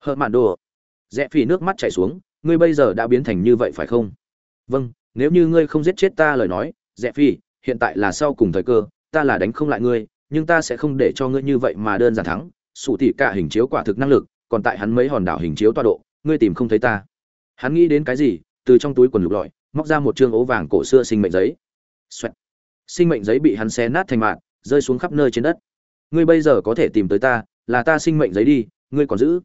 hờ mạn đồ. Rẽ phỉ nước mắt chảy xuống, ngươi bây giờ đã biến thành như vậy phải không? Vâng nếu như ngươi không giết chết ta lời nói, rẽ phỉ hiện tại là sau cùng thời cơ, ta là đánh không lại ngươi, nhưng ta sẽ không để cho ngươi như vậy mà đơn giản thắng. Sủ tỉ cả hình chiếu quả thực năng lực, còn tại hắn mấy hòn đảo hình chiếu toa độ, ngươi tìm không thấy ta. Hắn nghĩ đến cái gì, từ trong túi quần lục lọi, móc ra một chương ố vàng cổ xưa sinh mệnh giấy. Xoẹt. sinh mệnh giấy bị hắn xé nát thành mạng rơi xuống khắp nơi trên đất. Ngươi bây giờ có thể tìm tới ta, là ta sinh mệnh giấy đi, ngươi còn giữ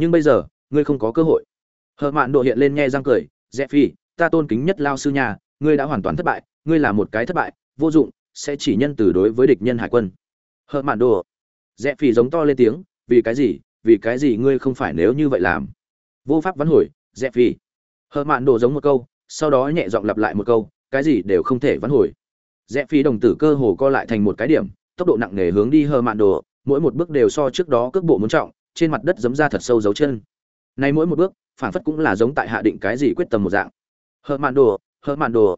nhưng bây giờ, ngươi không có cơ hội. Hờ mạn độ hiện lên nhe răng cười rẽ phi, ta tôn kính nhất lao sư nhà ngươi đã hoàn toàn thất bại, ngươi là một cái thất bại, vô dụng, sẽ chỉ nhân từ đối với địch nhân hải quân. Hờ mạn độ rẽ phi giống to lên tiếng, vì cái gì, vì cái gì ngươi không phải nếu như vậy làm? Vô pháp vắn hồi rẽ phi. Hờ mạn độ giống một câu, sau đó nhẹ giọng lặp lại một câu, cái gì đều không thể vắn hồi. Rẽ phi đồng tử cơ hồ co lại thành một cái điểm, tốc độ nặng nề hướng đi hờ mạn độ, mỗi một bước đều so trước đó cước bộ muốn trọng trên mặt đất giấm ra thật sâu dấu chân. Nay mỗi một bước phản phất cũng là giống tại hạ định cái gì quyết tâm một dạng. Hờ mạn đồ, hờ mạn đồ.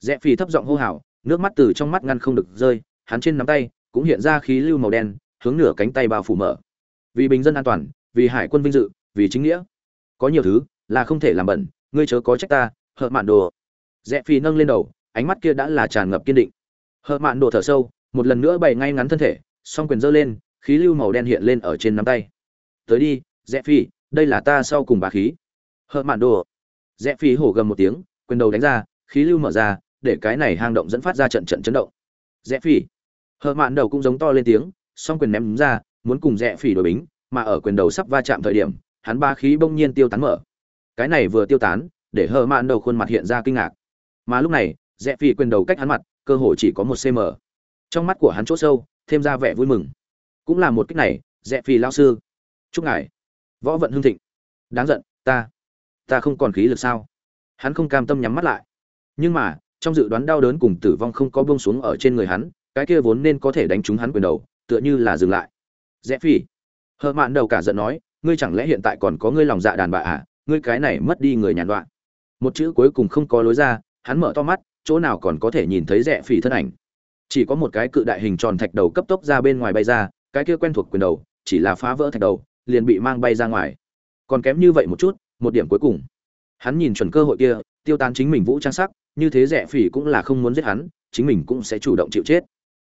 Rẽ phi thấp giọng hô hào, nước mắt từ trong mắt ngăn không được rơi, hắn trên nắm tay, cũng hiện ra khí lưu màu đen, hướng nửa cánh tay bao phủ mở. Vì bình dân an toàn, vì hải quân vinh dự, vì chính nghĩa. Có nhiều thứ là không thể làm bẩn, ngươi chớ có trách ta, hờ mạn đồ. Rẽ phi nâng lên đầu, ánh mắt kia đã là tràn ngập kiên định. Hờ mạn đồ thở sâu, một lần nữa bày ngay ngắn thân thể, song quyền giơ lên, khí lưu màu đen hiện lên ở trên nắm tay tới đi, rẽ phi, đây là ta sau cùng bà khí. Hờ mạn đồ. Rẽ phi hổ gầm một tiếng, quyền đầu đánh ra, khí lưu mở ra, để cái này hang động dẫn phát ra trận trận chấn động. Rẽ phi. Hờ mạn đầu cũng giống to lên tiếng, song quyền ném ra, muốn cùng rẽ phi đổi bính, mà ở quyền đầu sắp va chạm thời điểm, hắn ba khí bỗng nhiên tiêu tán mở. Cái này vừa tiêu tán, để hờ mạn đầu khuôn mặt hiện ra kinh ngạc. Mà lúc này, rẽ phi quyền đầu cách hắn mặt, cơ hội chỉ có một cm trong mắt của hắn chỗ sâu, thêm ra vẻ vui mừng. Cũng là một cách này, rẽ phi lao sư chúc ngài. Võ vận hưng thịnh. Đáng giận, ta. Ta không còn khí lực sao? Hắn không cam tâm nhắm mắt lại. Nhưng mà, trong dự đoán đau đớn cùng tử vong không có bông xuống ở trên người hắn, cái kia vốn nên có thể đánh trúng hắn quyền đầu, tựa như là dừng lại. Rẽ phi hờ mạn đầu cả giận nói, ngươi chẳng lẽ hiện tại còn có ngươi lòng dạ đàn bà à? Ngươi cái này mất đi người nhàn đoạn. Một chữ cuối cùng không có lối ra, hắn mở to mắt, chỗ nào còn có thể nhìn thấy rẽ phỉ thân ảnh. Chỉ có một cái cự đại hình tròn thạch đầu cấp tốc ra bên ngoài bay ra, cái kia quen thuộc quyền đầu, chỉ là phá vỡ thạch đầu liền bị mang bay ra ngoài. Còn kém như vậy một chút, một điểm cuối cùng. Hắn nhìn chuẩn cơ hội kia, tiêu tan chính mình vũ trang sắc, như thế rẻ phỉ cũng là không muốn giết hắn, chính mình cũng sẽ chủ động chịu chết.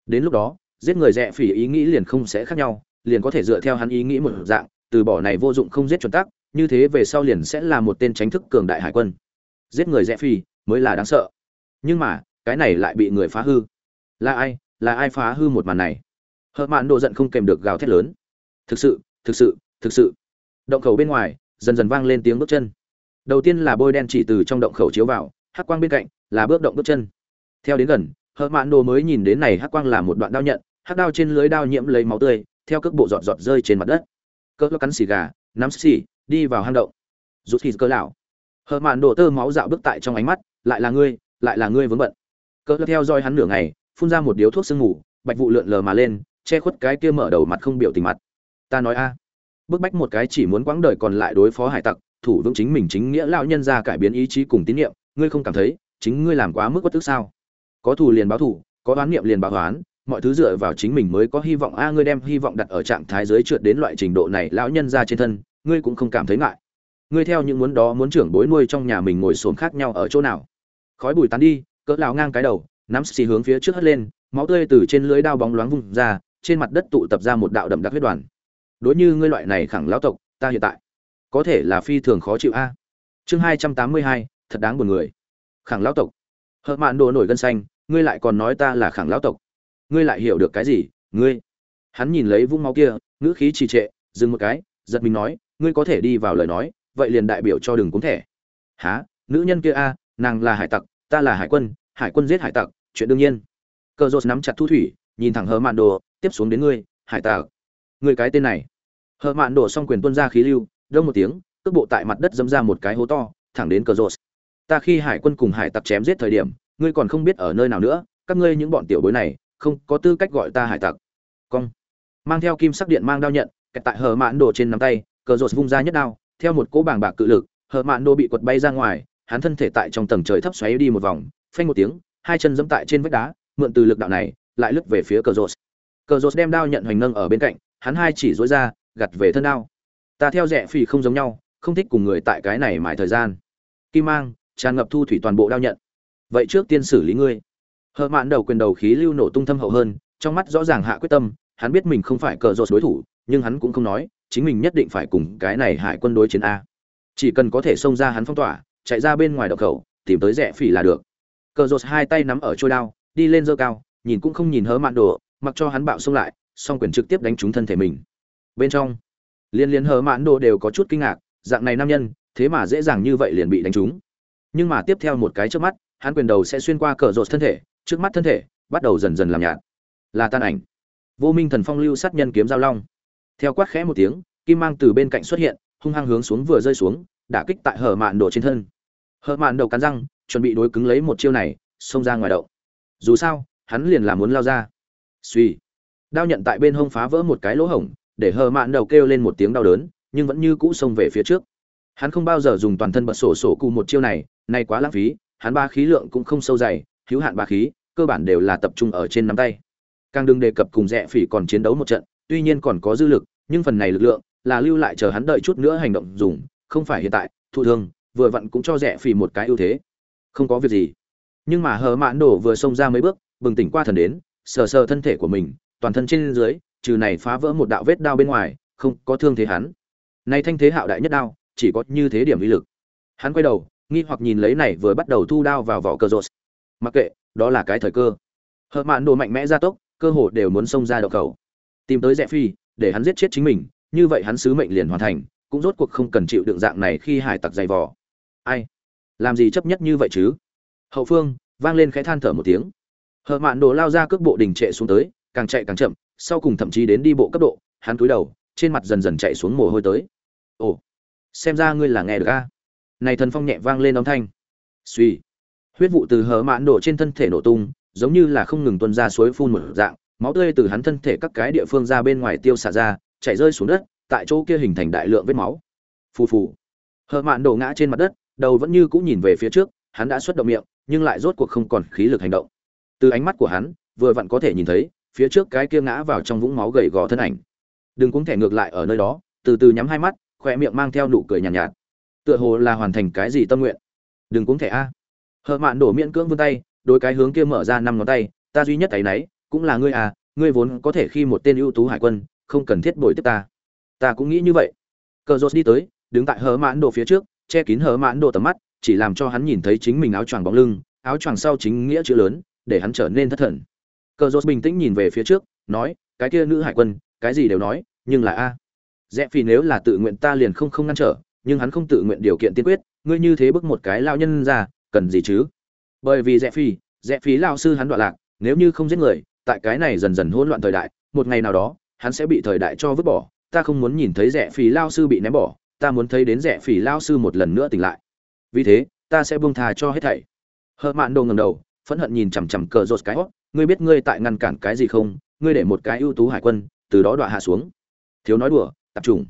Đến lúc đó, giết người rẻ phỉ ý nghĩ liền không sẽ khác nhau, liền có thể dựa theo hắn ý nghĩ một dạng, từ bỏ này vô dụng không giết chuẩn tắc, như thế về sau liền sẽ là một tên tránh thức cường đại hải quân. Giết người rẻ phỉ mới là đáng sợ. Nhưng mà, cái này lại bị người phá hư. Là ai? Là ai phá hư một màn này? Hợp mạn độ giận không kèm được gào thét lớn. Thực sự thực sự thực sự. Động khẩu bên ngoài, dần dần vang lên tiếng bước chân. Đầu tiên là bôi đen chỉ từ trong động khẩu chiếu vào, hắc quang bên cạnh là bước động bước chân. Theo đến gần, hờ mạn đồ mới nhìn đến này hắc quang là một đoạn đao nhận, hắc đao trên lưới đao nhiễm lấy máu tươi, theo cước bộ giọt giọt rơi trên mặt đất. Cỡ cắn xì gà, nắm xì, đi vào hang động. Rút khi cỡ lão. Hờ mạn đồ tơ máu dạo bước tại trong ánh mắt, lại là ngươi, lại là ngươi vướng bận. Cỡ theo dõi hắn nửa ngày, phun ra một điếu thuốc sương ngủ bạch vụ lượn lờ mà lên, che khuất cái kia mở đầu mặt không biểu tình mặt. Ta nói a bức bách một cái chỉ muốn quãng đời còn lại đối phó hải tặc, thủ vững chính mình chính nghĩa lão nhân ra cải biến ý chí cùng tín nhiệm ngươi không cảm thấy, chính ngươi làm quá mức bất tức sao? Có thù liền báo thù, có đoán niệm liền báo đoán mọi thứ dựa vào chính mình mới có hy vọng. A, ngươi đem hy vọng đặt ở trạng thái dưới trượt đến loại trình độ này lão nhân ra trên thân, ngươi cũng không cảm thấy ngại. Ngươi theo những muốn đó muốn trưởng bối nuôi trong nhà mình ngồi xổm khác nhau ở chỗ nào? Khói bùi tán đi, cỡ lão ngang cái đầu, nắm xì hướng phía trước hất lên, máu tươi từ trên lưới đao bóng loáng vung ra, trên mặt đất tụ tập ra một đạo đậm đặc huyết đoàn đối như ngươi loại này khẳng lão tộc, ta hiện tại có thể là phi thường khó chịu a. Chương hai trăm tám mươi hai, thật đáng buồn người. Khẳng lão tộc. Hợt mạn đồ nổi gân xanh, ngươi lại còn nói ta là khẳng lão tộc. Ngươi lại hiểu được cái gì, ngươi? Hắn nhìn lấy vũng máu kia, ngữ khí trì trệ, dừng một cái, giật mình nói, ngươi có thể đi vào lời nói, vậy liền đại biểu cho đừng cúng thẻ. Há nữ nhân kia a, nàng là hải tặc, ta là hải quân hải quân giết hải tặc, chuyện đương nhiên. Cờ rột nắm chặt thu thủy, nhìn thẳng hờ mạn đồ, tiếp xuống đến ngươi, hải tặc. Ngươi cái tên này hờ mạn đổ xong quyền tuân ra khí lưu, đông một tiếng, cước bộ tại mặt đất dẫm ra một cái hố to, thẳng đến cờ rột. Ta khi hải quân cùng hải tặc chém giết thời điểm, ngươi còn không biết ở nơi nào nữa, các ngươi những bọn tiểu bối này, không có tư cách gọi ta hải tặc. Cong. Mang theo kim sắc điện mang đao nhận, kẹt tại hờ mạn đồ trên nắm tay, cờ rột vung ra nhất đao, theo một cỗ bảng bạc cự lực hờ mạn đồ bị quật bay ra ngoài, hắn thân thể tại trong tầng trời thấp xoáy đi một vòng, phanh một tiếng, hai chân dẫm tại trên vách đá, mượn từ lực đạo này, lại lướt về phía cờ rột. Cờ rột đem đao nhận hoành nâng ở bên cạnh, hắn hai chỉ dối ra gặt về thân đao. Ta theo rẻ phỉ không giống nhau, không thích cùng người tại cái này mải thời gian. Kim mang, tràn ngập thu thủy toàn bộ đao nhận. Vậy trước tiên xử lý ngươi. Hờ mạn đầu quyền đầu khí lưu nổ tung thâm hậu hơn, trong mắt rõ ràng hạ quyết tâm, hắn biết mình không phải cờ rột đối thủ, nhưng hắn cũng không nói, chính mình nhất định phải cùng cái này hải quân đối chiến a. Chỉ cần có thể xông ra hắn phong tỏa, chạy ra bên ngoài đập khẩu, tìm tới rẽ phỉ là được. Cờ rột hai tay nắm ở trôi đao, đi lên dơ cao, nhìn cũng không nhìn hớ mạn đồ, mặc cho hắn bạo xông lại, song quyền trực tiếp đánh trúng thân thể mình bên trong. Liên liên hờ mạn đồ đều có chút kinh ngạc, dạng này nam nhân, thế mà dễ dàng như vậy liền bị đánh trúng. Nhưng mà tiếp theo một cái trước mắt, hắn quyền đầu sẽ xuyên qua cờ rột thân thể, trước mắt thân thể, bắt đầu dần dần làm nhạt. Là tan ảnh. Vô minh thần phong lưu sát nhân kiếm giao long. Theo quát khẽ một tiếng, kim mang từ bên cạnh xuất hiện, hung hăng hướng xuống vừa rơi xuống, đả kích tại hở mạn đồ trên thân. Hở mạn đầu cắn răng, chuẩn bị đối cứng lấy một chiêu này, xông ra ngoài đậu dù sao, hắn liền là muốn lao ra. Suy đao nhận tại bên hông phá vỡ một cái lỗ hổng để hờ mạn đầu kêu lên một tiếng đau đớn, nhưng vẫn như cũ xông về phía trước. Hắn không bao giờ dùng toàn thân bật sổ sổ cụ một chiêu này, nay quá lãng phí, hắn ba khí lượng cũng không sâu dày, hữu hạn ba khí, cơ bản đều là tập trung ở trên nắm tay. Càng đừng đề cập cùng rẽ phỉ còn chiến đấu một trận, tuy nhiên còn có dư lực, nhưng phần này lực lượng là lưu lại chờ hắn đợi chút nữa hành động dùng, không phải hiện tại, thụ thương, vừa vặn cũng cho rẽ phỉ một cái ưu thế. Không có việc gì. Nhưng mà hờ mãn đổ vừa xông ra mấy bước, bừng tỉnh qua thần đến, sờ sờ thân thể của mình, toàn thân trên dưới trừ này phá vỡ một đạo vết đao bên ngoài, không có thương thế hắn. Nay thanh thế hạo đại nhất đao, chỉ có như thế điểm uy lực. Hắn quay đầu, nghi hoặc nhìn lấy này vừa bắt đầu thu đao vào vỏ cơ rột. Mặc kệ, đó là cái thời cơ. Hợp mạn đồ mạnh mẽ ra tốc, cơ hồ đều muốn xông ra đầu cầu tìm tới rẽ phi, để hắn giết chết chính mình, như vậy hắn sứ mệnh liền hoàn thành, cũng rốt cuộc không cần chịu đựng dạng này khi hải tặc dày vò. Ai? Làm gì chấp nhất như vậy chứ? Hậu phương, vang lên khẽ than thở một tiếng. Hợp mạn đồ lao ra cước bộ đình trệ xuống tới, càng chạy càng chậm sau cùng thậm chí đến đi bộ cấp độ, hắn cúi đầu, trên mặt dần dần chạy xuống mồ hôi tới. Ồ, xem ra ngươi là nghe được a. Này thần phong nhẹ vang lên âm thanh. Suy huyết vụ từ hở mạn đổ trên thân thể nổ tung, giống như là không ngừng tuôn ra suối phun một dạng, máu tươi từ hắn thân thể các cái địa phương ra bên ngoài tiêu xả ra chảy rơi xuống đất, tại chỗ kia hình thành đại lượng vết máu. Phù phù. Hở mạn đổ ngã trên mặt đất, đầu vẫn như cũng nhìn về phía trước, hắn đã xuất động miệng, nhưng lại rốt cuộc không còn khí lực hành động. Từ ánh mắt của hắn, vừa vặn có thể nhìn thấy phía trước cái kia ngã vào trong vũng máu gầy gò thân ảnh. Đừng cũng thể ngược lại ở nơi đó từ từ nhắm hai mắt khoe miệng mang theo nụ cười nhàn nhạt, nhạt. Tựa hồ là hoàn thành cái gì tâm nguyện. Đừng cũng thể a. Hờ mạn đổ miễn cưỡng vươn tay đôi cái hướng kia mở ra năm ngón tay ta duy nhất thấy nấy cũng là ngươi à ngươi vốn có thể khi một tên ưu tú hải quân không cần thiết bồi tiếp ta. Ta cũng nghĩ như vậy. Cờ rốt đi tới đứng tại hờ mạn đổ phía trước che kín hờ mạn đổ tầm mắt chỉ làm cho hắn nhìn thấy chính mình áo choàng bóng lưng áo choàng sau chính nghĩa chữ lớn để hắn trở nên thất thần cờ rốt bình tĩnh nhìn về phía trước, nói, cái kia nữ hải quân, cái gì đều nói, nhưng là a, rẽ phi nếu là tự nguyện ta liền không không ngăn trở, nhưng hắn không tự nguyện điều kiện tiên quyết, ngươi như thế bức một cái lao nhân ra, cần gì chứ? Bởi vì rẽ phi rẽ phí lao sư hắn đoạn lạc, nếu như không giết người, tại cái này dần dần hỗn loạn thời đại, một ngày nào đó, hắn sẽ bị thời đại cho vứt bỏ. Ta không muốn nhìn thấy rẽ phí lao sư bị ném bỏ, ta muốn thấy đến rẽ phí lao sư một lần nữa tỉnh lại. Vì thế, ta sẽ buông thà cho hết thảy. Hợp mạn đồ ngầm đầu phẫn hận nhìn chằm chằm cờ rột cái hót ngươi biết ngươi tại ngăn cản cái gì không? Ngươi để một cái ưu tú hải quân, từ đó đọa hạ xuống. Thiếu nói đùa, tập trung.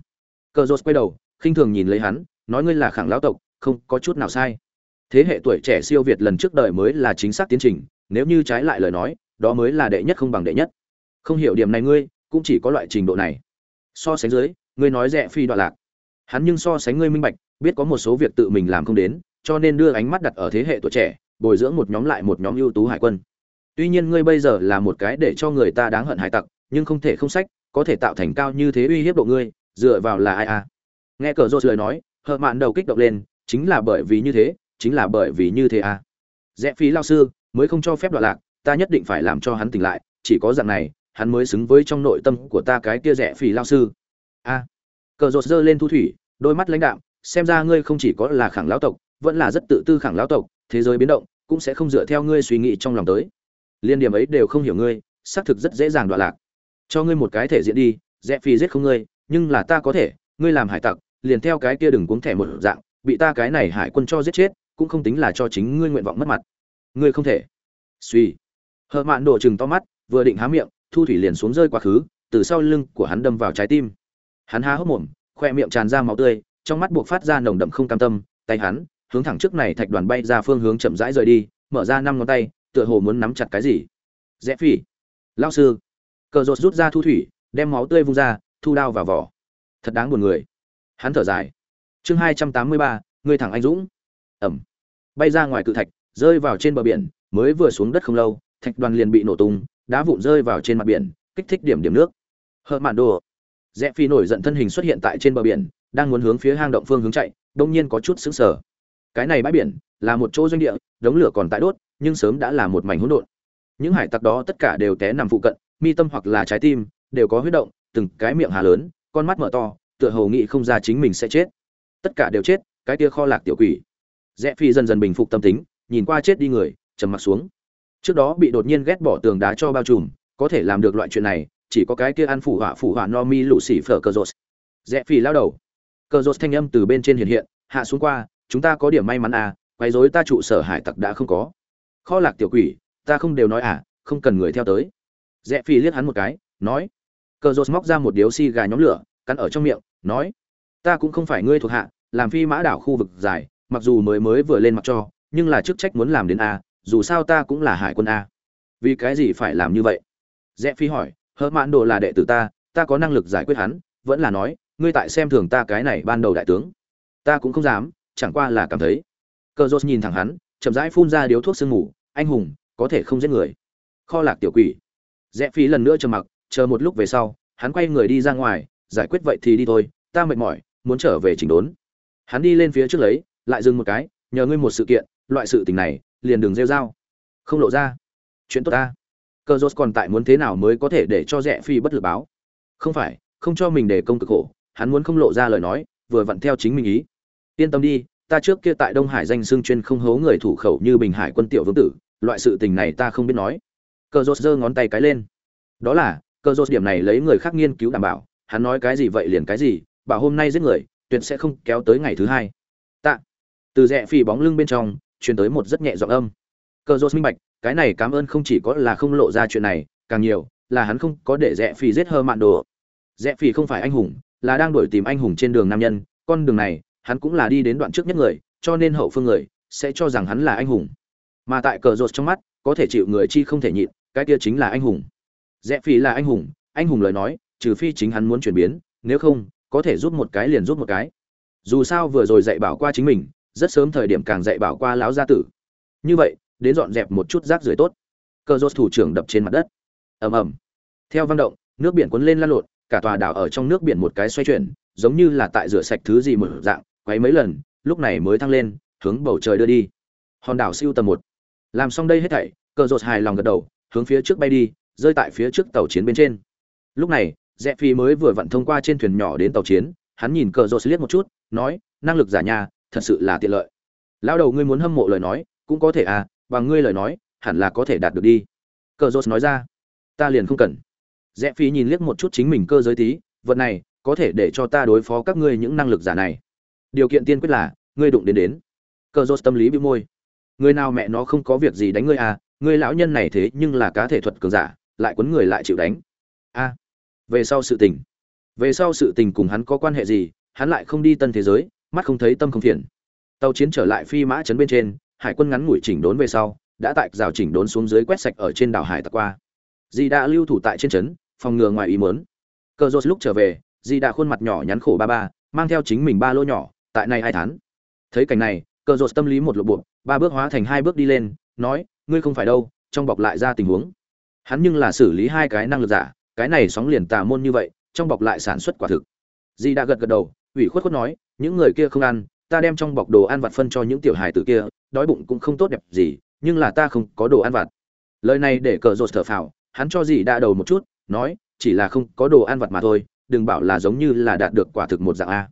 Cờ rột quay đầu, khinh thường nhìn lấy hắn, nói, ngươi là khẳng lão tộc, không có chút nào sai. Thế hệ tuổi trẻ siêu việt lần trước đời mới là chính xác tiến trình, nếu như trái lại lời nói, đó mới là đệ nhất không bằng đệ nhất. Không hiểu điểm này ngươi, cũng chỉ có loại trình độ này. So sánh dưới, ngươi nói rẻ phi đoạn lạc. Hắn nhưng so sánh ngươi minh bạch, biết có một số việc tự mình làm không đến, cho nên đưa ánh mắt đặt ở thế hệ tuổi trẻ bồi dưỡng một nhóm lại một nhóm ưu tú hải quân. Tuy nhiên ngươi bây giờ là một cái để cho người ta đáng hận hải tặc, nhưng không thể không sách, có thể tạo thành cao như thế uy hiếp độ ngươi, dựa vào là ai à? Nghe cờ rô lời nói hợ mạn đầu kích động lên, chính là bởi vì như thế, chính là bởi vì như thế à? Rẽ phí lao sư, mới không cho phép đoạn lạc, ta nhất định phải làm cho hắn tỉnh lại, chỉ có dạng này, hắn mới xứng với trong nội tâm của ta cái kia rẽ phí lao sư. A à. cờ rột giơ lên thu thủy, đôi mắt lãnh đạm, xem ra ngươi không chỉ có là khẳng lão tộc, vẫn là rất tự tư khẳng lão tộc thế giới biến động cũng sẽ không dựa theo ngươi suy nghĩ trong lòng tới. Liên điểm ấy đều không hiểu ngươi, xác thực rất dễ dàng đoạn lạc. Cho ngươi một cái thể diện đi, rẽ phi giết không ngươi, nhưng là ta có thể, ngươi làm hải tặc, liền theo cái kia đừng cuống thẻ một dạng, bị ta cái này hải quân cho giết chết, cũng không tính là cho chính ngươi nguyện vọng mất mặt. Ngươi không thể. Suy. Hợp mạn đổ chừng to mắt, vừa định há miệng, thu thủy liền xuống rơi quá khứ, từ sau lưng của hắn đâm vào trái tim. Hắn há hốc mồm, khoe miệng tràn ra máu tươi, trong mắt buộc phát ra nồng đậm không cam tâm, tay hắn hướng thẳng trước này thạch đoàn bay ra phương hướng chậm rãi rời đi, mở ra năm ngón tay, tựa hồ muốn nắm chặt cái gì. Rẽ phỉ. Lao sư. Cờ rột rút ra thu thủy, đem máu tươi vung ra, thu đao vào vỏ. Thật đáng buồn người. Hắn thở dài. Chương hai trăm tám mươi ba, người thẳng anh dũng. Ẩm. Bay ra ngoài cự thạch, rơi vào trên bờ biển, mới vừa xuống đất không lâu, thạch đoàn liền bị nổ tung, đá vụn rơi vào trên mặt biển, kích thích điểm điểm nước. Hợ mạn đồ. Rẽ phi nổi giận thân hình xuất hiện tại trên bờ biển, đang muốn hướng phía hang động phương hướng chạy, đông nhiên có chút sững sờ cái này bãi biển là một chỗ doanh địa, đống lửa còn tại đốt, nhưng sớm đã là một mảnh hỗn độn. Những hải tặc đó tất cả đều té nằm phụ cận, mi tâm hoặc là trái tim đều có huyết động, từng cái miệng hà lớn, con mắt mở to, tựa hồ nghĩ không ra chính mình sẽ chết. Tất cả đều chết, cái kia kho lạc tiểu quỷ. Rẽ phi dần dần bình phục tâm tính, nhìn qua chết đi người, trầm mặc xuống. Trước đó bị đột nhiên ghét bỏ tường đá cho bao trùm, có thể làm được loại chuyện này, chỉ có cái kia ăn phủ họa phủ họa no mi lụ xỉ phở cờ rột. Rẽ phi lao đầu. Cờ rột thanh âm từ bên trên hiện hiện, hạ xuống qua chúng ta có điểm may mắn à quấy rối ta trụ sở hải tặc đã không có. Kho lạc tiểu quỷ, ta không đều nói à không cần người theo tới. Rẽ phi liếc hắn một cái, nói, cờ rột móc ra một điếu xi gà nhóm lửa, cắn ở trong miệng, nói, ta cũng không phải ngươi thuộc hạ, làm phi mã đảo khu vực dài, mặc dù mới mới vừa lên mặt cho, nhưng là chức trách muốn làm đến a dù sao ta cũng là hải quân a vì cái gì phải làm như vậy? Rẽ phi hỏi hớt mãn đồ là đệ tử ta ta có năng lực giải quyết hắn, vẫn là nói, ngươi tại xem thường ta cái này ban đầu đại tướng. Ta cũng không dám chẳng qua là cảm thấy. Cờ rốt nhìn thẳng hắn, chậm rãi phun ra điếu thuốc sương mù. anh hùng, có thể không giết người. Kho lạc tiểu quỷ. Rẽ phi lần nữa trầm mặc, chờ một lúc về sau, hắn quay người đi ra ngoài, giải quyết vậy thì đi thôi, ta mệt mỏi, muốn trở về chỉnh đốn. Hắn đi lên phía trước lấy, lại dừng một cái, nhờ ngươi một sự kiện, loại sự tình này, liền đừng rêu dao không lộ ra. Chuyện tốt ta. Cờ rốt còn tại muốn thế nào mới có thể để cho rẽ phi bất lực báo? Không phải, không cho mình để công cực khổ, hắn muốn không lộ ra lời nói, vừa vặn theo chính mình ý yên tâm đi, ta trước kia tại đông hải danh xưng chuyên không hố người thủ khẩu như bình hải quân tiểu vương tử, loại sự tình này ta không biết nói. Cờ rốt giơ ngón tay cái lên. Đó là, cờ rốt điểm này lấy người khác nghiên cứu đảm bảo, hắn nói cái gì vậy liền cái gì, bảo hôm nay giết người, tuyệt sẽ không kéo tới ngày thứ hai. Tạ. Từ rẽ phi bóng lưng bên trong, truyền tới một rất nhẹ giọng âm. Cờ rốt minh bạch, cái này cảm ơn không chỉ có là không lộ ra chuyện này, càng nhiều, là hắn không có để rẽ phi giết hơ mạn đồ rẽ phi không phải anh hùng, là đang đuổi tìm anh hùng trên đường nam nhân, con đường này hắn cũng là đi đến đoạn trước nhất người, cho nên hậu phương người sẽ cho rằng hắn là anh hùng. Mà tại cờ rột trong mắt, có thể chịu người chi không thể nhịn, cái kia chính là anh hùng. Rẽ phi là anh hùng anh hùng lời nói, trừ phi chính hắn muốn chuyển biến, nếu không, có thể giúp một cái liền giúp một cái. Dù sao vừa rồi dạy bảo qua chính mình, rất sớm thời điểm càng dạy bảo qua lão gia tử. Như vậy, đến dọn dẹp một chút rác rưởi tốt. Cờ rột thủ trưởng đập trên mặt đất. Ầm ầm. Theo văn động, nước biển cuốn lên lăn lộn, cả tòa đảo ở trong nước biển một cái xoay chuyển, giống như là tại rửa sạch thứ gì một dạng quấy mấy lần, lúc này mới thăng lên, hướng bầu trời đưa đi. Hòn đảo siêu tầm một. Làm xong đây hết thảy, cờ rốt hài lòng gật đầu, hướng phía trước bay đi, rơi tại phía trước tàu chiến bên trên. Lúc này rẽ phi mới vừa vặn thông qua trên thuyền nhỏ đến tàu chiến, hắn nhìn cờ rốt liếc một chút, nói, năng lực giả nhà, thật sự là tiện lợi. Lao đầu ngươi muốn hâm mộ lời nói, cũng có thể à bằng ngươi lời nói, hẳn là có thể đạt được đi. Cờ rốt nói ra. Ta liền không cần. Rẽ phi nhìn liếc một chút chính mình cơ giới tí, vật này, có thể để cho ta đối phó các ngươi những năng lực giả này điều kiện tiên quyết là, ngươi đụng đến đến. Cờ rốt tâm lý bị môi. Người nào mẹ nó không có việc gì đánh ngươi à ngươi lão nhân này thế nhưng là cá thể thuật cường giả, lại quấn người lại chịu đánh. A. Về sau sự tình. Về sau sự tình cùng hắn có quan hệ gì, hắn lại không đi tân thế giới, mắt không thấy tâm không phiền. Tàu chiến trở lại phi mã trấn bên trên, hải quân ngắn ngủi chỉnh đốn về sau, đã tại rào chỉnh đốn xuống dưới quét sạch ở trên đảo hải tặc qua. Dì đã lưu thủ tại trên trấn, phòng ngừa ngoài ý mớn cờ rốt lúc trở về dì đã khuôn mặt nhỏ nhắn khổ ba ba, mang theo chính mình ba lô nhỏ tại này hai tháng thấy cảnh này, cờ rột tâm lý một lộ buộc ba bước hóa thành hai bước đi lên, nói, ngươi không phải đâu, trong bọc lại ra tình huống. Hắn nhưng là xử lý hai cái năng lực giả, cái này sóng liền tà môn như vậy, trong bọc lại sản xuất quả thực. Di đã gật gật đầu, ủy khuất khuất nói, những người kia không ăn, ta đem trong bọc đồ ăn vặt phân cho những tiểu hài tử kia, đói bụng cũng không tốt đẹp gì, nhưng là ta không có đồ ăn vặt. Lời này để cờ rột thở phào, hắn cho dì đã đầu một chút, nói, chỉ là không có đồ ăn vặt mà thôi, đừng bảo là giống như là đạt được quả thực một dạng a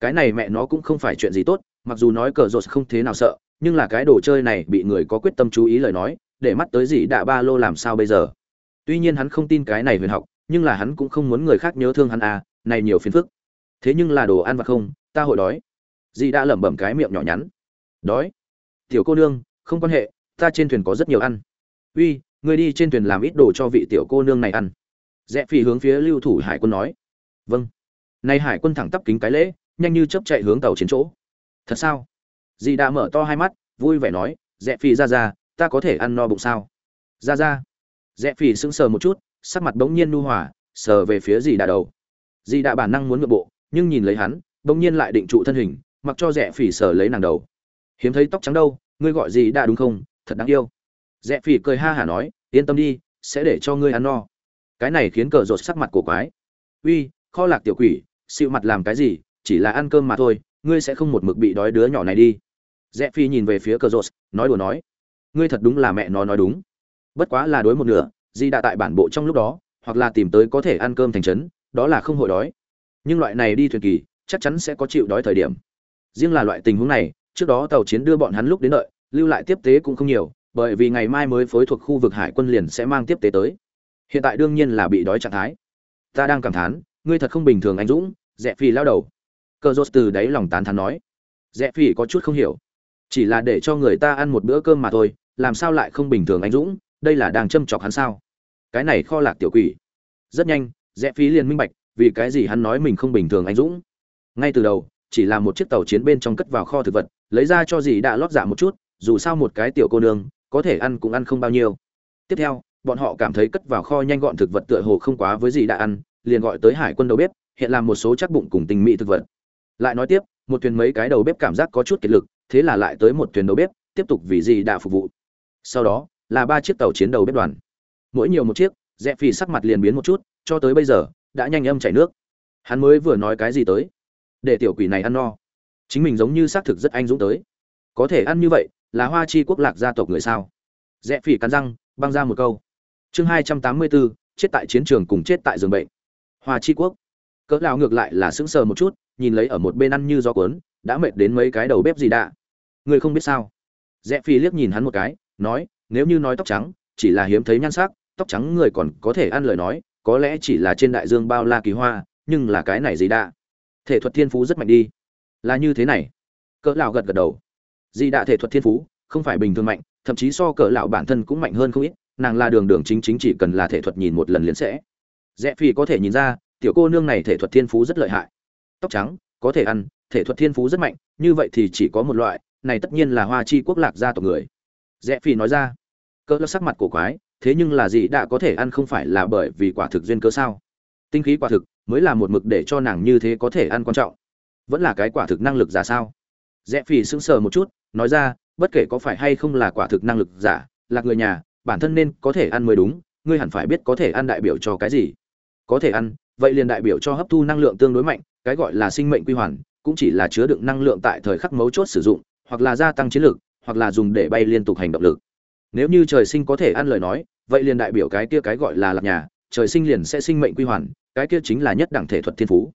cái này mẹ nó cũng không phải chuyện gì tốt mặc dù nói cờ rột không thế nào sợ nhưng là cái đồ chơi này bị người có quyết tâm chú ý lời nói để mắt tới gì, đạ ba lô làm sao bây giờ. Tuy nhiên hắn không tin cái này huyền học nhưng là hắn cũng không muốn người khác nhớ thương hắn à này nhiều phiền phức. Thế nhưng là đồ ăn vặt không ta hội đói. Dì đã lẩm bẩm cái miệng nhỏ nhắn. Đói? Tiểu cô nương không quan hệ ta trên thuyền có rất nhiều ăn. Uy người đi trên thuyền làm ít đồ cho vị tiểu cô nương này ăn. Rẽ phi hướng phía lưu thủ hải quân nói. Vâng. Nay hải quân thẳng tắp kính cái lễ nhanh như chớp chạy hướng tàu chiến chỗ. Thật sao? Dì đã mở to hai mắt, vui vẻ nói rẽ phi ra ra, ta có thể ăn no bụng sao? Ra ra. Rẽ phi sững sờ một chút, sắc mặt bỗng nhiên nu hòa, sờ về phía dì đã đầu. Dì đã bản năng muốn ngựa bộ, nhưng nhìn lấy hắn, bỗng nhiên lại định trụ thân hình, mặc cho rẽ Phi sờ lấy nàng đầu. Hiếm thấy tóc trắng đâu, ngươi gọi gì đã đúng không? Thật đáng yêu. Rẽ Phi cười ha hả nói, yên tâm đi, sẽ để cho ngươi ăn no. Cái này khiến cờ rột sắc mặt cổ quái. Uy, kho lạc tiểu quỷ, xịu mặt làm cái gì? Chỉ là ăn cơm mà thôi, ngươi sẽ không một mực bị đói đứa nhỏ này đi. Rẽ phi nhìn về phía cờ rột nói đùa nói, ngươi thật đúng là mẹ nó nói đúng. Bất quá là đối một nửa, di đã tại bản bộ trong lúc đó, hoặc là tìm tới có thể ăn cơm thành trấn, đó là không hội đói. Nhưng loại này đi thuyền kỳ, chắc chắn sẽ có chịu đói thời điểm. Riêng là loại tình huống này, trước đó tàu chiến đưa bọn hắn lúc đến đợi, lưu lại tiếp tế cũng không nhiều, bởi vì ngày mai mới phối thuộc khu vực hải quân liền sẽ mang tiếp tế tới. Hiện tại đương nhiên là bị đói trạng thái. Ta đang cảm thán, ngươi thật không bình thường anh dũng rẽ phi lao đầu cờ rốt từ đáy lòng tán thán nói, rẽ phỉ có chút không hiểu. Chỉ là để cho người ta ăn một bữa cơm mà thôi, làm sao lại không bình thường anh dũng? Đây là đang châm chọc hắn sao? Cái này kho lạc tiểu quỷ. Rất nhanh, rẽ phí liền minh bạch, vì cái gì hắn nói mình không bình thường anh dũng. Ngay từ đầu, chỉ là một chiếc tàu chiến bên trong cất vào kho thực vật, lấy ra cho dì đã lót dạ một chút, dù sao một cái tiểu cô nương, có thể ăn cũng ăn không bao nhiêu. Tiếp theo, bọn họ cảm thấy cất vào kho nhanh gọn thực vật tựa hồ không quá với gì đã ăn, liền gọi tới hải quân đầu bếp, hiện làm một số chắc bụng cùng tình mỹ thực vật lại nói tiếp, một thuyền mấy cái đầu bếp cảm giác có chút kiệt lực, thế là lại tới một thuyền đầu bếp, tiếp tục vì gì đã phục vụ. Sau đó, là ba chiếc tàu chiến đầu bếp đoàn. Mỗi nhiều một chiếc rẽ phì sắc mặt liền biến một chút, cho tới bây giờ, đã nhanh âm chảy nước. Hắn mới vừa nói cái gì tới? Để tiểu quỷ này ăn no. Chính mình giống như xác thực rất anh dũng tới. Có thể ăn như vậy, là hoa chi quốc lạc gia tộc người sao? Rẽ phì cắn răng, băng ra một câu. Chương hai trăm tám mươi bốn, chết tại chiến trường cùng chết tại giường bệnh. Hoa chi quốc cỡ lão ngược lại là sững sờ một chút, nhìn lấy ở một bên ăn như gió cuốn, đã mệt đến mấy cái đầu bếp gì đã người không biết sao. Rẽ phi liếc nhìn hắn một cái, nói, nếu như nói tóc trắng, chỉ là hiếm thấy nhan sắc, tóc trắng người còn có thể ăn lời nói, có lẽ chỉ là trên đại dương bao la kỳ hoa, nhưng là cái này gì đã thể thuật thiên phú rất mạnh đi. Là như thế này. Cỡ lão gật gật đầu. Di đạ thể thuật thiên phú, không phải bình thường mạnh, thậm chí so cỡ lão bản thân cũng mạnh hơn không ít, nàng là đường đường chính chính chỉ cần là thể thuật nhìn một lần liền sẽ. Rẽ phi có thể nhìn ra tiểu cô nương này thể thuật thiên phú rất lợi hại. Tóc trắng, có thể ăn, thể thuật thiên phú rất mạnh, như vậy thì chỉ có một loại, này tất nhiên là hoa chi quốc lạc gia tộc người. Rẽ phi nói ra. Cỡ sắc mặt cổ quái, thế nhưng là gì đã có thể ăn không phải là bởi vì quả thực duyên cớ sao? Tinh khí quả thực mới là một mực để cho nàng như thế có thể ăn quan trọng. Vẫn là cái quả thực năng lực giả sao? Rẽ phi sững sờ một chút, nói ra, bất kể có phải hay không là quả thực năng lực giả là người nhà, bản thân nên có thể ăn mới đúng, ngươi hẳn phải biết có thể ăn đại biểu cho cái gì. Có thể ăn vậy liền đại biểu cho hấp thu năng lượng tương đối mạnh, cái gọi là sinh mệnh quy hoàn, cũng chỉ là chứa đựng năng lượng tại thời khắc mấu chốt sử dụng, hoặc là gia tăng chiến lược, hoặc là dùng để bay liên tục hành động lực. Nếu như trời sinh có thể ăn lời nói, vậy liền đại biểu cái kia cái gọi là lạc nhà, trời sinh liền sẽ sinh mệnh quy hoàn, cái kia chính là nhất đẳng thể thuật thiên phú.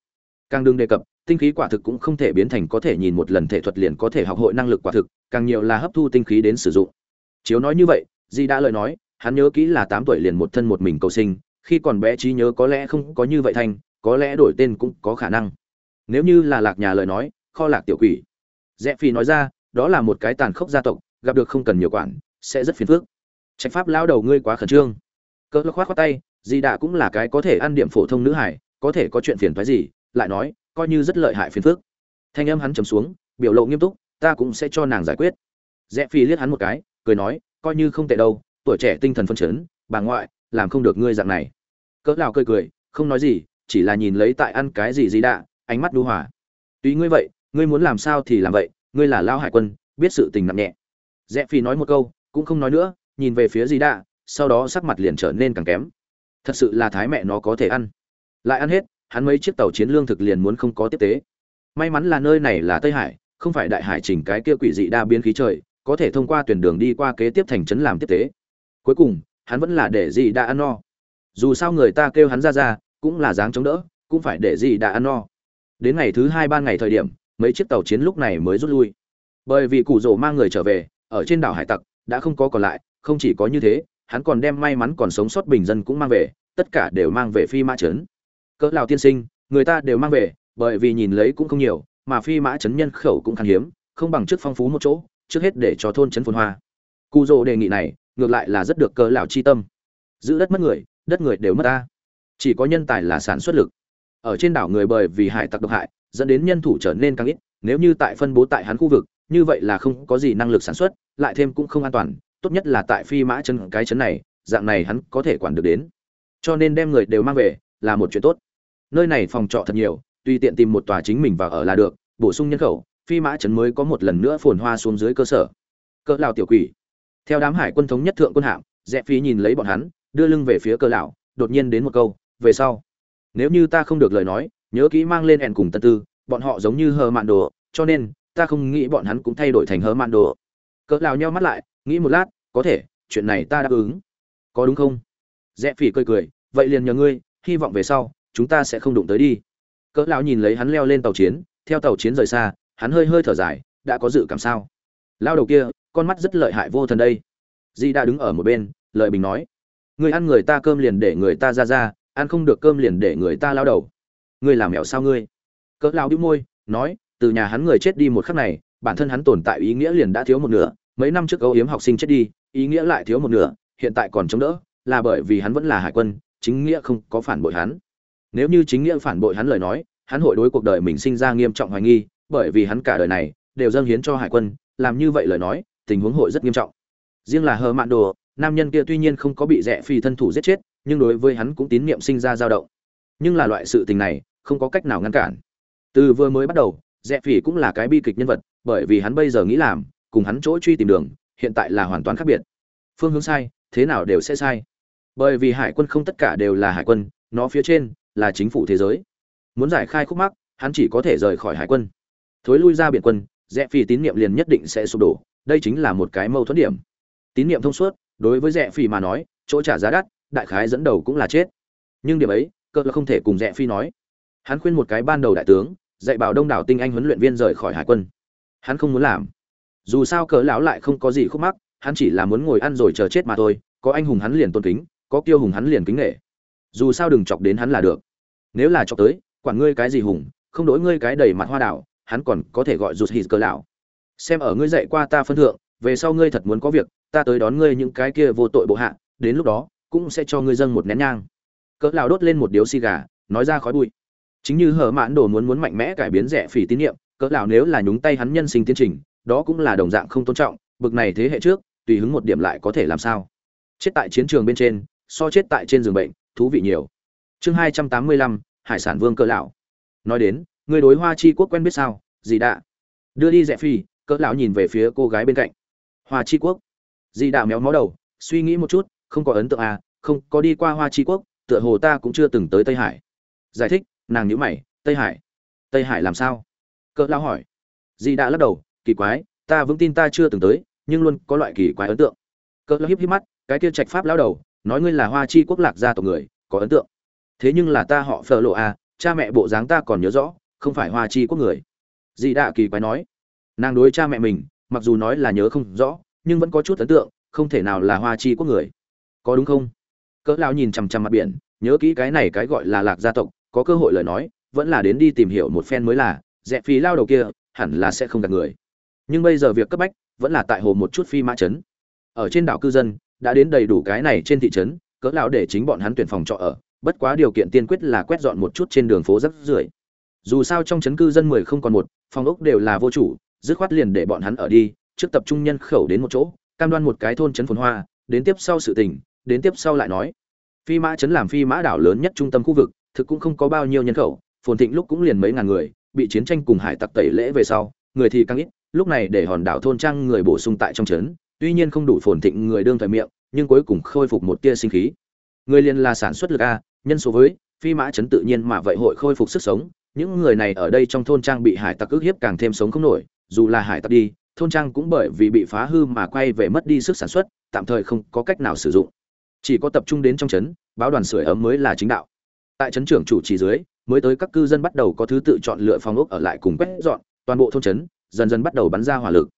Càng đừng đề cập, tinh khí quả thực cũng không thể biến thành có thể nhìn một lần thể thuật liền có thể học hội năng lực quả thực, càng nhiều là hấp thu tinh khí đến sử dụng. Chiếu nói như vậy, di đã lời nói, hắn nhớ kỹ là tám tuổi liền một thân một mình cầu sinh khi còn bé trí nhớ có lẽ không có như vậy thành, có lẽ đổi tên cũng có khả năng. Nếu như là lạc nhà lời nói, kho lạc tiểu quỷ. Rẽ phi nói ra, đó là một cái tàn khốc gia tộc, gặp được không cần nhiều quản, sẽ rất phiền phức. Trạch pháp lao đầu ngươi quá khẩn trương. Cỡ khoát khoát tay gì đạ cũng là cái có thể ăn điểm phổ thông nữ hải có thể có chuyện phiền phái gì, lại nói, coi như rất lợi hại phiền phức. Thanh âm hắn trầm xuống, biểu lộ nghiêm túc, ta cũng sẽ cho nàng giải quyết. Rẽ phi liếc hắn một cái, cười nói, coi như không tệ đâu, tuổi trẻ tinh thần phân chấn, bà ngoại làm không được ngươi dạng này. Cỡ lào cười cười, không nói gì, chỉ là nhìn lấy tại ăn cái gì gì đã ánh mắt đu hòa. Tùy ngươi vậy, ngươi muốn làm sao thì làm vậy, ngươi là lao hải quân, biết sự tình nặng nhẹ. Rẽ phi nói một câu, cũng không nói nữa, nhìn về phía gì đã sau đó sắc mặt liền trở nên càng kém. Thật sự là thái mẹ nó có thể ăn. Lại ăn hết, hắn mấy chiếc tàu chiến lương thực liền muốn không có tiếp tế. May mắn là nơi này là tây hải, không phải đại hải trình cái kia quỷ dị đa biến khí trời, có thể thông qua tuyển đường đi qua kế tiếp thành trấn làm tiếp tế. Cuối cùng hắn vẫn là để gì đã ăn no. Dù sao người ta kêu hắn ra ra, cũng là dáng chống đỡ, cũng phải để gì đã ăn no. Đến ngày thứ hai ba ngày thời điểm, mấy chiếc tàu chiến lúc này mới rút lui. Bởi vì cụ rổ mang người trở về, ở trên đảo hải tặc, đã không có còn lại, không chỉ có như thế, hắn còn đem may mắn còn sống sót bình dân cũng mang về, tất cả đều mang về phi mã trấn. Cỡ lào tiên sinh, người ta đều mang về, bởi vì nhìn lấy cũng không nhiều, mà phi mã trấn nhân khẩu cũng khan hiếm, không bằng trước phong phú một chỗ, trước hết để cho thôn trấn phồn hoa. Cụ rổ đề nghị này ngược lại là rất được cỡ lão chi tâm. Giữ đất mất người, đất người đều mất ta. Chỉ có nhân tài là sản xuất lực. Ở trên đảo người bởi vì hải tặc độc hại, dẫn đến nhân thủ trở nên càng ít, nếu như tại phân bố tại hắn khu vực, như vậy là không có gì năng lực sản xuất, lại thêm cũng không an toàn, tốt nhất là tại phi mã chân cái chấn này, dạng này hắn có thể quản được đến. Cho nên đem người đều mang về, là một chuyện tốt. Nơi này phòng trọ thật nhiều, tùy tiện tìm một tòa chính mình vào ở là được, bổ sung nhân khẩu, phi mã trấn mới có một lần nữa phồn hoa xuống dưới cơ sở. Cỡ lão tiểu quỷ theo đám hải quân thống nhất thượng quân hạm, rẽ phi nhìn lấy bọn hắn, đưa lưng về phía cỡ lão, đột nhiên đến một câu, về sau. Nếu như ta không được lời nói, nhớ kỹ mang lên ẻn cùng tân tư, bọn họ giống như hờ mạn đồ, cho nên, ta không nghĩ bọn hắn cũng thay đổi thành hờ mạn đồ. Cỡ lão nheo mắt lại, nghĩ một lát, có thể, chuyện này ta đáp ứng. Có đúng không? Rẽ phỉ cười cười, vậy liền nhờ ngươi, hy vọng về sau, chúng ta sẽ không đụng tới đi. Cỡ lão nhìn lấy hắn leo lên tàu chiến, theo tàu chiến rời xa, hắn hơi hơi thở dài, đã có dự cảm sao? Lao đầu kia con mắt rất lợi hại vô thần đây. Di đã đứng ở một bên lợi bình nói. Người ăn người ta cơm liền để người ta ra ra, ăn không được cơm liền để người ta lao đầu. Ngươi làm mẹo sao ngươi? Cỡ lao đĩu môi, nói, từ nhà hắn người chết đi một khắc này, bản thân hắn tồn tại ý nghĩa liền đã thiếu một nửa, mấy năm trước âu yếm học sinh chết đi, ý nghĩa lại thiếu một nửa, hiện tại còn chống đỡ, là bởi vì hắn vẫn là hải quân, chính nghĩa không có phản bội hắn. Nếu như chính nghĩa phản bội hắn lời nói, hắn hội đối cuộc đời mình sinh ra nghiêm trọng hoài nghi, bởi vì hắn cả đời này đều dâng hiến cho hải quân, làm như vậy lời nói tình huống hội rất nghiêm trọng. Riêng là hờ mạn đồ, nam nhân kia tuy nhiên không có bị rẻ phi thân thủ giết chết, nhưng đối với hắn cũng tín nhiệm sinh ra dao động. Nhưng là loại sự tình này, không có cách nào ngăn cản. Từ vừa mới bắt đầu rẽ Phi cũng là cái bi kịch nhân vật, bởi vì hắn bây giờ nghĩ làm, cùng hắn chỗ truy tìm đường, hiện tại là hoàn toàn khác biệt. Phương hướng sai, thế nào đều sẽ sai. Bởi vì hải quân không tất cả đều là hải quân, nó phía trên là chính phủ thế giới. Muốn giải khai khúc mắc, hắn chỉ có thể rời khỏi hải quân. Thối lui ra biển quân rẽ Phi tín nhiệm liền nhất định sẽ sụp đổ đây chính là một cái mâu thuẫn điểm. Tín nhiệm thông suốt, đối với rẽ Phi mà nói, chỗ trả giá đắt, đại khái dẫn đầu cũng là chết. Nhưng điểm ấy, cơ là không thể cùng rẽ phi nói. Hắn khuyên một cái ban đầu đại tướng, dạy bảo đông đảo tinh anh huấn luyện viên rời khỏi hải quân. Hắn không muốn làm. Dù sao cỡ lão lại không có gì khúc mắc, hắn chỉ là muốn ngồi ăn rồi chờ chết mà thôi, có anh hùng hắn liền tôn kính, có kiêu hùng hắn liền kính nghệ dù sao đừng chọc đến hắn là được. Nếu là chọc tới, quản ngươi cái gì hùng, không đổi ngươi cái đầy mặt hoa đảo, hắn còn có thể gọi rụt hít cỡ lão xem ở ngươi dạy qua ta phân thượng, về sau ngươi thật muốn có việc, ta tới đón ngươi những cái kia vô tội bộ hạ, đến lúc đó, cũng sẽ cho ngươi dâng một nén nhang. Cỡ lão đốt lên một điếu xì gà, nói ra khói bụi. Chính như hở mãn đồ muốn muốn mạnh mẽ cải biến rẻ phỉ tín nhiệm cỡ lão nếu là nhúng tay hắn nhân sinh tiến trình, đó cũng là đồng dạng không tôn trọng, bực này thế hệ trước, tùy hứng một điểm lại có thể làm sao? Chết tại chiến trường bên trên, so chết tại trên giường bệnh, thú vị nhiều. Chương hai trăm tám mươi lăm, hải sản vương cỡ lão. Nói đến người đối hoa chi quốc quen biết sao? Gì đã đưa đi rẻ phỉ cỡ lão nhìn về phía cô gái bên cạnh. Hoa chi quốc. Di Đạo méo mó đầu, suy nghĩ một chút, không có ấn tượng à không, có đi qua hoa chi quốc, tựa hồ ta cũng chưa từng tới tây hải. Giải thích, nàng nhíu mày, tây hải. Tây hải làm sao? Cỡ lão hỏi. Di đã lắc đầu, kỳ quái, ta vững tin ta chưa từng tới, nhưng luôn có loại kỳ quái ấn tượng. Cỡ lão híp híp mắt, cái kia trạch pháp lão đầu, nói ngươi là hoa chi quốc lạc gia tộc người, có ấn tượng. Thế nhưng là ta họ phở lộ à cha mẹ bộ dáng ta còn nhớ rõ, không phải hoa chi quốc người. Di Đạo kỳ quái nói nàng đối cha mẹ mình, mặc dù nói là nhớ không rõ, nhưng vẫn có chút ấn tượng, không thể nào là hoa chi quốc người. Có đúng không? Cỡ lão nhìn chằm chằm mặt biển, nhớ kỹ cái này cái gọi là lạc gia tộc, có cơ hội lời nói, vẫn là đến đi tìm hiểu một phen mới là dẹp phí lao đầu kia, hẳn là sẽ không gặp người. Nhưng bây giờ việc cấp bách, vẫn là tại hồ một chút phi mã trấn. Ở trên đảo cư dân, đã đến đầy đủ cái này trên thị trấn, cỡ lão để chính bọn hắn tuyển phòng trọ ở, bất quá điều kiện tiên quyết là quét dọn một chút trên đường phố rất rưởi. Dù sao trong trấn cư dân mười không còn một, phòng ốc đều là vô chủ dứt khoát liền để bọn hắn ở đi, trước tập trung nhân khẩu đến một chỗ, cam đoan một cái thôn trấn phồn hoa, đến tiếp sau sự tình, đến tiếp sau lại nói. Phi mã trấn làm phi mã đảo lớn nhất trung tâm khu vực, thực cũng không có bao nhiêu nhân khẩu, phồn thịnh lúc cũng liền mấy ngàn người, bị chiến tranh cùng hải tặc tẩy lễ về sau, người thì càng ít, lúc này để hòn đảo thôn trang người bổ sung tại trong trấn, tuy nhiên không đủ phồn thịnh người đương thời miệng, nhưng cuối cùng khôi phục một tia sinh khí. Người liền là sản xuất lực a, nhân số với, phi mã trấn tự nhiên mà vậy hội khôi phục sức sống, những người này ở đây trong thôn trang bị hải tặc ức hiếp càng thêm sống không nổi dù là hải tặc đi, thôn trang cũng bởi vì bị phá hư mà quay về mất đi sức sản xuất, tạm thời không có cách nào sử dụng. Chỉ có tập trung đến trong trấn, báo đoàn sưởi ấm mới là chính đạo. Tại trấn trưởng chủ trì dưới, mới tới các cư dân bắt đầu có thứ tự chọn lựa phòng ốc ở lại cùng quét dọn, toàn bộ thôn trấn dần dần bắt đầu bắn ra hỏa lực.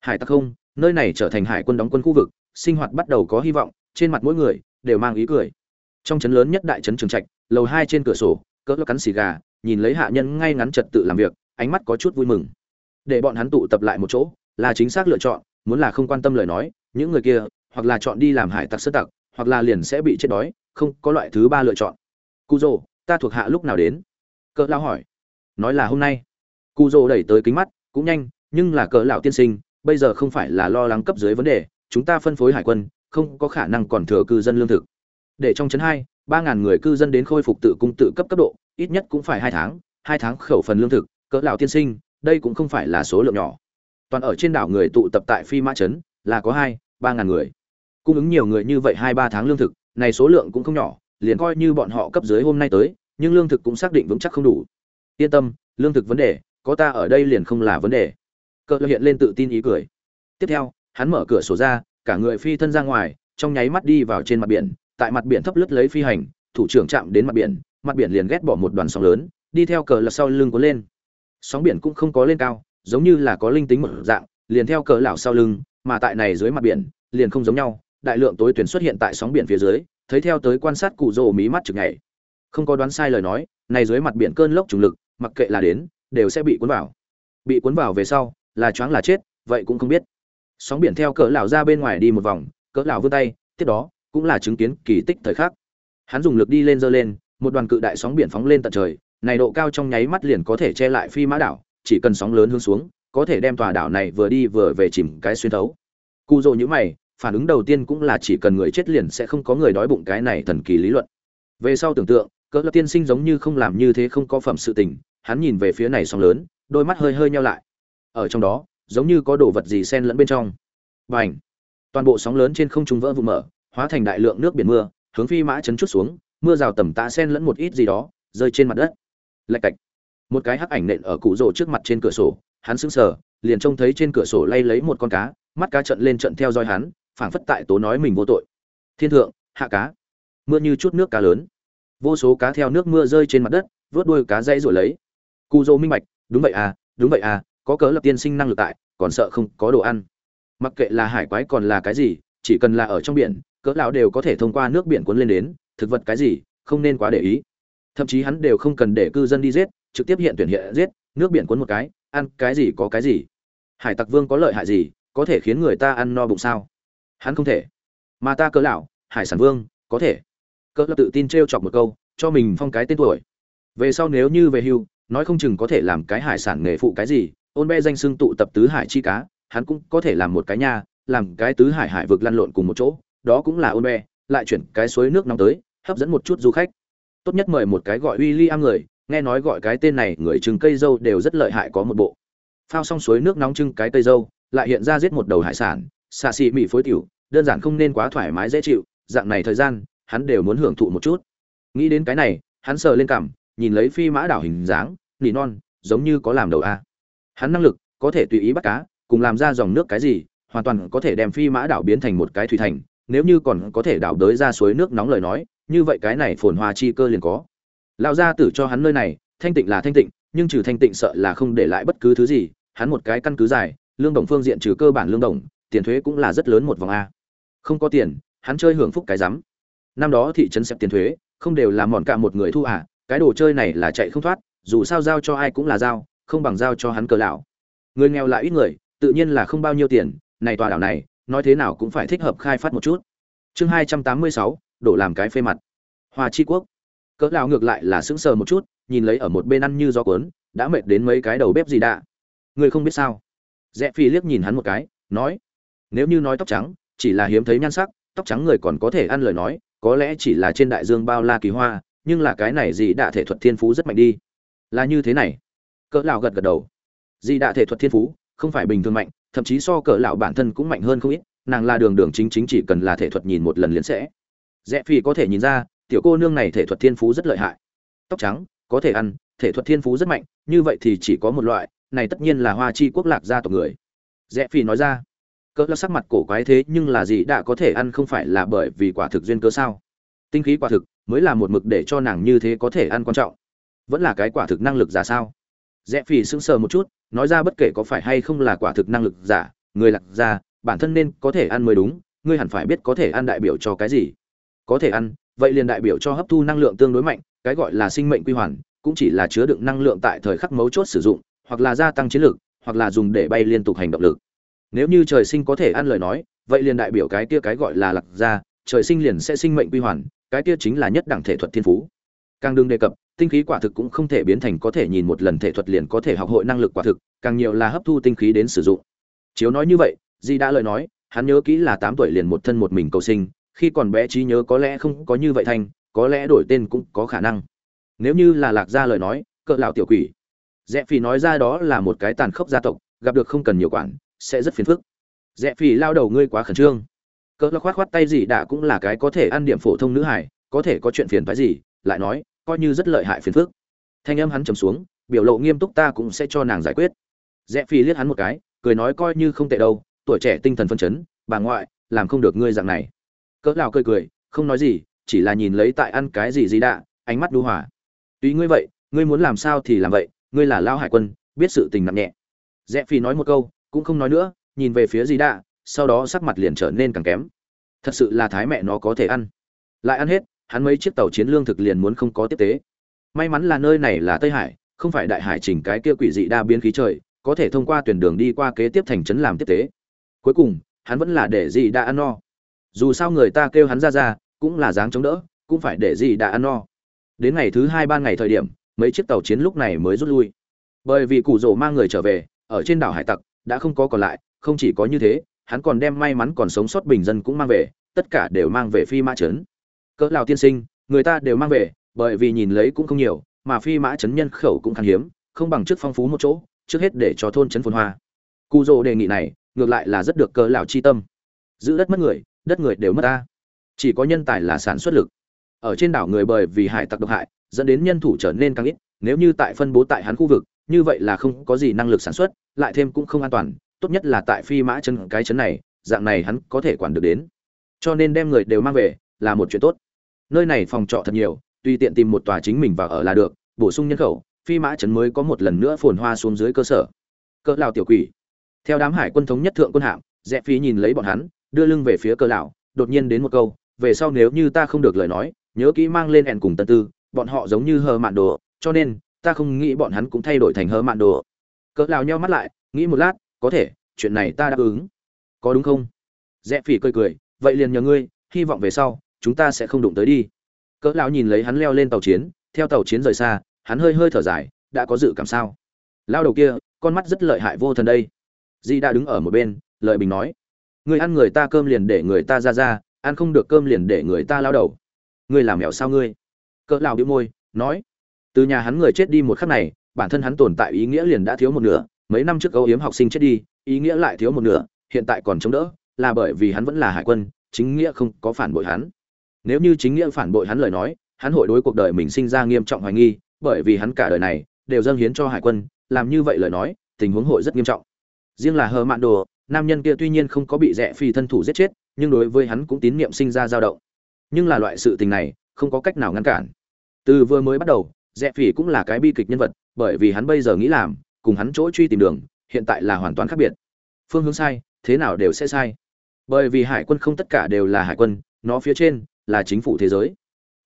Hải tặc không, nơi này trở thành hải quân đóng quân khu vực, sinh hoạt bắt đầu có hy vọng, trên mặt mỗi người đều mang ý cười. Trong trấn lớn nhất đại trấn trường trạch, lầu hai trên cửa sổ, cỡ cắn xì gà, nhìn lấy hạ nhân ngay ngắn trật tự làm việc, ánh mắt có chút vui mừng để bọn hắn tụ tập lại một chỗ, là chính xác lựa chọn, muốn là không quan tâm lời nói, những người kia, hoặc là chọn đi làm hải tặc sơ tặc, hoặc là liền sẽ bị chết đói, không có loại thứ ba lựa chọn. Cụ rồ ta thuộc hạ lúc nào đến? Cỡ lão hỏi. Nói là hôm nay. Cụ rồ đẩy tới kính mắt, cũng nhanh, nhưng là cỡ lão tiên sinh, bây giờ không phải là lo lắng cấp dưới vấn đề, chúng ta phân phối hải quân, không có khả năng còn thừa cư dân lương thực. Để trong chấn hai, ba ngàn người cư dân đến khôi phục tự cung tự cấp cấp độ, ít nhất cũng phải hai tháng hai tháng khẩu phần lương thực, cỡ lão tiên sinh đây cũng không phải là số lượng nhỏ. Toàn ở trên đảo người tụ tập tại phi mã trấn, là có hai, ba ngàn người. Cung ứng nhiều người như vậy hai, ba tháng lương thực, này số lượng cũng không nhỏ, liền coi như bọn họ cấp dưới hôm nay tới, nhưng lương thực cũng xác định vững chắc không đủ. Yên tâm, lương thực vấn đề, có ta ở đây liền không là vấn đề. Cỡ hiện lên tự tin ý cười. Tiếp theo, hắn mở cửa sổ ra, cả người phi thân ra ngoài, trong nháy mắt đi vào trên mặt biển, tại mặt biển thấp lướt lấy phi hành, thủ trưởng chạm đến mặt biển mặt biển liền ghét bỏ một đoàn sóng lớn, đi theo cờ lật sau lưng cuốn lên sóng biển cũng không có lên cao, giống như là có linh tính một dạng, liền theo cờ lão sau lưng, mà tại này dưới mặt biển, liền không giống nhau, đại lượng tối tuyển xuất hiện tại sóng biển phía dưới, thấy theo tới quan sát cụ rồ mí mắt chực ngày. Không có đoán sai lời nói, này dưới mặt biển cơn lốc trùng lực, mặc kệ là đến, đều sẽ bị cuốn vào. Bị cuốn vào về sau, là choáng là chết, vậy cũng không biết. Sóng biển theo cỡ lão ra bên ngoài đi một vòng cỡ lão vươn tay, tiếp đó, cũng là chứng kiến kỳ tích thời khắc. Hắn dùng lực đi lên dơ lên, một đoàn cự đại sóng biển phóng lên tận trời này độ cao trong nháy mắt liền có thể che lại phi mã đảo, chỉ cần sóng lớn hướng xuống, có thể đem tòa đảo này vừa đi vừa về chìm cái xuyên thấu. Cụ dỗ như mày, phản ứng đầu tiên cũng là chỉ cần người chết liền sẽ không có người đói bụng cái này thần kỳ lý luận. Về sau tưởng tượng, cỡ lập tiên sinh giống như không làm như thế không có phẩm sự tình, hắn nhìn về phía này sóng lớn, đôi mắt hơi hơi nhau lại. Ở trong đó, giống như có đồ vật gì xen lẫn bên trong. Và ảnh toàn bộ sóng lớn trên không trung vỡ vụ mở, hóa thành đại lượng nước biển mưa, hướng phi mã chấn chút xuống, mưa rào tầm tạ xen lẫn một ít gì đó, rơi trên mặt đất lạch cạch. Một cái hắc ảnh nện ở cụ rồ trước mặt trên cửa sổ, hắn sững sờ, liền trông thấy trên cửa sổ lay lấy một con cá, mắt cá trận lên trận theo dõi hắn, phảng phất tại tố nói mình vô tội. Thiên thượng, hạ cá. Mưa như chút nước cá lớn. Vô số cá theo nước mưa rơi trên mặt đất, vớt đuôi cá dây rồi lấy. Cụ rồ minh bạch, đúng vậy à đúng vậy à có cớ lập tiên sinh năng lực tại, còn sợ không có đồ ăn. Mặc kệ là hải quái còn là cái gì, chỉ cần là ở trong biển, cỡ lão đều có thể thông qua nước biển cuốn lên đến, thực vật cái gì, không nên quá để ý thậm chí hắn đều không cần để cư dân đi giết, trực tiếp hiện tuyển hiện giết, nước biển cuốn một cái, ăn cái gì có cái gì. Hải tặc vương có lợi hại gì, có thể khiến người ta ăn no bụng sao? Hắn không thể. Mà ta cỡ lão, hải sản vương, có thể. Cỡ lão tự tin trêu chọc một câu, cho mình phong cái tên tuổi. Về sau nếu như về hưu, nói không chừng có thể làm cái hải sản nghề phụ cái gì, ôn be danh xưng tụ tập tứ hải chi cá, hắn cũng có thể làm một cái nha, làm cái tứ hải hải vực lăn lộn cùng một chỗ, đó cũng là ôn be, lại chuyển cái suối nước nóng tới, hấp dẫn một chút du khách tốt nhất mời một cái gọi William người, nghe nói gọi cái tên này, người trưng cây dâu đều rất lợi hại có một bộ. Phao xong suối nước nóng trưng cái cây dâu, lại hiện ra giết một đầu hải sản, xạ xị mị phối tiểu, đơn giản không nên quá thoải mái dễ chịu, dạng này thời gian, hắn đều muốn hưởng thụ một chút. Nghĩ đến cái này, hắn sờ lên cằm, nhìn lấy phi mã đảo hình dáng, nỉ non, giống như có làm đầu a. Hắn năng lực, có thể tùy ý bắt cá, cùng làm ra dòng nước cái gì, hoàn toàn có thể đem phi mã đảo biến thành một cái thủy thành, nếu như còn có thể đảo đới ra suối nước nóng lời nói như vậy cái này phồn hoa chi cơ liền có. Lão gia tử cho hắn nơi này, thanh tịnh là thanh tịnh, nhưng trừ thanh tịnh sợ là không để lại bất cứ thứ gì, hắn một cái căn cứ dài, lương đồng phương diện trừ cơ bản lương đồng, tiền thuế cũng là rất lớn một vòng a. Không có tiền, hắn chơi hưởng phúc cái rắm. Năm đó thị trấn xếp tiền thuế, không đều là mòn cả một người thu à cái đồ chơi này là chạy không thoát, dù sao giao cho ai cũng là giao, không bằng giao cho hắn cờ lão. Người nghèo là ít người, tự nhiên là không bao nhiêu tiền, này tòa đảo này, nói thế nào cũng phải thích hợp khai phát một chút. Chương hai trăm tám mươi sáu đổ làm cái phê mặt. Hoa chi quốc. Cỡ lão ngược lại là sững sờ một chút, nhìn lấy ở một bên ăn như gió cuốn, đã mệt đến mấy cái đầu bếp gì đã người không biết sao. Rẽ phi liếc nhìn hắn một cái, nói, nếu như nói tóc trắng, chỉ là hiếm thấy nhan sắc, tóc trắng người còn có thể ăn lời nói, có lẽ chỉ là trên đại dương bao la kỳ hoa, nhưng là cái này gì đã thể thuật thiên phú rất mạnh đi. Là như thế này. Cỡ lão gật gật đầu. Dị đạ thể thuật thiên phú, không phải bình thường mạnh, thậm chí so cỡ lão bản thân cũng mạnh hơn không ít, nàng là đường đường chính chính chỉ cần là thể thuật nhìn một lần liền sẽ rẽ phi có thể nhìn ra, tiểu cô nương này thể thuật thiên phú rất lợi hại. Tóc trắng, có thể ăn, thể thuật thiên phú rất mạnh, như vậy thì chỉ có một loại, này tất nhiên là hoa chi quốc lạc gia tộc người. Rẽ phi nói ra, cỡ lão sắc mặt cổ quái thế, nhưng là gì đã có thể ăn không phải là bởi vì quả thực duyên cớ sao? Tinh khí quả thực mới là một mực để cho nàng như thế có thể ăn quan trọng. Vẫn là cái quả thực năng lực giả sao? Rẽ phi sững sờ một chút, nói ra bất kể có phải hay không là quả thực năng lực giả, người lạc gia, bản thân nên có thể ăn mới đúng, ngươi hẳn phải biết có thể ăn đại biểu cho cái gì có thể ăn, vậy liền đại biểu cho hấp thu năng lượng tương đối mạnh, cái gọi là sinh mệnh quy hoàn, cũng chỉ là chứa đựng năng lượng tại thời khắc mấu chốt sử dụng, hoặc là gia tăng chiến lực hoặc là dùng để bay liên tục hành động lực. Nếu như trời sinh có thể ăn lời nói, vậy liền đại biểu cái kia cái gọi là lạc ra trời sinh liền sẽ sinh mệnh quy hoàn, cái kia chính là nhất đẳng thể thuật thiên phú. Càng đừng đề cập, tinh khí quả thực cũng không thể biến thành có thể nhìn một lần thể thuật liền có thể học hội năng lực quả thực, càng nhiều là hấp thu tinh khí đến sử dụng. Chiếu nói như vậy, di đã lời nói, hắn nhớ kỹ là tám tuổi liền một thân một mình cầu sinh khi còn bé trí nhớ có lẽ không có như vậy thành, có lẽ đổi tên cũng có khả năng. Nếu như là lạc gia lời nói, cỡ lão tiểu quỷ. Rẽ phi nói ra đó là một cái tàn khốc gia tộc, gặp được không cần nhiều quản, sẽ rất phiền phức. Rẽ phi lao đầu ngươi quá khẩn trương. Cỡ lão khoát khoát tay gì đã cũng là cái có thể ăn điểm phổ thông nữ hải có thể có chuyện phiền phải gì, lại nói, coi như rất lợi hại phiền phức. Thanh âm hắn trầm xuống, biểu lộ nghiêm túc ta cũng sẽ cho nàng giải quyết. Rẽ phi liếc hắn một cái, cười nói coi như không tệ đâu, tuổi trẻ tinh thần phân chấn, bà ngoại, làm không được ngươi dạng này cỡ lão cười cười, không nói gì, chỉ là nhìn lấy tại ăn cái gì gì đã ánh mắt đu hòa. Tùy ngươi vậy, ngươi muốn làm sao thì làm vậy, ngươi là lao hải quân, biết sự tình nặng nhẹ. Rẽ phi nói một câu, cũng không nói nữa, nhìn về phía gì đã sau đó sắc mặt liền trở nên càng kém. Thật sự là thái mẹ nó có thể ăn. Lại ăn hết, hắn mấy chiếc tàu chiến lương thực liền muốn không có tiếp tế. May mắn là nơi này là tây hải, không phải đại hải chỉnh cái kia quỷ dị đa biến khí trời, có thể thông qua tuyển đường đi qua kế tiếp thành trấn làm tiếp tế. Cuối cùng, hắn vẫn là để gì đã ăn no dù sao người ta kêu hắn ra ra, cũng là dáng chống đỡ, cũng phải để gì đã ăn no. Đến ngày thứ hai ba ngày thời điểm, mấy chiếc tàu chiến lúc này mới rút lui. Bởi vì cụ rổ mang người trở về, ở trên đảo hải tặc, đã không có còn lại, không chỉ có như thế, hắn còn đem may mắn còn sống sót bình dân cũng mang về, tất cả đều mang về phi mã trấn. Cỡ lào tiên sinh, người ta đều mang về, bởi vì nhìn lấy cũng không nhiều, mà phi mã trấn nhân khẩu cũng khan hiếm, không bằng trước phong phú một chỗ, trước hết để cho thôn trấn phồn hoa. Cụ rồ đề nghị này, ngược lại là rất được cỡ lào chi tâm. Giữ đất mất người đất người đều mất ta. Chỉ có nhân tài là sản xuất lực. Ở trên đảo người bởi vì hải tặc độc hại, dẫn đến nhân thủ trở nên càng ít, nếu như tại phân bố tại hắn khu vực, như vậy là không có gì năng lực sản xuất, lại thêm cũng không an toàn, tốt nhất là tại phi mã chân cái chấn này, dạng này hắn có thể quản được đến. Cho nên đem người đều mang về, là một chuyện tốt. Nơi này phòng trọ thật nhiều, tùy tiện tìm một tòa chính mình vào ở là được, bổ sung nhân khẩu, phi mã trấn mới có một lần nữa phồn hoa xuống dưới cơ sở. Cỡ lào tiểu quỷ. Theo đám hải quân thống nhất thượng quân hạm, rẽ phi nhìn lấy bọn hắn đưa lưng về phía cỡ lão, đột nhiên đến một câu về sau nếu như ta không được lời nói nhớ kỹ mang lên ẹn cùng tân tư bọn họ giống như hờ mạn đồ cho nên ta không nghĩ bọn hắn cũng thay đổi thành hờ mạn đồ. Cỡ lão nheo mắt lại nghĩ một lát có thể chuyện này ta đáp ứng. Có đúng không? Rẽ phỉ cười cười vậy liền nhờ ngươi hy vọng về sau chúng ta sẽ không đụng tới đi. Cỡ lão nhìn lấy hắn leo lên tàu chiến theo tàu chiến rời xa hắn hơi hơi thở dài đã có dự cảm sao? Lao đầu kia con mắt rất lợi hại vô thần đây. Di đã đứng ở một bên lợi bình nói người ăn người ta cơm liền để người ta ra ra, ăn không được cơm liền để người ta lao đầu. Ngươi làm mèo sao ngươi? Cỡ lão đĩu môi, nói. Từ nhà hắn người chết đi một khắc này, bản thân hắn tồn tại ý nghĩa liền đã thiếu một nửa. Mấy năm trước âu yếm học sinh chết đi, ý nghĩa lại thiếu một nửa, hiện tại còn chống đỡ, là bởi vì hắn vẫn là hải quân, chính nghĩa không có phản bội hắn. Nếu như chính nghĩa phản bội hắn lời nói, hắn hội đối cuộc đời mình sinh ra nghiêm trọng hoài nghi, bởi vì hắn cả đời này đều dâng hiến cho hải quân, làm như vậy lời nói, tình huống hội rất nghiêm trọng. Riêng là hờ mạn đồ nam nhân kia tuy nhiên không có bị rẻ phi thân thủ giết chết, nhưng đối với hắn cũng tín niệm sinh ra dao động. Nhưng là loại sự tình này, không có cách nào ngăn cản. Từ vừa mới bắt đầu, rẻ phi cũng là cái bi kịch nhân vật, bởi vì hắn bây giờ nghĩ làm, cùng hắn chỗ truy tìm đường, hiện tại là hoàn toàn khác biệt. Phương hướng sai, thế nào đều sẽ sai. Bởi vì hải quân không tất cả đều là hải quân, nó phía trên là chính phủ thế giới.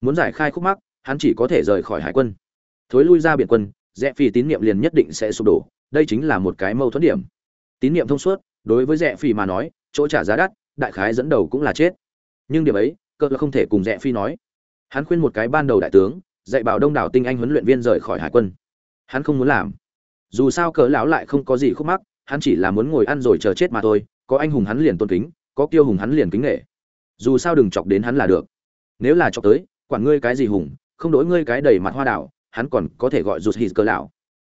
Muốn giải khai khúc mắc, hắn chỉ có thể rời khỏi hải quân. Thối lui ra biển quân rẽ phi tín nhiệm liền nhất định sẽ sụp đổ, đây chính là một cái mâu thuẫn điểm. Tín nhiệm thông suốt đối với rẽ phi mà nói, chỗ trả giá đắt, đại khái dẫn đầu cũng là chết. Nhưng điểm ấy cơ là không thể cùng rẽ phi nói. Hắn khuyên một cái ban đầu đại tướng, dạy bảo đông đảo tinh anh huấn luyện viên rời khỏi hải quân. Hắn không muốn làm. Dù sao cỡ lão lại không có gì khúc mắc, hắn chỉ là muốn ngồi ăn rồi chờ chết mà thôi, có anh hùng hắn liền tôn kính, có kiêu hùng hắn liền kính nghệ dù sao đừng chọc đến hắn là được. Nếu là chọc tới, quản ngươi cái gì hùng, không đối ngươi cái đầy mặt hoa đảo, hắn còn có thể gọi rụt hít cỡ lão.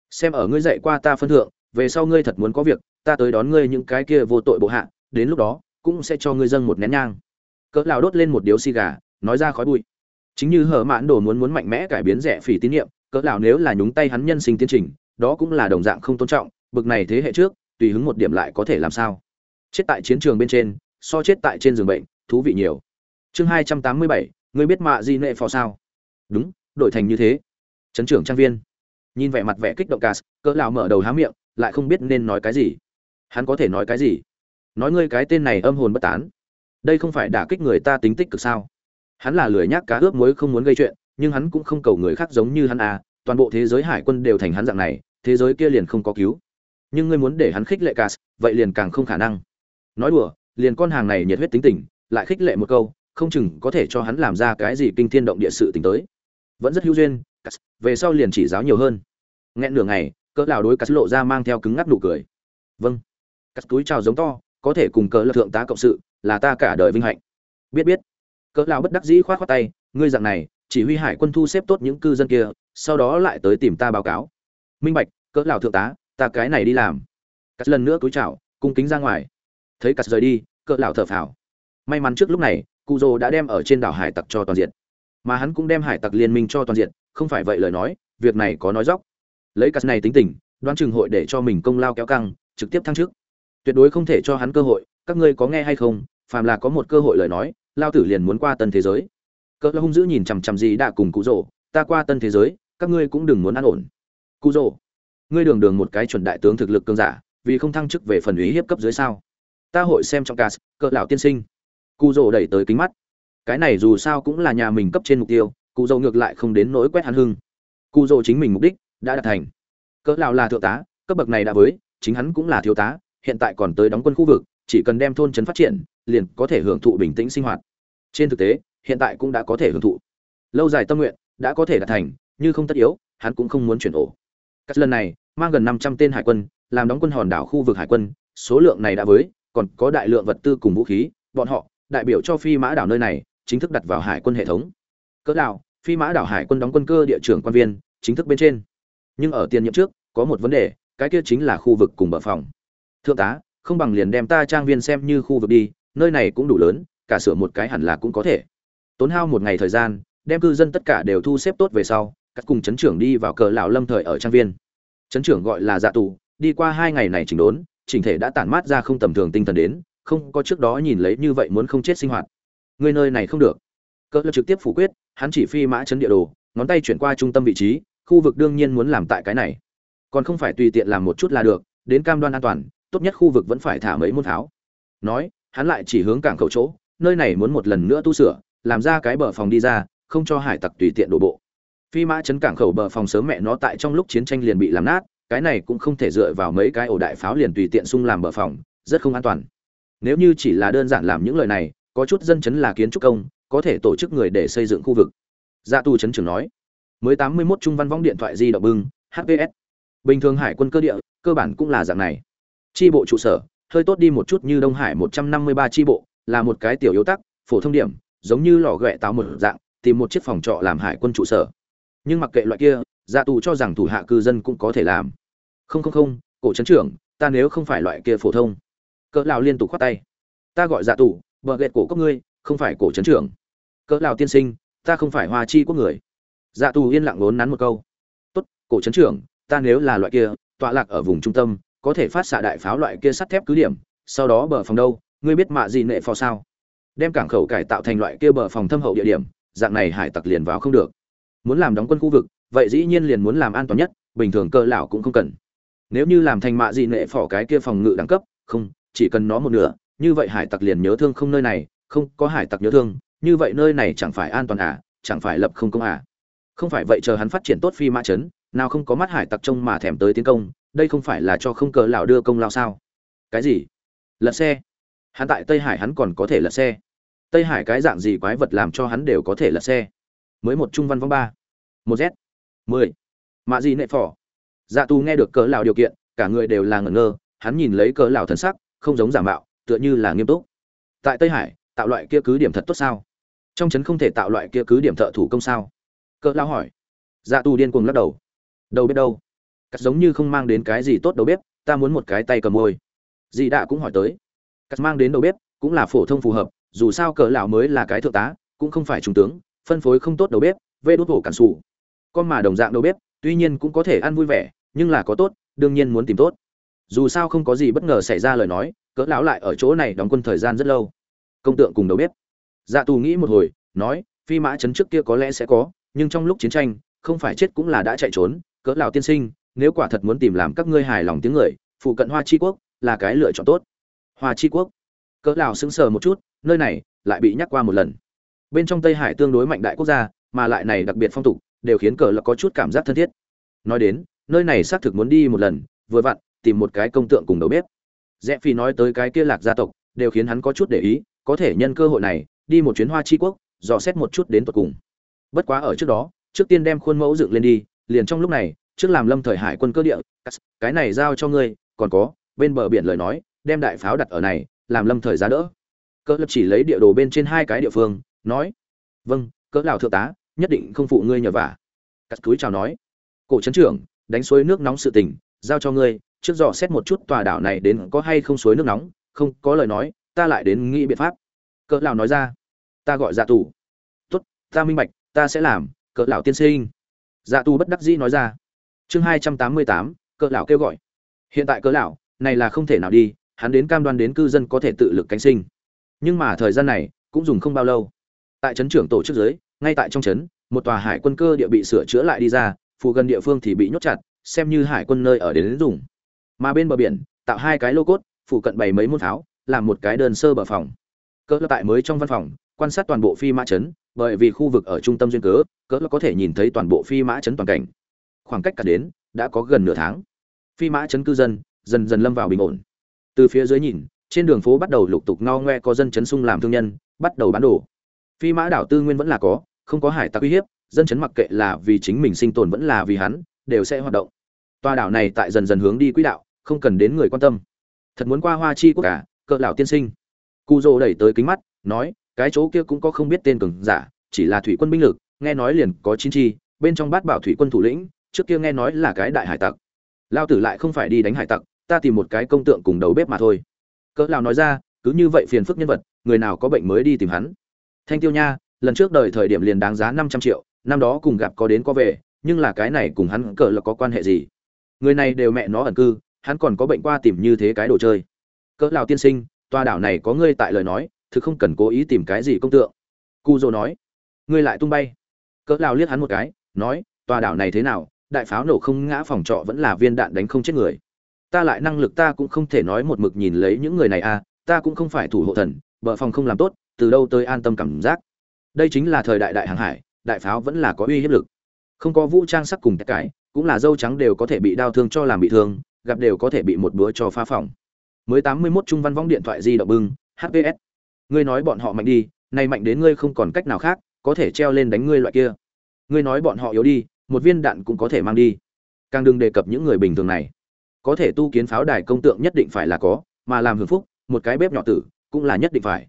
Xem ở ngươi dạy qua ta phân thượng, về sau ngươi thật muốn có việc ta tới đón ngươi những cái kia vô tội bộ hạ, đến lúc đó, cũng sẽ cho ngươi dâng một nén nhang. Cỡ lão đốt lên một điếu xì gà, nói ra khói bụi. Chính như hở mãn đồ muốn muốn mạnh mẽ cải biến rẻ phỉ tín nhiệm cỡ lão nếu là nhúng tay hắn nhân sinh tiến trình, đó cũng là đồng dạng không tôn trọng, bực này thế hệ trước, tùy hứng một điểm lại có thể làm sao? Chết tại chiến trường bên trên, so chết tại trên giường bệnh, thú vị nhiều. Chương hai trăm tám mươi bảy, ngươi biết mạ di nệ phò sao? Đúng, đổi thành như thế. Trấn trưởng trang viên. Nhìn vẻ mặt vẻ kích động cà cỡ lão mở đầu há miệng, lại không biết nên nói cái gì hắn có thể nói cái gì? Nói ngươi cái tên này âm hồn bất tán. Đây không phải đả kích người ta tính tích cực sao? Hắn là lười nhác cá ướp muối không muốn gây chuyện, nhưng hắn cũng không cầu người khác giống như hắn à toàn bộ thế giới hải quân đều thành hắn dạng này, thế giới kia liền không có cứu. Nhưng ngươi muốn để hắn khích lệ cas vậy liền càng không khả năng. Nói đùa, liền con hàng này nhiệt huyết tính tình, lại khích lệ một câu, không chừng có thể cho hắn làm ra cái gì kinh thiên động địa sự tình tới. Vẫn rất hữu duyên cas về sau liền chỉ giáo nhiều hơn. Nghẹn nửa ngày, cỡ nào đối cas lộ ra mang theo cứng ngắc nụ cười. Vâng cắt túi chào giống to, có thể cùng cỡ là thượng tá cộng sự, là ta cả đời vinh hạnh. Biết biết. Cỡ lão bất đắc dĩ khoát khoát tay, ngươi dạng này, chỉ huy hải quân thu xếp tốt những cư dân kia, sau đó lại tới tìm ta báo cáo. Minh bạch, cỡ lão thượng tá, ta cái này đi làm. Cắt lần nữa cúi chào, cung kính ra ngoài. Thấy cắt rời đi, cỡ lão thở phào. May mắn trước lúc này, cụ dô đã đem ở trên đảo hải tặc cho toàn diện. Mà hắn cũng đem hải tặc liên minh cho toàn diện, không phải vậy lời nói, việc này có nói dóc lấy cắt này tính tình, đoán chừng hội để cho mình công lao kéo căng, trực tiếp thăng chức tuyệt đối không thể cho hắn cơ hội, các ngươi có nghe hay không? Phàm là có một cơ hội lời nói, lao tử liền muốn qua tân thế giới. Cỡ hung dữ nhìn chằm chằm gì đã cùng cụ rỗ ta qua tân thế giới, các ngươi cũng đừng muốn an ổn. Cụ rỗ ngươi đường đường một cái chuẩn đại tướng thực lực cương giả, vì không thăng chức về phần ý hiếp cấp dưới sao? Ta hội xem trong cas cỡ lão tiên sinh. Cụ rỗ đẩy tới kính mắt. Cái này dù sao cũng là nhà mình cấp trên mục tiêu, cụ rỗ ngược lại không đến nỗi quét hắn hưng. Cụ rỗ chính mình mục đích đã đạt thành. Cỡ lão là thượng tá, cấp bậc này đã với, chính hắn cũng là thiếu tá hiện tại còn tới đóng quân khu vực, chỉ cần đem thôn trấn phát triển, liền có thể hưởng thụ bình tĩnh sinh hoạt. Trên thực tế, hiện tại cũng đã có thể hưởng thụ. Lâu dài tâm nguyện đã có thể đạt thành, như không tất yếu, hắn cũng không muốn chuyển ổ. Các lần này, mang gần năm trăm tên hải quân, làm đóng quân hòn đảo khu vực hải quân, số lượng này đã với, còn có đại lượng vật tư cùng vũ khí, bọn họ, đại biểu cho phi mã đảo nơi này, chính thức đặt vào hải quân hệ thống. Cỡ đảo phi mã đảo hải quân đóng quân cơ địa trưởng quan viên, chính thức bên trên. Nhưng ở tiền nhiệm trước, có một vấn đề, cái kia chính là khu vực cùng bờ phòng thượng tá, không bằng liền đem ta trang viên xem như khu vực đi, nơi này cũng đủ lớn, cả sửa một cái hẳn là cũng có thể. Tốn hao một ngày thời gian, đem cư dân tất cả đều thu xếp tốt về sau, các cùng chấn trưởng đi vào cờ lão lâm thời ở trang viên. Chấn trưởng gọi là dạ tù, đi qua hai ngày này chỉnh đốn, chỉnh thể đã tản mát ra không tầm thường tinh thần đến, không có trước đó nhìn lấy như vậy muốn không chết sinh hoạt. Người nơi này không được. Cỡ trực tiếp phủ quyết, hắn chỉ phi mã chấn địa đồ, ngón tay chuyển qua trung tâm vị trí, khu vực đương nhiên muốn làm tại cái này. Còn không phải tùy tiện làm một chút là được, đến cam đoan an toàn tốt nhất khu vực vẫn phải thả mấy môn tháo nói, hắn lại chỉ hướng cảng khẩu chỗ, nơi này muốn một lần nữa tu sửa, làm ra cái bờ phòng đi ra, không cho hải tặc tùy tiện đổ bộ. Phi mã chấn cảng khẩu bờ phòng sớm mẹ nó tại trong lúc chiến tranh liền bị làm nát, cái này cũng không thể dựa vào mấy cái ổ đại pháo liền tùy tiện xung làm bờ phòng, rất không an toàn. Nếu như chỉ là đơn giản làm những lời này, có chút dân chấn là kiến trúc công, có thể tổ chức người để xây dựng khu vực. Dạ tu chấn trưởng nói. Mới tám mươi 81 trung văn võng điện thoại di động bưng hps bình thường hải quân cơ địa, cơ bản cũng là dạng này tri bộ trụ sở, hơi tốt đi một chút như đông hải một trăm năm mươi ba tri bộ, là một cái tiểu yếu tắc, phổ thông điểm, giống như lò ghẹ táo một dạng, tìm một chiếc phòng trọ làm hải quân trụ sở. Nhưng mặc kệ loại kia dạ tù cho rằng thủ hạ cư dân cũng có thể làm. Không không không, cổ trấn trưởng, ta nếu không phải loại kia phổ thông. Cỡ lào liên tục khoát tay. Ta gọi dạ tù, bờ ghẹt cổ cốc ngươi, không phải cổ trấn trưởng. Cỡ lào tiên sinh, ta không phải hoa chi quốc người. Dạ tù yên lặng lốn nắn một câu. Tốt, cổ trấn trưởng, ta nếu là loại kia, tọa lạc ở vùng trung tâm có thể phát xạ đại pháo loại kia sắt thép cứ điểm, sau đó bờ phòng đâu, ngươi biết mạ gì nệ phò sao? Đem cảng khẩu cải tạo thành loại kia bờ phòng thâm hậu địa điểm, dạng này hải tặc liền vào không được. Muốn làm đóng quân khu vực, vậy dĩ nhiên liền muốn làm an toàn nhất, bình thường cơ lão cũng không cần. Nếu như làm thành mạ gì nệ phò cái kia phòng ngự đẳng cấp, không, chỉ cần nó một nửa, như vậy hải tặc liền nhớ thương không nơi này, không, có hải tặc nhớ thương, như vậy nơi này chẳng phải an toàn à chẳng phải lập không công à. Không phải vậy chờ hắn phát triển tốt phi mã chấn, nào không có mắt hải tặc trông mà thèm tới tiến công đây không phải là cho không cờ lão đưa công lao sao? Cái gì? Lật xe. Hắn tại tây hải hắn còn có thể lật xe. Tây hải cái dạng gì quái vật làm cho hắn đều có thể lật xe? Mới một trung văn vong ba. Một z. Mười. Mạ gì nệ phỏ. Dạ tu nghe được cỡ lão điều kiện, cả người đều là ngẩn ngơ, hắn nhìn lấy cỡ lão thần sắc, không giống giả mạo, tựa như là nghiêm túc. Tại tây hải, tạo loại kia cứ điểm thật tốt sao? Trong trấn không thể tạo loại kia cứ điểm thợ thủ công sao? Cỡ lão hỏi. Dạ tu điên cuồng lắc đầu. Đâu biết đâu cắt giống như không mang đến cái gì tốt đầu bếp, ta muốn một cái tay cầm môi. Dì đạ cũng hỏi tới. Cắt mang đến đầu bếp, cũng là phổ thông phù hợp, dù sao cỡ lão mới là cái thượng tá, cũng không phải trung tướng, phân phối không tốt đầu bếp, vê đốt hổ cản sủ. Con mà đồng dạng đầu bếp, tuy nhiên cũng có thể ăn vui vẻ, nhưng là có tốt, đương nhiên muốn tìm tốt. Dù sao không có gì bất ngờ xảy ra lời nói, cỡ lão lại ở chỗ này đóng quân thời gian rất lâu. Công tượng cùng đầu bếp. Dạ tù nghĩ một hồi, nói, phi mã chấn trước kia có lẽ sẽ có, nhưng trong lúc chiến tranh, không phải chết cũng là đã chạy trốn, cỡ lão tiên sinh nếu quả thật muốn tìm làm các ngươi hài lòng tiếng người, phụ cận hoa chi quốc là cái lựa chọn tốt. Hoa chi quốc. Cỡ lào sững sờ một chút, nơi này lại bị nhắc qua một lần. Bên trong tây hải tương đối mạnh đại quốc gia, mà lại này đặc biệt phong tục, đều khiến cờ là có chút cảm giác thân thiết. Nói đến, nơi này xác thực muốn đi một lần, vừa vặn, tìm một cái công tượng cùng đầu bếp. Rẽ phi nói tới cái kia lạc gia tộc, đều khiến hắn có chút để ý, có thể nhân cơ hội này, đi một chuyến hoa chi quốc, dò xét một chút đến tận cùng. Bất quá ở trước đó, trước tiên đem khuôn mẫu dựng lên đi, liền trong lúc này trước làm lâm thời hải quân cơ địa cái này giao cho ngươi, còn có, bên bờ biển lời nói, đem đại pháo đặt ở này, làm lâm thời giá đỡ. Cỡ lập chỉ lấy địa đồ bên trên hai cái địa phương, nói vâng cỡ lão thượng tá, nhất định không phụ ngươi nhờ vả. Cắt túi chào nói, cổ trấn trưởng, đánh suối nước nóng sự tình, giao cho ngươi, trước dò xét một chút tòa đảo này đến có hay không suối nước nóng, không có lời nói, ta lại đến nghĩ biện pháp. Cỡ lão nói ra, ta gọi dạ tù. Tốt, ta minh bạch, ta sẽ làm cỡ lão tiên sinh. Dạ tù bất đắc dĩ nói ra chương hai trăm tám mươi tám, cỡ lão kêu gọi. Hiện tại cỡ lão, này là không thể nào đi, hắn đến cam đoan đến cư dân có thể tự lực cánh sinh. Nhưng mà thời gian này, cũng dùng không bao lâu. Tại trấn trưởng tổ chức giới ngay tại trong trấn, một tòa hải quân cơ địa bị sửa chữa lại đi ra phụ gần địa phương thì bị nhốt chặt, xem như hải quân nơi ở đến dùng. Mà bên bờ biển, tạo hai cái lô cốt phụ cận bày mấy môn tháo làm một cái đơn sơ bờ phòng. Cỡ tại mới trong văn phòng, quan sát toàn bộ phi mã trấn, bởi vì khu vực ở trung tâm duyên cớ, cỡ có thể nhìn thấy toàn bộ phi mã trấn toàn cảnh khoảng cách cả đến, đã có gần nửa tháng. Phi mã chấn cư dân, dần dần lâm vào bình ổn. Từ phía dưới nhìn, trên đường phố bắt đầu lục tục no ngoe có dân chấn sung làm thương nhân, bắt đầu bán đồ. Phi mã đảo tư nguyên vẫn là có, không có hải tặc uy hiếp, dân chấn mặc kệ là vì chính mình sinh tồn vẫn là vì hắn, đều sẽ hoạt động. Toa đảo này tại dần dần hướng đi quỹ đạo, không cần đến người quan tâm. Thật muốn qua hoa chi quốc cả cỡ lão tiên sinh. Cu dô đẩy tới kính mắt, nói, cái chỗ kia cũng có không biết tên cường giả, chỉ là thủy quân binh lực, nghe nói liền có chín chi, bên trong bát bảo thủy quân thủ lĩnh trước kia nghe nói là cái đại hải tặc. Lao tử lại không phải đi đánh hải tặc, ta tìm một cái công tượng cùng đầu bếp mà thôi. Cỡ lão nói ra, cứ như vậy phiền phức nhân vật, người nào có bệnh mới đi tìm hắn. Thanh tiêu nha, lần trước đời thời điểm liền đáng giá năm trăm triệu, năm đó cùng gặp có đến có về, nhưng là cái này cùng hắn cỡ là có quan hệ gì? Người này đều mẹ nó ẩn cư, hắn còn có bệnh qua tìm như thế cái đồ chơi. Cỡ lão tiên sinh, tòa đảo này có ngươi tại lời nói, thực không cần cố ý tìm cái gì công tượng. Cu dô nói, ngươi lại tung bay. Cỡ lão liếc hắn một cái, nói, tòa đảo này thế nào đại pháo nổ không ngã phòng trọ vẫn là viên đạn đánh không chết người. Ta lại năng lực ta cũng không thể nói một mực nhìn lấy những người này à ta cũng không phải thủ hộ thần vợ phòng không làm tốt, từ đâu tới an tâm cảm giác. Đây chính là thời đại đại hàng hải, đại pháo vẫn là có uy hiếp lực. Không có vũ trang sắc cùng tất cái cũng là dâu trắng đều có thể bị đau thương cho làm bị thương, gặp đều có thể bị một búa cho phá phòng. Mới tám mươi 81 trung văn võng điện thoại di động bưng hps ngươi nói bọn họ mạnh đi, nay mạnh đến ngươi không còn cách nào khác, có thể treo lên đánh ngươi loại kia. Ngươi nói bọn họ yếu đi một viên đạn cũng có thể mang đi. Càng đừng đề cập những người bình thường này. Có thể tu kiến pháo đài công tượng nhất định phải là có, mà làm hưởng phúc, một cái bếp nhỏ tử, cũng là nhất định phải.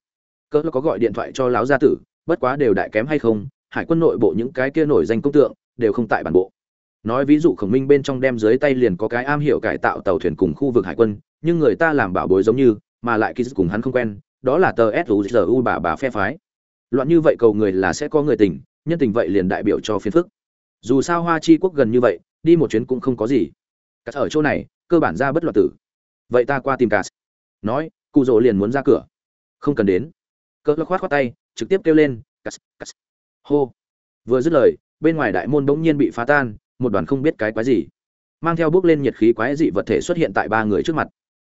Cỡ có gọi điện thoại cho lão gia tử, bất quá đều đại kém hay không, hải quân nội bộ những cái kia nổi danh công tượng, đều không tại bản bộ. Nói ví dụ khổng minh bên trong đem dưới tay liền có cái am hiểu cải tạo tàu thuyền cùng khu vực hải quân, nhưng người ta làm bảo bối giống như, mà lại ký cùng hắn không quen, đó là tờ suzu bà bà phe phái. Loạn như vậy cầu người là sẽ có người tình, nhân tình vậy liền đại biểu cho phiền phức dù sao hoa chi quốc gần như vậy, đi một chuyến cũng không có gì. Cắt ở chỗ này, cơ bản ra bất loạt tử. Vậy ta qua tìm cà nói, cụ rỗ liền muốn ra cửa. Không cần đến. Cỡ khoát khoát tay, trực tiếp kêu lên cắt cắt hô. Vừa dứt lời, bên ngoài đại môn bỗng nhiên bị phá tan, một đoàn không biết cái quái gì. Mang theo bước lên nhiệt khí quái dị vật thể xuất hiện tại ba người trước mặt.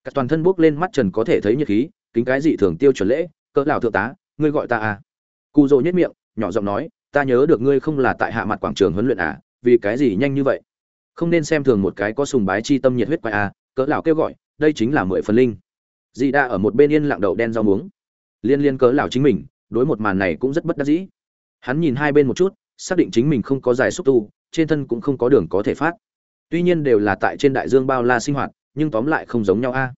Các toàn thân bước lên mắt trần có thể thấy nhiệt khí, kính cái dị thường tiêu chuẩn lễ cỡ lào thượng tá, ngươi gọi ta à? Cụ rỗ nhất miệng, nhỏ giọng nói ta nhớ được ngươi không là tại hạ mặt quảng trường huấn luyện à vì cái gì nhanh như vậy? Không nên xem thường một cái có sùng bái chi tâm nhiệt huyết quái à cỡ lão kêu gọi, đây chính là mười phần linh. Dị đa ở một bên yên lặng đầu đen rau muống. Liên liên cỡ lão chính mình, đối một màn này cũng rất bất đắc dĩ. Hắn nhìn hai bên một chút, xác định chính mình không có giải xúc tu, trên thân cũng không có đường có thể phát. Tuy nhiên đều là tại trên đại dương bao la sinh hoạt, nhưng tóm lại không giống nhau a. À.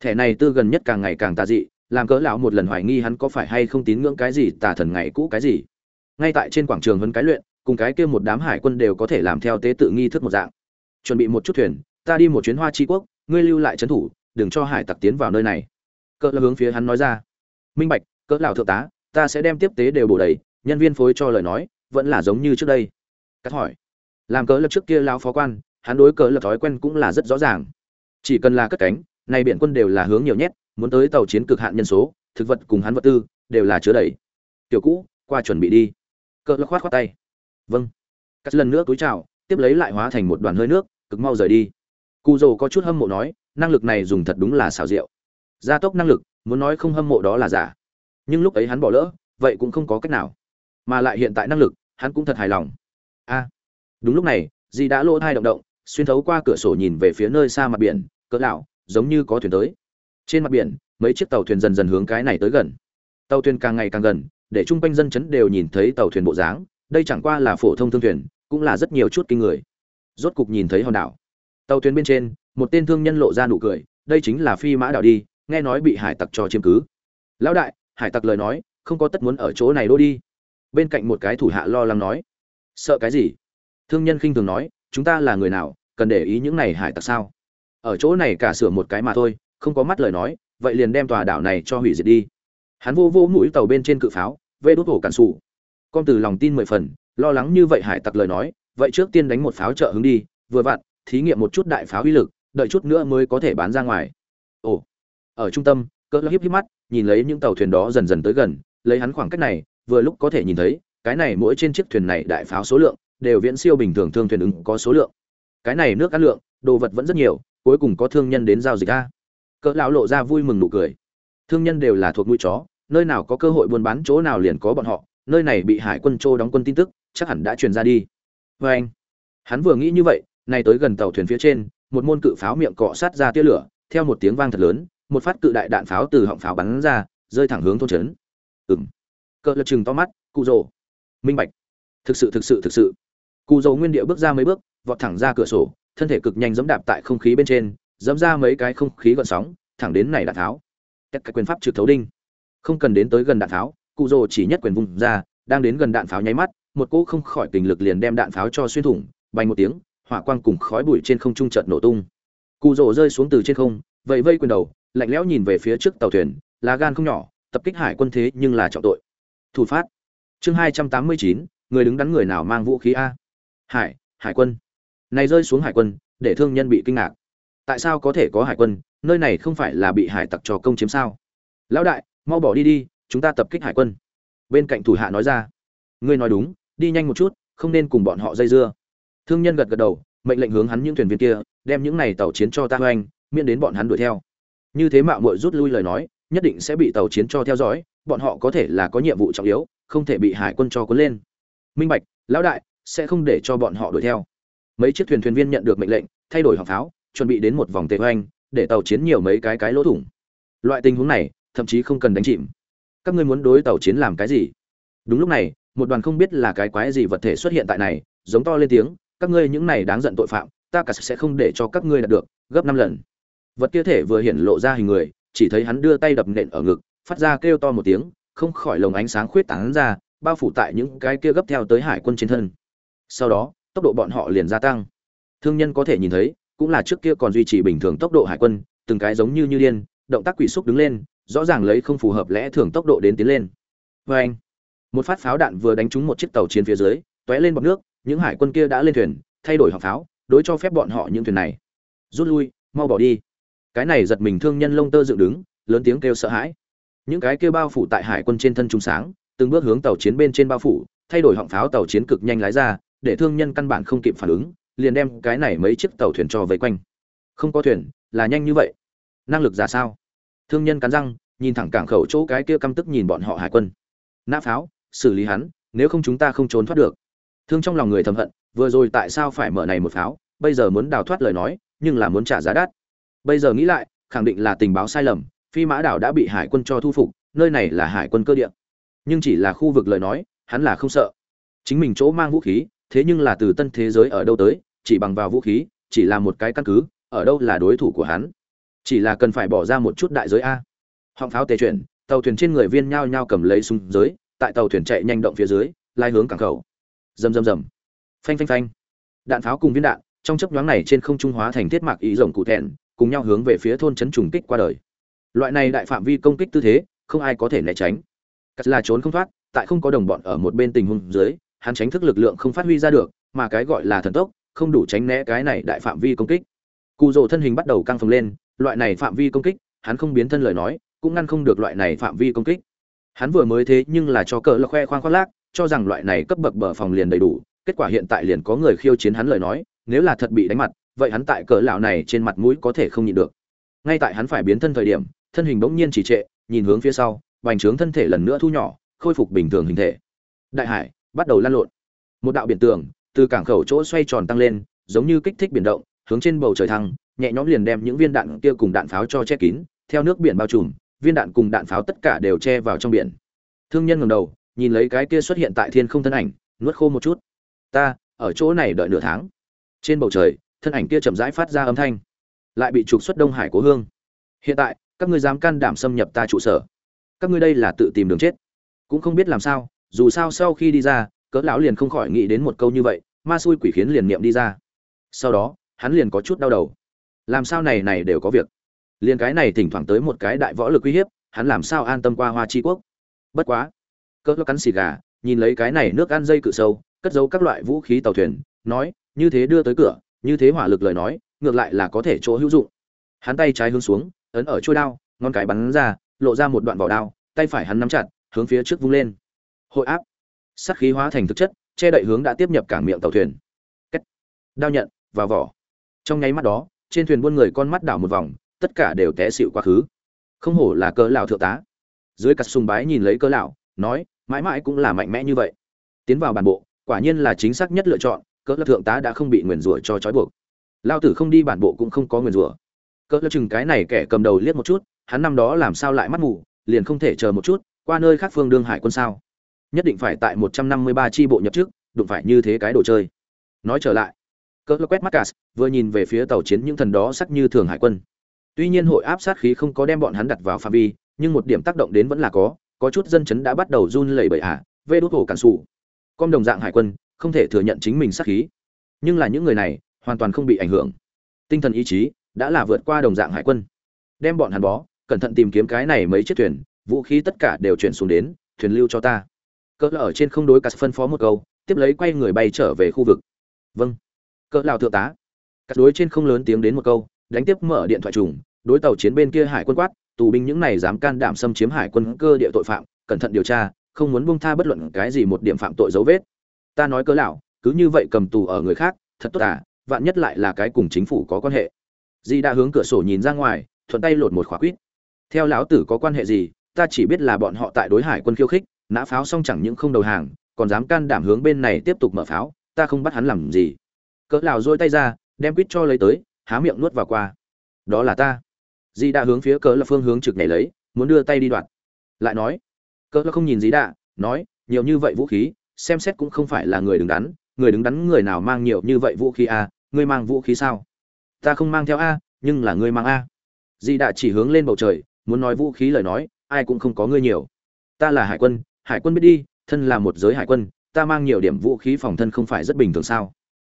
thẻ này tư gần nhất càng ngày càng tà dị, làm cỡ lão một lần hoài nghi hắn có phải hay không tín ngưỡng cái gì, tà thần ngày cũ cái gì ngay tại trên quảng trường vấn cái luyện, cùng cái kia một đám hải quân đều có thể làm theo tế tự nghi thức một dạng. Chuẩn bị một chút thuyền, ta đi một chuyến hoa tri quốc, ngươi lưu lại trấn thủ, đừng cho hải tặc tiến vào nơi này. Cỡ là hướng phía hắn nói ra. Minh bạch, cỡ lão thượng tá, ta sẽ đem tiếp tế đều bổ đầy, nhân viên phối cho lời nói, vẫn là giống như trước đây. Cắt hỏi. Làm cỡ lập trước kia lao phó quan, hắn đối cỡ lập thói quen cũng là rất rõ ràng. Chỉ cần là cất cánh, nay biển quân đều là hướng nhiều nhét, muốn tới tàu chiến cực hạn nhân số, thực vật cùng hắn vật tư, đều là chứa đầy. Tiểu cũ, qua chuẩn bị đi cỡ lắc khoát khoát tay. Vâng. Cắt lần nữa túi chào, tiếp lấy lại hóa thành một đoàn hơi nước, cực mau rời đi. Cụ dầu có chút hâm mộ nói, năng lực này dùng thật đúng là xảo diệu. Gia tốc năng lực, muốn nói không hâm mộ đó là giả. Nhưng lúc ấy hắn bỏ lỡ, vậy cũng không có cách nào. Mà lại hiện tại năng lực, hắn cũng thật hài lòng. A. Đúng lúc này dì đã lỗ thai động động, xuyên thấu qua cửa sổ nhìn về phía nơi xa mặt biển, cỡ lão giống như có thuyền tới. Trên mặt biển, mấy chiếc tàu thuyền dần dần hướng cái này tới gần. Tàu thuyền càng ngày càng gần để chung quanh dân chấn đều nhìn thấy tàu thuyền bộ dáng, đây chẳng qua là phổ thông thương thuyền, cũng là rất nhiều chút kinh người. Rốt cục nhìn thấy hòn đảo. Tàu thuyền bên trên, một tên thương nhân lộ ra nụ cười, đây chính là phi mã đảo đi, nghe nói bị hải tặc cho chiếm cứ. Lão đại, hải tặc lời nói, không có tất muốn ở chỗ này đô đi. Bên cạnh một cái thủ hạ lo lắng nói, sợ cái gì? Thương nhân khinh thường nói, chúng ta là người nào, cần để ý những này hải tặc sao? Ở chỗ này cả sửa một cái mà thôi, không có mắt lời nói, vậy liền đem tòa đảo này cho hủy diệt đi hắn vô vô mũi tàu bên trên cự pháo, vê đốt hổ cản sủ. Con từ lòng tin mười phần, lo lắng như vậy hải tặc lời nói, vậy trước tiên đánh một pháo trợ hướng đi, vừa vặn, thí nghiệm một chút đại pháo uy lực, đợi chút nữa mới có thể bán ra ngoài. Ồ, ở trung tâm, cỡ hiếp hiếp mắt, nhìn lấy những tàu thuyền đó dần dần tới gần, lấy hắn khoảng cách này, vừa lúc có thể nhìn thấy, cái này mỗi trên chiếc thuyền này đại pháo số lượng, đều viễn siêu bình thường thương thuyền ứng có số lượng. Cái này nước ăn lượng, đồ vật vẫn rất nhiều, cuối cùng có thương nhân đến giao dịch a. Cỡ lão lộ ra vui mừng nụ cười thương nhân đều là thuộc mũi chó, nơi nào có cơ hội buôn bán chỗ nào liền có bọn họ, nơi này bị hải quân châu đóng quân tin tức, chắc hẳn đã truyền ra đi. Vê anh, hắn vừa nghĩ như vậy nay tới gần tàu thuyền phía trên, một môn cự pháo miệng cọ sát ra tia lửa, theo một tiếng vang thật lớn, một phát cự đại đạn pháo từ họng pháo bắn ra, rơi thẳng hướng thôn trấn. Ừng cỡ lật chừng to mắt cụ rồ minh bạch. Thực sự thực sự thực sự. Cụ rồ nguyên địa bước ra mấy bước, vọt thẳng ra cửa sổ, thân thể cực nhanh dẫm đạp tại không khí bên trên dẫm ra mấy cái không khí gợn sóng, thẳng đến này đạn tháo tất cả quyền pháp trực thấu đinh. Không cần đến tới gần đạn pháo, cụ rồ chỉ nhất quyền vùng ra, đang đến gần đạn pháo nháy mắt, một cỗ không khỏi tình lực liền đem đạn pháo cho xuyên thủng bành một tiếng, hỏa quang cùng khói bụi trên không trung chợt nổ tung. Cụ rồ rơi xuống từ trên không vậy vây quyền đầu, lạnh lẽo nhìn về phía trước tàu thuyền, lá gan không nhỏ, tập kích hải quân thế nhưng là trọng tội. Thủ phát. Chương hai trăm tám mươi chín, người đứng đắn người nào mang vũ khí a? Hải hải quân. Này rơi xuống hải quân, để thương nhân bị kinh ngạc tại sao có thể có hải quân, nơi này không phải là bị hải tặc trò công chiếm sao? Lão đại, mau bỏ đi đi, chúng ta tập kích hải quân. Bên cạnh thủ hạ nói ra. Ngươi nói đúng, đi nhanh một chút, không nên cùng bọn họ dây dưa. Thương nhân gật gật đầu, mệnh lệnh hướng hắn những thuyền viên kia, đem những này tàu chiến cho ta hoành, miễn đến bọn hắn đuổi theo. Như thế mạo muội rút lui lời nói, nhất định sẽ bị tàu chiến cho theo dõi, bọn họ có thể là có nhiệm vụ trọng yếu, không thể bị hải quân cho cuốn lên. Minh bạch, lão đại, sẽ không để cho bọn họ đuổi theo. Mấy chiếc thuyền thuyền viên nhận được mệnh lệnh, thay đổi hỏa pháo chuẩn bị đến một vòng tề hoành để tàu chiến nhiều mấy cái cái lỗ thủng. Loại tình huống này, thậm chí không cần đánh chìm. Các ngươi muốn đối tàu chiến làm cái gì? Đúng lúc này, một đoàn không biết là cái quái gì vật thể xuất hiện tại này, giống to lên tiếng, các ngươi những này đáng giận tội phạm, ta cả sẽ không để cho các ngươi đạt được, gấp năm lần. Vật kia thể vừa hiện lộ ra hình người, chỉ thấy hắn đưa tay đập nện ở ngực, phát ra kêu to một tiếng, không khỏi lồng ánh sáng khuyết tán ra, bao phủ tại những cái kia gấp theo tới hải quân trên thân. Sau đó, tốc độ bọn họ liền gia tăng. Thương nhân có thể nhìn thấy cũng là trước kia còn duy trì bình thường tốc độ hải quân, từng cái giống như như điên, động tác quỷ xúc đứng lên, rõ ràng lấy không phù hợp lẽ thường tốc độ đến tiến lên. Vê anh, một phát pháo đạn vừa đánh trúng một chiếc tàu chiến phía dưới t lên bọc nước, những hải quân kia đã lên thuyền, thay đổi họng pháo, đối cho phép bọn họ những thuyền này. Rút lui, mau bỏ đi. Cái này giật mình thương nhân lông tơ dựng đứng, lớn tiếng kêu sợ hãi. Những cái kêu bao phủ tại hải quân trên thân trung sáng, từng bước hướng tàu chiến bên trên bao phủ, thay đổi họng pháo tàu chiến cực nhanh lái ra, để thương nhân căn bản không kịp phản ứng liền đem cái này mấy chiếc tàu thuyền cho vây quanh. Không có thuyền, là nhanh như vậy. Năng lực ra sao? Thương nhân cắn răng, nhìn thẳng cảng khẩu chỗ cái kia căm tức nhìn bọn họ hải quân. Nã pháo, xử lý hắn, nếu không chúng ta không trốn thoát được. Thương trong lòng người thầm hận, vừa rồi tại sao phải mở này một pháo, bây giờ muốn đào thoát lời nói, nhưng là muốn trả giá đắt. Bây giờ nghĩ lại, khẳng định là tình báo sai lầm, phi mã đảo đã bị hải quân cho thu phục, nơi này là hải quân cơ địa. Nhưng chỉ là khu vực lời nói, hắn là không sợ. Chính mình chỗ mang vũ khí, thế nhưng là từ tân thế giới ở đâu tới chỉ bằng vào vũ khí, chỉ là một cái căn cứ, ở đâu là đối thủ của hắn. Chỉ là cần phải bỏ ra một chút đại giới a. Họng pháo tề chuyển, tàu thuyền trên người viên nhao nhao cầm lấy súng giới, tại tàu thuyền chạy nhanh động phía dưới, lai hướng cảng khẩu. Rầm rầm rầm. Phanh phanh phanh. Đạn pháo cùng viên đạn, trong chấp nhoáng này trên không trung hóa thành thiết mạc ý rồng cụ thẹn, cùng nhau hướng về phía thôn trấn trùng kích qua đời. Loại này đại phạm vi công kích tư thế, không ai có thể né tránh. Cắt là trốn không thoát, tại không có đồng bọn ở một bên tình huống dưới, hắn tránh thức lực lượng không phát huy ra được, mà cái gọi là thần tốc không đủ tránh né cái này đại phạm vi công kích. Cụ rồ thân hình bắt đầu căng phồng lên, loại này phạm vi công kích, hắn không biến thân lời nói, cũng ngăn không được loại này phạm vi công kích. Hắn vừa mới thế nhưng là cho cỡ là khoe khoang khoác lác, cho rằng loại này cấp bậc bờ phòng liền đầy đủ, kết quả hiện tại liền có người khiêu chiến hắn lời nói, nếu là thật bị đánh mặt, vậy hắn tại cỡ lão này trên mặt mũi có thể không nhịn được. Ngay tại hắn phải biến thân thời điểm, thân hình bỗng nhiên chỉ trệ, nhìn hướng phía sau, bành trướng thân thể lần nữa thu nhỏ, khôi phục bình thường hình thể. Đại hải, bắt đầu lan lộn. Một đạo biển tường từ cảng khẩu chỗ xoay tròn tăng lên, giống như kích thích biển động, hướng trên bầu trời thăng, nhẹ nhõm liền đem những viên đạn kia cùng đạn pháo cho che kín, theo nước biển bao trùm, viên đạn cùng đạn pháo tất cả đều che vào trong biển. Thương nhân ngẩng đầu, nhìn lấy cái kia xuất hiện tại thiên không thân ảnh, nuốt khô một chút. Ta, ở chỗ này đợi nửa tháng. Trên bầu trời, thân ảnh kia chậm rãi phát ra âm thanh, lại bị trục xuất đông hải cố hương. Hiện tại, các ngươi dám can đảm xâm nhập ta trụ sở. Các ngươi đây là tự tìm đường chết. Cũng không biết làm sao, dù sao sau khi đi ra, cỡ lão liền không khỏi nghĩ đến một câu như vậy ma xui quỷ khiến liền niệm đi ra. Sau đó, hắn liền có chút đau đầu. Làm sao này này đều có việc? Liền cái này thỉnh thoảng tới một cái đại võ lực uy hiếp, hắn làm sao an tâm qua hoa tri quốc? Bất quá, cỡ cắn xì gà, nhìn lấy cái này nước ăn dây cự sâu, cất giấu các loại vũ khí tàu thuyền, nói, như thế đưa tới cửa, như thế hỏa lực lời nói, ngược lại là có thể chỗ hữu dụng. Hắn tay trái hướng xuống, ấn ở trôi đao, ngón cái bắn ra, lộ ra một đoạn vỏ đao, tay phải hắn nắm chặt, hướng phía trước vung lên. Hội áp. Sát khí hóa thành thực chất che đậy hướng đã tiếp nhập cảng miệng tàu thuyền. Cách. đao nhận và vỏ. Trong nháy mắt đó, trên thuyền buôn người con mắt đảo một vòng, tất cả đều té xịu quá khứ. Không hổ là cỡ lão thượng tá. Dưới cắt sùng bái nhìn lấy cỡ lão, nói, mãi mãi cũng là mạnh mẽ như vậy. Tiến vào bản bộ, quả nhiên là chính xác nhất lựa chọn cỡ lão thượng tá đã không bị nguyền rủa cho trói buộc. Lao tử không đi bản bộ cũng không có nguyền rủa. Cỡ lão chừng cái này kẻ cầm đầu liếc một chút, hắn năm đó làm sao lại mắt mù, liền không thể chờ một chút, qua nơi khác phương đương hải quân sao? Nhất định phải tại 153 chi bộ nhập trước đụng phải như thế cái đồ chơi. Nói trở lại cỡ quét Marcus vừa nhìn về phía tàu chiến những thần đó sắc như thường hải quân. Tuy nhiên hội áp sát khí không có đem bọn hắn đặt vào phạm vi nhưng một điểm tác động đến vẫn là có có chút dân chấn đã bắt đầu run lẩy bẩy ạ, à, vê đốt hổ cản sụ Con đồng dạng hải quân không thể thừa nhận chính mình sát khí. Nhưng là những người này hoàn toàn không bị ảnh hưởng. Tinh thần ý chí đã là vượt qua đồng dạng hải quân. Đem bọn hắn bó cẩn thận tìm kiếm cái này mấy chiếc thuyền vũ khí tất cả đều chuyển xuống đến thuyền lưu cho ta cỡ ở trên không đối cắt phân phó một câu, tiếp lấy quay người bay trở về khu vực. Vâng. Cỡ lào thượng tá. Cắt đối trên không lớn tiếng đến một câu, đánh tiếp mở điện thoại trùng, đối tàu chiến bên kia hải quân quát, tù binh những này dám can đảm xâm chiếm hải quân cơ địa tội phạm, cẩn thận điều tra, không muốn buông tha bất luận cái gì một điểm phạm tội dấu vết. Ta nói cỡ lão, cứ như vậy cầm tù ở người khác, thật tốt à vạn nhất lại là cái cùng chính phủ có quan hệ. Di đã hướng cửa sổ nhìn ra ngoài, thuận tay lột một khóa quýt. Theo lão tử có quan hệ gì, ta chỉ biết là bọn họ tại đối hải quân khiêu khích nã pháo xong chẳng những không đầu hàng còn dám can đảm hướng bên này tiếp tục mở pháo ta không bắt hắn làm gì. Cỡ lão dôi tay ra đem quýt cho lấy tới há miệng nuốt vào qua. Đó là ta. Di đã hướng phía cỡ là phương hướng trực này lấy muốn đưa tay đi đoạt. Lại nói cỡ là không nhìn dí đạ nói nhiều như vậy vũ khí xem xét cũng không phải là người đứng đắn người đứng đắn người nào mang nhiều như vậy vũ khí a à, ngươi mang vũ khí sao? Ta không mang theo a nhưng là ngươi mang a. Di đạ chỉ hướng lên bầu trời muốn nói vũ khí lời nói ai cũng không có ngươi nhiều. Ta là hải quân hải quân biết đi, thân là một giới hải quân, ta mang nhiều điểm vũ khí phòng thân không phải rất bình thường sao?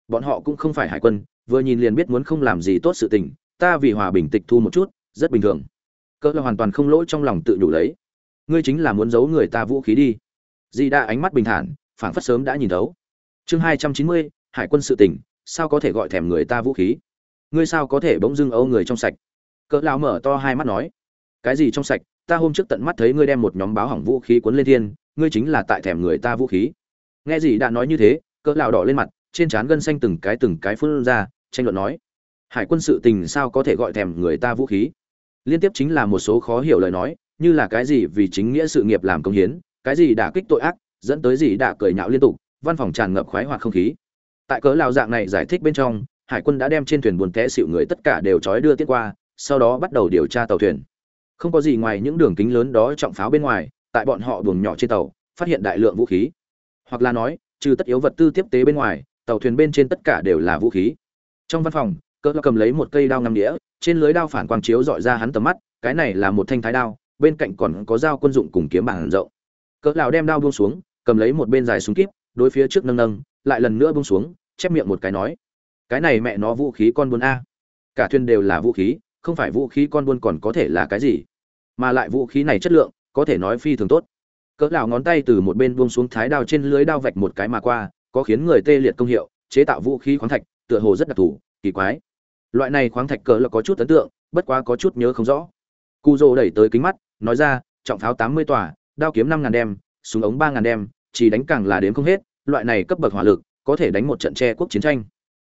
Bọn họ cũng không phải hải quân, vừa nhìn liền biết muốn không làm gì tốt sự tình, ta vì hòa bình tịch thu một chút, rất bình thường. Cỡ là hoàn toàn không lỗi trong lòng tự nhủ lấy. Ngươi chính là muốn giấu người ta vũ khí đi. Di đa ánh mắt bình thản, phảng phất sớm đã nhìn thấu. Chương hai trăm chín mươi, hải quân sự tỉnh sao có thể gọi thèm người ta vũ khí? Ngươi sao có thể bỗng dưng âu người trong sạch? Cỡ lão mở to hai mắt nói. Cái gì trong sạch? Ta hôm trước tận mắt thấy ngươi đem một nhóm báo hỏng vũ khí cuốn lên thiên ngươi chính là tại thèm người ta vũ khí. Nghe gì đã nói như thế, cỡ lão đỏ lên mặt, trên trán gân xanh từng cái từng cái phun ra, tranh luận nói, hải quân sự tình sao có thể gọi thèm người ta vũ khí? Liên tiếp chính là một số khó hiểu lời nói, như là cái gì vì chính nghĩa sự nghiệp làm công hiến, cái gì đả kích tội ác, dẫn tới gì đã cười nhạo liên tục, văn phòng tràn ngập khoái hoạt không khí. Tại cớ lão dạng này giải thích bên trong, hải quân đã đem trên thuyền buồn té xịu người tất cả đều trói đưa tiết qua, sau đó bắt đầu điều tra tàu thuyền. Không có gì ngoài những đường kính lớn đó trọng pháo bên ngoài tại bọn họ buồng nhỏ trên tàu, phát hiện đại lượng vũ khí. Hoặc là nói, trừ tất yếu vật tư tiếp tế bên ngoài, tàu thuyền bên trên tất cả đều là vũ khí. Trong văn phòng, cỡ cầm lấy một cây đao ngăm đĩa, trên lưới đao phản quang chiếu dọi ra hắn tầm mắt, cái này là một thanh thái đao, bên cạnh còn có dao quân dụng cùng kiếm bảng rộng. Cỡ lão đem đao buông xuống, cầm lấy một bên dài súng kíp, đối phía trước nâng nâng, lại lần nữa buông xuống, chép miệng một cái nói, cái này mẹ nó vũ khí con buôn a. Cả thuyền đều là vũ khí, không phải vũ khí con buôn còn có thể là cái gì? Mà lại vũ khí này chất lượng có thể nói phi thường tốt. Cỡ lão ngón tay từ một bên buông xuống thái đao trên lưới đao vạch một cái mà qua, có khiến người tê liệt công hiệu, chế tạo vũ khí khoáng thạch, tựa hồ rất đặc thù, kỳ quái. Loại này khoáng thạch cỡ là có chút ấn tượng, bất quá có chút nhớ không rõ. Cu dô đẩy tới kính mắt, nói ra, trọng pháo tám mươi tòa, đao kiếm năm ngàn đem, súng ống ba ngàn đem, chỉ đánh càng là đến không hết, loại này cấp bậc hỏa lực, có thể đánh một trận che quốc chiến tranh.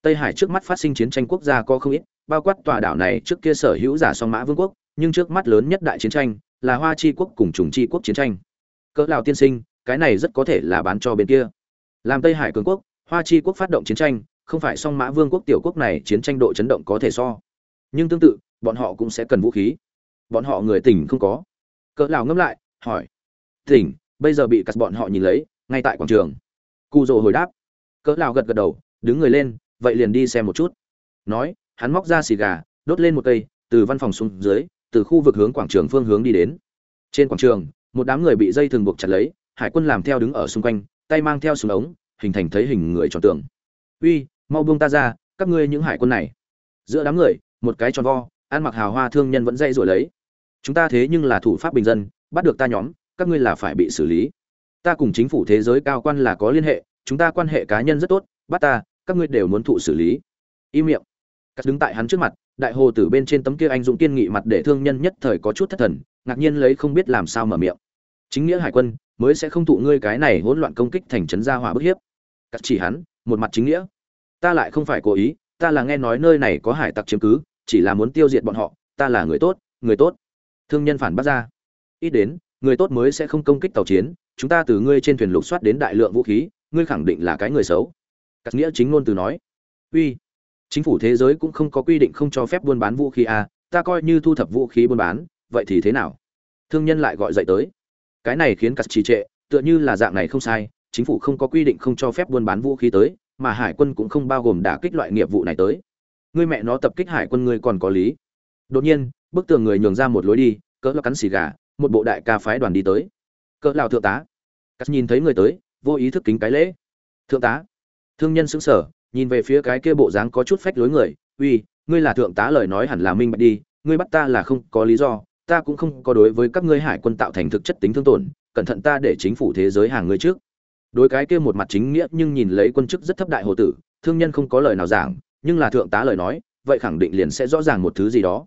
Tây hải trước mắt phát sinh chiến tranh quốc gia có không ít, bao quát tòa đảo này trước kia sở hữu giả song mã vương quốc, nhưng trước mắt lớn nhất đại chiến tranh là hoa chi quốc cùng trùng chi quốc chiến tranh. Cỡ lào tiên sinh, cái này rất có thể là bán cho bên kia. Làm tây hải cường quốc, hoa chi quốc phát động chiến tranh, không phải song mã vương quốc tiểu quốc này chiến tranh độ chấn động có thể so. Nhưng tương tự, bọn họ cũng sẽ cần vũ khí. Bọn họ người tỉnh không có. Cỡ lào ngâm lại, hỏi. Tỉnh, bây giờ bị cắt bọn họ nhìn lấy, ngay tại quảng trường. Cụ rồ hồi đáp. Cỡ lào gật gật đầu, đứng người lên, vậy liền đi xem một chút. Nói, hắn móc ra xì gà, đốt lên một cây, từ văn phòng xuống dưới từ khu vực hướng quảng trường phương hướng đi đến. Trên quảng trường, một đám người bị dây thường buộc chặt lấy, hải quân làm theo đứng ở xung quanh, tay mang theo súng ống, hình thành thấy hình người tròn tượng uy, mau buông ta ra, các ngươi những hải quân này. Giữa đám người, một cái tròn vo, ăn mặc hào hoa thương nhân vẫn dây rồi lấy. Chúng ta thế nhưng là thủ pháp bình dân, bắt được ta nhóm, các ngươi là phải bị xử lý. Ta cùng chính phủ thế giới cao quan là có liên hệ, chúng ta quan hệ cá nhân rất tốt, bắt ta, các ngươi đều muốn thụ xử lý. Im miệng. Cắt đứng tại hắn trước mặt đại hồ tử bên trên tấm kia anh dũng kiên nghị mặt để thương nhân nhất thời có chút thất thần, ngạc nhiên lấy không biết làm sao mở miệng. Chính nghĩa hải quân, mới sẽ không thụ ngươi cái này hỗn loạn công kích thành trấn gia hỏa bức hiếp. Cắt chỉ hắn, một mặt chính nghĩa. Ta lại không phải cố ý, ta là nghe nói nơi này có hải tặc chiếm cứ, chỉ là muốn tiêu diệt bọn họ, ta là người tốt người tốt. Thương nhân phản bác ra. Ít đến, người tốt mới sẽ không công kích tàu chiến, chúng ta từ ngươi trên thuyền lục soát đến đại lượng vũ khí, ngươi khẳng định là cái người xấu. Cắt nghĩa chính ngôn từ nói. Uy chính phủ thế giới cũng không có quy định không cho phép buôn bán vũ khí à, ta coi như thu thập vũ khí buôn bán vậy thì thế nào? Thương nhân lại gọi dậy tới. Cái này khiến cắt trì trệ tựa như là dạng này không sai chính phủ không có quy định không cho phép buôn bán vũ khí tới mà hải quân cũng không bao gồm đả kích loại nghiệp vụ này tới. Ngươi mẹ nó tập kích hải quân ngươi còn có lý. Đột nhiên bức tường người nhường ra một lối đi cỡ là cắn xì gà một bộ đại ca phái đoàn đi tới. Cỡ lào thượng tá. Cắt nhìn thấy người tới vô ý thức kính cái lễ. Thượng tá. Thương nhân xứng sở nhìn về phía cái kia bộ dáng có chút phách lối người, uy, ngươi là thượng tá lời nói hẳn là minh bạch đi, ngươi bắt ta là không có lý do, ta cũng không có đối với các ngươi hải quân tạo thành thực chất tính thương tổn, cẩn thận ta để chính phủ thế giới hàng ngươi trước. Đối cái kia một mặt chính nghĩa nhưng nhìn lấy quân chức rất thấp đại hồ tử, thương nhân không có lời nào giảng, nhưng là thượng tá lời nói, vậy khẳng định liền sẽ rõ ràng một thứ gì đó.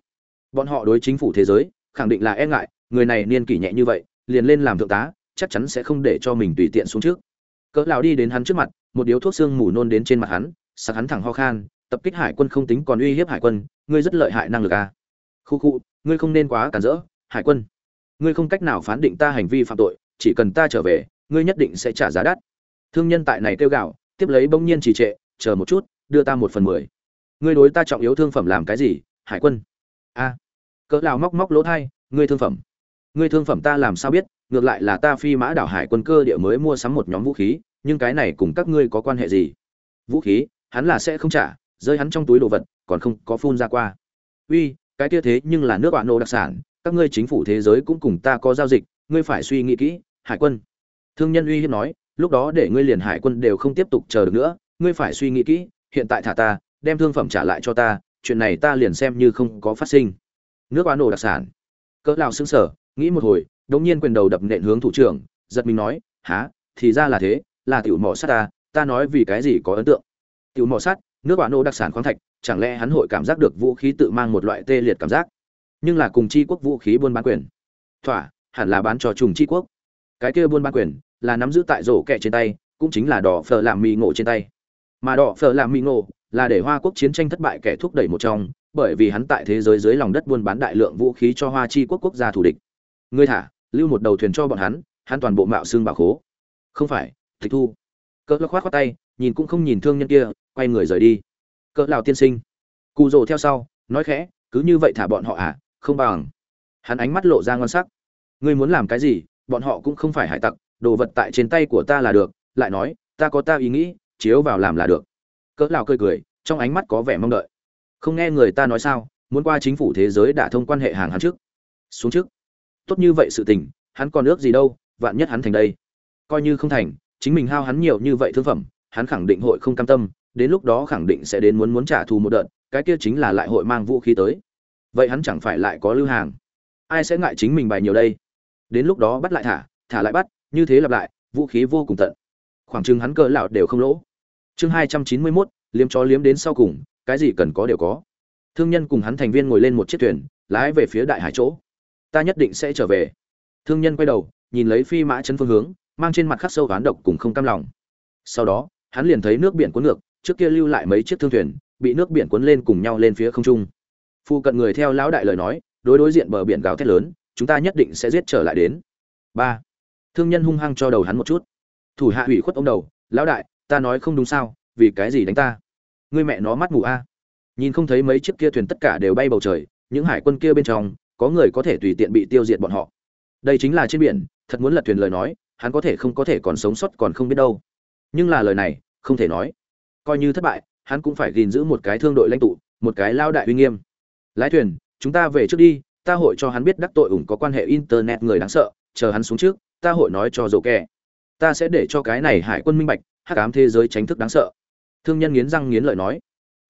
Bọn họ đối chính phủ thế giới, khẳng định là e ngại, người này niên kỷ nhẹ như vậy, liền lên làm thượng tá, chắc chắn sẽ không để cho mình tùy tiện xuống trước. Cỡ lão đi đến hắn trước mặt một điếu thuốc xương mù nôn đến trên mặt hắn, sặc hắn thẳng ho khan, tập kích hải quân không tính còn uy hiếp hải quân, ngươi rất lợi hại năng lực à. khu khu, ngươi không nên quá cản rỡ, hải quân. Ngươi không cách nào phán định ta hành vi phạm tội, chỉ cần ta trở về, ngươi nhất định sẽ trả giá đắt. Thương nhân tại này kêu gạo tiếp lấy bỗng nhiên trì trệ, chờ một chút, đưa ta một phần mười. Ngươi đối ta trọng yếu thương phẩm làm cái gì, hải quân? A. Cỡ lào móc móc lỗ thai, ngươi thương phẩm. Ngươi thương phẩm ta làm sao biết, ngược lại là ta phi mã đảo hải quân cơ địa mới mua sắm một nhóm vũ khí nhưng cái này cùng các ngươi có quan hệ gì? Vũ khí, hắn là sẽ không trả, rơi hắn trong túi đồ vật, còn không có phun ra qua. Uy, cái kia thế nhưng là nước bạn nô đặc sản, các ngươi chính phủ thế giới cũng cùng ta có giao dịch, ngươi phải suy nghĩ kỹ, hải quân. Thương nhân uy hiếp nói, lúc đó để ngươi liền hải quân đều không tiếp tục chờ được nữa, ngươi phải suy nghĩ kỹ, hiện tại thả ta, đem thương phẩm trả lại cho ta, chuyện này ta liền xem như không có phát sinh. Nước bạn nô đặc sản. Cỡ lao xứng sở nghĩ một hồi, đống nhiên quyền đầu đập nện hướng thủ trưởng, giật mình nói há thì ra là thế là tiểu mỏ sắt ta ta nói vì cái gì có ấn tượng. Tiểu mỏ sắt, nước bạn nô đặc sản khoáng thạch, chẳng lẽ hắn hội cảm giác được vũ khí tự mang một loại tê liệt cảm giác? Nhưng là cùng chi quốc vũ khí buôn bán quyền. Thỏa, hẳn là bán cho trùng chi quốc. Cái kia buôn bán quyền, là nắm giữ tại rổ kẹ trên tay, cũng chính là đỏ phở làm mì ngộ trên tay. Mà đỏ phở làm mì ngộ là để hoa quốc chiến tranh thất bại kẻ thúc đẩy một trong, bởi vì hắn tại thế giới dưới lòng đất buôn bán đại lượng vũ khí cho hoa chi quốc quốc gia thù địch. Ngươi thả, lưu một đầu thuyền cho bọn hắn hắn toàn bộ mạo xương bảo khố không phải tịch thu. Cỡ lắc khoát khoát tay, nhìn cũng không nhìn thương nhân kia, quay người rời đi. Cỡ lào tiên sinh. Cụ rồ theo sau, nói khẽ, cứ như vậy thả bọn họ à không bằng. Hắn ánh mắt lộ ra ngon sắc. Ngươi muốn làm cái gì, bọn họ cũng không phải hải tặc, đồ vật tại trên tay của ta là được, lại nói, ta có ta ý nghĩ, chiếu vào làm là được. Cỡ lào cười cười, trong ánh mắt có vẻ mong đợi. Không nghe người ta nói sao, muốn qua chính phủ thế giới đã thông quan hệ hàng hắn trước. Xuống trước. Tốt như vậy sự tình, hắn còn ước gì đâu, vạn nhất hắn thành đây. Coi như không thành chính mình hao hắn nhiều như vậy thương phẩm hắn khẳng định hội không cam tâm đến lúc đó khẳng định sẽ đến muốn muốn trả thù một đợt cái kia chính là lại hội mang vũ khí tới. Vậy hắn chẳng phải lại có lưu hàng? Ai sẽ ngại chính mình bài nhiều đây? Đến lúc đó bắt lại thả thả lại bắt như thế lặp lại vũ khí vô cùng tận. Khoảng chừng hắn cỡ lão đều không lỗ. Chương hai trăm chín mươi 291, liếm chó liếm đến sau cùng cái gì cần có đều có. Thương nhân cùng hắn thành viên ngồi lên một chiếc thuyền lái về phía đại hải chỗ. Ta nhất định sẽ trở về. Thương nhân quay đầu nhìn lấy phi mã chân phương hướng mang trên mặt khắc sâu oán độc cùng không cam lòng. Sau đó, hắn liền thấy nước biển cuốn ngược, trước kia lưu lại mấy chiếc thương thuyền, bị nước biển cuốn lên cùng nhau lên phía không trung. Phu cận người theo lão đại lời nói, đối đối diện bờ biển gào thét lớn, chúng ta nhất định sẽ giết trở lại đến. Ba. Thương nhân hung hăng cho đầu hắn một chút. Thủ hạ ủy khuất ông đầu, lão đại, ta nói không đúng sao, vì cái gì đánh ta? Ngươi mẹ nó mắt mù a. Nhìn không thấy mấy chiếc kia thuyền tất cả đều bay bầu trời, những hải quân kia bên trong, có người có thể tùy tiện bị tiêu diệt bọn họ. Đây chính là trên biển, thật muốn lật thuyền lời nói hắn có thể không có thể còn sống sót còn không biết đâu. Nhưng là lời này, không thể nói. Coi như thất bại, hắn cũng phải gìn giữ một cái thương đội lãnh tụ, một cái lao đại uy nghiêm. Lái thuyền, chúng ta về trước đi, ta hội cho hắn biết đắc tội ủng có quan hệ internet người đáng sợ, chờ hắn xuống trước, ta hội nói cho dỗ kẻ. Ta sẽ để cho cái này hải quân minh bạch, hắc ám thế giới tránh thức đáng sợ. Thương nhân nghiến răng nghiến lợi nói.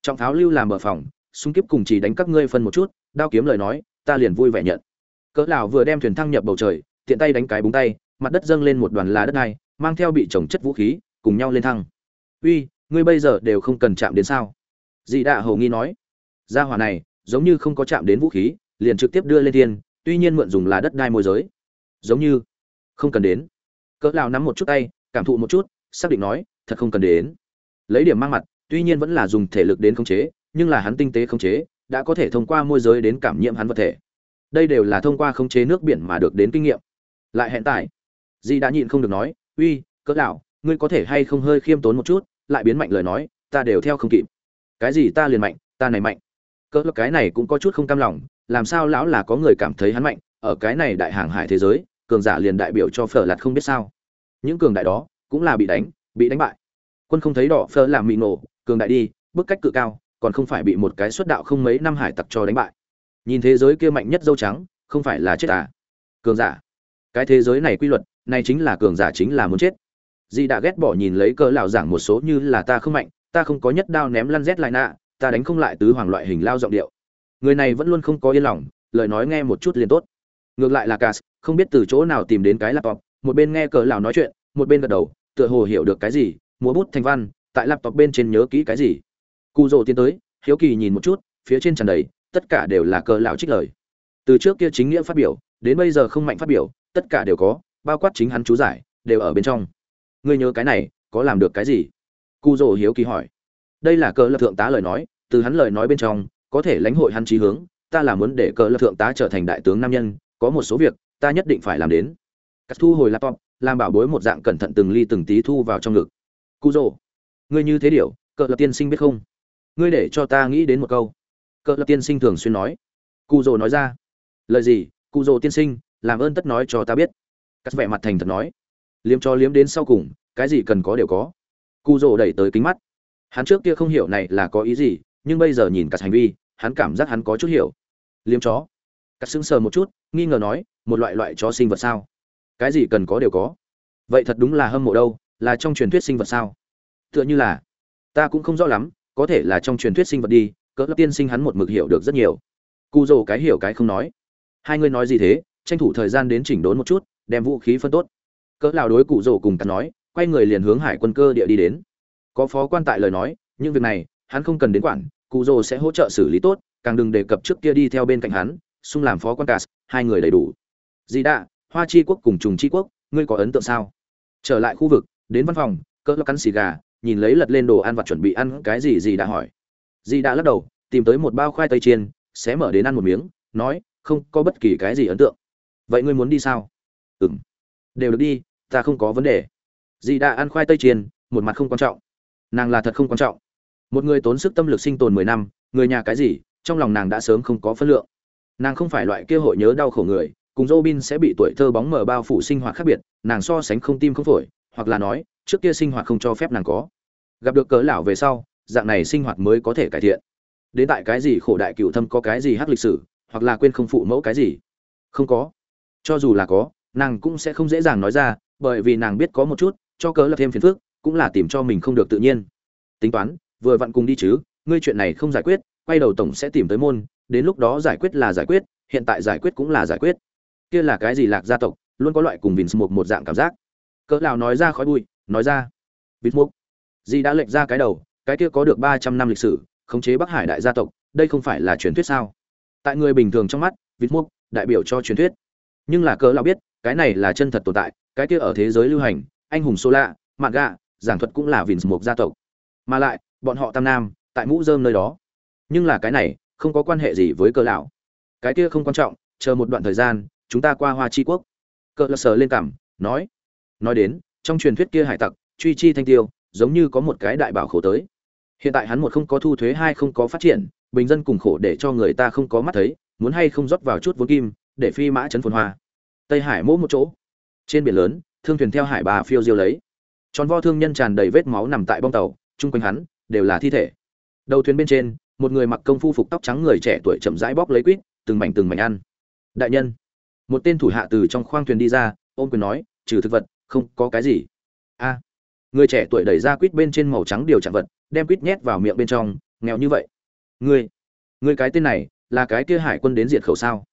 Trọng tháo lưu làm bờ phòng xung kiếp cùng chỉ đánh các ngươi phân một chút, đao kiếm lời nói, ta liền vui vẻ nhận. Cỡ lão vừa đem thuyền thăng nhập bầu trời, tiện tay đánh cái búng tay mặt đất dâng lên một đoàn lá đất này mang theo bị trồng chất vũ khí, cùng nhau lên thăng. Uy, ngươi bây giờ đều không cần chạm đến sao? Dị đạ hầu nghi nói. Gia hỏa này, giống như không có chạm đến vũ khí, liền trực tiếp đưa lên thiên, tuy nhiên mượn dùng là đất đai môi giới. Giống như không cần đến. Cỡ lão nắm một chút tay, cảm thụ một chút, xác định nói, thật không cần đến. Lấy điểm mang mặt, tuy nhiên vẫn là dùng thể lực đến khống chế, nhưng là hắn tinh tế khống chế, đã có thể thông qua môi giới đến cảm nhiễm hắn vật thể. Đây đều là thông qua khống chế nước biển mà được đến kinh nghiệm. Lại hẹn tại di đã nhịn không được nói, uy, cỡ lão, ngươi có thể hay không hơi khiêm tốn một chút? Lại biến mạnh lời nói, ta đều theo không kịp. Cái gì ta liền mạnh, ta này mạnh. Cỡ cái này cũng có chút không cam lòng, làm sao lão là có người cảm thấy hắn mạnh? Ở cái này đại hàng hải thế giới, cường giả liền đại biểu cho phở lạt không biết sao. Những cường đại đó cũng là bị đánh bị đánh bại. Quân không thấy đỏ, phở làm mị nổ, cường đại đi bước cách cự cao, còn không phải bị một cái xuất đạo không mấy năm hải tặc cho đánh bại. Nhìn thế giới kia mạnh nhất dâu trắng, không phải là chết à? Cường giả cái thế giới này quy luật, này chính là cường giả chính là muốn chết. Dì đã ghét bỏ nhìn lấy cỡ lão giảng một số như là ta không mạnh, ta không có nhất đao ném lăn rét lại nạ, ta đánh không lại tứ hoàng loại hình lao giọng điệu. Người này vẫn luôn không có yên lòng, lời nói nghe một chút liền tốt. Ngược lại là cas, không biết từ chỗ nào tìm đến cái laptop, một bên nghe cỡ lão nói chuyện, một bên gật đầu, tựa hồ hiểu được cái gì, múa bút thành văn, tại laptop bên trên nhớ kỹ cái gì. Cụ rồ tiến tới, hiếu kỳ nhìn một chút, phía trên tràn đầy, tất cả đều là cỡ lão trích lời. Từ trước kia chính nghĩa phát biểu, đến bây giờ không mạnh phát biểu tất cả đều có, bao quát chính hắn chú giải, đều ở bên trong. Ngươi nhớ cái này, có làm được cái gì? Cụ rồ hiếu kỳ hỏi. Đây là Cờ lập thượng tá lời nói, từ hắn lời nói bên trong, có thể lãnh hội hắn trí hướng, ta là muốn để Cờ lập thượng tá trở thành đại tướng nam nhân, có một số việc, ta nhất định phải làm đến. Cắt thu hồi laptop, làm bảo bối một dạng cẩn thận từng ly từng tí thu vào trong ngực. Cụ rồ ngươi như thế điều, Cờ lập tiên sinh biết không? Ngươi để cho ta nghĩ đến một câu. Cờ lập tiên sinh thường xuyên nói. Cụ rồ nói ra. Lời gì? Cụ rồ tiên sinh làm ơn tất nói cho ta biết. Cắt vẻ mặt thành thật nói. Liếm cho liếm đến sau cùng, cái gì cần có đều có. Cụ rồ đẩy tới kính mắt. Hắn trước kia không hiểu này là có ý gì, nhưng bây giờ nhìn cắt hành vi, hắn cảm giác hắn có chút hiểu. Liếm chó. Cắt sững sờ một chút, nghi ngờ nói, một loại loại chó sinh vật sao? Cái gì cần có đều có. Vậy thật đúng là hâm mộ đâu, là trong truyền thuyết sinh vật sao? Tựa như là, ta cũng không rõ lắm, có thể là trong truyền thuyết sinh vật đi, cỡ lớp tiên sinh hắn một mực hiểu được rất nhiều. Cụ rồ cái hiểu cái không nói. Hai người nói gì thế? Tranh thủ thời gian đến chỉnh đốn một chút đem vũ khí phân tốt. Cỡ lào đối cụ rổ cùng cắn nói quay người liền hướng hải quân cơ địa đi đến. Có phó quan tại lời nói những việc này hắn không cần đến quản cụ rồ sẽ hỗ trợ xử lý tốt càng đừng đề cập trước kia đi theo bên cạnh hắn xung làm phó quan cả, hai người đầy đủ. Dì đạ hoa chi quốc cùng trùng chi quốc ngươi có ấn tượng sao? Trở lại khu vực đến văn phòng cỡ lo cắn xì gà nhìn lấy lật lên đồ ăn vặt chuẩn bị ăn cái gì dì đã hỏi. Dì đã lắc đầu tìm tới một bao khoai tây chiên sẽ mở đến ăn một miếng nói không có bất kỳ cái gì ấn tượng vậy ngươi muốn đi sao ừng đều được đi ta không có vấn đề dì đã ăn khoai tây chiên một mặt không quan trọng nàng là thật không quan trọng một người tốn sức tâm lực sinh tồn mười năm người nhà cái gì trong lòng nàng đã sớm không có phân lượng nàng không phải loại kia hội nhớ đau khổ người cùng Robin sẽ bị tuổi thơ bóng mờ bao phủ sinh hoạt khác biệt, nàng so sánh không tim không phổi, hoặc là nói, trước kia sinh hoạt không cho phép nàng có. Gặp được cỡ lão về sau, dạng này sinh hoạt mới có thể cải thiện. Đến tại cái gì khổ đại cựu thâm có cái gì hát lịch sử, hoặc là quên không phụ mẫu cái gì. Không có. Cho dù là có, nàng cũng sẽ không dễ dàng nói ra, bởi vì nàng biết có một chút, cho cớ là thêm phiền phức, cũng là tìm cho mình không được tự nhiên. Tính toán, vừa vặn cùng đi chứ, ngươi chuyện này không giải quyết, quay đầu tổng sẽ tìm tới môn, đến lúc đó giải quyết là giải quyết, hiện tại giải quyết cũng là giải quyết. Kia là cái gì lạc gia tộc luôn có loại cùng vinh một một dạng cảm giác. Cỡ nào nói ra khói bụi nói ra vinh mục di đã lệch ra cái đầu cái kia có được ba trăm năm lịch sử khống chế bắc hải đại gia tộc đây không phải là truyền thuyết sao? Tại người bình thường trong mắt vinh mục đại biểu cho truyền thuyết nhưng là cỡ lão biết, cái này là chân thật tồn tại, cái kia ở thế giới lưu hành, anh hùng sô lạ mạn gạ, giảng thuật cũng là vinh mục gia tộc. Mà lại, bọn họ tam nam, tại mũ dơm nơi đó. Nhưng là cái này, không có quan hệ gì với cỡ lão. Cái kia không quan trọng, chờ một đoạn thời gian, chúng ta qua hoa chi quốc. Cỡ lão sờ lên cảm, nói. Nói đến, trong truyền thuyết kia hải tặc, truy chi thanh tiêu, giống như có một cái đại bảo khổ tới. Hiện tại hắn một không có thu thuế, hai không có phát triển, bình dân cùng khổ để cho người ta không có mắt thấy, muốn hay không rót vào chút vốn kim để phi mã chấn phồn hoa. Tây hải mỗ một chỗ. Trên biển lớn, thương thuyền theo hải bà phiêu diêu lấy. Tròn vo thương nhân tràn đầy vết máu nằm tại bong tàu, chung quanh hắn, đều là thi thể. Đầu thuyền bên trên, một người mặc công phu phục tóc trắng người trẻ tuổi chậm rãi bóc lấy quýt, từng mảnh từng mảnh ăn. Đại nhân, một tên thủ hạ từ trong khoang thuyền đi ra, ôm quyền nói, trừ thực vật, không có cái gì. A. Người trẻ tuổi đẩy ra quýt bên trên màu trắng điều chạm vật, đem quýt nhét vào miệng bên trong, nghèo như vậy. Ngươi ngươi cái tên này, là cái kia hải quân đến diệt khẩu sao?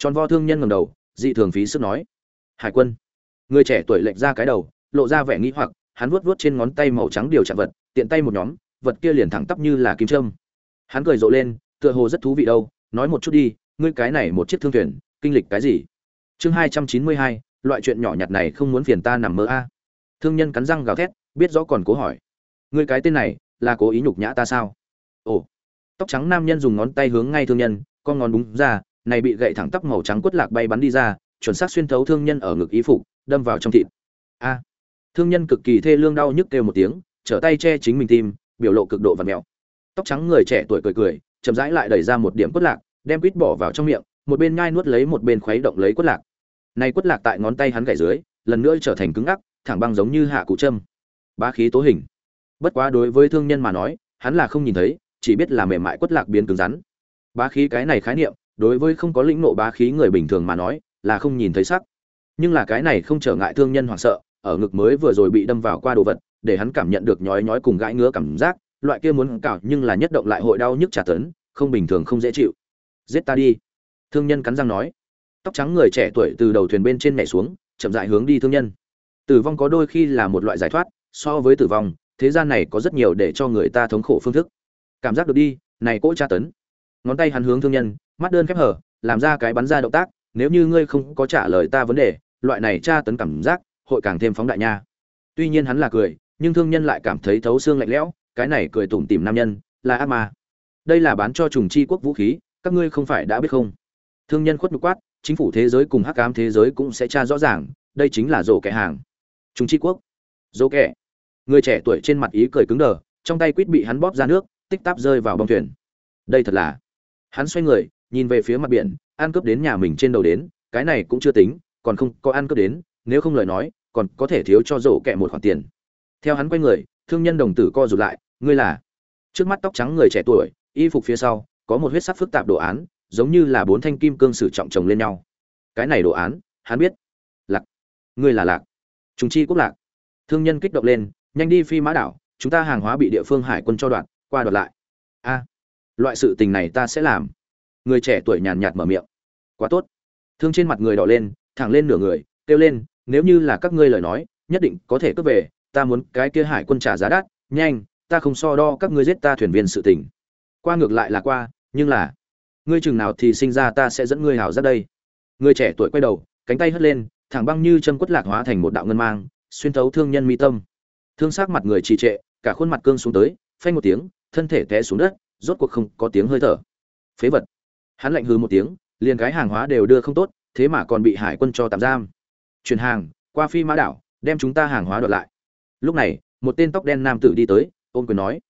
Tròn vo thương nhân ngầm đầu, dị thường phí sức nói. Hải quân, người trẻ tuổi lệch ra cái đầu, lộ ra vẻ nghĩ hoặc, hắn vuốt vuốt trên ngón tay màu trắng điều chạm vật, tiện tay một nhóm, vật kia liền thẳng tắp như là kim trâm hắn cười rộ lên, tựa hồ rất thú vị đâu, nói một chút đi, ngươi cái này một chiếc thương thuyền, kinh lịch cái gì? Chương hai trăm chín mươi hai, loại chuyện nhỏ nhặt này không muốn phiền ta nằm mơ a. Thương nhân cắn răng gào thét, biết rõ còn cố hỏi. Ngươi cái tên này, là cố ý nhục nhã ta sao? Ồ. Tóc trắng nam nhân dùng ngón tay hướng ngay thương nhân, con ngón búng ra này bị gậy thẳng tắp màu trắng quất lạc bay bắn đi ra, chuẩn xác xuyên thấu thương nhân ở ngực ý phục, đâm vào trong thịt. A. À. Thương nhân cực kỳ thê lương đau nhức kêu một tiếng, trở tay che chính mình tim, biểu lộ cực độ và mèo tóc trắng người trẻ tuổi cười cười, chậm rãi lại đẩy ra một điểm quất lạc, đem quýt bỏ vào trong miệng, một bên nhai nuốt lấy một bên khuấy động lấy quất lạc. Này quất lạc tại ngón tay hắn gảy dưới, lần nữa trở thành cứng ngắc, thẳng băng giống như hạ cụ châm. Bá khí tố hình. Bất quá đối với thương nhân mà nói, hắn là không nhìn thấy, chỉ biết là mềm mại quất lạc biến cứng rắn. Bá khí cái này khái niệm đối với không có lĩnh nộ bá khí người bình thường mà nói, là không nhìn thấy sắc. Nhưng là cái này không trở ngại thương nhân hoảng sợ, ở ngực mới vừa rồi bị đâm vào qua đồ vật, để hắn cảm nhận được nhói nhói cùng gãi ngứa cảm giác, loại kia muốn cào nhưng là nhất động lại hội đau nhức trả tấn, không bình thường không dễ chịu. Giết ta đi. Thương nhân cắn răng nói. Tóc trắng người trẻ tuổi từ đầu thuyền bên trên nhảy xuống, chậm dại hướng đi thương nhân. Tử vong có đôi khi là một loại giải thoát, so với tử vong, thế gian này có rất nhiều để cho người ta thống khổ phương thức. Cảm giác được đi, này cỗ tra tấn. Ngón tay hắn hướng thương nhân mắt đơn khép hở, làm ra cái bắn ra động tác, nếu như ngươi không có trả lời ta vấn đề, loại này tra tấn cảm giác, hội càng thêm phóng đại nha. Tuy nhiên hắn là cười, nhưng thương nhân lại cảm thấy thấu xương lạnh lẽo, cái này cười tủm tỉm nam nhân, là ác ma. Đây là bán cho trùng chi quốc vũ khí, các ngươi không phải đã biết không? Thương nhân khuất nhục quát, chính phủ thế giới cùng hắc ám thế giới cũng sẽ tra rõ ràng, đây chính là rổ kẻ hàng. Trùng chi quốc. Rổ kẻ. Người trẻ tuổi trên mặt ý cười cứng đờ, trong tay quýt bị hắn bóp ra nước, tích táp rơi vào bông thuyền. Đây thật là. Hắn xoay người nhìn về phía mặt biển, ăn cướp đến nhà mình trên đầu đến, cái này cũng chưa tính, còn không có ăn cướp đến, nếu không lời nói, còn có thể thiếu cho rổ kẹ một khoản tiền. Theo hắn quay người, thương nhân đồng tử co rụt lại, ngươi là? Trước mắt tóc trắng người trẻ tuổi, y phục phía sau, có một huyết sắc phức tạp đồ án, giống như là bốn thanh kim cương sử trọng chồng lên nhau. Cái này đồ án, hắn biết. Lạc. Ngươi là lạc. Chúng chi quốc lạc. Thương nhân kích động lên, nhanh đi phi mã đảo, chúng ta hàng hóa bị địa phương hải quân cho đoạn, qua đoạt lại. A, loại sự tình này ta sẽ làm người trẻ tuổi nhàn nhạt mở miệng. Quá tốt. Thương trên mặt người đỏ lên, thẳng lên nửa người, kêu lên, nếu như là các ngươi lời nói, nhất định có thể cướp về, ta muốn cái kia hải quân trả giá đắt, nhanh, ta không so đo các ngươi giết ta thuyền viên sự tình. Qua ngược lại là qua, nhưng là, ngươi chừng nào thì sinh ra ta sẽ dẫn ngươi hào ra đây. Người trẻ tuổi quay đầu, cánh tay hất lên, thẳng băng như châm quất lạc hóa thành một đạo ngân mang, xuyên thấu thương nhân mi tâm. Thương sắc mặt người trì trệ, cả khuôn mặt cương xuống tới, phanh một tiếng, thân thể té xuống đất, rốt cuộc không có tiếng hơi thở. Phế vật hắn lạnh hừ một tiếng, liền cái hàng hóa đều đưa không tốt, thế mà còn bị hải quân cho tạm giam. Chuyển hàng, qua phi mã đảo, đem chúng ta hàng hóa đoạt lại. Lúc này, một tên tóc đen nam tử đi tới ôm quyền nói,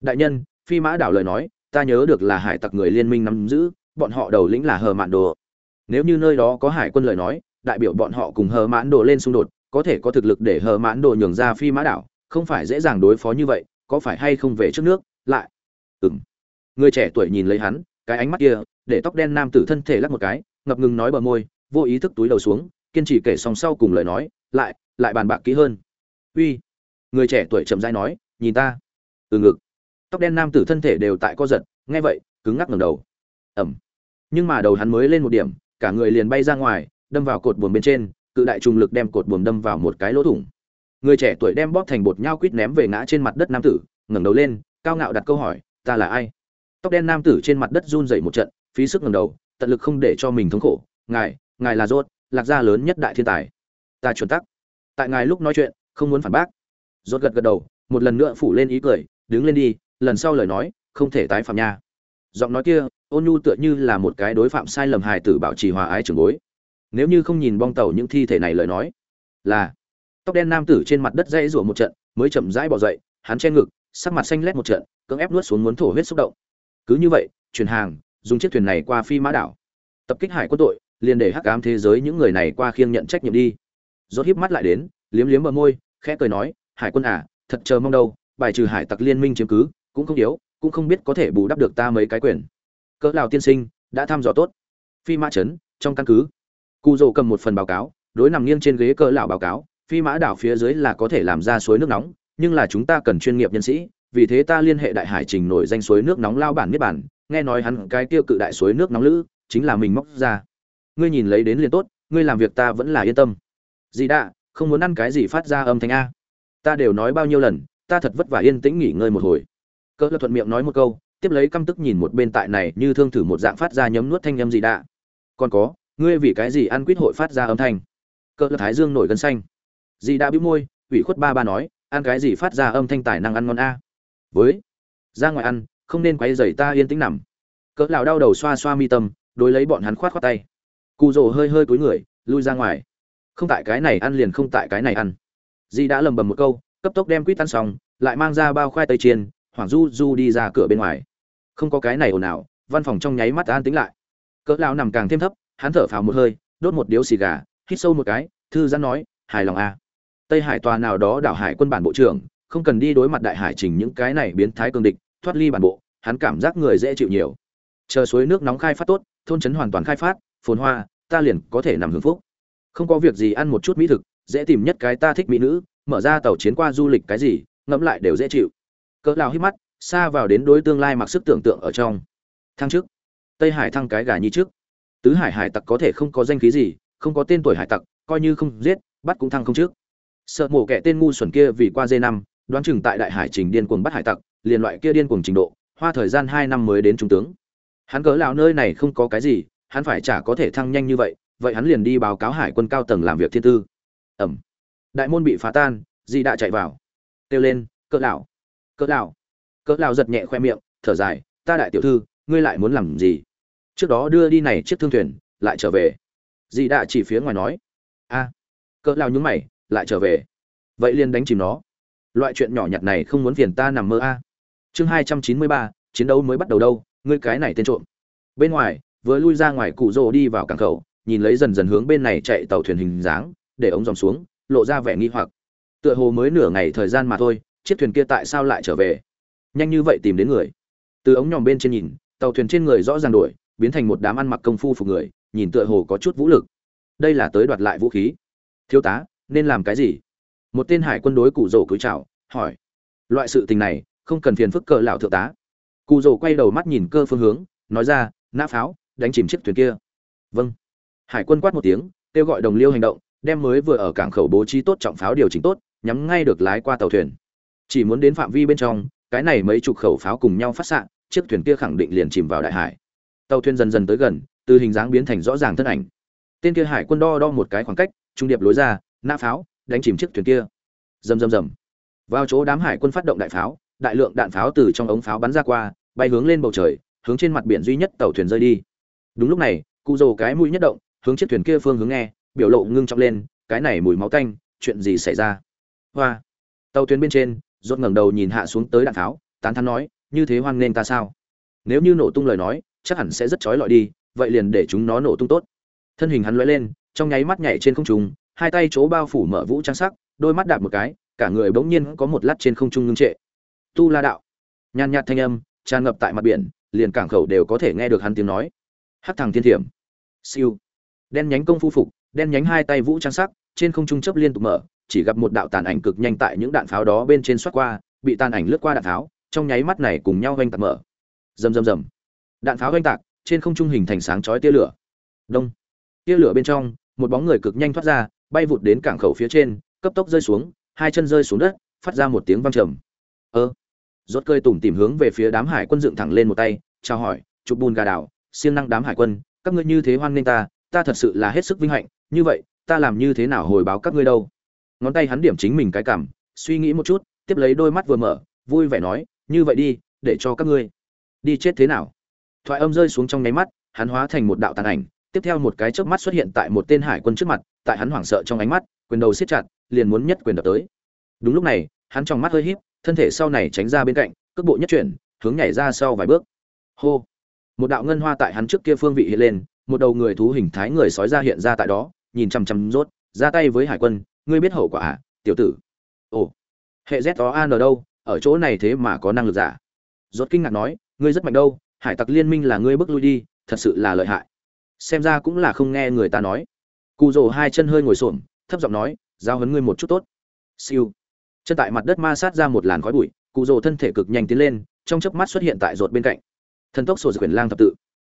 đại nhân, phi mã đảo lời nói, ta nhớ được là hải tặc người liên minh nắm giữ, bọn họ đầu lĩnh là hờ mạn đồ. Nếu như nơi đó có hải quân lời nói, đại biểu bọn họ cùng hờ mãn đồ lên xung đột, có thể có thực lực để hờ mãn đồ nhường ra phi mã đảo, không phải dễ dàng đối phó như vậy, có phải hay không về trước nước, lại? Ừng người trẻ tuổi nhìn lấy hắn cái ánh mắt kia, để tóc đen nam tử thân thể lắc một cái, ngập ngừng nói bờ môi, vô ý thức túi đầu xuống, kiên trì kể xong sau cùng lời nói, lại lại bàn bạc kỹ hơn. Uy, người trẻ tuổi chậm rãi nói, nhìn ta. Từ ngực, tóc đen nam tử thân thể đều tại co giật, nghe vậy, cứng ngắc ngầm đầu. Ẩm. Nhưng mà đầu hắn mới lên một điểm, cả người liền bay ra ngoài, đâm vào cột buồm bên trên, cự đại trùng lực đem cột buồm đâm vào một cái lỗ thủng. Người trẻ tuổi đem bóp thành bột nhau quýt ném về ngã trên mặt đất nam tử, ngẩng đầu lên, cao ngạo đặt câu hỏi, ta là ai? Tóc đen nam tử trên mặt đất run rẩy một trận, phí sức ngẩng đầu, tận lực không để cho mình thống khổ. Ngài ngài là rốt, lạc gia lớn nhất đại thiên tài. Ta chuẩn tắc. Tại ngài lúc nói chuyện, không muốn phản bác. Rốt gật gật đầu, một lần nữa phủ lên ý cười, đứng lên đi, lần sau lời nói, không thể tái phạm nha. Giọng nói kia, ôn nhu tựa như là một cái đối phạm sai lầm hài tử bảo trì hòa ái trường bối. Nếu như không nhìn bong tàu những thi thể này lời nói, là tóc đen nam tử trên mặt đất dãy rủa một trận, mới chậm rãi bỏ dậy, hắn che ngực, sắc mặt xanh lét một trận, cưỡng ép nuốt xuống muốn thổ huyết xúc động cứ như vậy, chuyển hàng, dùng chiếc thuyền này qua phi mã đảo. Tập kích hải quân tội liền để hắc ám thế giới những người này qua khiêng nhận trách nhiệm đi. Rốt híp mắt lại đến, liếm liếm bờ môi, khẽ cười nói, hải quân à thật chờ mong đâu, bài trừ hải tặc liên minh chiếm cứ, cũng không yếu, cũng không biết có thể bù đắp được ta mấy cái quyền. Cỡ lào tiên sinh, đã thăm dò tốt. Phi mã trấn, trong căn cứ. Cụ rồ cầm một phần báo cáo, đối nằm nghiêng trên ghế cỡ lão báo cáo, phi mã đảo phía dưới là có thể làm ra suối nước nóng, nhưng là chúng ta cần chuyên nghiệp nhân sĩ vì thế ta liên hệ đại hải trình nổi danh suối nước nóng lao bản niết bản nghe nói hắn cái tiêu cự đại suối nước nóng lữ, chính là mình móc ra. Ngươi nhìn lấy đến liền tốt, ngươi làm việc ta vẫn là yên tâm. Dì đạ, không muốn ăn cái gì phát ra âm thanh a. Ta đều nói bao nhiêu lần, ta thật vất vả yên tĩnh nghỉ ngơi một hồi. Cỡ thuận miệng nói một câu, tiếp lấy căm tức nhìn một bên tại này như thương thử một dạng phát ra nhấm nuốt thanh âm gì đã còn có, ngươi vì cái gì ăn quýt hội phát ra âm thanh? Cỡ thái dương nổi gân xanh. Dì đã bĩu môi, ủy khuất ba ba nói, ăn cái gì phát ra âm thanh tài năng ăn ngon a với, ra ngoài ăn, không nên quấy rầy ta yên tĩnh nằm. Cỡ lão đau đầu xoa xoa mi tâm, đối lấy bọn hắn khoát khoát tay. Cụ rồ hơi hơi cúi người, lui ra ngoài. Không tại cái này ăn liền không tại cái này ăn. Di đã lầm bầm một câu, cấp tốc đem quýt ăn xong, lại mang ra bao khoai tây chiên hoàng du du đi ra cửa bên ngoài. Không có cái này ồn ào, văn phòng trong nháy mắt an tính lại. Cỡ lão nằm càng thêm thấp, hắn thở phào một hơi, đốt một điếu xì gà, hít sâu một cái, thư giãn nói, hài lòng à. tây hải tòa nào đó đảo hải quân bản bộ trưởng không cần đi đối mặt đại hải trình những cái này biến thái cương địch, thoát ly bản bộ, hắn cảm giác người dễ chịu nhiều. Chờ suối nước nóng khai phát tốt, thôn trấn hoàn toàn khai phát, phồn hoa, ta liền có thể nằm hưởng phúc. Không có việc gì ăn một chút mỹ thực, dễ tìm nhất cái ta thích mỹ nữ, mở ra tàu chiến qua du lịch cái gì, ngẫm lại đều dễ chịu. Cỡ lao hít mắt, xa vào đến đối tương lai mặc sức tưởng tượng ở trong. Thăng trước tây hải thăng cái gà nhi trước. Tứ hải hải tặc có thể không có danh khí gì, không có tên tuổi hải tặc, coi như không giết, bắt cũng thăng không trước. Sợ mổ kẻ tên ngu xuẩn kia vì qua dê năm đoán chừng tại đại hải trình điên cuồng bắt hải tặc, liền loại kia điên cuồng trình độ, hoa thời gian hai năm mới đến trung tướng. Hắn cớ lão nơi này không có cái gì, hắn phải chả có thể thăng nhanh như vậy vậy hắn liền đi báo cáo hải quân cao tầng làm việc thiên tư. Ẩm. Đại môn bị phá tan, di đã chạy vào. Kêu lên, cỡ lão cỡ lão. Cỡ lão giật nhẹ khoe miệng, thở dài, ta đại tiểu thư, ngươi lại muốn làm gì? Trước đó đưa đi này chiếc thương thuyền, lại trở về. Di đã chỉ phía ngoài nói, a. Cỡ lão nhúng mày, lại trở về. Vậy liền đánh chìm nó loại chuyện nhỏ nhặt này không muốn phiền ta nằm mơ a. Chương hai trăm chín mươi ba, chiến đấu mới bắt đầu đâu, ngươi cái này tên trộm. Bên ngoài, vừa lui ra ngoài cụ rồ đi vào cảng khẩu, nhìn lấy dần dần hướng bên này chạy tàu thuyền hình dáng, để ống dòng xuống, lộ ra vẻ nghi hoặc. Tựa hồ mới nửa ngày thời gian mà thôi, chiếc thuyền kia tại sao lại trở về? Nhanh như vậy tìm đến người. Từ ống nhòm bên trên nhìn, tàu thuyền trên người rõ ràng đổi, biến thành một đám ăn mặc công phu phục người, nhìn tựa hồ có chút vũ lực. Đây là tới đoạt lại vũ khí. Thiếu tá, nên làm cái gì? Một tên hải quân đối cụ rồ cúi chào, hỏi, loại sự tình này, không cần phiền phức cờ lão thượng tá. Cụ rồ quay đầu mắt nhìn cơ phương hướng, nói ra, nã pháo, đánh chìm chiếc thuyền kia. Vâng. Hải quân quát một tiếng, kêu gọi đồng liêu hành động, đem mới vừa ở cảng khẩu bố trí tốt trọng pháo điều chỉnh tốt, nhắm ngay được lái qua tàu thuyền. Chỉ muốn đến phạm vi bên trong, cái này mấy chục khẩu pháo cùng nhau phát xạ, chiếc thuyền kia khẳng định liền chìm vào đại hải. Tàu thuyền dần dần tới gần, từ hình dáng biến thành rõ ràng thân ảnh. Tên kia hải quân đo đo một cái khoảng cách, trung điệp lối ra, nã pháo đánh chìm chiếc thuyền kia. Rầm rầm rầm. Vào chỗ đám hải quân phát động đại pháo, đại lượng đạn pháo từ trong ống pháo bắn ra qua, bay hướng lên bầu trời, hướng trên mặt biển duy nhất tàu thuyền rơi đi. Đúng lúc này, cụ rồ cái mũi nhất động, hướng chiếc thuyền kia phương hướng nghe, biểu lộ ngưng trọng lên, cái này mùi máu tanh chuyện gì xảy ra? Hoa. Tàu thuyền bên trên, rốt ngẩng đầu nhìn hạ xuống tới đạn pháo, tán thán nói, như thế hoan nên ta sao? Nếu như nổ tung lời nói, chắc hẳn sẽ rất chói lọi đi, vậy liền để chúng nó nổ tung tốt. Thân hình hắn lóe lên, trong nháy mắt nhảy trên không trung hai tay chỗ bao phủ mở vũ trang sắc, đôi mắt đạp một cái, cả người bỗng nhiên có một lát trên không trung ngưng trệ. Tu la đạo. Nhàn nhạt thanh âm, tràn ngập tại mặt biển, liền cảng khẩu đều có thể nghe được hắn tiếng nói. Hắc thằng thiên thiểm. Siêu. Đen nhánh công phu phục, đen nhánh hai tay vũ trang sắc, trên không trung chấp liên tục mở, chỉ gặp một đạo tàn ảnh cực nhanh tại những đạn pháo đó bên trên xoát qua, bị tàn ảnh lướt qua đạn pháo, trong nháy mắt này cùng nhau oanh tạc mở. Rầm rầm rầm. Đạn pháo oanh tạc, trên không trung hình thành sáng chói tia lửa. Đông. Tia lửa bên trong, một bóng người cực nhanh thoát ra bay vụt đến cảng khẩu phía trên, cấp tốc rơi xuống, hai chân rơi xuống đất, phát ra một tiếng vang trầm. Ơ, rốt cơi tủm tìm hướng về phía đám hải quân dựng thẳng lên một tay, chào hỏi, chụp bùn gà đảo, siêng năng đám hải quân, các ngươi như thế hoan nghênh ta ta thật sự là hết sức vinh hạnh, như vậy, ta làm như thế nào hồi báo các ngươi đâu? Ngón tay hắn điểm chính mình cái cảm, suy nghĩ một chút, tiếp lấy đôi mắt vừa mở, vui vẻ nói, như vậy đi, để cho các ngươi đi chết thế nào? Thoại âm rơi xuống trong nháy mắt, hắn hóa thành một đạo tàn ảnh tiếp theo một cái chớp mắt xuất hiện tại một tên hải quân trước mặt, tại hắn hoảng sợ trong ánh mắt, quyền đầu siết chặt, liền muốn nhất quyền đập tới. Đúng lúc này, hắn trong mắt hơi híp, thân thể sau này tránh ra bên cạnh, cước bộ nhất chuyển, hướng nhảy ra sau vài bước. Hô! Một đạo ngân hoa tại hắn trước kia phương vị hiện lên, một đầu người thú hình thái người sói ra hiện ra tại đó, nhìn chằm chằm rốt, ra tay với hải quân, ngươi biết hậu quả à tiểu tử? Ồ! Hệ z đó an ở đâu? Ở chỗ này thế mà có năng lực giả. Rốt kinh ngạc nói, ngươi rất mạnh đâu, hải tặc liên minh là ngươi bước lui đi, thật sự là lợi hại xem ra cũng là không nghe người ta nói. Cụ rồ hai chân hơi ngồi xổm, thấp giọng nói, giao hấn ngươi một chút tốt. Siêu. Chân tại mặt đất ma sát ra một làn khói bụi cụ rồ thân thể cực nhanh tiến lên, trong chớp mắt xuất hiện tại rột bên cạnh. Thần tốc sổ quyển lang thập tự.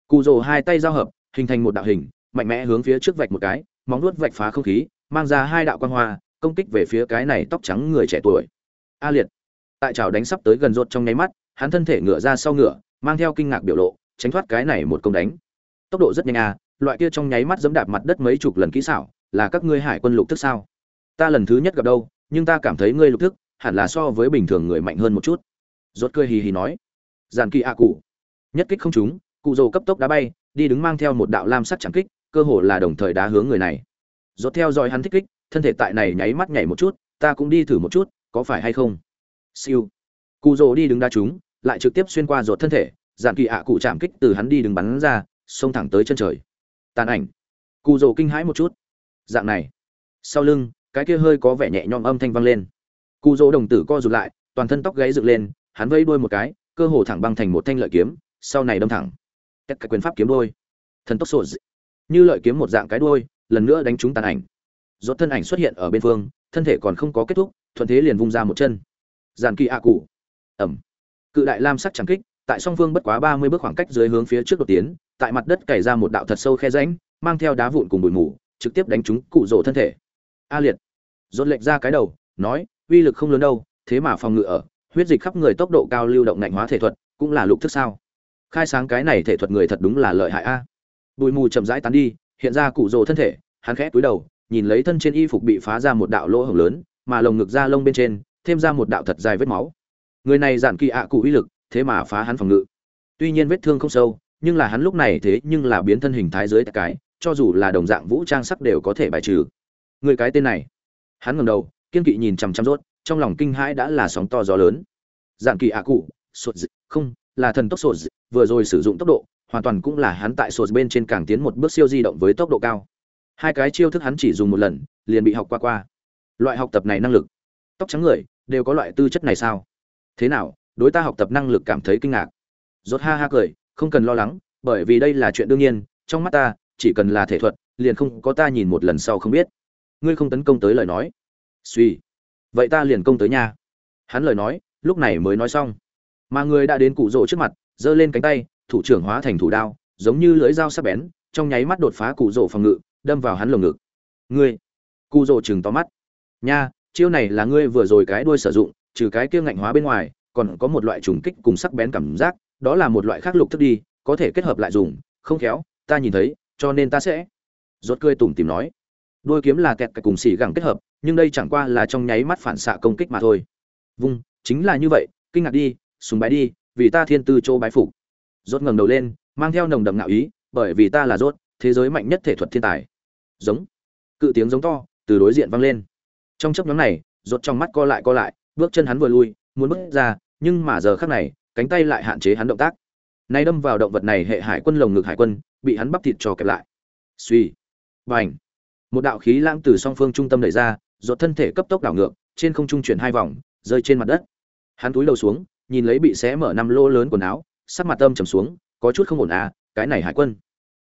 Cụ rồ hai tay giao hợp, hình thành một đạo hình, mạnh mẽ hướng phía trước vạch một cái, móng nuốt vạch phá không khí, mang ra hai đạo quan hoa, công kích về phía cái này tóc trắng người trẻ tuổi. A liệt. Tại chảo đánh sắp tới gần rột trong nháy mắt, hắn thân thể ngựa ra sau ngựa mang theo kinh ngạc biểu lộ, tránh thoát cái này một công đánh tốc độ rất nhanh à loại kia trong nháy mắt giẫm đạp mặt đất mấy chục lần kỹ xảo là các ngươi hải quân lục thức sao? Ta lần thứ nhất gặp đâu nhưng ta cảm thấy ngươi lục thức hẳn là so với bình thường người mạnh hơn một chút. Rốt cười hì hì nói. Giàn kỳ a cụ. Nhất kích không trúng cụ rồ cấp tốc đá bay đi đứng mang theo một đạo lam sắc chẳng kích cơ hồ là đồng thời đá hướng người này. Rốt theo dõi hắn thích kích thân thể tại này nháy mắt nhảy một chút ta cũng đi thử một chút có phải hay không? Siêu. Cụ rồ đi đứng đá chúng, lại trực tiếp xuyên qua rột thân thể giàn kỳ ạ cụ chạm kích từ hắn đi đứng bắn ra xông thẳng tới chân trời. Tàn ảnh. Cụ rồ kinh hãi một chút. Dạng này. Sau lưng, cái kia hơi có vẻ nhẹ nhõm âm thanh vang lên. Cụ rồ đồng tử co rụt lại, toàn thân tóc gáy dựng lên, hắn vây đuôi một cái, cơ hồ thẳng băng thành một thanh lợi kiếm, sau này đâm thẳng. Tất cả quyền pháp kiếm đuôi. Thần tốc sổ như lợi kiếm một dạng cái đuôi, lần nữa đánh trúng tàn ảnh. Rốt thân ảnh xuất hiện ở bên phương, thân thể còn không có kết thúc, thuận thế liền vung ra một chân. Giàn kỳ ạ cụ ẩm. Cự đại lam sắc chẳng kích, tại song phương bất quá ba mươi bước khoảng cách dưới hướng phía trước đột tiến tại mặt đất cày ra một đạo thật sâu khe rãnh, mang theo đá vụn cùng bụi mù, trực tiếp đánh trúng cụ rổ thân thể. A liệt rốt lệch ra cái đầu, nói, uy lực không lớn đâu, thế mà phòng ngự ở, huyết dịch khắp người tốc độ cao lưu động ngạnh hóa thể thuật, cũng là lục thức sao. Khai sáng cái này thể thuật người thật đúng là lợi hại a. Bụi mù chậm rãi tán đi, hiện ra cụ rồ thân thể, hắn khẽ cúi đầu, nhìn lấy thân trên y phục bị phá ra một đạo lỗ hổng lớn, mà lồng ngực da lông bên trên, thêm ra một đạo thật dài vết máu. Người này giản kỳ ạ cụ uy lực, thế mà phá hắn phòng ngự. Tuy nhiên vết thương không sâu nhưng là hắn lúc này thế nhưng là biến thân hình thái dưới cái cho dù là đồng dạng vũ trang sắc đều có thể bài trừ. Người cái tên này. Hắn ngẩng đầu kiên kỵ nhìn chằm chằm rốt trong lòng kinh hãi đã là sóng to gió lớn. Dạng kỳ ạ cụ sột dị, không là thần tốc sột dị, vừa rồi sử dụng tốc độ hoàn toàn cũng là hắn tại sột bên trên càng tiến một bước siêu di động với tốc độ cao. Hai cái chiêu thức hắn chỉ dùng một lần liền bị học qua qua. Loại học tập này năng lực. Tóc trắng người đều có loại tư chất này sao? Thế nào đối ta học tập năng lực cảm thấy kinh ngạc. Rốt ha ha cười không cần lo lắng, bởi vì đây là chuyện đương nhiên, trong mắt ta, chỉ cần là thể thuật, liền không có ta nhìn một lần sau không biết. Ngươi không tấn công tới lời nói. Suy. Vậy ta liền công tới nhà hắn lời nói, lúc này mới nói xong. Mà người đã đến cụ rỗ trước mặt, giơ lên cánh tay, thủ trưởng hóa thành thủ đao, giống như lưỡi dao sắc bén, trong nháy mắt đột phá cụ rỗ phòng ngự, đâm vào hắn lồng ngực. Ngươi. Cụ rỗ chừng to mắt. Nha, chiêu này là ngươi vừa rồi cái đuôi sử dụng, trừ cái kia ngạnh hóa bên ngoài, còn có một loại trùng kích cùng sắc bén cảm giác đó là một loại khác lục thức đi, có thể kết hợp lại dùng, không khéo, ta nhìn thấy, cho nên ta sẽ. Rốt cười tủm tìm nói. Đôi kiếm là kẹt cái cùng xỉ gẳng kết hợp, nhưng đây chẳng qua là trong nháy mắt phản xạ công kích mà thôi. Vung, chính là như vậy, kinh ngạc đi, sùng bái đi, vì ta thiên tư châu bái phục. Rốt ngẩng đầu lên, mang theo nồng đậm ngạo ý, bởi vì ta là rốt, thế giới mạnh nhất thể thuật thiên tài. Giống. Cự tiếng giống to, từ đối diện vang lên. Trong chốc nhóm này, rốt trong mắt co lại co lại, bước chân hắn vừa lui, muốn bước ra, nhưng mà giờ khắc này cánh tay lại hạn chế hắn động tác. Nay đâm vào động vật này hệ hải quân lồng ngực hải quân, bị hắn bắp thịt cho kẹp lại. Suy bành. Một đạo khí lãng từ song phương trung tâm đẩy ra rột thân thể cấp tốc đảo ngược, trên không trung chuyển hai vòng, rơi trên mặt đất. Hắn túi đầu xuống, nhìn lấy bị xé mở năm lô lớn quần áo, sắc mặt tâm trầm xuống, có chút không ổn à cái này hải quân.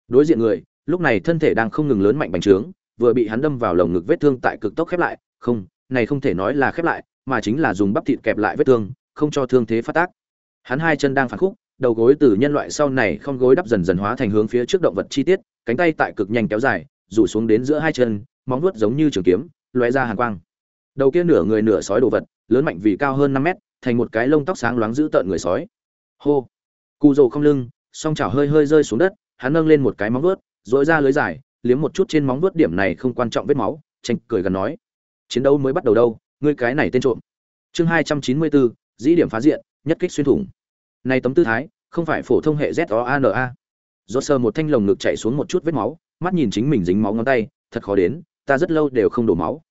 Đối diện người, lúc này thân thể đang không ngừng lớn mạnh bành trướng, vừa bị hắn đâm vào lồng ngực vết thương tại cực tốc khép lại, không, này không thể nói là khép lại, mà chính là dùng bắp thịt kẹp lại vết thương, không cho thương thế phát tác hắn hai chân đang phản khúc, đầu gối từ nhân loại sau này không gối đắp dần dần hóa thành hướng phía trước động vật chi tiết, cánh tay tại cực nhanh kéo dài, rủ xuống đến giữa hai chân, móng vuốt giống như trường kiếm, lóe ra hàn quang. Đầu kia nửa người nửa sói đồ vật, lớn mạnh vì cao hơn năm mét, thành một cái lông tóc sáng loáng giữ tợn người sói. Hô! Cụ rồ không lưng, song chảo hơi hơi rơi xuống đất, hắn nâng lên một cái móng vuốt dội ra lưới dài, liếm một chút trên móng vuốt điểm này không quan trọng vết máu tranh cười gần nói. Chiến đấu mới bắt đầu đâu, ngươi cái này tên trộm. Chương hai trăm chín mươi bốn dĩ điểm phá diện nhất kích xuyên thủng. Này tấm tư thái, không phải phổ thông hệ z o a n a. Do sờ một thanh lồng ngực chạy xuống một chút vết máu, mắt nhìn chính mình dính máu ngón tay, thật khó đến, ta rất lâu đều không đổ máu.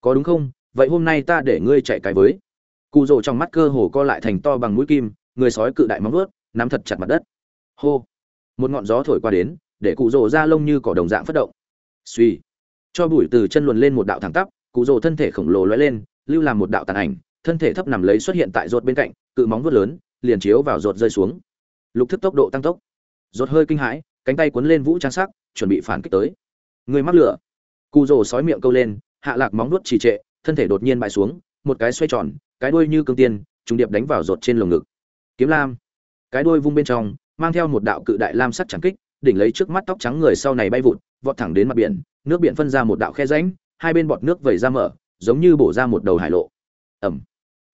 Có đúng không? Vậy hôm nay ta để ngươi chạy cái với. Cụ rồ trong mắt cơ hồ co lại thành to bằng mũi kim, người sói cự đại móng ướt nắm thật chặt mặt đất. Hô. Một ngọn gió thổi qua đến, để cụ rồ ra lông như cỏ đồng dạng phất động. Suy cho bụi từ chân luồn lên một đạo thẳng tắp, cụ rồ thân thể khổng lồ lóe lên, lưu làm một đạo tàn ảnh thân thể thấp nằm lấy xuất hiện tại rột bên cạnh, cự móng vuốt lớn, liền chiếu vào rột rơi xuống. Lục thức tốc độ tăng tốc. Rột hơi kinh hãi, cánh tay cuốn lên vũ trang sắc, chuẩn bị phản kích tới. Người mắc lửa. Cụ rồ sói miệng câu lên, hạ lạc móng vuốt trì trệ, thân thể đột nhiên bại xuống, một cái xoay tròn, cái đuôi như cương tiên, trùng điệp đánh vào rột trên lồng ngực. Kiếm lam. Cái đuôi vung bên trong, mang theo một đạo cự đại lam sắc chẳng kích, đỉnh lấy trước mắt tóc trắng người sau này bay vụt, vọt thẳng đến mặt biển, nước biển phân ra một đạo khe rãnh, hai bên bọt nước vẩy ra mở, giống như bổ ra một đầu hải lộ. Ẩm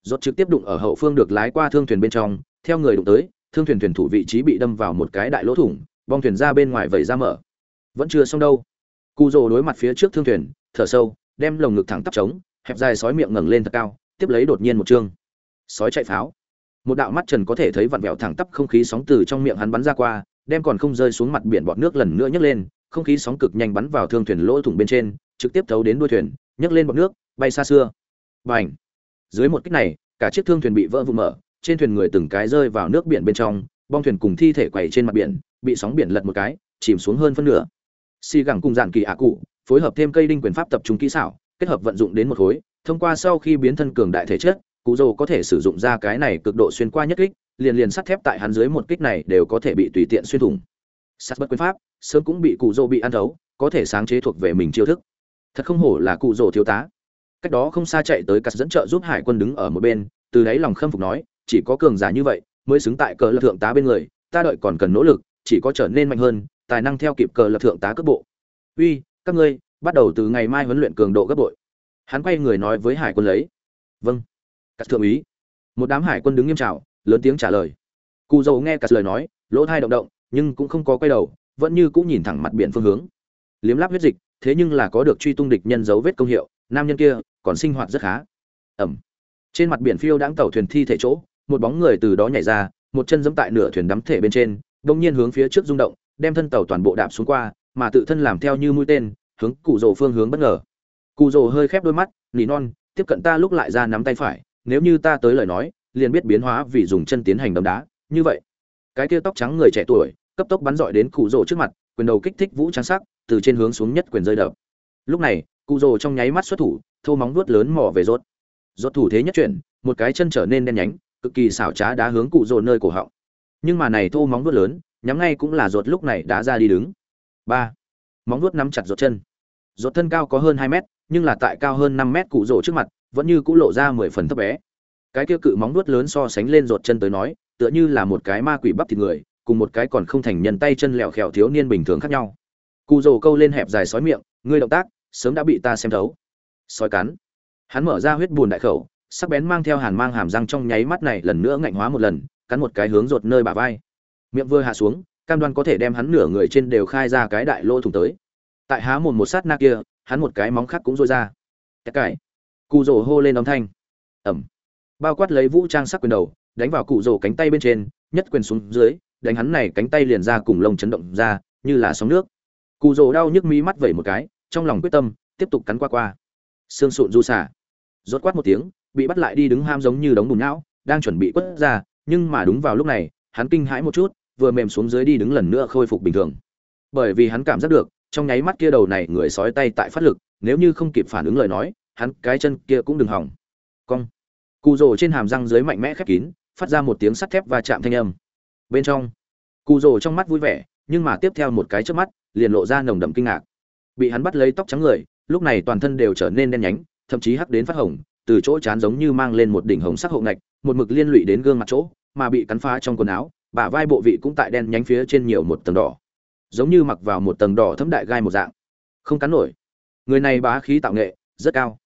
rốt trực tiếp đụng ở hậu phương được lái qua thương thuyền bên trong theo người đụng tới thương thuyền thuyền thủ vị trí bị đâm vào một cái đại lỗ thủng bong thuyền ra bên ngoài vẩy ra mở. Vẫn chưa xong đâu. Cù Dồ đối mặt phía trước thương thuyền thở sâu đem lồng ngực thẳng tắp trống hẹp dài sói miệng ngẩng lên thật cao tiếp lấy đột nhiên một trương, sói chạy pháo. Một đạo mắt trần có thể thấy vặn vẹo thẳng tắp không khí sóng từ trong miệng hắn bắn ra qua đem còn không rơi xuống mặt biển bọt nước lần nữa nhấc lên không khí sóng cực nhanh bắn vào thương thuyền lỗ thủng bên trên trực tiếp thấu đến đuôi thuyền nhấc lên bọt nước bay xa xưa. Bành! Dưới một kích này, cả chiếc thương thuyền bị vỡ vụn mở, trên thuyền người từng cái rơi vào nước biển bên trong, bong thuyền cùng thi thể quẩy trên mặt biển, bị sóng biển lật một cái, chìm xuống hơn phân nửa. Xì gẳng cùng dạn kỳ ạ cụ phối hợp thêm cây đinh quyền pháp tập trung kỹ xảo, kết hợp vận dụng đến một khối, thông qua sau khi biến thân cường đại thể chất, cụ dầu có thể sử dụng ra cái này cực độ xuyên qua nhất kích, liền liền sắt thép tại hắn dưới một kích này đều có thể bị tùy tiện xuyên thủng. Sắt bất quyền pháp, sớm cũng bị cụ dầu bị ăn thấu, có thể sáng chế thuộc về mình chiêu thức. Thật không hổ là cụ dầu thiếu tá cách đó không xa chạy tới cắt dẫn trợ giúp hải quân đứng ở một bên, từ đấy lòng khâm phục nói, chỉ có cường giả như vậy mới xứng tại cờ lập thượng tá bên người, ta đợi còn cần nỗ lực, chỉ có trở nên mạnh hơn, tài năng theo kịp cờ lập thượng tá cấp bộ. Uy, các ngươi, bắt đầu từ ngày mai huấn luyện cường độ gấp bội. Hắn quay người nói với hải quân lấy. Vâng. Cắt thượng úy. Một đám hải quân đứng nghiêm trào, lớn tiếng trả lời. Cụ dầu nghe cắt lời nói, lỗ thai động động, nhưng cũng không có quay đầu, vẫn như cũng nhìn thẳng mặt biển phương hướng. Liếm láp huyết dịch, thế nhưng là có được truy tung địch nhân dấu vết công hiệu nam nhân kia còn sinh hoạt rất khá. Ẩm. Trên mặt biển phiêu đáng tàu thuyền thi thể chỗ, một bóng người từ đó nhảy ra, một chân giẫm tại nửa thuyền đắm thể bên trên, đông nhiên hướng phía trước rung động, đem thân tàu toàn bộ đạp xuống qua, mà tự thân làm theo như mũi tên, hướng cụ rồ phương hướng bất ngờ. Cụ rồ hơi khép đôi mắt, nỉ non, tiếp cận ta lúc lại ra nắm tay phải, nếu như ta tới lời nói, liền biết biến hóa vì dùng chân tiến hành đấm đá, như vậy. Cái kia tóc trắng người trẻ tuổi, cấp tốc bắn dọi đến cụ rồ trước mặt, quyền đầu kích thích vũ trang sắc, từ trên hướng xuống nhất quyền rơi đập. Lúc này cụ rồ trong nháy mắt xuất thủ, thô móng vuốt lớn mò về rốt. Rốt thủ thế nhất chuyển, một cái chân trở nên đen nhánh, cực kỳ xảo trá đá hướng cụ rồ nơi cổ họng. Nhưng mà này thô móng vuốt lớn, nhắm ngay cũng là rốt lúc này đã ra đi đứng. Ba. Móng vuốt nắm chặt rốt chân. Rốt thân cao có hơn hai mét, nhưng là tại cao hơn năm mét cụ rồ trước mặt, vẫn như cũ lộ ra mười phần thấp bé. Cái kia cự móng vuốt lớn so sánh lên rốt chân tới nói, tựa như là một cái ma quỷ bắp thịt người, cùng một cái còn không thành nhân tay chân lẹo khẹo thiếu niên bình thường khác nhau. Cụ rồ câu lên hẹp dài sói miệng, ngươi động tác sớm đã bị ta xem thấu. Sói cắn. Hắn mở ra huyết bùn đại khẩu, sắc bén mang theo hàn mang hàm răng trong nháy mắt này lần nữa ngạnh hóa một lần, cắn một cái hướng rột nơi bả vai. Miệng vừa hạ xuống, cam đoan có thể đem hắn nửa người trên đều khai ra cái đại lỗ thủng tới. Tại há một một sát na kia, hắn một cái móng khác cũng rôi ra. Tất cải. Cụ rổ hô lên âm thanh. Ẩm. Bao quát lấy vũ trang sắc quyền đầu, đánh vào cụ rổ cánh tay bên trên, nhất quyền xuống dưới, đánh hắn này cánh tay liền ra cùng lông chấn động ra, như là sóng nước. Cụ rổ đau nhức mí mắt vẩy một cái trong lòng quyết tâm, tiếp tục cắn qua qua. Xương sụn du xả. Rốt quát một tiếng, bị bắt lại đi đứng ham giống như đống bùn não, đang chuẩn bị quất ra, nhưng mà đúng vào lúc này, hắn kinh hãi một chút, vừa mềm xuống dưới đi đứng lần nữa khôi phục bình thường. Bởi vì hắn cảm giác được, trong nháy mắt kia đầu này người sói tay tại phát lực, nếu như không kịp phản ứng lời nói, hắn cái chân kia cũng đừng hỏng. Cong. Cụ rồ trên hàm răng dưới mạnh mẽ khép kín, phát ra một tiếng sắt thép và chạm thanh âm. Bên trong cụ rồ trong mắt vui vẻ, nhưng mà tiếp theo một cái trước mắt, liền lộ ra nồng đậm kinh ngạc bị hắn bắt lấy tóc trắng người, lúc này toàn thân đều trở nên đen nhánh, thậm chí hắc đến phát hồng, từ chỗ chán giống như mang lên một đỉnh hồng sắc hậu ngạch, một mực liên lụy đến gương mặt chỗ, mà bị cắn phá trong quần áo, bả vai bộ vị cũng tại đen nhánh phía trên nhiều một tầng đỏ. Giống như mặc vào một tầng đỏ thấm đại gai một dạng. Không cắn nổi. Người này bá khí tạo nghệ, rất cao.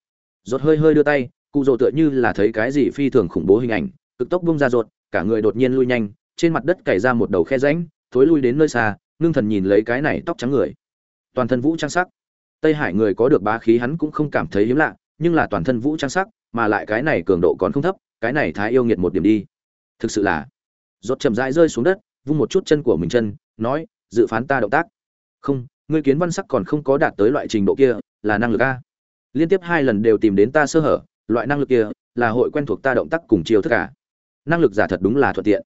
Rột hơi hơi đưa tay, cụ rồ tựa như là thấy cái gì phi thường khủng bố hình ảnh, cực tốc bung ra rột, cả người đột nhiên lui nhanh, trên mặt đất cày ra một đầu khe rãnh, thối lui đến nơi xa, ngưng thần nhìn lấy cái này tóc trắng người toàn thân vũ trang sắc. Tây hải người có được bá khí hắn cũng không cảm thấy hiếm lạ, nhưng là toàn thân vũ trang sắc, mà lại cái này cường độ còn không thấp, cái này thái yêu nghiệt một điểm đi. Thực sự là, rốt chậm rãi rơi xuống đất, vung một chút chân của mình chân, nói, dự phán ta động tác. Không, ngươi kiến văn sắc còn không có đạt tới loại trình độ kia, là năng lực a. Liên tiếp hai lần đều tìm đến ta sơ hở, loại năng lực kia, là hội quen thuộc ta động tác cùng chiêu thức cả năng lực giả thật đúng là thuận tiện.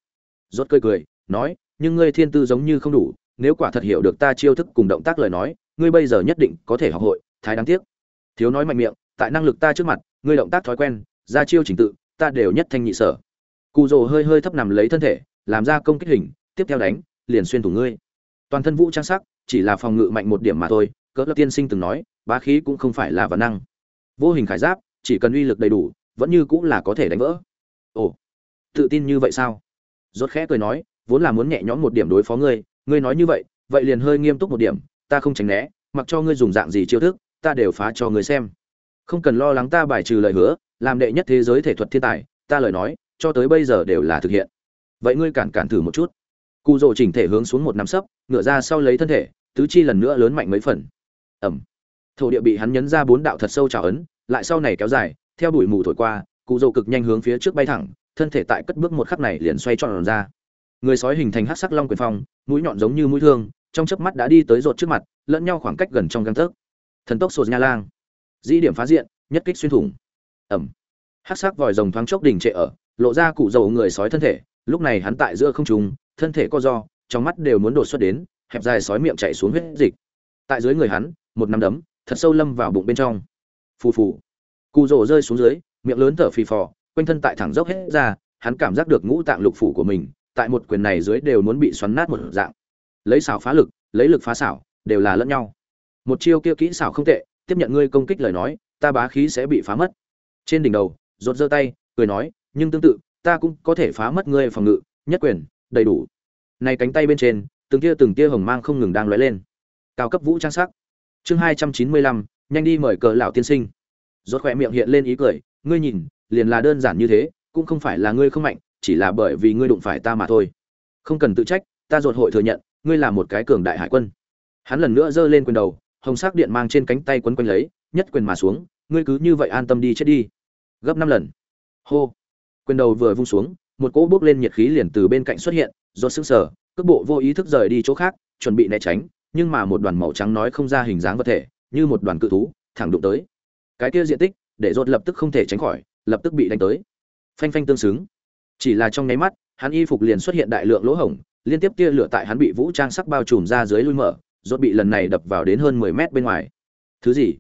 Rốt cười cười, nói, nhưng ngươi thiên tư giống như không đủ nếu quả thật hiểu được ta chiêu thức cùng động tác lời nói, ngươi bây giờ nhất định có thể học hội, thái đáng tiếc. Thiếu nói mạnh miệng, tại năng lực ta trước mặt, ngươi động tác thói quen, ra chiêu trình tự, ta đều nhất thanh nhị sở. Cụ rồ hơi hơi thấp nằm lấy thân thể, làm ra công kích hình, tiếp theo đánh, liền xuyên thủng ngươi. Toàn thân vũ trang sắc, chỉ là phòng ngự mạnh một điểm mà thôi, cỡ lớp tiên sinh từng nói, bá khí cũng không phải là vấn năng. Vô hình khải giáp, chỉ cần uy lực đầy đủ, vẫn như cũng là có thể đánh vỡ. Ồ, tự tin như vậy sao? Rốt khẽ cười nói, vốn là muốn nhẹ nhõm một điểm đối phó ngươi ngươi nói như vậy vậy liền hơi nghiêm túc một điểm, ta không tránh né, mặc cho ngươi dùng dạng gì chiêu thức, ta đều phá cho ngươi xem. Không cần lo lắng ta bài trừ lời hứa, làm đệ nhất thế giới thể thuật thiên tài, ta lời nói, cho tới bây giờ đều là thực hiện. Vậy ngươi cản cản thử một chút. Cụ rồ chỉnh thể hướng xuống một nắm sấp ngựa ra sau lấy thân thể, tứ chi lần nữa lớn mạnh mấy phần. Ẩm. Thổ địa bị hắn nhấn ra bốn đạo thật sâu trào ấn, lại sau này kéo dài, theo đuổi mù thổi qua cụ rồ cực nhanh hướng phía trước bay thẳng, thân thể tại cất bước một khắc này liền xoay tròn ra người sói hình thành hắc sắc long quyền phong, mũi nhọn giống như mũi thương, trong chớp mắt đã đi tới rột trước mặt, lẫn nhau khoảng cách gần trong găng tấc. Thần tốc sột nha lang. Dĩ điểm phá diện, nhất kích xuyên thủng. Ẩm hắc sắc vòi rồng thoáng chốc đình trệ ở, lộ ra cụ dầu người sói thân thể, lúc này hắn tại giữa không trung, thân thể co do, trong mắt đều muốn đột xuất đến, hẹp dài sói miệng chạy xuống huyết dịch. Tại dưới người hắn, một nắm đấm, thật sâu lâm vào bụng bên trong. Phù phù. Cụ rổ rơi xuống dưới, miệng lớn thở phì phò, quanh thân tại thẳng dốc hết ra, hắn cảm giác được ngũ tạng lục phủ của mình tại một quyền này dưới đều muốn bị xoắn nát một dạng. Lấy xảo phá lực, lấy lực phá xảo, đều là lẫn nhau. Một chiêu kia kỹ xảo không tệ, tiếp nhận ngươi công kích lời nói, ta bá khí sẽ bị phá mất. Trên đỉnh đầu rột giơ tay, cười nói, nhưng tương tự, ta cũng có thể phá mất ngươi phòng ngự, nhất quyền, đầy đủ. Này cánh tay bên trên, từng tia từng tia hồng mang không ngừng đang lóe lên. Cao cấp vũ trang sắc. Chương hai trăm chín mươi lăm, nhanh đi mời cờ lão tiên sinh. Rốt khỏe miệng hiện lên ý cười, ngươi nhìn, liền là đơn giản như thế, cũng không phải là ngươi không mạnh chỉ là bởi vì ngươi đụng phải ta mà thôi. Không cần tự trách, ta ruột hội thừa nhận, ngươi là một cái cường đại hải quân. Hắn lần nữa giơ lên quyền đầu, hồng sắc điện mang trên cánh tay quấn quanh lấy, nhất quyền mà xuống, ngươi cứ như vậy an tâm đi chết đi. Gấp năm lần. Hô. Quyền đầu vừa vung xuống, một cỗ bước lên nhiệt khí liền từ bên cạnh xuất hiện, do sững sờ, cước bộ vô ý thức rời đi chỗ khác, chuẩn bị né tránh, nhưng mà một đoàn màu trắng nói không ra hình dáng vật thể, như một đoàn cự thú, thẳng đụng tới. Cái kia diện tích, để rốt lập tức không thể tránh khỏi, lập tức bị đánh tới. Phanh phanh tương xứng chỉ là trong nháy mắt, hắn y phục liền xuất hiện đại lượng lỗ hổng, liên tiếp tia lửa tại hắn bị vũ trang sắc bao trùm ra dưới lui mở, rốt bị lần này đập vào đến hơn 10 mét bên ngoài. Thứ gì?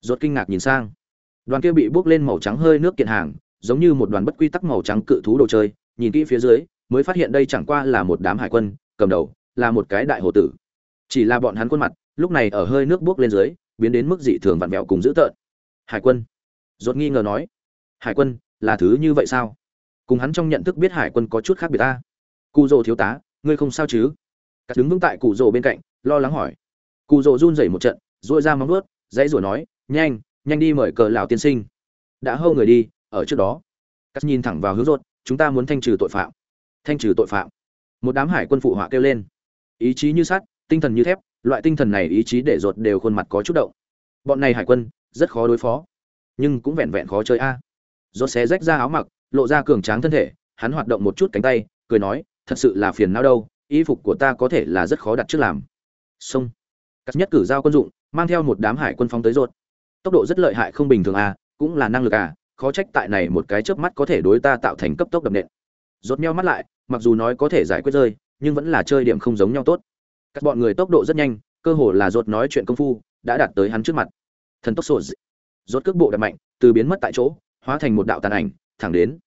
Rốt kinh ngạc nhìn sang. Đoàn kia bị bước lên màu trắng hơi nước kiện hàng, giống như một đoàn bất quy tắc màu trắng cự thú đồ chơi, nhìn kỹ phía dưới, mới phát hiện đây chẳng qua là một đám hải quân, cầm đầu, là một cái đại hồ tử. Chỉ là bọn hắn khuôn mặt, lúc này ở hơi nước bước lên dưới, biến đến mức dị thường vặn vẹo cùng dữ tợn. Hải quân. Rốt nghi ngờ nói. Hải quân, là thứ như vậy sao? Cùng hắn trong nhận thức biết hải quân có chút khác biệt ta. Cụ rồ thiếu tá, ngươi không sao chứ? Cắt đứng vững tại cụ rồ bên cạnh, lo lắng hỏi. Cụ rồ run rẩy một trận dội ra móng nuốt dãy rủa nói, nhanh nhanh đi mời cờ lão tiên sinh. Đã hâu người đi, ở trước đó. Cắt nhìn thẳng vào hướng rốt, chúng ta muốn thanh trừ tội phạm. Thanh trừ tội phạm? Một đám hải quân phụ họa kêu lên. Ý chí như sắt, tinh thần như thép, loại tinh thần này ý chí để rột đều khuôn mặt có chút động. Bọn này hải quân, rất khó đối phó, nhưng cũng vẹn vẹn khó chơi a. Rột xé rách ra áo mặc lộ ra cường tráng thân thể, hắn hoạt động một chút cánh tay, cười nói, thật sự là phiền não đâu, y phục của ta có thể là rất khó đặt trước làm. Xong. Cắt nhất cử giao quân dụng, mang theo một đám hải quân phóng tới rột tốc độ rất lợi hại không bình thường à cũng là năng lực à khó trách tại này một cái chớp mắt có thể đối ta tạo thành cấp tốc đập nện. Rột meo mắt lại, mặc dù nói có thể giải quyết rơi, nhưng vẫn là chơi điểm không giống nhau tốt. Các bọn người tốc độ rất nhanh, cơ hồ là rột nói chuyện công phu, đã đạt tới hắn trước mặt. Thần tốc sổ rột cước bộ đập mạnh, từ biến mất tại chỗ, hóa thành một đạo tàn ảnh thẳng đến.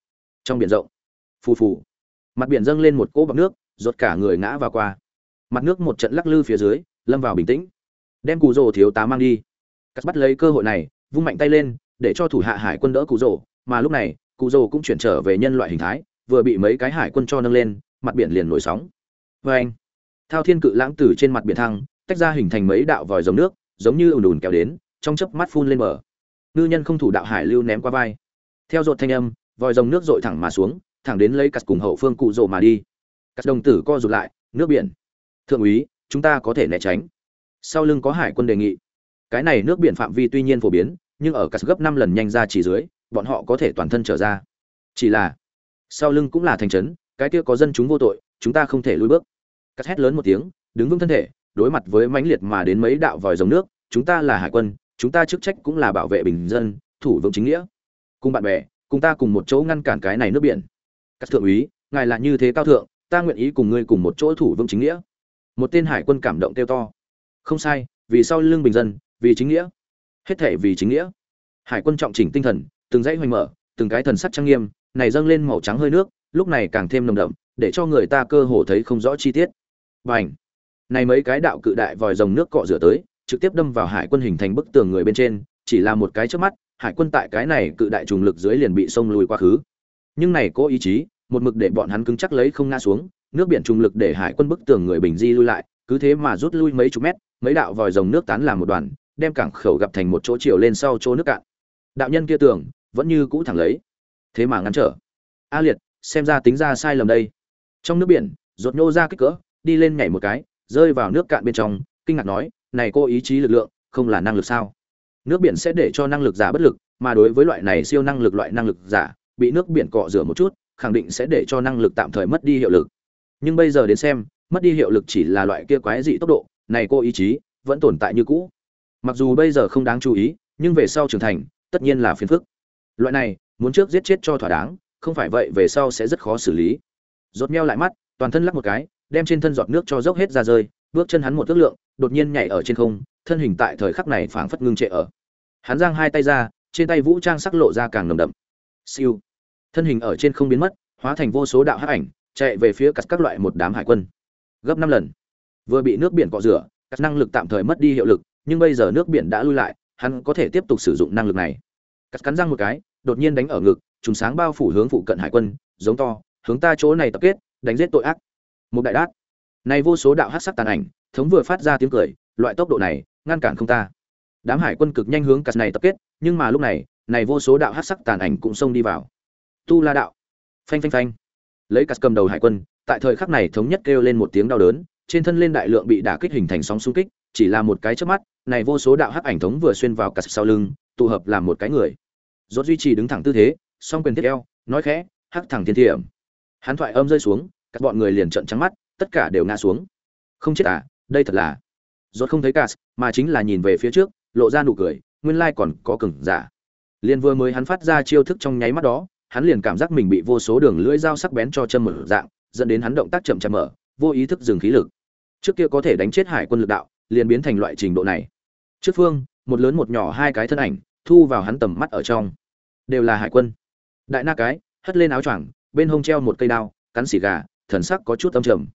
Trong biển rộng, phù phù, mặt biển dâng lên một cỗ bọc nước rột cả người ngã vào qua. Mặt nước một trận lắc lư phía dưới, lâm vào bình tĩnh. Đem cù rồ thiếu tá mang đi. Cắt bắt lấy cơ hội này, vung mạnh tay lên, để cho thủ hạ hải quân đỡ cụ rồ, mà lúc này, cụ rồ cũng chuyển trở về nhân loại hình thái, vừa bị mấy cái hải quân cho nâng lên, mặt biển liền nổi sóng. Vê anh, thao thiên cự lãng từ trên mặt biển thăng, tách ra hình thành mấy đạo vòi dòng nước, giống như ùn ùn kéo đến, trong chớp mắt phun lên bờ. Ngư nhân không thủ đạo hải lưu ném qua vai theo dột thanh âm, vòi rồng nước dội thẳng mà xuống, thẳng đến lấy cắt cùng hậu phương cụ rồ mà đi. Cắt đồng tử co rụt lại, nước biển. Thượng úy, chúng ta có thể né tránh. Sau lưng có hải quân đề nghị. Cái này nước biển phạm vi tuy nhiên phổ biến, nhưng ở cắt gấp năm lần nhanh ra chỉ dưới, bọn họ có thể toàn thân trở ra. Chỉ là, sau lưng cũng là thành trấn, cái kia có dân chúng vô tội, chúng ta không thể lùi bước. Cắt hét lớn một tiếng, đứng vững thân thể, đối mặt với mãnh liệt mà đến mấy đạo vòi rồng nước, chúng ta là hải quân, chúng ta chức trách cũng là bảo vệ bình dân, thủ vững chính nghĩa cùng bạn bè, cùng ta cùng một chỗ ngăn cản cái này nước biển. Các thượng úy, ngài là như thế cao thượng, ta nguyện ý cùng ngươi cùng một chỗ thủ vững chính nghĩa. Một tên hải quân cảm động kêu to. Không sai, vì sau lưng bình dân, vì chính nghĩa. Hết thể vì chính nghĩa. Hải quân trọng chỉnh tinh thần, từng dãy hoành mở, từng cái thần sắc trang nghiêm, này dâng lên màu trắng hơi nước, lúc này càng thêm nồng đậm, để cho người ta cơ hồ thấy không rõ chi tiết. Và ảnh này mấy cái đạo cự đại vòi rồng nước cọ rửa tới, trực tiếp đâm vào hải quân hình thành bức tường người bên trên, chỉ là một cái trước mắt hải quân tại cái này cự đại trùng lực dưới liền bị xông lùi quá khứ. Nhưng này cố ý chí, một mực để bọn hắn cứng chắc lấy không ngã xuống, nước biển trùng lực để hải quân bức tường người bình di lui lại, cứ thế mà rút lui mấy chục mét, mấy đạo vòi rồng nước tán làm một đoàn, đem cảng khẩu gặp thành một chỗ chiều lên sau chỗ nước cạn. Đạo nhân kia tưởng, vẫn như cũ thẳng lấy. Thế mà ngăn trở. A liệt, xem ra tính ra sai lầm đây. Trong nước biển, rột nhô ra kích cỡ, đi lên nhảy một cái, rơi vào nước cạn bên trong, kinh ngạc nói, này cô ý chí lực lượng, không là năng lực sao? Nước biển sẽ để cho năng lực giả bất lực, mà đối với loại này siêu năng lực loại năng lực giả, bị nước biển cọ rửa một chút, khẳng định sẽ để cho năng lực tạm thời mất đi hiệu lực. Nhưng bây giờ đến xem, mất đi hiệu lực chỉ là loại kia quái dị tốc độ, này cô ý chí vẫn tồn tại như cũ. Mặc dù bây giờ không đáng chú ý, nhưng về sau trưởng thành, tất nhiên là phiền phức. Loại này, muốn trước giết chết cho thỏa đáng, không phải vậy về sau sẽ rất khó xử lý. Rốt meo lại mắt, toàn thân lắc một cái, đem trên thân giọt nước cho dốc hết ra rơi, bước chân hắn một thước lượng, đột nhiên nhảy ở trên không, thân hình tại thời khắc này phảng phất ngưng trệ ở hắn giang hai tay ra, trên tay vũ trang sắc lộ ra càng nồng đậm. Siêu. Thân hình ở trên không biến mất, hóa thành vô số đạo hắc ảnh, chạy về phía cắt các loại một đám hải quân. Gấp năm lần. Vừa bị nước biển cọ rửa cắt năng lực tạm thời mất đi hiệu lực, nhưng bây giờ nước biển đã lui lại, hắn có thể tiếp tục sử dụng năng lực này. Cắt cắn răng một cái, đột nhiên đánh ở ngực, trùng sáng bao phủ hướng phụ cận hải quân, giống to, hướng ta chỗ này tập kết, đánh giết tội ác. Một đại đát. Này vô số đạo hắc sắc tàn ảnh, thống vừa phát ra tiếng cười, loại tốc độ này, ngăn cản không ta đám hải quân cực nhanh hướng cắt này tập kết, nhưng mà lúc này này vô số đạo hắc sắc tàn ảnh cũng xông đi vào. Tu la đạo. Phanh phanh phanh. Lấy cắt cầm đầu hải quân, tại thời khắc này thống nhất kêu lên một tiếng đau đớn, trên thân lên đại lượng bị đả kích hình thành sóng xung kích, chỉ là một cái chớp mắt, này vô số đạo hắc ảnh thống vừa xuyên vào cắt sau lưng, tụ hợp làm một cái người. Rốt duy trì đứng thẳng tư thế, song quyền thiết eo, nói khẽ, hắc thẳng thiên thiểm. Hắn thoại âm rơi xuống, các bọn người liền trợn trắng mắt, tất cả đều ngã xuống. Không chết à? Đây thật là rốt không thấy cắt mà chính là nhìn về phía trước lộ ra nụ cười, nguyên lai còn có cừng giả. Liền vừa mới hắn phát ra chiêu thức trong nháy mắt đó, hắn liền cảm giác mình bị vô số đường lưỡi dao sắc bén cho châm mở dạng, dẫn đến hắn động tác chậm chậm mở, vô ý thức dừng khí lực. Trước kia có thể đánh chết hải quân lực đạo, liền biến thành loại trình độ này. Trước phương, một lớn một nhỏ hai cái thân ảnh, thu vào hắn tầm mắt ở trong. Đều là hải quân. Đại na cái, hất lên áo choàng, bên hông treo một cây đao, cắn xỉ gà, thần sắc có chút âm trầm.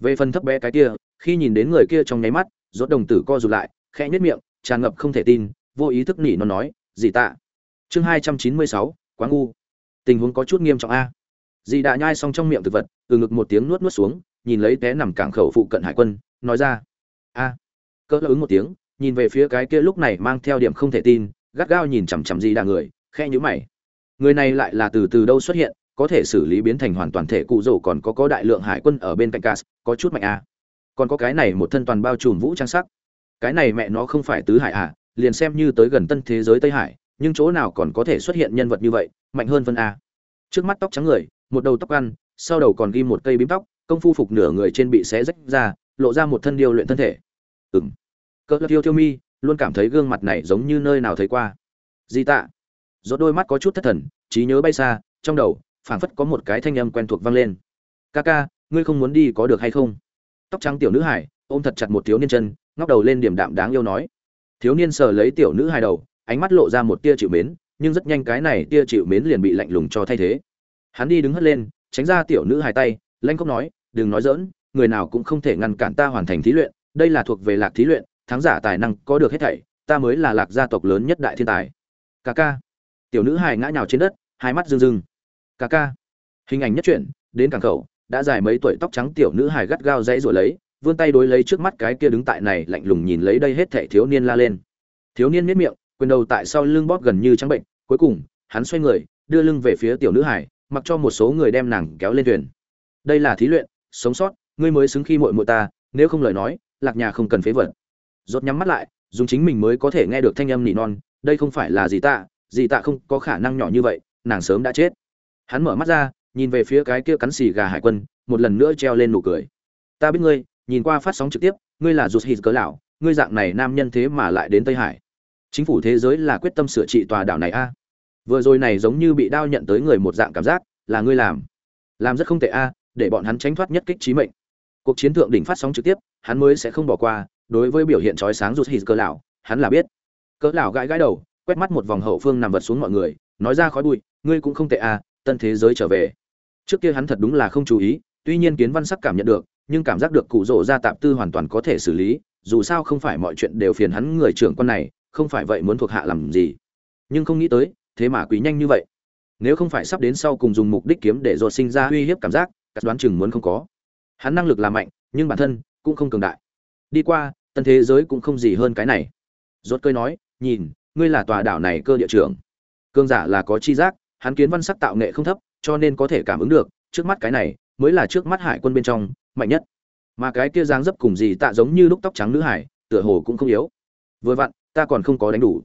Về phần thấp bé cái kia, khi nhìn đến người kia trong nháy mắt, rốt đồng tử co rụt lại, khẽ nhếch miệng tràn ngập không thể tin, vô ý thức nỉ nó nói gì tạ. Chương hai trăm chín mươi sáu, quá ngu. Tình huống có chút nghiêm trọng a. Dì đã nhai xong trong miệng thực vật, từ ngực một tiếng nuốt nuốt xuống, nhìn lấy té nằm cảng khẩu phụ cận hải quân, nói ra, a. Cỡ ứng một tiếng, nhìn về phía cái kia lúc này mang theo điểm không thể tin, gắt gao nhìn chằm chằm dì đà người khe nhữ mày. Người này lại là từ từ đâu xuất hiện, có thể xử lý biến thành hoàn toàn thể cụ rổ còn có có đại lượng hải quân ở bên cạnh cas, có chút mạnh a. Còn có cái này một thân toàn bao trùm vũ trang sắc cái này mẹ nó không phải tứ hải à liền xem như tới gần tân thế giới tây hải, nhưng chỗ nào còn có thể xuất hiện nhân vật như vậy, mạnh hơn vân a. Trước mắt tóc trắng người, một đầu tóc ăn, sau đầu còn ghi một cây bím tóc, công phu phục nửa người trên bị xé rách ra, lộ ra một thân điêu luyện thân thể. Ừng cỡ tiêu tiêu mi luôn cảm thấy gương mặt này giống như nơi nào thấy qua. Di tạ. Rốt đôi mắt có chút thất thần, trí nhớ bay xa, trong đầu, phảng phất có một cái thanh âm quen thuộc vang lên. Ca ca, ngươi không muốn đi có được hay không? Tóc trắng tiểu nữ hải, ôm thật chặt một thiếu niên chân ngóc đầu lên điểm đạm đáng yêu nói. Thiếu niên sờ lấy tiểu nữ hai đầu, ánh mắt lộ ra một tia chịu mến, nhưng rất nhanh cái này tia chịu mến liền bị lạnh lùng cho thay thế. Hắn đi đứng hất lên, tránh ra tiểu nữ hai tay, lanh cốc nói, đừng nói dỡn người nào cũng không thể ngăn cản ta hoàn thành thí luyện, đây là thuộc về lạc thí luyện, thắng giả tài năng có được hết thảy, ta mới là lạc gia tộc lớn nhất đại thiên tài. Ca ca. Tiểu nữ hài ngã nhào trên đất, hai mắt rưng rưng. Ca ca. Hình ảnh nhất truyện, đến cảng khẩu, đã dài mấy tuổi tóc trắng tiểu nữ hài gắt gao dãy rồi lấy vươn tay đối lấy trước mắt cái kia đứng tại này, lạnh lùng nhìn lấy đây hết thảy thiếu niên la lên. Thiếu niên nhếch miệng, quyền đầu tại sau lưng bóp gần như trắng bệnh, cuối cùng, hắn xoay người, đưa lưng về phía tiểu nữ hải, mặc cho một số người đem nàng kéo lên thuyền. Đây là thí luyện, sống sót, ngươi mới xứng khi muội muội ta, nếu không lời nói, lạc nhà không cần phế vật. Rốt nhắm mắt lại, dùng chính mình mới có thể nghe được thanh âm nỉ non, đây không phải là gì tạ gì tạ không có khả năng nhỏ như vậy, nàng sớm đã chết. Hắn mở mắt ra, nhìn về phía cái kia cắn xì gà hải quân, một lần nữa treo lên nụ cười. Ta biết ngươi nhìn qua phát sóng trực tiếp, ngươi là rụt hít cớ lão, ngươi dạng này nam nhân thế mà lại đến tây hải. Chính phủ thế giới là quyết tâm sửa trị tòa đảo này a. Vừa rồi này giống như bị đao nhận tới người một dạng cảm giác, là ngươi làm. Làm rất không tệ a, để bọn hắn tránh thoát nhất kích trí mệnh. Cuộc chiến thượng đỉnh phát sóng trực tiếp, hắn mới sẽ không bỏ qua, đối với biểu hiện trói sáng rụt hít cớ lão, hắn là biết. Cớ lão gãi gãi đầu, quét mắt một vòng hậu phương nằm vật xuống mọi người, nói ra khói bụi, ngươi cũng không tệ a, tân thế giới trở về. Trước kia hắn thật đúng là không chú ý tuy nhiên kiến văn sắc cảm nhận được, nhưng cảm giác được cụ rỗ ra tạp tư hoàn toàn có thể xử lý, dù sao không phải mọi chuyện đều phiền hắn người trưởng con này, không phải vậy muốn thuộc hạ làm gì. Nhưng không nghĩ tới, thế mà quý nhanh như vậy. Nếu không phải sắp đến sau cùng dùng mục đích kiếm để dột sinh ra uy hiếp cảm giác, các đoán chừng muốn không có. Hắn năng lực là mạnh, nhưng bản thân cũng không cường đại. Đi qua, tân thế giới cũng không gì hơn cái này. Rốt cơi nói, nhìn, ngươi là tòa đảo này cơ địa trưởng. Cương giả là có chi giác, hắn kiến văn sắc tạo nghệ không thấp, cho nên có thể cảm ứng được, trước mắt cái này mới là trước mắt hải quân bên trong mạnh nhất. Mà cái kia dáng dấp cùng gì tạ giống như lúc tóc trắng nữ hải, tựa hồ cũng không yếu. Vừa vặn, ta còn không có đánh đủ.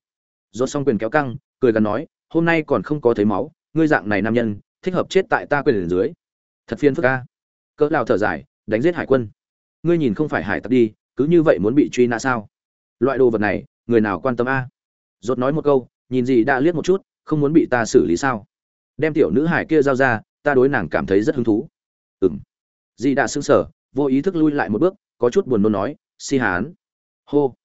Do xong quyền kéo căng, cười gần nói, hôm nay còn không có thấy máu, ngươi dạng này nam nhân, thích hợp chết tại ta quyền dưới. Thật phiền phức ca cỡ lao thở dài, đánh giết hải quân. Ngươi nhìn không phải hải tặc đi, cứ như vậy muốn bị truy nã sao? Loại đồ vật này, người nào quan tâm a? Dốt nói một câu, nhìn gì đã liếc một chút, không muốn bị ta xử lý sao? Đem tiểu nữ hải kia giao ra, ta đối nàng cảm thấy rất hứng thú ừm. Dì đã xứng sở vô ý thức lui lại một bước, có chút buồn nôn nói, si hán. Hô.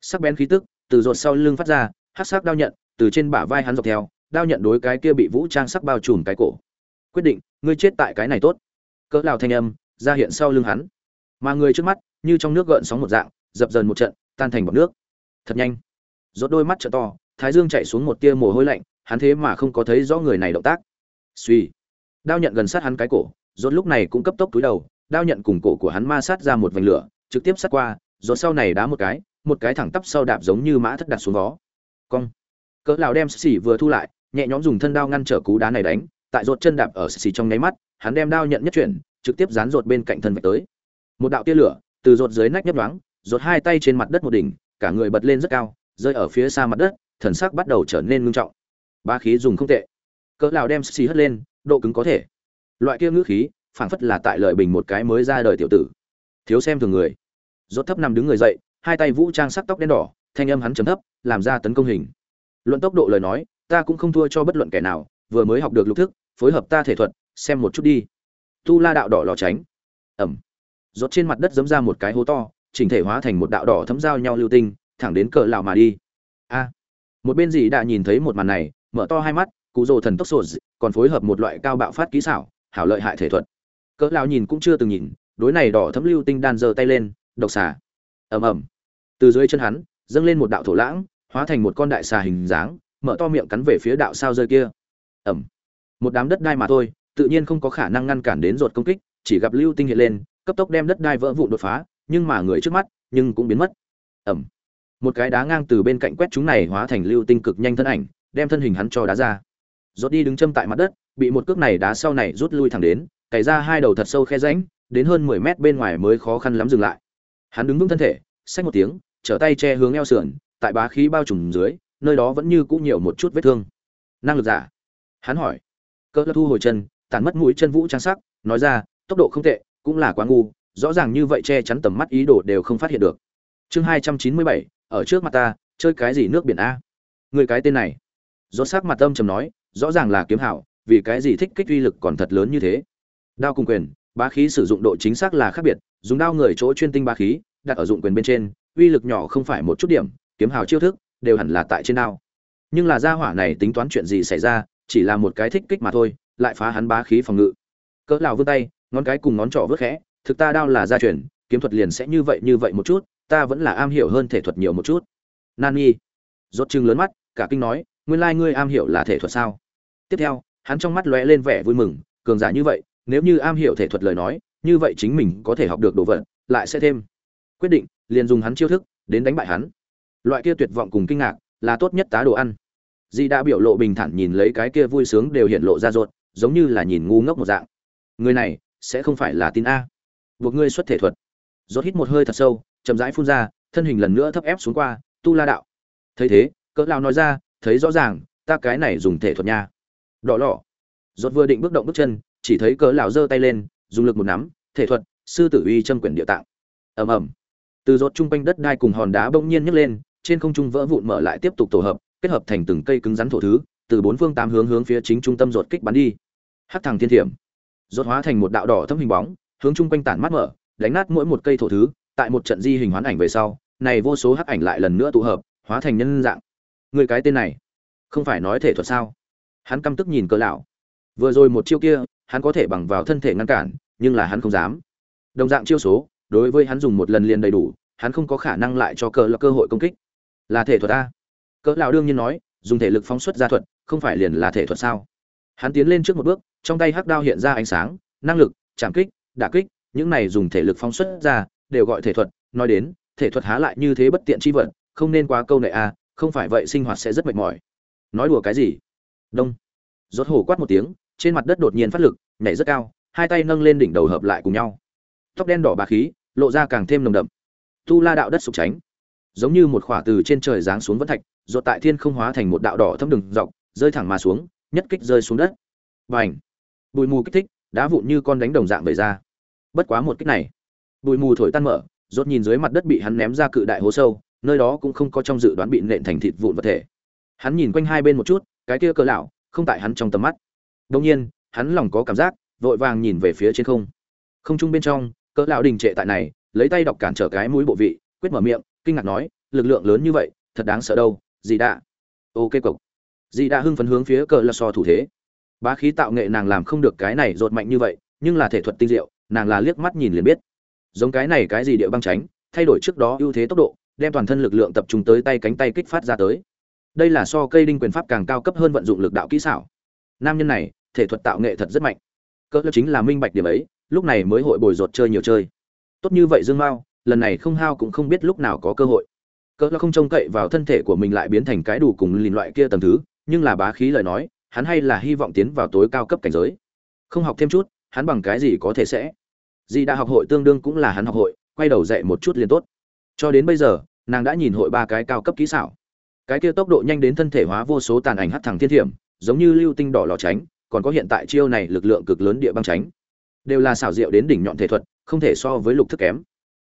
Sắc bén khí tức từ ruột sau lưng phát ra, hắc sắc đao nhận, từ trên bả vai hắn dọc theo, đao nhận đối cái kia bị vũ trang sắc bao trùm cái cổ. Quyết định, ngươi chết tại cái này tốt. Cỡ lào thanh âm, ra hiện sau lưng hắn. Mà người trước mắt, như trong nước gợn sóng một dạng, dập dần một trận, tan thành bọt nước. Thật nhanh. Rốt đôi mắt trợ to, thái dương chạy xuống một tia mồ hôi lạnh, hắn thế mà không có thấy rõ người này động tác. Suy đao nhận gần sát hắn cái cổ rốt lúc này cũng cấp tốc túi đầu, đao nhận cùng cổ của hắn ma sát ra một vành lửa, trực tiếp sát qua, rốt sau này đá một cái một cái thẳng tắp sau đạp giống như mã thất đặt xuống vó. Cong. Cỡ lão đem xỉ vừa thu lại, nhẹ nhõm dùng thân đao ngăn trở cú đá này đánh, tại rốt chân đạp ở xỉ trong nháy mắt, hắn đem đao nhận nhất chuyển, trực tiếp dán rột bên cạnh thân vạch tới. Một đạo tia lửa, từ rột dưới nách nhấp đoáng rột hai tay trên mặt đất một đỉnh, cả người bật lên rất cao, rơi ở phía xa mặt đất, thần sắc bắt đầu trở nên ngưng trọng. Ba khí dùng không tệ. Cỡ lão đem xỉ hất lên, độ cứng có thể loại kia ngữ khí, phảng phất là tại lợi bình một cái mới ra đời tiểu tử. Thiếu xem thường người. Rốt thấp nằm đứng người dậy, hai tay vũ trang sắc tóc đen đỏ, thanh âm hắn trầm thấp, làm ra tấn công hình. Luận tốc độ lời nói, ta cũng không thua cho bất luận kẻ nào, vừa mới học được lục thức, phối hợp ta thể thuật, xem một chút đi. Tu la đạo đỏ lò tránh. Ẩm. Rốt trên mặt đất giấm ra một cái hố to, chỉnh thể hóa thành một đạo đỏ thấm giao nhau lưu tinh, thẳng đến cờ lão mà đi. A. Một bên gì đã nhìn thấy một màn này, mở to hai mắt cụ rồ thần tốc sột còn phối hợp một loại cao bạo phát kỹ xảo hảo lợi hại thể thuật. Cỡ lão nhìn cũng chưa từng nhìn, đối này đỏ thấm lưu tinh đan giơ tay lên, độc xà. Ầm ầm. Từ dưới chân hắn, dâng lên một đạo thổ lãng, hóa thành một con đại xà hình dáng, mở to miệng cắn về phía đạo sao rơi kia. Ầm. Một đám đất đai mà thôi, tự nhiên không có khả năng ngăn cản đến ruột công kích, chỉ gặp lưu tinh hiện lên, cấp tốc đem đất đai vỡ vụn đột phá, nhưng mà người trước mắt, nhưng cũng biến mất. Ầm. Một cái đá ngang từ bên cạnh quét chúng này hóa thành lưu tinh cực nhanh thân ảnh, đem thân hình hắn cho đá ra. Rốt đi đứng châm tại mặt đất bị một cước này đá sau này rút lui thẳng đến, cày ra hai đầu thật sâu khe rãnh, đến hơn 10 mét bên ngoài mới khó khăn lắm dừng lại. Hắn đứng vững thân thể, xách một tiếng, trở tay che hướng eo sườn, tại bá khí bao trùm dưới, nơi đó vẫn như cũ nhiều một chút vết thương. Năng lực giả. Hắn hỏi. Cơ thu hồi chân tàn mất mũi chân vũ trang sắc, nói ra, tốc độ không tệ, cũng là quá ngu, rõ ràng như vậy che chắn tầm mắt ý đồ đều không phát hiện được. Chương hai trăm chín mươi bảy, ở trước mặt ta, chơi cái gì nước biển a? Người cái tên này. Rõ sắc mặt âm trầm nói, rõ ràng là kiếm hảo vì cái gì thích kích uy lực còn thật lớn như thế? Đao cùng quyền, bá khí sử dụng độ chính xác là khác biệt, dùng đao người chỗ chuyên tinh bá khí, đặt ở dụng quyền bên trên, uy lực nhỏ không phải một chút điểm, kiếm hào chiêu thức, đều hẳn là tại trên đao. Nhưng là gia hỏa này tính toán chuyện gì xảy ra, chỉ là một cái thích kích mà thôi, lại phá hắn bá khí phòng ngự. Cỡ lão vươn tay, ngón cái cùng ngón trỏ vớt khẽ, thực ta đao là gia truyền, kiếm thuật liền sẽ như vậy như vậy một chút, ta vẫn là am hiểu hơn thể thuật nhiều một chút. Nani, rốt trừng lớn mắt, cả kinh nói, nguyên lai ngươi am hiểu là thể thuật sao? Tiếp theo hắn trong mắt lóe lên vẻ vui mừng, cường giả như vậy, nếu như am hiểu thể thuật lời nói, như vậy chính mình có thể học được đồ vật, lại sẽ thêm quyết định, liền dùng hắn chiêu thức, đến đánh bại hắn. Loại kia tuyệt vọng cùng kinh ngạc, là tốt nhất tá đồ ăn. Di đã biểu lộ bình thản nhìn lấy cái kia vui sướng đều hiện lộ ra ruột, giống như là nhìn ngu ngốc một dạng. Người này, sẽ không phải là tin a. Buộc ngươi xuất thể thuật. Rốt hít một hơi thật sâu, chậm rãi phun ra, thân hình lần nữa thấp ép xuống qua, tu la đạo. Thấy thế, cỡ lao nói ra, thấy rõ ràng, ta cái này dùng thể thuật nha đỏ lọ. Rốt vừa định bước động bước chân, chỉ thấy cỡ lão giơ tay lên, dùng lực một nắm, thể thuật, sư tử uy châm quyển địa tạng. Ầm ầm. Từ rốt trung quanh đất đai cùng hòn đá bỗng nhiên nhấc lên, trên không trung vỡ vụn mở lại tiếp tục tổ hợp, kết hợp thành từng cây cứng rắn thổ thứ, từ bốn phương tám hướng hướng phía chính trung tâm giọt kích bắn đi. Hắc thẳng thiên thiểm. Rốt hóa thành một đạo đỏ thâm hình bóng, hướng trung quanh tản mắt mở, đánh nát mỗi một cây thổ thứ, tại một trận di hình hoán ảnh về sau, này vô số hắc ảnh lại lần nữa tụ hợp, hóa thành nhân dạng. Người cái tên này, không phải nói thể thuật sao? Hắn căm tức nhìn cỡ lão. Vừa rồi một chiêu kia, hắn có thể bằng vào thân thể ngăn cản, nhưng là hắn không dám. Đồng dạng chiêu số, đối với hắn dùng một lần liền đầy đủ, hắn không có khả năng lại cho cỡ là cơ hội công kích. Là thể thuật a. Cỡ lão đương nhiên nói, dùng thể lực phóng xuất ra thuật, không phải liền là thể thuật sao? Hắn tiến lên trước một bước, trong tay hắc đao hiện ra ánh sáng, năng lực, chạm kích, đả kích, những này dùng thể lực phóng xuất ra, đều gọi thể thuật. Nói đến, thể thuật há lại như thế bất tiện chi vật, không nên quá câu nệ a, không phải vậy sinh hoạt sẽ rất mệt mỏi. Nói đùa cái gì? Đông. Rốt hổ quát một tiếng, trên mặt đất đột nhiên phát lực, nhảy rất cao, hai tay nâng lên đỉnh đầu hợp lại cùng nhau. Tóc đen đỏ bá khí, lộ ra càng thêm nồng đậm. Tu la đạo đất sụp tránh. Giống như một khỏa từ trên trời giáng xuống vẫn thạch, rốt tại thiên không hóa thành một đạo đỏ thâm đường dọc, rơi thẳng mà xuống, nhất kích rơi xuống đất. Bành! Bụi mù kích thích, đá vụn như con đánh đồng dạng về ra. Bất quá một kích này. Bụi mù thổi tan mở, rốt nhìn dưới mặt đất bị hắn ném ra cự đại hố sâu, nơi đó cũng không có trong dự đoán bị nện thành thịt vụn vật thể. Hắn nhìn quanh hai bên một chút cái kia cỡ lão, không tại hắn trong tầm mắt. Đương nhiên, hắn lòng có cảm giác, vội vàng nhìn về phía trên không. Không trung bên trong cỡ lão đình trệ tại này, lấy tay đọc cản trở cái mũi bộ vị, quyết mở miệng, kinh ngạc nói, lực lượng lớn như vậy, thật đáng sợ đâu gì đã ok cộc gì đã hưng phấn hướng phía cỡ là so thủ thế. Bá khí tạo nghệ nàng làm không được cái này rột mạnh như vậy, nhưng là thể thuật tinh diệu, nàng là liếc mắt nhìn liền biết. Giống cái này cái gì địa băng tránh thay đổi trước đó ưu thế tốc độ, đem toàn thân lực lượng tập trung tới tay cánh tay kích phát ra tới đây là so cây đinh quyền pháp càng cao cấp hơn vận dụng lực đạo kỹ xảo. Nam nhân này, thể thuật tạo nghệ thật rất mạnh. Cỡ chính là minh bạch điểm ấy, lúc này mới hội bồi rột chơi nhiều chơi. Tốt như vậy dương mao, lần này không hao cũng không biết lúc nào có cơ hội. Cỡ không trông cậy vào thân thể của mình lại biến thành cái đủ cùng lìn loại kia tầm thứ, nhưng là bá khí lời nói, hắn hay là hy vọng tiến vào tối cao cấp cảnh giới. Không học thêm chút, hắn bằng cái gì có thể sẽ? Dì đã học hội tương đương cũng là hắn học hội, quay đầu dạy một chút liền tốt. Cho đến bây giờ, nàng đã nhìn hội ba cái cao cấp kỹ xảo cái kia tốc độ nhanh đến thân thể hóa vô số tàn ảnh hắt thẳng thiên thiểm, giống như lưu tinh đỏ lò tránh, còn có hiện tại chiêu này lực lượng cực lớn địa băng tránh. Đều là xảo diệu đến đỉnh nhọn thể thuật, không thể so với lục thức kém.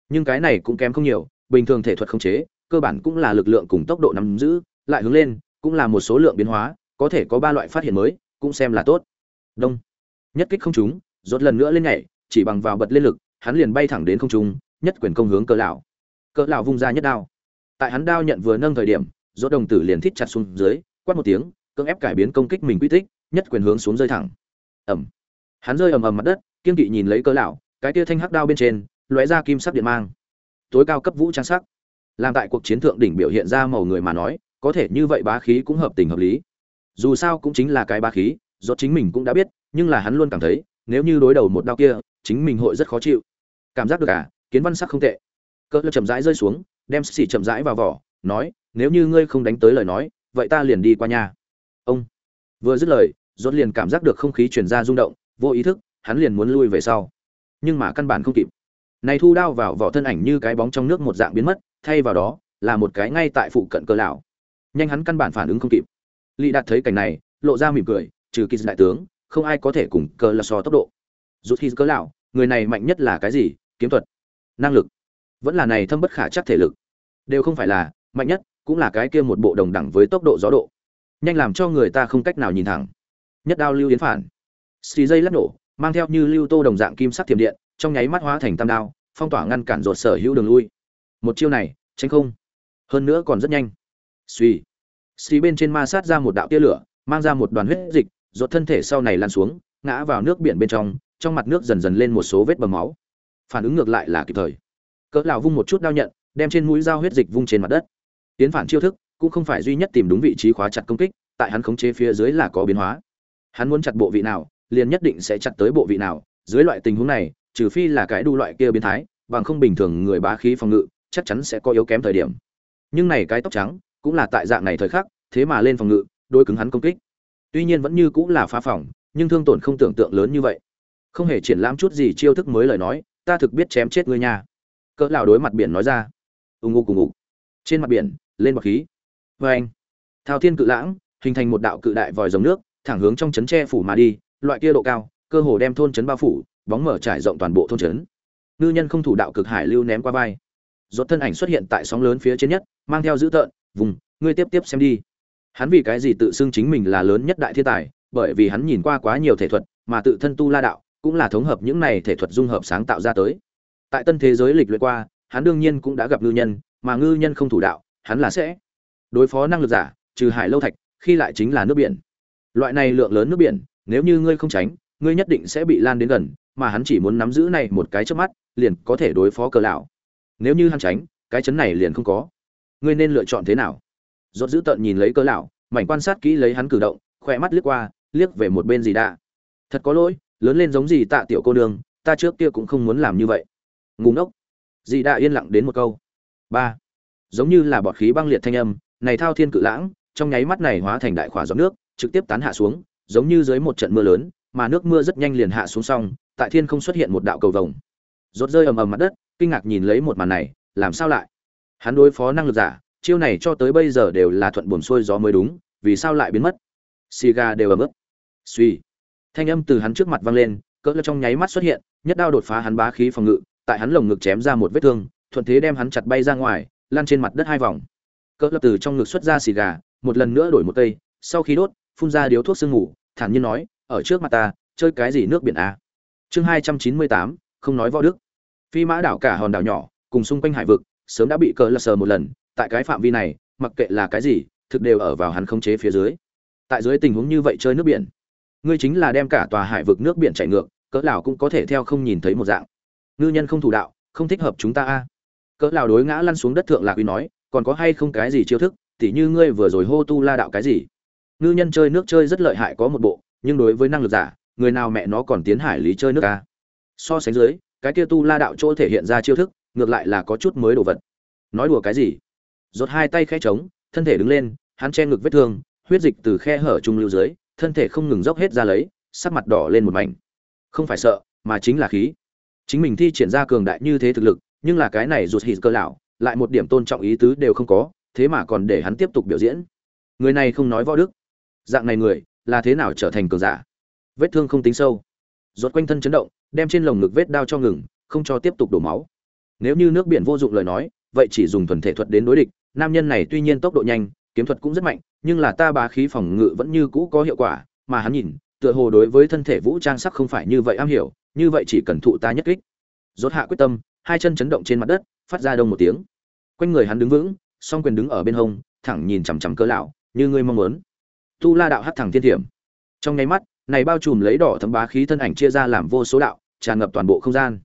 Nhưng cái này cũng kém không nhiều, bình thường thể thuật không chế, cơ bản cũng là lực lượng cùng tốc độ nắm giữ, lại hướng lên, cũng là một số lượng biến hóa, có thể có ba loại phát hiện mới, cũng xem là tốt. Đông. Nhất kích không trúng, rốt lần nữa lên nhảy, chỉ bằng vào bật lên lực, hắn liền bay thẳng đến không trung, nhất quyền công hướng cỡ lão. Cỡ lão vung ra nhất đao. Tại hắn đao nhận vừa nâng thời điểm rốt đồng tử liền thít chặt xuống dưới, quát một tiếng, cưỡng ép cải biến công kích mình quy tích, nhất quyền hướng xuống rơi thẳng. Ầm. Hắn rơi ầm ầm mặt đất, kiên kỵ nhìn lấy cỡ lão, cái kia thanh hắc đao bên trên, lóe ra kim sắc điện mang. Tối cao cấp vũ trang sắc. Làm tại cuộc chiến thượng đỉnh biểu hiện ra màu người mà nói, có thể như vậy bá khí cũng hợp tình hợp lý. Dù sao cũng chính là cái bá khí do chính mình cũng đã biết, nhưng là hắn luôn cảm thấy, nếu như đối đầu một đao kia, chính mình hội rất khó chịu. Cảm giác được à kiến văn sắc không tệ. Cỡ chậm rãi rơi xuống, đem xỉ chậm rãi vào vỏ nói nếu như ngươi không đánh tới lời nói vậy ta liền đi qua nhà ông vừa dứt lời dốt liền cảm giác được không khí truyền ra rung động vô ý thức hắn liền muốn lui về sau nhưng mà căn bản không kịp này thu đao vào vỏ thân ảnh như cái bóng trong nước một dạng biến mất thay vào đó là một cái ngay tại phụ cận cơ lão nhanh hắn căn bản phản ứng không kịp Lý Đạt thấy cảnh này, lộ ra mỉm cười, trừ Kịch đại tướng, không ai có thể cùng cơ là so tốc độ. Rút khi cơ lão, người này mạnh nhất là cái gì? Kiếm thuật, năng lực, vẫn là này thâm bất khả chắc thể lực. Đều không phải là mạnh nhất, cũng là cái kia một bộ đồng đẳng với tốc độ gió độ. Nhanh làm cho người ta không cách nào nhìn thẳng. Nhất đao lưu yến phản. Xì dây lắc nổ, mang theo như lưu tô đồng dạng kim sắc thiểm điện, trong nháy mắt hóa thành tam đao, phong tỏa ngăn cản ruột sở hữu đường lui. Một chiêu này, tránh không. Hơn nữa còn rất nhanh. Suy xì bên trên ma sát ra một đạo tia lửa mang ra một đoàn huyết dịch ruột thân thể sau này lan xuống ngã vào nước biển bên trong trong mặt nước dần dần lên một số vết bầm máu phản ứng ngược lại là kịp thời cỡ lão vung một chút đao nhận đem trên mũi dao huyết dịch vung trên mặt đất tiến phản chiêu thức cũng không phải duy nhất tìm đúng vị trí khóa chặt công kích tại hắn khống chế phía dưới là có biến hóa hắn muốn chặt bộ vị nào liền nhất định sẽ chặt tới bộ vị nào dưới loại tình huống này trừ phi là cái đu loại kia biến thái bằng không bình thường người bá khí phòng ngự chắc chắn sẽ có yếu kém thời điểm nhưng này cái tóc trắng cũng là tại dạng này thời khắc, thế mà lên phòng ngự, đối cứng hắn công kích. Tuy nhiên vẫn như cũng là phá phòng, nhưng thương tổn không tưởng tượng lớn như vậy. Không hề triển lãm chút gì chiêu thức mới lời nói, ta thực biết chém chết ngươi nha. Cỡ lão đối mặt biển nói ra. Ung ngu cùng ngủ. Trên mặt biển, lên bọc khí. vê anh, Thao thiên cự lãng, hình thành một đạo cự đại vòi dòng nước, thẳng hướng trong trấn tre phủ mà đi, loại kia độ cao, cơ hồ đem thôn trấn bao phủ, bóng mở trải rộng toàn bộ thôn trấn. Ngư nhân không thủ đạo cực hải lưu ném qua vai. Rốt thân ảnh xuất hiện tại sóng lớn phía trên nhất, mang theo dữ tợn, vùng ngươi tiếp tiếp xem đi hắn vì cái gì tự xưng chính mình là lớn nhất đại thiên tài bởi vì hắn nhìn qua quá nhiều thể thuật mà tự thân tu la đạo cũng là thống hợp những này thể thuật dung hợp sáng tạo ra tới tại tân thế giới lịch luyện qua hắn đương nhiên cũng đã gặp ngư nhân mà ngư nhân không thủ đạo hắn là sẽ đối phó năng lực giả, trừ hải lâu thạch, khi lại chính là nước biển. Loại này lượng lớn nước biển, nếu như ngươi không tránh, ngươi nhất định sẽ bị lan đến gần, mà hắn chỉ muốn nắm giữ này một cái trước mắt, liền có thể đối phó cờ lão. Nếu như hắn tránh, cái chấn này liền không có. Ngươi nên lựa chọn thế nào? Rốt giữ tận nhìn lấy cơ lão, mảnh quan sát kỹ lấy hắn cử động khoe mắt liếc qua, liếc về một bên gì đã thật có lỗi, lớn lên giống gì tạ tiểu cô nương, ta trước kia cũng không muốn làm như vậy. Ngủ ngốc. Dì đã yên lặng đến một câu. Ba giống như là bọt khí băng liệt thanh âm, này thao thiên cự lãng, trong nháy mắt này hóa thành đại khỏa giọt nước, trực tiếp tán hạ xuống, giống như dưới một trận mưa lớn, mà nước mưa rất nhanh liền hạ xuống xong, tại thiên không xuất hiện một đạo cầu vồng. Rốt rơi ầm ầm mặt đất, kinh ngạc nhìn lấy một màn này, làm sao lại? Hắn đối phó năng lực giả, chiêu này cho tới bây giờ đều là thuận buồm xuôi gió mới đúng, vì sao lại biến mất? Xì gà đều ầm ướt suy thanh âm từ hắn trước mặt vang lên, cỡ trong nháy mắt xuất hiện, nhất đao đột phá hắn bá khí phòng ngự, tại hắn lồng ngực chém ra một vết thương, thuận thế đem hắn chặt bay ra ngoài lan trên mặt đất hai vòng. Cỡ lập từ trong ngực xuất ra xì gà, một lần nữa đổi một cây, sau khi đốt, phun ra điếu thuốc sương ngủ thản nhiên nói, ở trước mặt ta, chơi cái gì nước biển a chương hai trăm chín mươi tám, không nói võ đức. Phi mã đảo cả hòn đảo nhỏ, cùng xung quanh hải vực, sớm đã bị cỡ lập sờ một lần, tại cái phạm vi này, mặc kệ là cái gì, thực đều ở vào hắn khống chế phía dưới. Tại dưới tình huống như vậy chơi nước biển, ngươi chính là đem cả tòa hải vực nước biển chảy ngược, cỡ nào cũng có thể theo không nhìn thấy một dạng. Ngư nhân không thủ đạo, không thích hợp chúng ta a cỡ lao đối ngã lăn xuống đất thượng lạc uy nói, còn có hay không cái gì chiêu thức, tỉ như ngươi vừa rồi hô tu la đạo cái gì? Ngư nhân chơi nước chơi rất lợi hại có một bộ, nhưng đối với năng lực giả, người nào mẹ nó còn tiến hải lý chơi nước a? So sánh dưới, cái kia tu la đạo chỗ thể hiện ra chiêu thức, ngược lại là có chút mới đồ vật. Nói đùa cái gì? Rột hai tay khe trống, thân thể đứng lên, hắn che ngực vết thương, huyết dịch từ khe hở trung lưu dưới, thân thể không ngừng dốc hết ra lấy, sắc mặt đỏ lên một mảnh. Không phải sợ, mà chính là khí. Chính mình thi triển ra cường đại như thế thực lực nhưng là cái này rụt hít cơ lão, lại một điểm tôn trọng ý tứ đều không có, thế mà còn để hắn tiếp tục biểu diễn. Người này không nói võ đức. Dạng này người, là thế nào trở thành cường giả? Vết thương không tính sâu. Rốt quanh thân chấn động, đem trên lồng ngực vết đao cho ngừng, không cho tiếp tục đổ máu. Nếu như nước biển vô dụng lời nói, vậy chỉ dùng thuần thể thuật đến đối địch. Nam nhân này tuy nhiên tốc độ nhanh, kiếm thuật cũng rất mạnh, nhưng là ta bá khí phòng ngự vẫn như cũ có hiệu quả, mà hắn nhìn, tựa hồ đối với thân thể vũ trang sắc không phải như vậy am hiểu, như vậy chỉ cần thụ ta nhất kích. Rốt hạ quyết tâm hai chân chấn động trên mặt đất, phát ra đông một tiếng. Quanh người hắn đứng vững, song quyền đứng ở bên hông, thẳng nhìn chằm chằm cơ lão, như ngươi mong muốn. Tu la đạo hắt thẳng thiên thiểm. Trong nháy mắt, này bao trùm lấy đỏ thấm bá khí thân ảnh chia ra làm vô số đạo, tràn ngập toàn bộ không gian.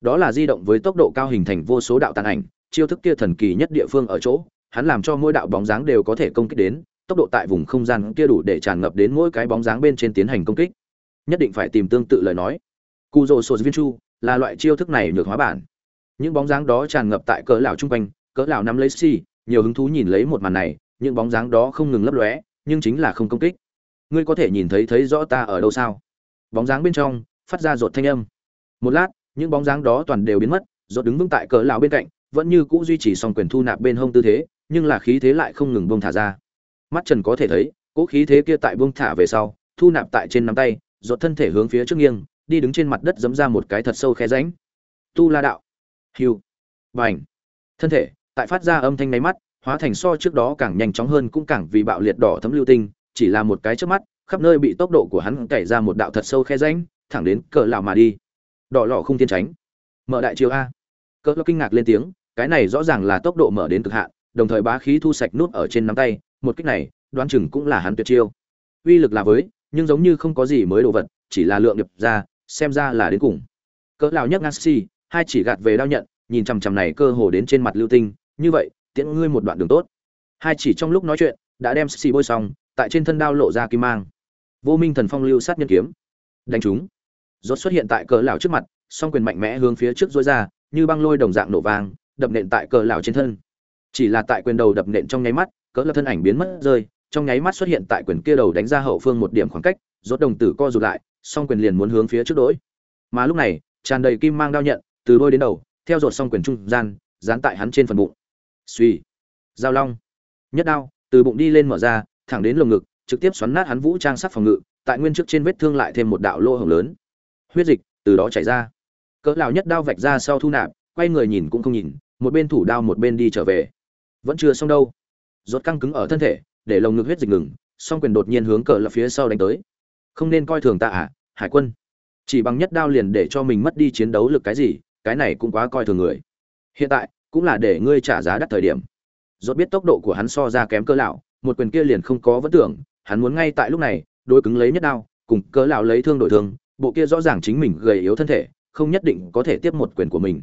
Đó là di động với tốc độ cao hình thành vô số đạo tàn ảnh, chiêu thức kia thần kỳ nhất địa phương ở chỗ, hắn làm cho mỗi đạo bóng dáng đều có thể công kích đến, tốc độ tại vùng không gian kia đủ để tràn ngập đến mỗi cái bóng dáng bên trên tiến hành công kích. Nhất định phải tìm tương tự lời nói. Cụ rồ sô viên chu là loại chiêu thức này nhược hóa bản những bóng dáng đó tràn ngập tại cỡ lão trung quanh, cỡ lão nắm lấy xì, nhiều hứng thú nhìn lấy một màn này, những bóng dáng đó không ngừng lấp lóe, nhưng chính là không công kích. Ngươi có thể nhìn thấy thấy rõ ta ở đâu sao? Bóng dáng bên trong, phát ra rột thanh âm. Một lát, những bóng dáng đó toàn đều biến mất rột đứng vững tại cỡ lão bên cạnh, vẫn như cũ duy trì song quyền thu nạp bên hông tư thế, nhưng là khí thế lại không ngừng buông thả ra. Mắt trần có thể thấy, cỗ khí thế kia tại buông thả về sau, thu nạp tại trên nắm tay rột thân thể hướng phía trước nghiêng, đi đứng trên mặt đất giẫm ra một cái thật sâu khe rãnh. Tu la đạo. Hưu, bành. Thân thể tại phát ra âm thanh máy mắt hóa thành so trước đó càng nhanh chóng hơn cũng càng vì bạo liệt đỏ thấm lưu tinh chỉ là một cái trước mắt khắp nơi bị tốc độ của hắn cày ra một đạo thật sâu khe rãnh thẳng đến cỡ lão mà đi. Đỏ lọ không tiên tránh. Mở đại chiêu a. Cỡ lão kinh ngạc lên tiếng cái này rõ ràng là tốc độ mở đến cực hạn đồng thời bá khí thu sạch nút ở trên nắm tay một kích này đoán chừng cũng là hắn tuyệt chiêu. Uy lực là với nhưng giống như không có gì mới đồ vật chỉ là lượng nhập ra xem ra là đến cùng. Cỡ lão nhấc Nancy, xi hai chỉ gạt về đao nhận, nhìn chằm chằm này cơ hồ đến trên mặt lưu tinh, như vậy, tiễn ngươi một đoạn đường tốt. Hai chỉ trong lúc nói chuyện, đã đem xi bôi xong, tại trên thân đao lộ ra kim mang. Vô minh thần phong lưu sát nhân kiếm. Đánh chúng. Rốt xuất hiện tại cờ lão trước mặt, song quyền mạnh mẽ hướng phía trước dối ra, như băng lôi đồng dạng nổ vang, đập nện tại cờ lão trên thân. Chỉ là tại quyền đầu đập nện trong nháy mắt, cỡ lão thân ảnh biến mất rơi, trong nháy mắt xuất hiện tại quyền kia đầu đánh ra hậu phương một điểm khoảng cách, rốt đồng tử co rụt lại, song quyền liền muốn hướng phía trước đỗi. Mà lúc này, tràn đầy kim mang đao nhận từ đôi đến đầu, theo dột xong quyền trung gian, dán tại hắn trên phần bụng. Suy giao long. Nhất đao, từ bụng đi lên mở ra, thẳng đến lồng ngực, trực tiếp xoắn nát hắn vũ trang sắc phòng ngự, tại nguyên trước trên vết thương lại thêm một đạo lỗ hổng lớn. Huyết dịch, từ đó chảy ra. Cỡ lão nhất đao vạch ra sau thu nạp, quay người nhìn cũng không nhìn, một bên thủ đao một bên đi trở về. Vẫn chưa xong đâu. Rốt căng cứng ở thân thể, để lồng ngực huyết dịch ngừng, song quyền đột nhiên hướng cỡ là phía sau đánh tới. Không nên coi thường ta à hải quân. Chỉ bằng nhất đao liền để cho mình mất đi chiến đấu lực cái gì? Cái này cũng quá coi thường người. Hiện tại, cũng là để ngươi trả giá đắt thời điểm. Dốt biết tốc độ của hắn so ra kém cơ lão, một quyền kia liền không có vấn tưởng, hắn muốn ngay tại lúc này, đối cứng lấy nhất đao, cùng cỡ lão lấy thương đổi thương, bộ kia rõ ràng chính mình gầy yếu thân thể, không nhất định có thể tiếp một quyền của mình.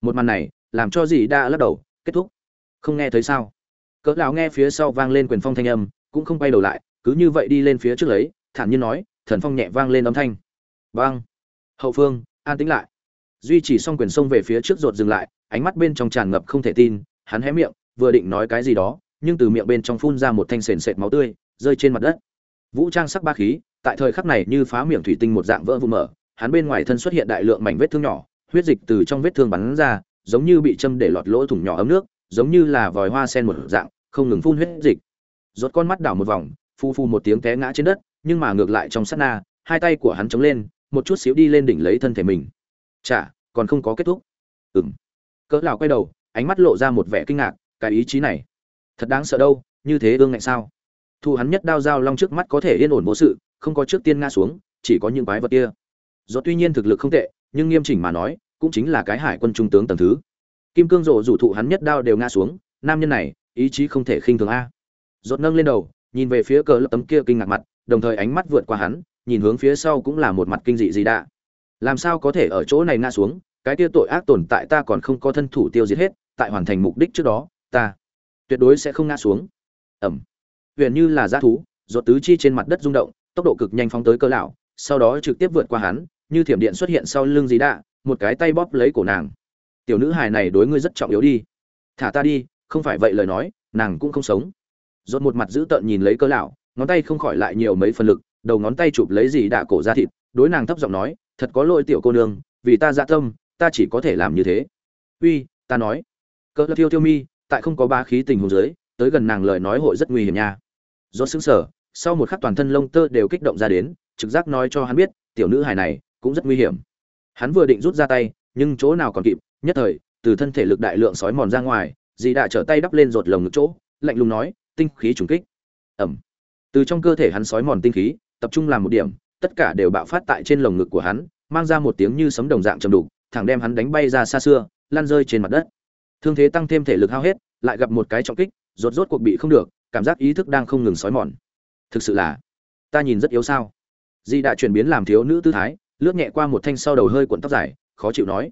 Một màn này, làm cho dì đã lắc đầu, kết thúc. Không nghe thấy sao? Cỡ lão nghe phía sau vang lên quyền phong thanh âm, cũng không quay đầu lại, cứ như vậy đi lên phía trước lấy, thản nhiên nói, thần phong nhẹ vang lên âm thanh. Vang hậu phương, an tĩnh lại duy chỉ xong quyền sông về phía trước rột dừng lại, ánh mắt bên trong tràn ngập không thể tin, hắn hé miệng, vừa định nói cái gì đó, nhưng từ miệng bên trong phun ra một thanh sền sệt máu tươi, rơi trên mặt đất. Vũ trang sắc ba khí, tại thời khắc này như phá miệng thủy tinh một dạng vỡ vụ mở, hắn bên ngoài thân xuất hiện đại lượng mảnh vết thương nhỏ, huyết dịch từ trong vết thương bắn ra, giống như bị châm để lọt lỗ thủng nhỏ ấm nước, giống như là vòi hoa sen một dạng, không ngừng phun huyết dịch. Rốt con mắt đảo một vòng, phu phu một tiếng té ngã trên đất, nhưng mà ngược lại trong sát na, hai tay của hắn chống lên, một chút xíu đi lên đỉnh lấy thân thể mình chả, còn không có kết thúc. Ừm. Cỡ lão quay đầu, ánh mắt lộ ra một vẻ kinh ngạc, cái ý chí này, thật đáng sợ đâu, như thế ương ngạnh sao? Thu hắn nhất đao dao long trước mắt có thể yên ổn vô sự, không có trước tiên nga xuống, chỉ có những quái vật kia. Do tuy nhiên thực lực không tệ, nhưng nghiêm chỉnh mà nói, cũng chính là cái hải quân trung tướng tầng thứ. Kim cương rộ rủ thụ hắn nhất đao đều nga xuống, nam nhân này, ý chí không thể khinh thường a. Rốt nâng lên đầu, nhìn về phía cờ lập tấm kia kinh ngạc mặt, đồng thời ánh mắt vượt qua hắn, nhìn hướng phía sau cũng là một mặt kinh dị gì đã làm sao có thể ở chỗ này ngã xuống, cái kia tội ác tồn tại ta còn không có thân thủ tiêu diệt hết, tại hoàn thành mục đích trước đó, ta tuyệt đối sẽ không ngã xuống. Ẩm. Huyền như là g thú ruột tứ chi trên mặt đất rung động, tốc độ cực nhanh phóng tới cơ lão, sau đó trực tiếp vượt qua hắn, như thiểm điện xuất hiện sau lưng dí đạ, một cái tay bóp lấy cổ nàng. Tiểu nữ hài này đối ngươi rất trọng yếu đi. Thả ta đi, không phải vậy lời nói, nàng cũng không sống. Rốt một mặt dữ tợn nhìn lấy cơ lão, ngón tay không khỏi lại nhiều mấy phần lực, đầu ngón tay chụp lấy dì đạ cổ ra thịt, đối nàng thấp giọng nói thật có lỗi tiểu cô nương, vì ta dạ tâm, ta chỉ có thể làm như thế. Uy, ta nói. Cỡ thiêu thiêu mi, tại không có ba khí tình huống dưới, tới gần nàng lời nói hội rất nguy hiểm nha. Do xứng sở sau một khắc toàn thân lông tơ đều kích động ra đến, trực giác nói cho hắn biết, tiểu nữ hài này cũng rất nguy hiểm. Hắn vừa định rút ra tay, nhưng chỗ nào còn kịp, nhất thời, từ thân thể lực đại lượng sói mòn ra ngoài, dì đã trở tay đắp lên rột lồng ngực chỗ, lạnh lùng nói, tinh khí trùng kích. Ẩm. Từ trong cơ thể hắn sói mòn tinh khí, tập trung làm một điểm tất cả đều bạo phát tại trên lồng ngực của hắn mang ra một tiếng như sấm đồng dạng trầm đục thẳng đem hắn đánh bay ra xa xưa lăn rơi trên mặt đất. Thương thế tăng thêm thể lực hao hết lại gặp một cái trọng kích rốt rốt cuộc bị không được cảm giác ý thức đang không ngừng sói mòn. Thực sự là ta nhìn rất yếu sao? Di đã chuyển biến làm thiếu nữ tư thái lướt nhẹ qua một thanh sau đầu hơi cuộn tóc dài khó chịu nói.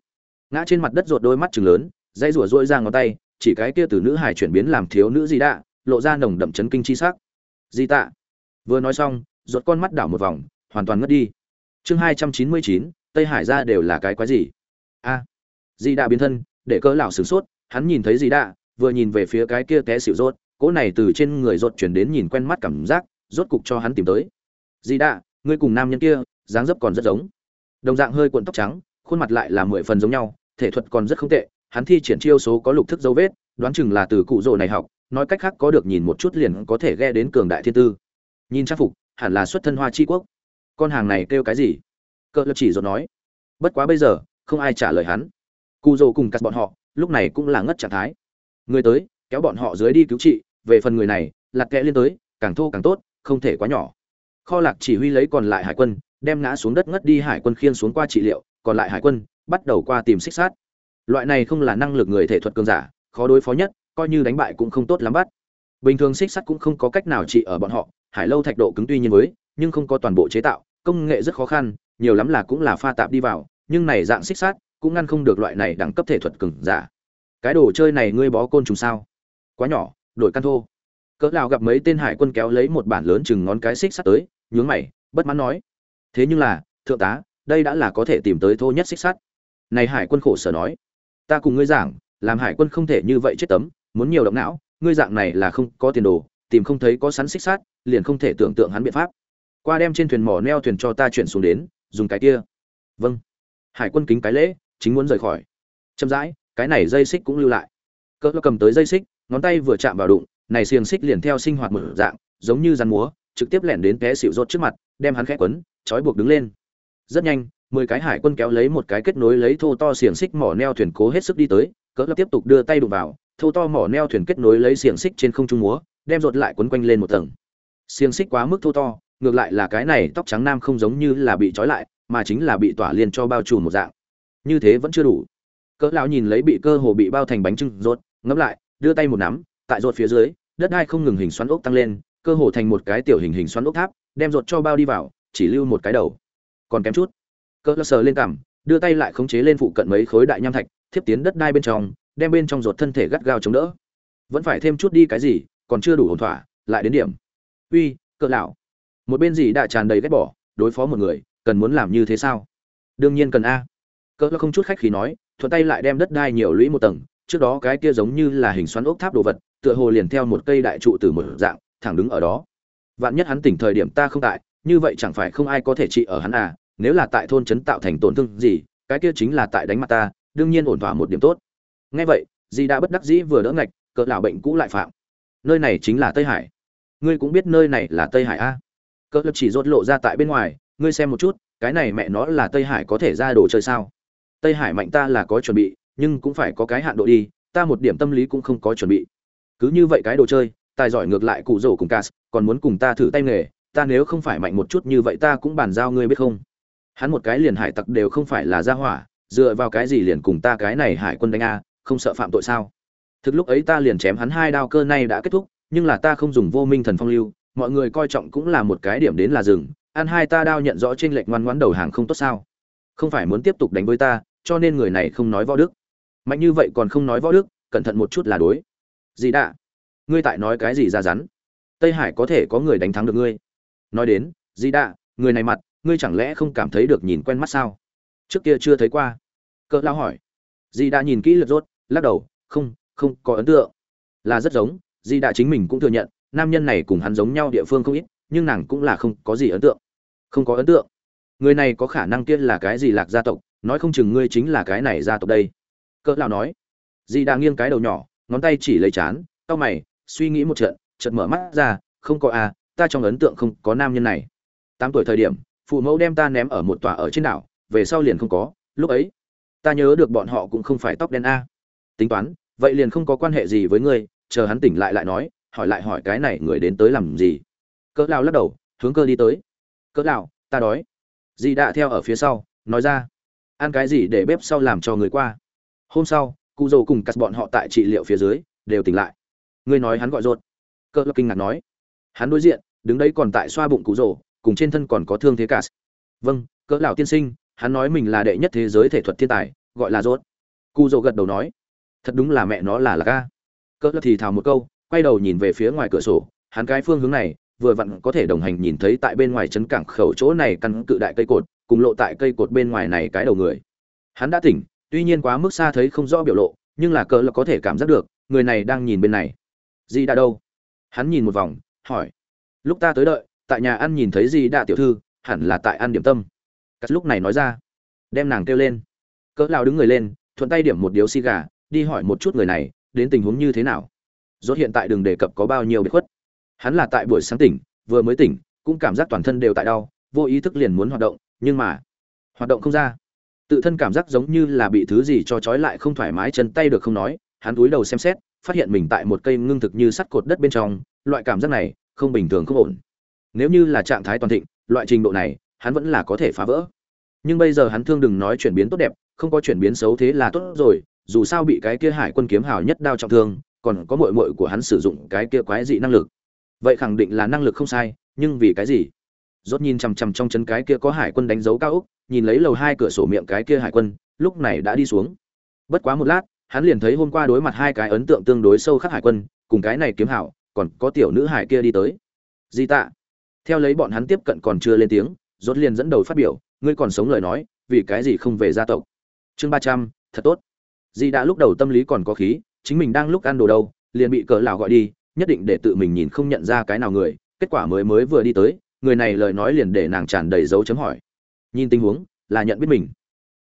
Ngã trên mặt đất rụt đôi mắt trừng lớn dây rủa rỗi ra ngón tay chỉ cái kia từ nữ hải chuyển biến làm thiếu nữ di đã, lộ ra nồng đậm chấn kinh chi sắc. Di tạ. Vừa nói xong rụt con mắt đảo một vòng hoàn toàn ngất đi. Chương hai trăm chín mươi chín, tây hải ra đều là cái quái gì? A. Di đạ biến thân, để cỡ lão sửng sốt, hắn nhìn thấy di đạ, vừa nhìn về phía cái kia té xịu rốt, cỗ này từ trên người rốt chuyển đến nhìn quen mắt cảm giác, rốt cục cho hắn tìm tới. Di đạ, ngươi cùng nam nhân kia, dáng dấp còn rất giống. Đồng dạng hơi cuộn tóc trắng, khuôn mặt lại là mười phần giống nhau, thể thuật còn rất không tệ, hắn thi triển chiêu số có lục thức dấu vết, đoán chừng là từ cụ rồ này học, nói cách khác có được nhìn một chút liền có thể ghe đến cường đại thiên tư. Nhìn trang phục, hẳn là xuất thân hoa chi quốc con hàng này kêu cái gì? Cỡ lập chỉ rồi nói. Bất quá bây giờ, không ai trả lời hắn. Cụ rồ cùng cắt bọn họ, lúc này cũng là ngất trạng thái. Người tới, kéo bọn họ dưới đi cứu trị, về phần người này, lạc kẽ liên tới, càng thô càng tốt, không thể quá nhỏ. Kho lạc chỉ huy lấy còn lại hải quân, đem ngã xuống đất ngất đi hải quân khiên xuống qua trị liệu, còn lại hải quân, bắt đầu qua tìm xích sát. Loại này không là năng lực người thể thuật cường giả, khó đối phó nhất, coi như đánh bại cũng không tốt lắm bắt. Bình thường xích sắt cũng không có cách nào trị ở bọn họ, hải lâu thạch độ cứng tuy nhiên với nhưng không có toàn bộ chế tạo công nghệ rất khó khăn, nhiều lắm là cũng là pha tạp đi vào, nhưng này dạng xích sắt cũng ngăn không được loại này đẳng cấp thể thuật cường giả. Cái đồ chơi này ngươi bó côn trùng sao? Quá nhỏ, đổi căn thô. Cỡ nào gặp mấy tên hải quân kéo lấy một bản lớn chừng ngón cái xích sắt tới, nhướng mày, bất mãn nói. Thế nhưng là, thượng tá, đây đã là có thể tìm tới thô nhất xích sắt. Này hải quân khổ sở nói. Ta cùng ngươi giảng, làm hải quân không thể như vậy chết tấm, muốn nhiều động não, ngươi dạng này là không có tiền đồ, tìm không thấy có sắn xích sắt, liền không thể tưởng tượng hắn biện pháp qua đem trên thuyền mỏ neo thuyền cho ta chuyển xuống đến, dùng cái kia. Vâng. Hải quân kính cái lễ, chính muốn rời khỏi. Chậm rãi, cái này dây xích cũng lưu lại. Cỡ cầm tới dây xích, ngón tay vừa chạm vào đụng, này xiềng xích liền theo sinh hoạt mở dạng, giống như rắn múa, trực tiếp lẻn đến té xịu rốt trước mặt, đem hắn khẽ quấn, trói buộc đứng lên. Rất nhanh, mười cái hải quân kéo lấy một cái kết nối lấy thô to xiềng xích mỏ neo thuyền cố hết sức đi tới, cỡ lập tiếp tục đưa tay đụng vào, thô to mỏ neo thuyền kết nối lấy xiềng xích trên không trung múa, đem rột lại quấn quanh lên một tầng. Xiềng xích quá mức thô to ngược lại là cái này tóc trắng nam không giống như là bị trói lại, mà chính là bị tỏa liền cho bao trùm một dạng. Như thế vẫn chưa đủ. Cỡ lão nhìn lấy bị cơ hồ bị bao thành bánh trưng rột ngấp lại, đưa tay một nắm, tại rột phía dưới, đất đai không ngừng hình xoắn ốc tăng lên, cơ hồ thành một cái tiểu hình hình xoắn ốc tháp, đem rột cho bao đi vào, chỉ lưu một cái đầu. Còn kém chút, cỡ lão sờ lên cằm, đưa tay lại khống chế lên phụ cận mấy khối đại nham thạch, thiếp tiến đất đai bên trong, đem bên trong rột thân thể gắt gao chống đỡ. Vẫn phải thêm chút đi cái gì, còn chưa đủ ổn thỏa, lại đến điểm. Uy, cỡ lão một bên gì đã tràn đầy ghét bỏ, đối phó một người, cần muốn làm như thế sao? Đương nhiên cần a. Cỡ không chút khách khí nói, thuận tay lại đem đất đai nhiều lũy một tầng, trước đó cái kia giống như là hình xoắn ốc tháp đồ vật, tựa hồ liền theo một cây đại trụ từ một dạng, thẳng đứng ở đó. Vạn nhất hắn tỉnh thời điểm ta không tại, như vậy chẳng phải không ai có thể trị ở hắn à nếu là tại thôn trấn tạo thành tổn thương gì, cái kia chính là tại đánh mặt ta, đương nhiên ổn thỏa một điểm tốt. Nghe vậy, di đã bất đắc dĩ vừa đỡ ngạch, cỡ lão bệnh cũ lại phạm. Nơi này chính là tây hải. Ngươi cũng biết nơi này là tây hải a cỡ lập chỉ rốt lộ ra tại bên ngoài, ngươi xem một chút, cái này mẹ nó là tây hải có thể ra đồ chơi sao? Tây hải mạnh ta là có chuẩn bị, nhưng cũng phải có cái hạn độ đi, ta một điểm tâm lý cũng không có chuẩn bị. Cứ như vậy cái đồ chơi, tài giỏi ngược lại cụ rổ cùng cas, còn muốn cùng ta thử tay nghề, ta nếu không phải mạnh một chút như vậy ta cũng bàn giao ngươi biết không? Hắn một cái liền hải tặc đều không phải là gia hỏa, dựa vào cái gì liền cùng ta cái này hải quân đánh a, không sợ phạm tội sao? Thực lúc ấy ta liền chém hắn hai đao cơ này đã kết thúc, nhưng là ta không dùng vô minh thần phong lưu mọi người coi trọng cũng là một cái điểm đến là rừng ăn hai ta đao nhận rõ trên lệnh ngoan ngoãn đầu hàng không tốt sao? Không phải muốn tiếp tục đánh với ta, cho nên người này không nói võ đức. Mạnh như vậy còn không nói võ đức, cẩn thận một chút là đối. Gì đã ngươi tại nói cái gì ra rắn? Tây hải có thể có người đánh thắng được ngươi. Nói đến gì đã người này mặt, ngươi chẳng lẽ không cảm thấy được nhìn quen mắt sao? Trước kia chưa thấy qua. Cỡ lao hỏi. Dì đã nhìn kỹ lượt rốt, lắc đầu, không không có ấn tượng. Là rất giống, dì đã chính mình cũng thừa nhận nam nhân này cùng hắn giống nhau địa phương không ít, nhưng nàng cũng là không có gì ấn tượng. Không có ấn tượng. Người này có khả năng kia là cái gì lạc gia tộc, nói không chừng ngươi chính là cái này gia tộc đây. Cỡ lão nói. Dì đã nghiêng cái đầu nhỏ, ngón tay chỉ lấy chán Cao mày, suy nghĩ một trận, chợt mở mắt ra, không có à ta trong ấn tượng không có nam nhân này. Tám tuổi thời điểm, phụ mẫu đem ta ném ở một tòa ở trên đảo, về sau liền không có, lúc ấy, ta nhớ được bọn họ cũng không phải tóc đen a. Tính toán, vậy liền không có quan hệ gì với ngươi, chờ hắn tỉnh lại lại nói hỏi lại hỏi cái này người đến tới làm gì? Cỡ lao lắc đầu, hướng cơ đi tới. Cỡ lao ta đói. Dì đã theo ở phía sau, nói ra. Ăn cái gì để bếp sau làm cho người qua? Hôm sau, cụ dầu cùng cắt bọn họ tại trị liệu phía dưới, đều tỉnh lại. Ngươi nói hắn gọi rột. Cỡ kinh ngạc nói. Hắn đối diện, đứng đấy còn tại xoa bụng cụ rồ, cùng trên thân còn có thương thế cả. Vâng cỡ lão tiên sinh, hắn nói mình là đệ nhất thế giới thể thuật thiên tài, gọi là rốt Cụ dô gật đầu nói. Thật đúng là mẹ nó là là ca cỡ thì thào một câu quay đầu nhìn về phía ngoài cửa sổ, hắn cái phương hướng này, vừa vặn có thể đồng hành nhìn thấy tại bên ngoài trấn cảng khẩu chỗ này căn cự đại cây cột, cùng lộ tại cây cột bên ngoài này cái đầu người. Hắn đã tỉnh, tuy nhiên quá mức xa thấy không rõ biểu lộ, nhưng là cỡ là có thể cảm giác được, người này đang nhìn bên này. Gì đã đâu? Hắn nhìn một vòng, hỏi. Lúc ta tới đợi, tại nhà ăn nhìn thấy gì đã tiểu thư, hẳn là tại ăn điểm tâm. Cắt lúc này nói ra. Đem nàng kêu lên. Cỡ lao đứng người lên, thuận tay điểm một điếu xì gà, đi hỏi một chút người này, đến tình huống như thế nào rốt hiện tại đừng đề cập có bao nhiêu bị khuất. Hắn là tại buổi sáng tỉnh, vừa mới tỉnh, cũng cảm giác toàn thân đều tại đau, vô ý thức liền muốn hoạt động, nhưng mà, hoạt động không ra. Tự thân cảm giác giống như là bị thứ gì cho trói lại không thoải mái, chân tay được không nói, hắn cúi đầu xem xét, phát hiện mình tại một cây ngưng thực như sắt cột đất bên trong, loại cảm giác này không bình thường không ổn. Nếu như là trạng thái toàn thịnh, loại trình độ này, hắn vẫn là có thể phá vỡ. Nhưng bây giờ hắn thương đừng nói chuyển biến tốt đẹp, không có chuyển biến xấu thế là tốt rồi, dù sao bị cái kia hải quân kiếm hào nhất đao trọng thương còn có mội mội của hắn sử dụng cái kia quái dị năng lực. Vậy khẳng định là năng lực không sai, nhưng vì cái gì? Rốt nhìn chằm chằm trong chân cái kia có hải quân đánh dấu cao úc nhìn lấy lầu hai cửa sổ miệng cái kia hải quân, lúc này đã đi xuống. Bất quá một lát, hắn liền thấy hôm qua đối mặt hai cái ấn tượng tương đối sâu khắc hải quân, cùng cái này kiếm hảo, còn có tiểu nữ hải kia đi tới. Di tạ. Theo lấy bọn hắn tiếp cận còn chưa lên tiếng, rốt liền dẫn đầu phát biểu, ngươi còn sống lời nói, vì cái gì không về gia tộc? Chương ba trăm, thật tốt. Di đã lúc đầu tâm lý còn có khí chính mình đang lúc ăn đồ đâu, liền bị cỡ lão gọi đi, nhất định để tự mình nhìn không nhận ra cái nào người. Kết quả mới mới vừa đi tới, người này lời nói liền để nàng tràn đầy dấu chấm hỏi. Nhìn tình huống, là nhận biết mình.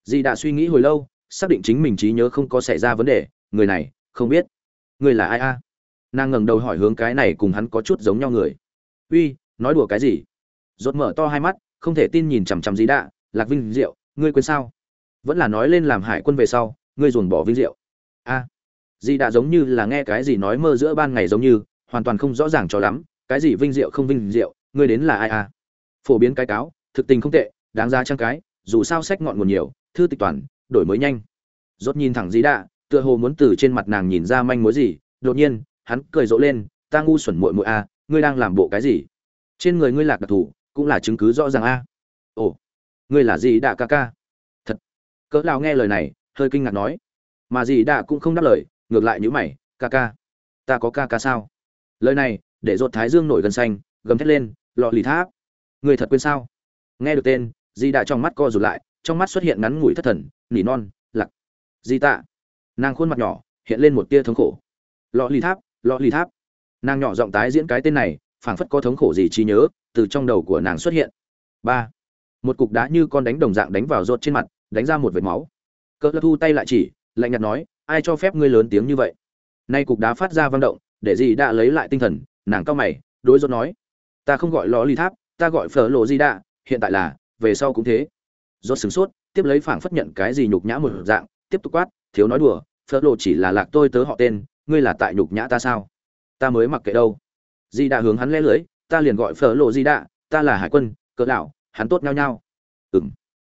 Dì đã suy nghĩ hồi lâu, xác định chính mình trí nhớ không có xảy ra vấn đề. Người này, không biết. Người là ai a? Nàng ngẩng đầu hỏi hướng cái này cùng hắn có chút giống nhau người. Uy, nói đùa cái gì? Rốt mở to hai mắt, không thể tin nhìn chằm chằm dì đạ lạc vinh diệu, ngươi quên sao? Vẫn là nói lên làm hải quân về sau, ngươi dồn bỏ vinh diệu dì đã giống như là nghe cái gì nói mơ giữa ban ngày giống như, hoàn toàn không rõ ràng cho lắm, cái gì vinh diệu không vinh diệu, ngươi đến là ai à? phổ biến cái cáo, thực tình không tệ, đáng ra trang cái, dù sao sách ngọn nguồn nhiều, thư tịch toàn, đổi mới nhanh. Rốt nhìn thẳng dì đã, tựa hồ muốn từ trên mặt nàng nhìn ra manh mối gì, đột nhiên, hắn cười rộ lên, ta ngu xuẩn muội muội a ngươi đang làm bộ cái gì? Trên người ngươi lạc đặc thù, cũng là chứng cứ rõ ràng a ồ, ngươi là gì đạ ca ca? Thật. Cỡ lao nghe lời này, hơi kinh ngạc nói. Mà gì đạ cũng không đáp lời ngược lại nhữ mày, ca ca, ta có ca ca sao? Lời này, để rột thái dương nổi gần xanh, gầm thét lên, lọ lì tháp, người thật quên sao? Nghe được tên, di đã trong mắt co rụt lại, trong mắt xuất hiện ngắn ngủi thất thần, nỉ non lặc di tạ. Nàng khuôn mặt nhỏ hiện lên một tia thống khổ. Lọ lì tháp, lọ lì tháp. Nàng nhỏ giọng tái diễn cái tên này, phảng phất có thống khổ gì trí nhớ từ trong đầu của nàng xuất hiện. Ba. Một cục đá như con đánh đồng dạng đánh vào rốt trên mặt, đánh ra một vệt máu. Cỡ thu tay lại chỉ, lạnh nhạt nói ai cho phép ngươi lớn tiếng như vậy? Nay cục đá phát ra vang động, để gì đã lấy lại tinh thần, nàng cao mày, đối rốt nói. Ta không gọi lò ly tháp, ta gọi phở lộ di đạ hiện tại là, về sau cũng thế. Do sửng sốt, tiếp lấy phảng phất nhận cái gì nhục nhã một dạng, tiếp tục quát, thiếu nói đùa, phở lộ chỉ là lạc tôi tớ họ tên, ngươi là tại nhục nhã ta sao? Ta mới mặc kệ đâu. Di đạ hướng hắn lẽ lưới, ta liền gọi phở lộ di đạ ta là hải quân, cỡ lão, hắn tốt nhau nhau ừm.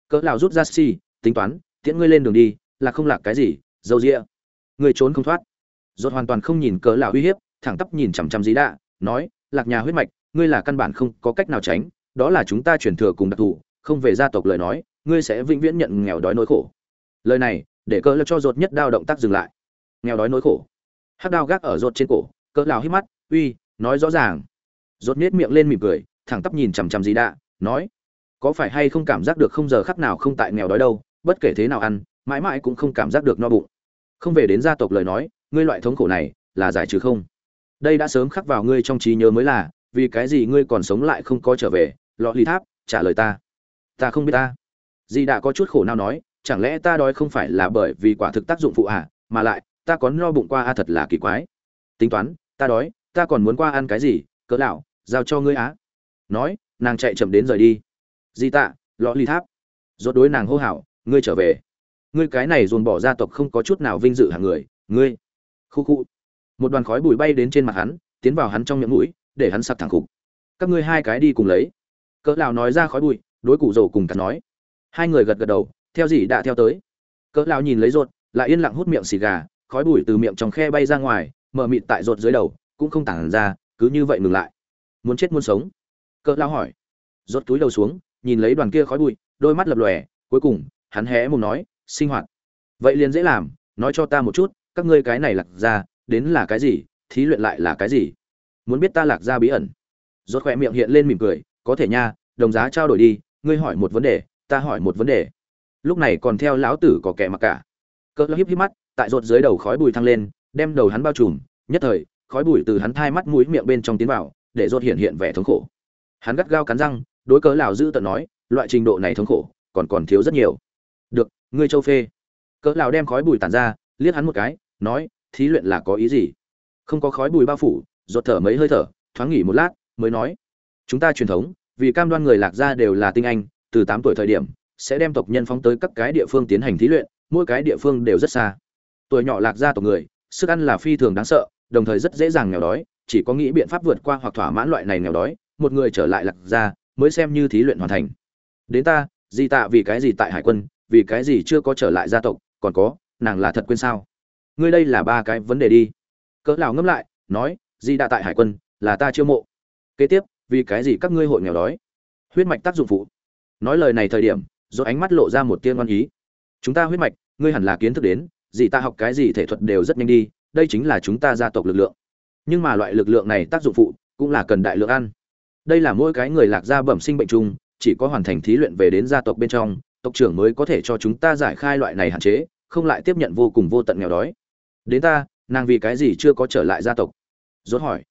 Cỡ lão rút ra xi tính toán, tiễn ngươi lên đường đi, là không lạc cái gì dâu dịa ngươi trốn không thoát. Dốt hoàn toàn không nhìn cỡ lão uy hiếp, thẳng tắp nhìn chằm chằm di đạ, nói, lạc nhà huyết mạch, ngươi là căn bản không có cách nào tránh, đó là chúng ta truyền thừa cùng đặc thù, không về gia tộc lời nói, ngươi sẽ vĩnh viễn nhận nghèo đói nỗi khổ. Lời này, để cỡ lão cho dột nhất đao động tác dừng lại. Nghèo đói nỗi khổ. Hắc đao gác ở dột trên cổ, cỡ lão hít mắt, uy, nói rõ ràng. Dột nhếch miệng lên mỉm cười, thẳng tắp nhìn chằm chằm gì đã nói, có phải hay không cảm giác được không giờ khắc nào không tại nghèo đói đâu, bất kể thế nào ăn mãi mãi cũng không cảm giác được no bụng. Không về đến gia tộc lời nói, ngươi loại thống khổ này là giải trừ không? Đây đã sớm khắc vào ngươi trong trí nhớ mới là, vì cái gì ngươi còn sống lại không có trở về? Lọ ly tháp, trả lời ta. Ta không biết ta. Dì đã có chút khổ nào nói, chẳng lẽ ta đói không phải là bởi vì quả thực tác dụng phụ à? Mà lại, ta có no bụng qua a thật là kỳ quái. Tính toán, ta đói, ta còn muốn qua ăn cái gì? Cỡ lão giao cho ngươi á. Nói, nàng chạy chậm đến rời đi. Di tạ, lọ ly tháp. Rốt đối nàng hô hào, ngươi trở về ngươi cái này dồn bỏ gia tộc không có chút nào vinh dự hàng người, ngươi? Khu khu. Một đoàn khói bụi bay đến trên mặt hắn, tiến vào hắn trong miệng mũi, để hắn sặc thẳng khục. Các ngươi hai cái đi cùng lấy. Cỡ lão nói ra khói bụi, đối cụ rồ cùng cắn nói. Hai người gật gật đầu, theo gì đã theo tới. Cỡ lão nhìn lấy rột lại yên lặng hút miệng xì gà, khói bụi từ miệng trong khe bay ra ngoài mở mịt tại rột dưới đầu, cũng không tản ra, cứ như vậy ngừng lại. Muốn chết muốn sống. Cỡ lão hỏi. Rột túi đầu xuống, nhìn lấy đoàn kia khói bụi, đôi mắt lập lòe, cuối cùng, hắn hé mồm nói sinh hoạt. Vậy liền dễ làm, nói cho ta một chút, các ngươi cái này lạc ra đến là cái gì, thí luyện lại là cái gì? Muốn biết ta lạc ra bí ẩn. Rốt khỏe miệng hiện lên mỉm cười, có thể nha, đồng giá trao đổi đi, ngươi hỏi một vấn đề, ta hỏi một vấn đề. Lúc này còn theo lão tử có kẻ mặc cả. Cỡ híp híp mắt, tại rột dưới đầu khói bụi thăng lên, đem đầu hắn bao trùm, nhất thời, khói bụi từ hắn thai mắt mũi miệng bên trong tiến vào, để rột hiện hiện vẻ thống khổ. Hắn gắt gao cắn răng, đối cớ lão dữ tận nói, loại trình độ này thống khổ, còn còn thiếu rất nhiều ngươi châu phê. Cỡ lão đem khói bụi tản ra, liếc hắn một cái, nói, thí luyện là có ý gì? Không có khói bụi bao phủ, ruột thở mấy hơi thở, thoáng nghỉ một lát, mới nói, chúng ta truyền thống, vì cam đoan người lạc gia đều là tinh anh, từ tám tuổi thời điểm, sẽ đem tộc nhân phóng tới các cái địa phương tiến hành thí luyện, mỗi cái địa phương đều rất xa. Tuổi nhỏ lạc gia tộc người, sức ăn là phi thường đáng sợ, đồng thời rất dễ dàng nghèo đói, chỉ có nghĩ biện pháp vượt qua hoặc thỏa mãn loại này nghèo đói, một người trở lại lạc gia, mới xem như thí luyện hoàn thành. Đến ta, di tạ vì cái gì tại hải quân vì cái gì chưa có trở lại gia tộc, còn có, nàng là thật quên sao? Ngươi đây là ba cái vấn đề đi. Cỡ lão ngâm lại, nói, di đã tại hải quân, là ta chiêu mộ. Kế tiếp, vì cái gì các ngươi hội nghèo đói? Huyết mạch tác dụng phụ. Nói lời này thời điểm do ánh mắt lộ ra một tiên ngoan ý. Chúng ta huyết mạch, ngươi hẳn là kiến thức đến, gì ta học cái gì thể thuật đều rất nhanh đi, đây chính là chúng ta gia tộc lực lượng. Nhưng mà loại lực lượng này tác dụng phụ cũng là cần đại lượng ăn. Đây là mỗi cái người lạc gia bẩm sinh bệnh chung, chỉ có hoàn thành thí luyện về đến gia tộc bên trong tộc trưởng mới có thể cho chúng ta giải khai loại này hạn chế không lại tiếp nhận vô cùng vô tận nghèo đói. Đến ta nàng vì cái gì chưa có trở lại gia tộc? Rốt hỏi.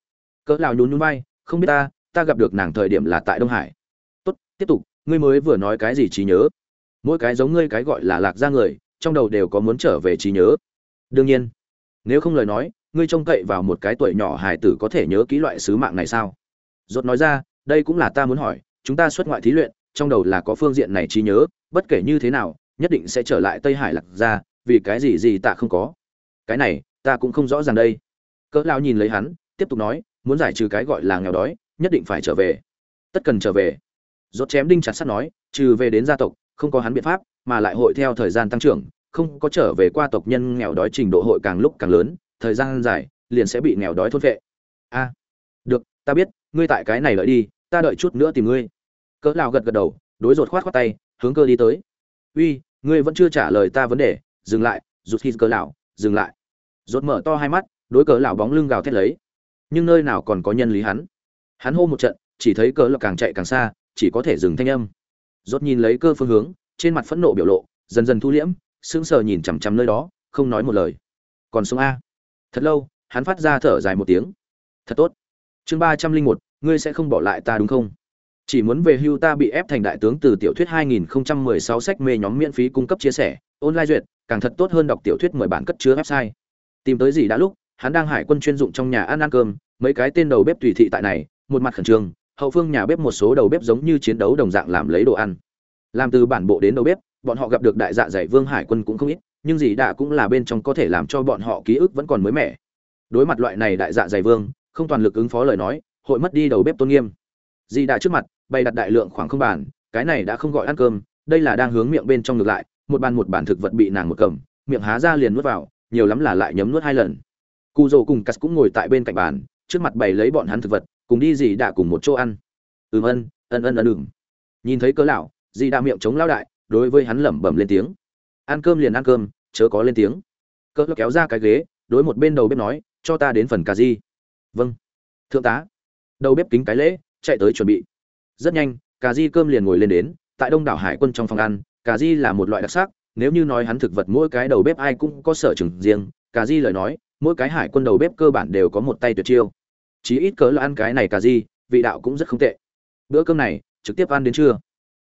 Cỡ lào nhún nhún bay, không biết ta ta gặp được nàng thời điểm là tại đông hải. Tốt tiếp tục ngươi mới vừa nói cái gì trí nhớ? Mỗi cái giống ngươi cái gọi là lạc ra người trong đầu đều có muốn trở về trí nhớ. Đương nhiên nếu không lời nói ngươi trông cậy vào một cái tuổi nhỏ hài tử có thể nhớ kỹ loại sứ mạng này sao? Rốt nói ra đây cũng là ta muốn hỏi chúng ta xuất ngoại thí luyện trong đầu là có phương diện này trí nhớ bất kể như thế nào, nhất định sẽ trở lại tây hải lạc gia, vì cái gì gì ta không có. Cái này, ta cũng không rõ ràng đây. Cỡ lao nhìn lấy hắn, tiếp tục nói, muốn giải trừ cái gọi là nghèo đói, nhất định phải trở về. Tất cần trở về. Rốt chém đinh chặt sắt nói, trừ về đến gia tộc, không có hắn biện pháp, mà lại hội theo thời gian tăng trưởng, không có trở về qua tộc nhân nghèo đói trình độ hội càng lúc càng lớn, thời gian dài, liền sẽ bị nghèo đói thôn vệ a, được, ta biết, ngươi tại cái này lợi đi, ta đợi chút nữa tìm ngươi. Cỡ lão gật gật đầu, đối rột khoát khoát tay hướng cơ đi tới. Uy, ngươi vẫn chưa trả lời ta vấn đề, dừng lại, rụt hít cờ lão, dừng lại. Rốt mở to hai mắt, đối cờ lão bóng lưng gào thét lấy. Nhưng nơi nào còn có nhân lý hắn? Hắn hô một trận, chỉ thấy cờ lão càng chạy càng xa, chỉ có thể dừng thanh âm. Rốt nhìn lấy cơ phương hướng, trên mặt phẫn nộ biểu lộ, dần dần thu liễm, sững sờ nhìn chằm chằm nơi đó, không nói một lời. Còn sống a? Thật lâu, hắn phát ra thở dài một tiếng. Thật tốt. Chương ba trăm linh một, ngươi sẽ không bỏ lại ta đúng không? Chỉ muốn về hưu ta bị ép thành đại tướng từ tiểu thuyết 2016 sách mê nhóm miễn phí cung cấp chia sẻ, online duyệt, càng thật tốt hơn đọc tiểu thuyết mời bản cất chứa website. Tìm tới gì đã lúc, hắn đang hải quân chuyên dụng trong nhà ăn ăn cơm, mấy cái tên đầu bếp tùy thị tại này, một mặt khẩn trương, hậu phương nhà bếp một số đầu bếp giống như chiến đấu đồng dạng làm lấy đồ ăn. Làm từ bản bộ đến đầu bếp, bọn họ gặp được đại dạ dày vương hải quân cũng không ít, nhưng gì đã cũng là bên trong có thể làm cho bọn họ ký ức vẫn còn mới mẻ. Đối mặt loại này đại dạ dày vương, không toàn lực ứng phó lời nói, hội mất đi đầu bếp tôn nghiêm dì đã trước mặt, bày đặt đại lượng khoảng không bàn, cái này đã không gọi ăn cơm, đây là đang hướng miệng bên trong ngược lại, một bàn một bàn thực vật bị nàng một cầm, miệng há ra liền nuốt vào, nhiều lắm là lại nhấm nuốt hai lần. Cụ dầu cùng cắt cũng ngồi tại bên cạnh bàn, trước mặt bày lấy bọn hắn thực vật, cùng đi dì đã cùng một chỗ ăn. Ừm ân ân ân ân ừm. Nhìn thấy cớ lão dì đã miệng chống lao đại, đối với hắn lẩm bẩm lên tiếng. Ăn cơm liền ăn cơm, chớ có lên tiếng. Cớ kéo ra cái ghế, đối một bên đầu bếp nói, cho ta đến phần cà di vâng. Thượng tá. Đầu bếp kính cái lễ chạy tới chuẩn bị. Rất nhanh, cà di cơm liền ngồi lên đến, tại đông đảo hải quân trong phòng ăn, cà di là một loại đặc sắc, nếu như nói hắn thực vật mỗi cái đầu bếp ai cũng có sở trường riêng, cà di lời nói, mỗi cái hải quân đầu bếp cơ bản đều có một tay tuyệt chiêu. Chí ít cớ là ăn cái này cà di vị đạo cũng rất không tệ. Bữa cơm này, trực tiếp ăn đến trưa.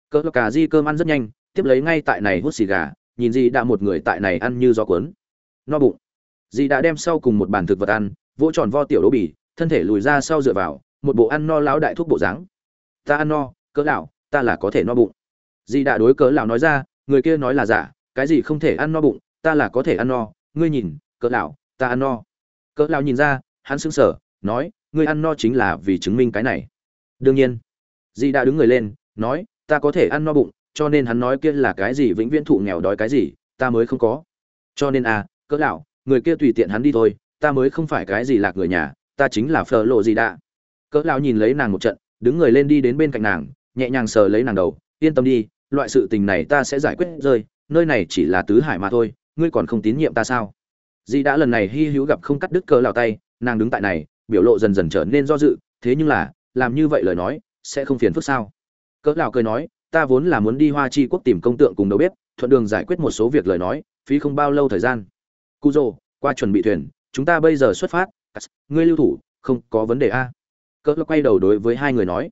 Cớ là cà di cơm ăn rất nhanh, tiếp lấy ngay tại này hút xì gà, nhìn gì đã một người tại này ăn như gió cuốn. No bụng. Dì đã đem sau cùng một bàn thực vật ăn, vỗ tròn vo tiểu đỗ bỉ thân thể lùi ra sau dựa vào một bộ ăn no lão đại thuốc bộ dáng. Ta ăn no, cỡ lão, ta là có thể no bụng. Dì đã đối cỡ lão nói ra, người kia nói là giả, cái gì không thể ăn no bụng, ta là có thể ăn no. Ngươi nhìn, cỡ lão, ta ăn no. Cỡ lão nhìn ra, hắn sững sờ, nói, ngươi ăn no chính là vì chứng minh cái này. Đương nhiên, dì đã đứng người lên, nói, ta có thể ăn no bụng, cho nên hắn nói kia là cái gì vĩnh viễn thụ nghèo đói cái gì, ta mới không có. Cho nên à cỡ lão, người kia tùy tiện hắn đi thôi, ta mới không phải cái gì lạc người nhà, ta chính là phở lộ gì đã cỡ lão nhìn lấy nàng một trận, đứng người lên đi đến bên cạnh nàng, nhẹ nhàng sờ lấy nàng đầu, yên tâm đi, loại sự tình này ta sẽ giải quyết rơi, nơi này chỉ là tứ hải mà thôi, ngươi còn không tín nhiệm ta sao? Di đã lần này hy hữu gặp không cắt đứt cỡ lão tay, nàng đứng tại này, biểu lộ dần dần trở nên do dự, thế nhưng là, làm như vậy lời nói, sẽ không phiền phức sao? Cỡ lão cười nói, ta vốn là muốn đi hoa chi quốc tìm công tượng cùng đầu bếp, thuận đường giải quyết một số việc lời nói, phí không bao lâu thời gian. Cu dô qua chuẩn bị thuyền, chúng ta bây giờ xuất phát ngươi lưu thủ, không có vấn đề a cỡ quay đầu đối với hai người nói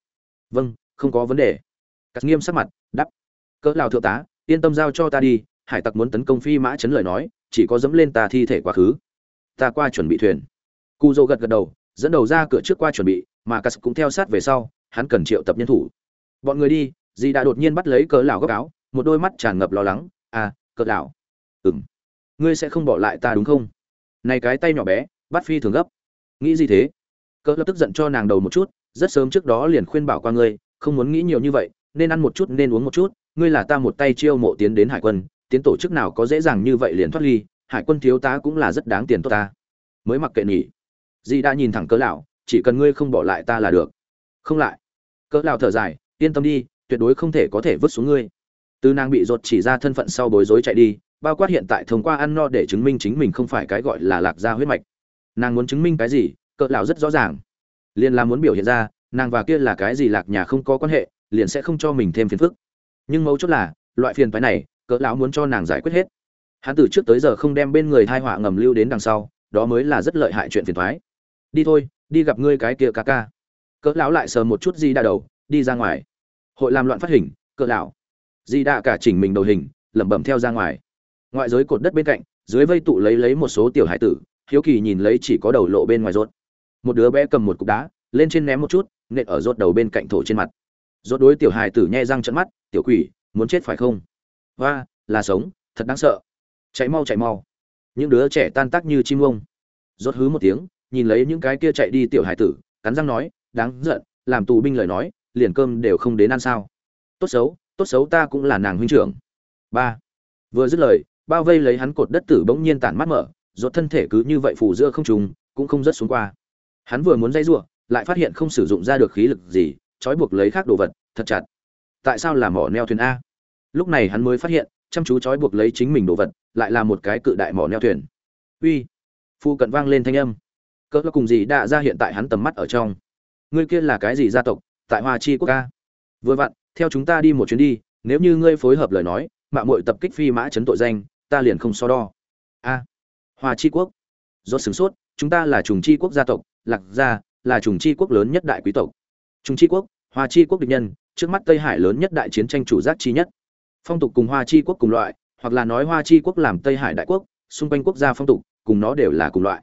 vâng không có vấn đề. Cắt nghiêm sắc mặt đắp cỡ lào thượng tá, yên tâm giao cho ta đi, hải tặc muốn tấn công phi mã chấn lời nói, chỉ có dẫm lên ta thi thể quá khứ. Ta qua chuẩn bị thuyền. Cu dô gật gật đầu, dẫn đầu ra cửa trước qua chuẩn bị, mà cắt cũng theo sát về sau, hắn cần triệu tập nhân thủ. Bọn người đi. Dì đã đột nhiên bắt lấy cỡ lão gấp áo, một đôi mắt tràn ngập lo lắng à cỡ lão ừng ngươi sẽ không bỏ lại ta đúng không? Này cái tay nhỏ bé, bắt phi thường gấp. Nghĩ gì thế? Cỡ lập tức giận cho nàng đầu một chút, rất sớm trước đó liền khuyên bảo qua ngươi, không muốn nghĩ nhiều như vậy, nên ăn một chút, nên uống một chút, ngươi là ta một tay chiêu mộ tiến đến hải quân, tiến tổ chức nào có dễ dàng như vậy liền thoát ly, hải quân thiếu tá cũng là rất đáng tiền tốt ta. Mới mặc kệ nghỉ dì đã nhìn thẳng cỡ lão, chỉ cần ngươi không bỏ lại ta là được. Không lại. Cỡ lão thở dài, yên tâm đi, tuyệt đối không thể có thể vứt xuống ngươi. Từ nàng bị rột chỉ ra thân phận sau bối rối chạy đi, bao quát hiện tại thông qua ăn no để chứng minh chính mình không phải cái gọi là lạc gia huyết mạch. Nàng muốn chứng minh cái gì? Cỡ lão rất rõ ràng. Liền là muốn biểu hiện ra, nàng và kia là cái gì lạc nhà không có quan hệ, liền sẽ không cho mình thêm phiền phức. Nhưng mấu chốt là, loại phiền phái này, cỡ lão muốn cho nàng giải quyết hết. Hắn từ trước tới giờ không đem bên người thai họa ngầm lưu đến đằng sau, đó mới là rất lợi hại chuyện phiền toái. Đi thôi, đi gặp ngươi cái kia ca ca. Cỡ lão lại sờ một chút gì đa đầu, đi ra ngoài. Hội làm loạn phát hình, cỡ lão. Di đa cả chỉnh mình đầu hình, lẩm bẩm theo ra ngoài. Ngoại giới cột đất bên cạnh, dưới vây tụ lấy lấy một số tiểu hải tử, hiếu kỳ nhìn lấy chỉ có đầu lộ bên ngoài rốt một đứa bé cầm một cục đá, lên trên ném một chút, nện ở rốt đầu bên cạnh thổ trên mặt. Rốt đối tiểu hải tử nhe răng trợn mắt, tiểu quỷ, muốn chết phải không? Và là sống, thật đáng sợ. Chạy mau chạy mau. Những đứa trẻ tan tác như chim ông. Rốt hứ một tiếng, nhìn lấy những cái kia chạy đi tiểu hải tử, cắn răng nói, đáng giận, làm tù binh lời nói, liền cơm đều không đến ăn sao. Tốt xấu tốt xấu ta cũng là nàng huynh trưởng. Ba. Vừa dứt lời, bao vây lấy hắn cột đất tử bỗng nhiên tản mắt mở, rốt thân thể cứ như vậy phủ giữa không trùng cũng không rớt xuống qua hắn vừa muốn dây rủa, lại phát hiện không sử dụng ra được khí lực gì, trói buộc lấy khác đồ vật, thật chặt. Tại sao là mỏ neo thuyền a? Lúc này hắn mới phát hiện, chăm chú trói buộc lấy chính mình đồ vật, lại là một cái cự đại mỏ neo thuyền. Uy! Phu cận vang lên thanh âm. Cỡ cùng gì đã ra hiện tại hắn tầm mắt ở trong. Ngươi kia là cái gì gia tộc? Tại hoa chi quốc ca vừa vặn, theo chúng ta đi một chuyến đi, nếu như ngươi phối hợp lời nói mạng mội tập kích phi mã chấn tội danh, ta liền không so đo. A. Hoa chi quốc. Do sửng sốt chúng ta là trùng chi quốc gia tộc, lạc gia là trùng chi quốc lớn nhất đại quý tộc. Trùng chi quốc, hoa chi quốc địch nhân, trước mắt tây hải lớn nhất đại chiến tranh chủ giác chi nhất. Phong tục cùng hoa chi quốc cùng loại, hoặc là nói hoa chi quốc làm tây hải đại quốc, xung quanh quốc gia phong tục, cùng nó đều là cùng loại.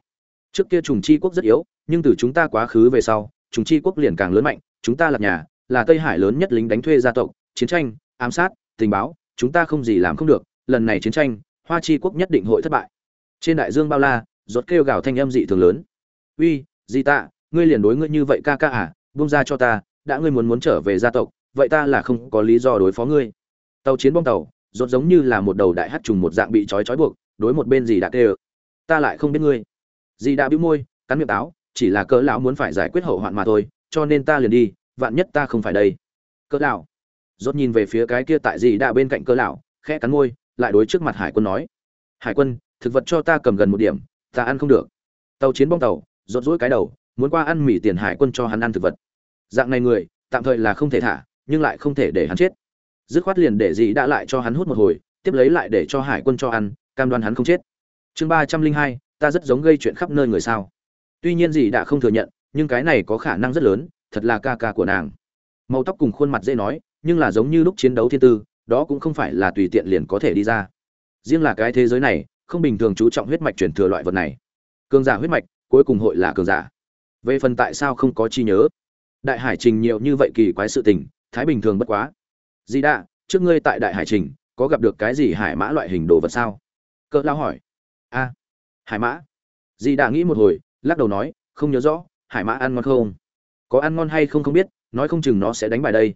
Trước kia trùng chi quốc rất yếu, nhưng từ chúng ta quá khứ về sau, trùng chi quốc liền càng lớn mạnh, chúng ta là nhà, là tây hải lớn nhất lính đánh thuê gia tộc, chiến tranh, ám sát, tình báo, chúng ta không gì làm không được, lần này chiến tranh, hoa chi quốc nhất định hội thất bại. Trên đại dương bao la rốt kêu gào thanh âm dị thường lớn. Uy, di tạ, ngươi liền đối ngươi như vậy ca ca à? Buông ra cho ta, đã ngươi muốn muốn trở về gia tộc, vậy ta là không có lý do đối phó ngươi. Tàu chiến bong tàu, rốt giống như là một đầu đại hắc trùng một dạng bị trói trói buộc, đối một bên gì đã kêu, ta lại không biết ngươi. Di đã bĩu môi, cắn miệng táo, chỉ là cỡ lão muốn phải giải quyết hậu hoạn mà thôi, cho nên ta liền đi, vạn nhất ta không phải đây. Cỡ lão, rốt nhìn về phía cái kia tại gì đã bên cạnh cỡ lão, khẽ cắn môi, lại đối trước mặt hải quân nói, hải quân, thực vật cho ta cầm gần một điểm ta ăn không được. Tàu chiến bong tàu rột rỗi cái đầu, muốn qua ăn mì tiền hải quân cho hắn ăn thực vật. Dạng này người, tạm thời là không thể thả, nhưng lại không thể để hắn chết. Dứt khoát liền để dì đã lại cho hắn hút một hồi, tiếp lấy lại để cho hải quân cho ăn, cam đoan hắn không chết. Chương ba trăm linh hai, ta rất giống gây chuyện khắp nơi người sao. Tuy nhiên dì đã không thừa nhận, nhưng cái này có khả năng rất lớn, thật là ca ca của nàng. Màu tóc cùng khuôn mặt dễ nói, nhưng là giống như lúc chiến đấu thiên tư, đó cũng không phải là tùy tiện liền có thể đi ra. Riêng là cái thế giới này không bình thường chú trọng huyết mạch truyền thừa loại vật này. Cường giả huyết mạch, cuối cùng hội là cường giả. Về phần tại sao không có chi nhớ? Đại hải trình nhiều như vậy kỳ quái sự tình, thái bình thường bất quá. Di đạ, trước ngươi tại đại hải trình, có gặp được cái gì hải mã loại hình đồ vật sao? Cỡ lao hỏi. A, hải mã. Di đạ nghĩ một hồi, lắc đầu nói, không nhớ rõ, hải mã ăn ngon không? Có ăn ngon hay không không biết, nói không chừng nó sẽ đánh bài đây.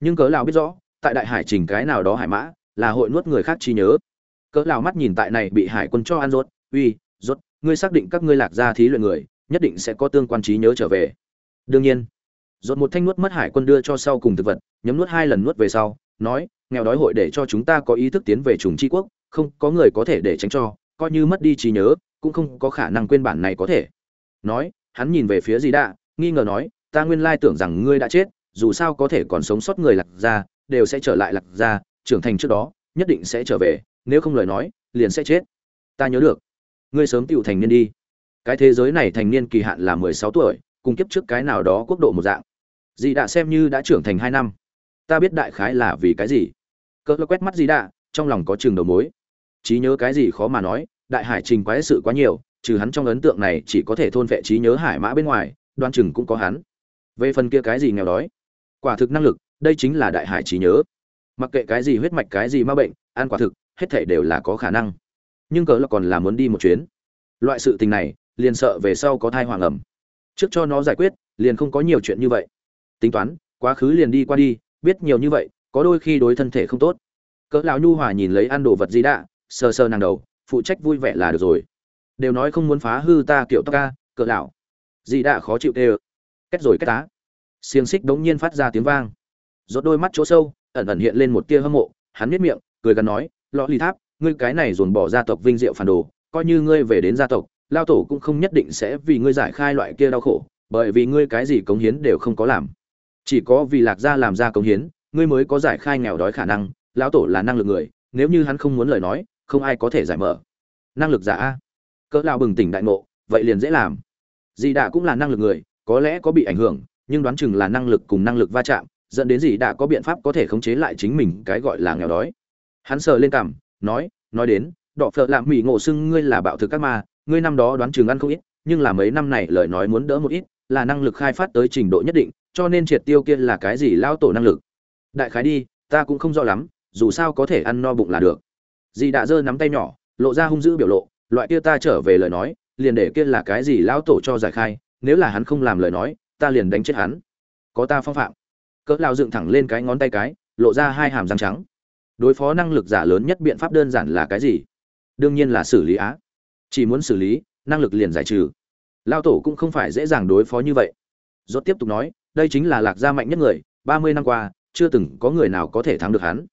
Nhưng cỡ lao biết rõ, tại đại hải trình cái nào đó hải mã, là hội nuốt người khác chi nhớ cỡ lão mắt nhìn tại này bị hải quân cho ăn rốt. Uy, rốt, ngươi xác định các ngươi lạc gia thí luyện người, nhất định sẽ có tương quan trí nhớ trở về. Đương nhiên, rốt một thanh nuốt mất hải quân đưa cho sau cùng thực vật, nhấm nuốt hai lần nuốt về sau, nói, nghèo đói hội để cho chúng ta có ý thức tiến về trùng chi quốc, không có người có thể để tránh cho, coi như mất đi trí nhớ, cũng không có khả năng quên bản này có thể. Nói, hắn nhìn về phía di đạ, nghi ngờ nói, ta nguyên lai tưởng rằng ngươi đã chết, dù sao có thể còn sống sót người lạc gia, đều sẽ trở lại lạc gia, trưởng thành trước đó, nhất định sẽ trở về nếu không lời nói, liền sẽ chết. Ta nhớ được. Ngươi sớm tựu thành niên đi. Cái thế giới này thành niên kỳ hạn là mười sáu tuổi, cùng kiếp trước cái nào đó quốc độ một dạng. Dì đã xem như đã trưởng thành hai năm. Ta biết đại khái là vì cái gì. Cỡ quét mắt dì đã trong lòng có trường đầu mối. Trí nhớ cái gì khó mà nói, đại hải trình quái sự quá nhiều, trừ hắn trong ấn tượng này chỉ có thể thôn vệ trí nhớ hải mã bên ngoài, đoan chừng cũng có hắn. Về phần kia cái gì nghèo đói, quả thực năng lực, đây chính là đại hải trí nhớ. Mặc kệ cái gì huyết mạch, cái gì ma bệnh, ăn quả thực hết thể đều là có khả năng. Nhưng cỡ là còn là muốn đi một chuyến. Loại sự tình này, liền sợ về sau có thai hoàng ẩm. Trước cho nó giải quyết, liền không có nhiều chuyện như vậy. Tính toán, quá khứ liền đi qua đi, biết nhiều như vậy, có đôi khi đối thân thể không tốt. Cỡ lão nhu hòa nhìn lấy ăn đồ vật gì đã sờ sờ nàng đầu, phụ trách vui vẻ là được rồi. Đều nói không muốn phá hư ta kiểu tóc ca, cỡ lão. Gì đã khó chịu tê kết rồi kết tá. Xiềng xích đống nhiên phát ra tiếng vang. Rốt đôi mắt chỗ sâu, ẩn ẩn hiện lên một tia hâm mộ, hắn nhếch miệng, cười gần nói lọ lì tháp, ngươi cái này dồn bỏ gia tộc vinh diệu phản đồ, coi như ngươi về đến gia tộc, lao tổ cũng không nhất định sẽ vì ngươi giải khai loại kia đau khổ, bởi vì ngươi cái gì cống hiến đều không có làm. Chỉ có vì lạc gia làm ra cống hiến, ngươi mới có giải khai nghèo đói khả năng, lão tổ là năng lực người, nếu như hắn không muốn lời nói, không ai có thể giải mở. Năng lực giả a. Cỡ lao bừng tỉnh đại ngộ, vậy liền dễ làm. Dì đạ cũng là năng lực người, có lẽ có bị ảnh hưởng, nhưng đoán chừng là năng lực cùng năng lực va chạm, dẫn đến dì đạ có biện pháp có thể khống chế lại chính mình cái gọi là nghèo đói hắn sờ lên cằm, nói nói đến, đọ phợ lạm mỹ ngộ xưng ngươi là bạo thực các ma, ngươi năm đó đoán chừng ăn không ít, nhưng là mấy năm này lời nói muốn đỡ một ít, là năng lực khai phát tới trình độ nhất định, cho nên triệt tiêu kia là cái gì lao tổ năng lực. Đại khái đi, ta cũng không rõ lắm, dù sao có thể ăn no bụng là được. Dì đã giơ nắm tay nhỏ, lộ ra hung dữ biểu lộ, loại kia ta trở về lời nói, liền để kia là cái gì lão tổ cho giải khai, nếu là hắn không làm lời nói, ta liền đánh chết hắn. Có ta phong phạm. Cỡ lao dựng thẳng lên cái ngón tay cái, lộ ra hai hàm răng trắng đối phó năng lực giả lớn nhất biện pháp đơn giản là cái gì? Đương nhiên là xử lý á. Chỉ muốn xử lý, năng lực liền giải trừ. Lao tổ cũng không phải dễ dàng đối phó như vậy. Dốt tiếp tục nói, đây chính là lạc gia mạnh nhất người, ba mươi năm qua, chưa từng có người nào có thể thắng được hắn.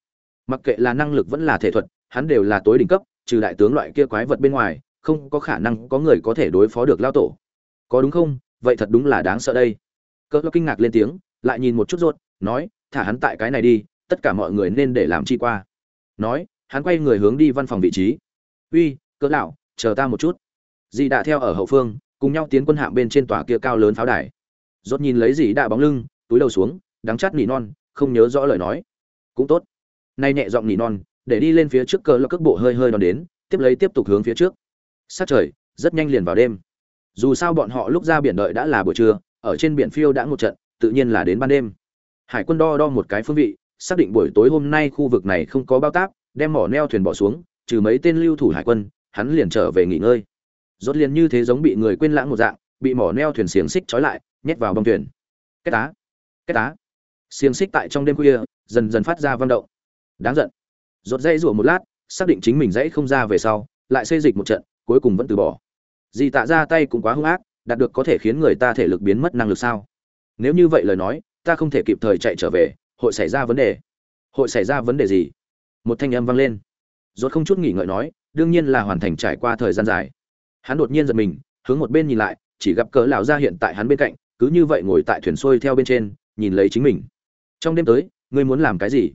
Mặc kệ là năng lực vẫn là thể thuật, hắn đều là tối đỉnh cấp, trừ đại tướng loại kia quái vật bên ngoài, không có khả năng có người có thể đối phó được lao tổ. Có đúng không? Vậy thật đúng là đáng sợ đây. Cỡ kinh ngạc lên tiếng, lại nhìn một chút rốt, nói, thả hắn tại cái này đi tất cả mọi người nên để làm chi qua. Nói, hắn quay người hướng đi văn phòng vị trí. Uy, cỡ lão, chờ ta một chút. Dì đã theo ở hậu phương, cùng nhau tiến quân hạm bên trên tòa kia cao lớn pháo đài. Rốt nhìn lấy dì đã bóng lưng, túi đầu xuống, đắng chát nỉ non, không nhớ rõ lời nói. Cũng tốt. Nay nhẹ giọng nỉ non, để đi lên phía trước cỡ lão cước bộ hơi hơi đón đến, tiếp lấy tiếp tục hướng phía trước. Sát trời, rất nhanh liền vào đêm. Dù sao bọn họ lúc ra biển đợi đã là buổi trưa, ở trên biển phiêu đã một trận, tự nhiên là đến ban đêm. Hải quân đo đo một cái phương vị xác định buổi tối hôm nay khu vực này không có bao táp đem mỏ neo thuyền bỏ xuống trừ mấy tên lưu thủ hải quân hắn liền trở về nghỉ ngơi. Rốt liền như thế giống bị người quên lãng một dạng bị mỏ neo thuyền xiềng xích trói lại nhét vào bông thuyền. Cái tá cái tá xiềng xích tại trong đêm khuya dần dần phát ra vận động. Đáng giận. Rốt dây rủa một lát xác định chính mình dãy không ra về sau lại xây dịch một trận cuối cùng vẫn từ bỏ. Di tạ ra tay cũng quá hung ác, đạt được có thể khiến người ta thể lực biến mất năng lực sao? Nếu như vậy lời nói, ta không thể kịp thời chạy trở về, hội xảy ra vấn đề. Hội xảy ra vấn đề gì? Một thanh âm vang lên. Rốt không chút nghỉ ngợi nói, đương nhiên là hoàn thành trải qua thời gian dài. Hắn đột nhiên giật mình, hướng một bên nhìn lại, chỉ gặp cỡ lão gia hiện tại hắn bên cạnh, cứ như vậy ngồi tại thuyền xuôi theo bên trên, nhìn lấy chính mình. Trong đêm tới, ngươi muốn làm cái gì?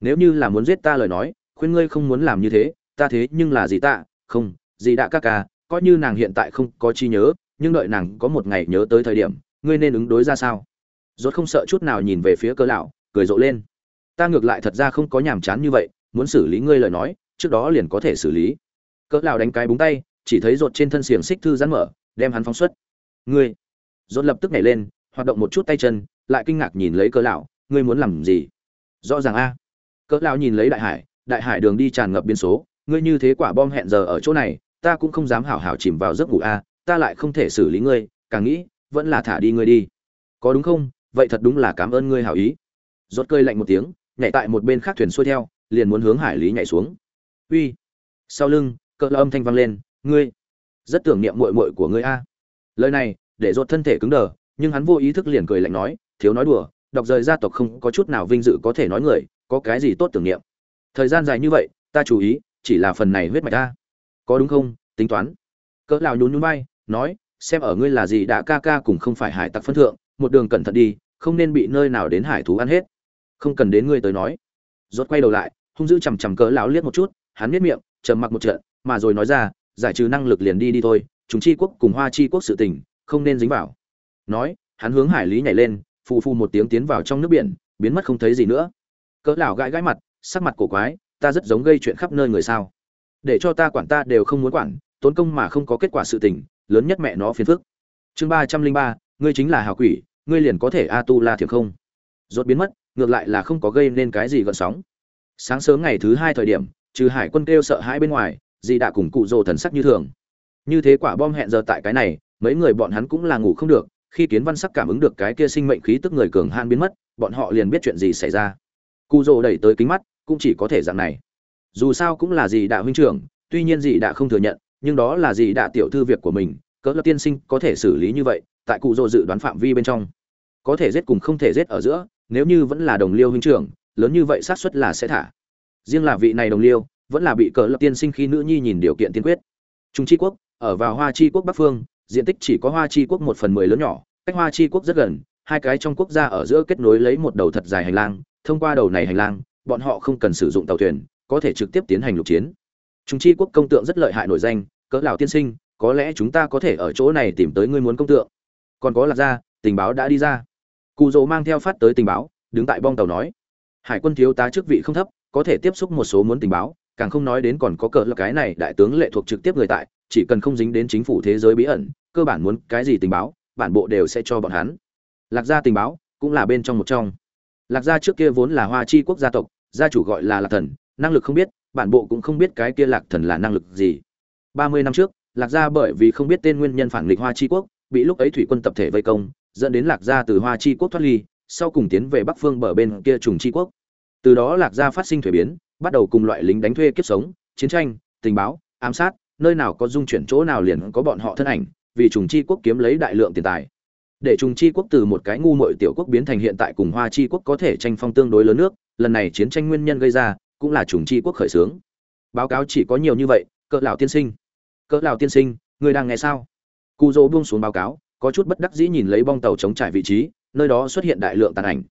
Nếu như là muốn giết ta lời nói, khuyên ngươi không muốn làm như thế, ta thế nhưng là gì ta, không, gì đã ca ca, coi như nàng hiện tại không có chi nhớ nhưng đợi nàng có một ngày nhớ tới thời điểm ngươi nên ứng đối ra sao rốt không sợ chút nào nhìn về phía cỡ lão cười rộ lên. Ta ngược lại thật ra không có nhàm chán như vậy, muốn xử lý ngươi lời nói, trước đó liền có thể xử lý. Cỡ lão đánh cái búng tay, chỉ thấy rột trên thân xiềng xích thư giãn mở, đem hắn phóng xuất. Ngươi! Rột lập tức nhảy lên, hoạt động một chút tay chân, lại kinh ngạc nhìn lấy cỡ lão, ngươi muốn làm gì? Rõ ràng a. Cỡ lão nhìn lấy đại hải đại hải đường đi tràn ngập biên số, ngươi như thế quả bom hẹn giờ ở chỗ này, ta cũng không dám hảo hảo chìm vào giấc ngủ a, ta lại không thể xử lý ngươi, càng nghĩ, vẫn là thả đi ngươi đi. Có đúng không? Vậy thật đúng là cảm ơn ngươi hảo ý rốt cơi lạnh một tiếng, nhảy tại một bên khác thuyền xuôi theo, liền muốn hướng hải lý nhảy xuống. Uy, sau lưng, cỡ âm thanh vang lên, ngươi, rất tưởng niệm muội muội của ngươi a. Lời này, để rốt thân thể cứng đờ, nhưng hắn vô ý thức liền cười lạnh nói, thiếu nói đùa, đọc rời gia tộc không có chút nào vinh dự có thể nói người, có cái gì tốt tưởng niệm? Thời gian dài như vậy, ta chú ý, chỉ là phần này huyết mạch ta. Có đúng không? Tính toán. Cỡ lão nhún nhún vai, nói, xem ở ngươi là gì đã ca ca cùng không phải hải tặc phân thượng, một đường cẩn thận đi, không nên bị nơi nào đến hải thú ăn hết không cần đến ngươi tới nói. Rốt quay đầu lại, hung dữ chằm chằm cỡ lão liếc một chút, hắn biết miệng, trầm mặc một trận, mà rồi nói ra, giải trừ năng lực liền đi đi thôi, chúng chi quốc cùng hoa chi quốc sự tình, không nên dính vào. Nói, hắn hướng hải lý nhảy lên, phù phù một tiếng tiến vào trong nước biển, biến mất không thấy gì nữa. Cỡ lão gãi gãi mặt, sắc mặt cổ quái, ta rất giống gây chuyện khắp nơi người sao. Để cho ta quản ta đều không muốn quản, tốn công mà không có kết quả sự tình, lớn nhất mẹ nó phiền phức. Chương ba trăm linh ba, ngươi chính là hào quỷ, ngươi liền có thể a tu la thiệp không? Rốt biến mất ngược lại là không có gây nên cái gì gợn sóng. Sáng sớm ngày thứ hai thời điểm, trừ hải quân kêu sợ hãi bên ngoài dì đã cùng cụ rồ thần sắc như thường. Như thế quả bom hẹn giờ tại cái này, mấy người bọn hắn cũng là ngủ không được, khi kiến văn sắc cảm ứng được cái kia sinh mệnh khí tức người cường han biến mất, bọn họ liền biết chuyện gì xảy ra. Cụ rồ đẩy tới kính mắt, cũng chỉ có thể dạng này. Dù sao cũng là gì đã huynh trưởng, tuy nhiên gì đã không thừa nhận, nhưng đó là gì đã tiểu thư việc của mình, cỡ lập tiên sinh có thể xử lý như vậy, tại cụ rồ dự đoán phạm vi bên trong, có thể giết cùng không thể giết ở giữa nếu như vẫn là đồng liêu huynh trưởng, lớn như vậy xác suất là sẽ thả. Riêng là vị này đồng liêu, vẫn là bị cỡ lập tiên sinh khi nữ nhi nhìn điều kiện tiên quyết. Trung tri quốc, ở vào hoa chi quốc bắc phương, diện tích chỉ có hoa chi quốc một phần mười lớn nhỏ, cách hoa chi quốc rất gần, hai cái trong quốc gia ở giữa kết nối lấy một đầu thật dài hành lang, thông qua đầu này hành lang, bọn họ không cần sử dụng tàu thuyền, có thể trực tiếp tiến hành lục chiến. Trung chi quốc công tượng rất lợi hại nổi danh, cỡ lão tiên sinh, có lẽ chúng ta có thể ở chỗ này tìm tới ngươi muốn công tượng. Còn có lạc ra tình báo đã đi ra cụ dỗ mang theo phát tới tình báo, đứng tại bong tàu nói, hải quân thiếu tá chức vị không thấp, có thể tiếp xúc một số muốn tình báo, càng không nói đến còn có cỡ là cái này đại tướng lệ thuộc trực tiếp người tại, chỉ cần không dính đến chính phủ thế giới bí ẩn, cơ bản muốn cái gì tình báo, bản bộ đều sẽ cho bọn hắn. Lạc gia tình báo cũng là bên trong một trong. Lạc gia trước kia vốn là hoa chi quốc gia tộc, gia chủ gọi là lạc thần, năng lực không biết, bản bộ cũng không biết cái kia lạc thần là năng lực gì. Ba mươi năm trước, lạc gia bởi vì không biết tên nguyên nhân phản nghịch hoa chi quốc, bị lúc ấy thủy quân tập thể vây công dẫn đến lạc gia từ hoa chi quốc thoát ly, sau cùng tiến về bắc phương bờ bên kia trùng chi quốc. Từ đó lạc gia phát sinh thuế biến, bắt đầu cùng loại lính đánh thuê kiếp sống, chiến tranh, tình báo, ám sát, nơi nào có dung chuyển chỗ nào liền có bọn họ thân ảnh, vì trùng chi quốc kiếm lấy đại lượng tiền tài. Để trùng chi quốc từ một cái ngu muội tiểu quốc biến thành hiện tại cùng hoa chi quốc có thể tranh phong tương đối lớn nước, lần này chiến tranh nguyên nhân gây ra, cũng là trùng chi quốc khởi xướng. Báo cáo chỉ có nhiều như vậy, cỡ lão tiên sinh. Cỡ lão tiên sinh, người đang nghe sao? Cụ dỗ buông xuống báo cáo có chút bất đắc dĩ nhìn lấy bong tàu chống trải vị trí, nơi đó xuất hiện đại lượng tàn ảnh.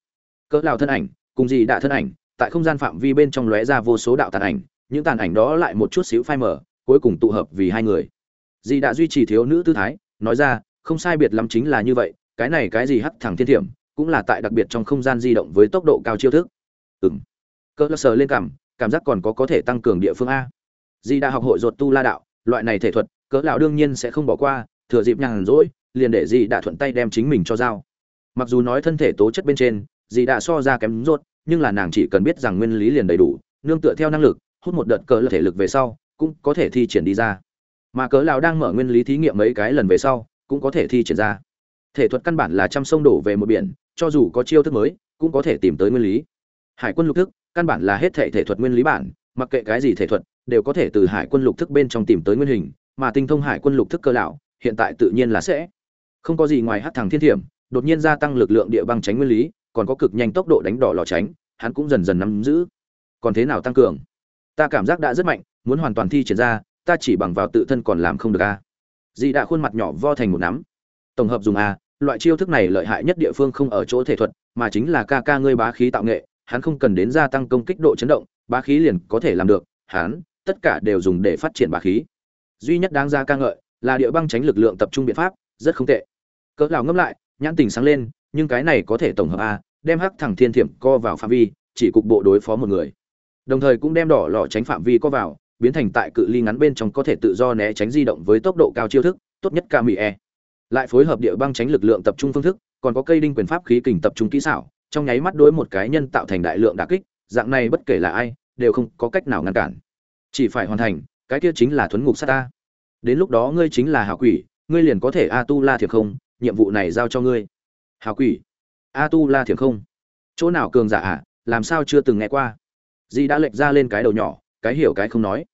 Cỡ lão thân ảnh, cùng gì đã thân ảnh, tại không gian phạm vi bên trong lóe ra vô số đạo tàn ảnh, những tàn ảnh đó lại một chút xíu phai mở cuối cùng tụ hợp vì hai người. Dì đã duy trì thiếu nữ tư thái, nói ra, không sai biệt lắm chính là như vậy, cái này cái gì hắt thẳng thiên thiểm, cũng là tại đặc biệt trong không gian di động với tốc độ cao chiêu thức. Ừng cỡ sở lên cảm cảm giác còn có có thể tăng cường địa phương a. Dì đã học hội ruột tu la đạo, loại này thể thuật, cỡ lão đương nhiên sẽ không bỏ qua, thừa dịp nhàn rỗi liền để dì đã thuận tay đem chính mình cho dao mặc dù nói thân thể tố chất bên trên, dì đã so ra kém rốt, nhưng là nàng chỉ cần biết rằng nguyên lý liền đầy đủ, nương tựa theo năng lực, hút một đợt cỡ là thể lực về sau, cũng có thể thi triển đi ra. Mà cỡ lão đang mở nguyên lý thí nghiệm mấy cái lần về sau, cũng có thể thi triển ra. Thể thuật căn bản là trăm sông đổ về một biển, cho dù có chiêu thức mới, cũng có thể tìm tới nguyên lý. Hải quân lục thức, căn bản là hết thể thể thuật nguyên lý bản, mặc kệ cái gì thể thuật, đều có thể từ hải quân lục thức bên trong tìm tới nguyên hình, mà tinh thông hải quân lục thức cơ lão, hiện tại tự nhiên là sẽ không có gì ngoài hát thằng thiên thiểm, đột nhiên gia tăng lực lượng địa băng tránh nguyên lý, còn có cực nhanh tốc độ đánh đỏ lò tránh, hắn cũng dần dần nắm giữ. Còn thế nào tăng cường? Ta cảm giác đã rất mạnh, muốn hoàn toàn thi triển ra, ta chỉ bằng vào tự thân còn làm không được à? a dị đã khuôn mặt nhỏ vo thành một nắm. Tổng hợp dùng a loại chiêu thức này lợi hại nhất địa phương không ở chỗ thể thuật, mà chính là ca ca ngươi bá khí tạo nghệ, hắn không cần đến gia tăng công kích độ chấn động, bá khí liền có thể làm được, hắn, tất cả đều dùng để phát triển bá khí. Duy nhất đáng ra ca ngợi là địa băng tránh lực lượng tập trung biện pháp, rất không tệ cỡ lão ngâm lại, nhãn tình sáng lên, nhưng cái này có thể tổng hợp a, đem hắc thẳng thiên thiểm co vào phạm vi, chỉ cục bộ đối phó một người. Đồng thời cũng đem đỏ lọ tránh phạm vi co vào, biến thành tại cự ly ngắn bên trong có thể tự do né tránh di động với tốc độ cao chiêu thức, tốt nhất ca mỹ e. Lại phối hợp địa băng tránh lực lượng tập trung phương thức, còn có cây đinh quyền pháp khí kình tập trung kỹ xảo, trong nháy mắt đối một cái nhân tạo thành đại lượng đả kích, dạng này bất kể là ai, đều không có cách nào ngăn cản. Chỉ phải hoàn thành, cái kia chính là thuấn ngục sát ta. Đến lúc đó ngươi chính là hào quỷ, ngươi liền có thể a tu la thiệp không nhiệm vụ này giao cho ngươi. Hào quỷ. A tu la thiệp không. Chỗ nào cường giả ạ à, làm sao chưa từng nghe qua? Di đã lệch ra lên cái đầu nhỏ cái hiểu cái không nói.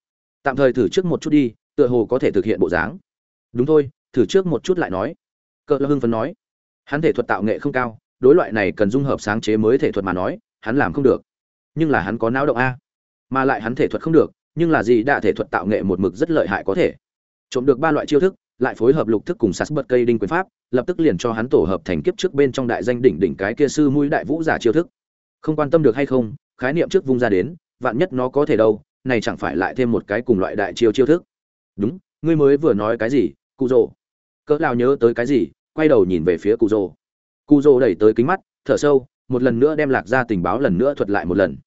Tạm thời thử trước một chút đi tựa hồ có thể thực hiện bộ dáng. Đúng thôi thử trước một chút lại nói. Cỡ là hưng phấn nói. Hắn thể thuật tạo nghệ không cao đối loại này cần dung hợp sáng chế mới thể thuật mà nói hắn làm không được. Nhưng là hắn có não động a. Mà lại hắn thể thuật không được nhưng là gì đã thể thuật tạo nghệ một mực rất lợi hại có thể. Trộm được ba loại chiêu thức lại phối hợp lục thức cùng sạt bật cây đinh quyền pháp, lập tức liền cho hắn tổ hợp thành kiếp trước bên trong đại danh đỉnh đỉnh cái kia sư mũi đại vũ giả chiêu thức. Không quan tâm được hay không, khái niệm trước vung ra đến, vạn nhất nó có thể đâu, này chẳng phải lại thêm một cái cùng loại đại chiêu chiêu thức. Đúng, ngươi mới vừa nói cái gì cụ rồ cỡ lao nhớ tới cái gì, quay đầu nhìn về phía cụ rồ cụ rồ đẩy tới kính mắt, thở sâu, một lần nữa đem lạc ra tình báo lần nữa thuật lại một lần.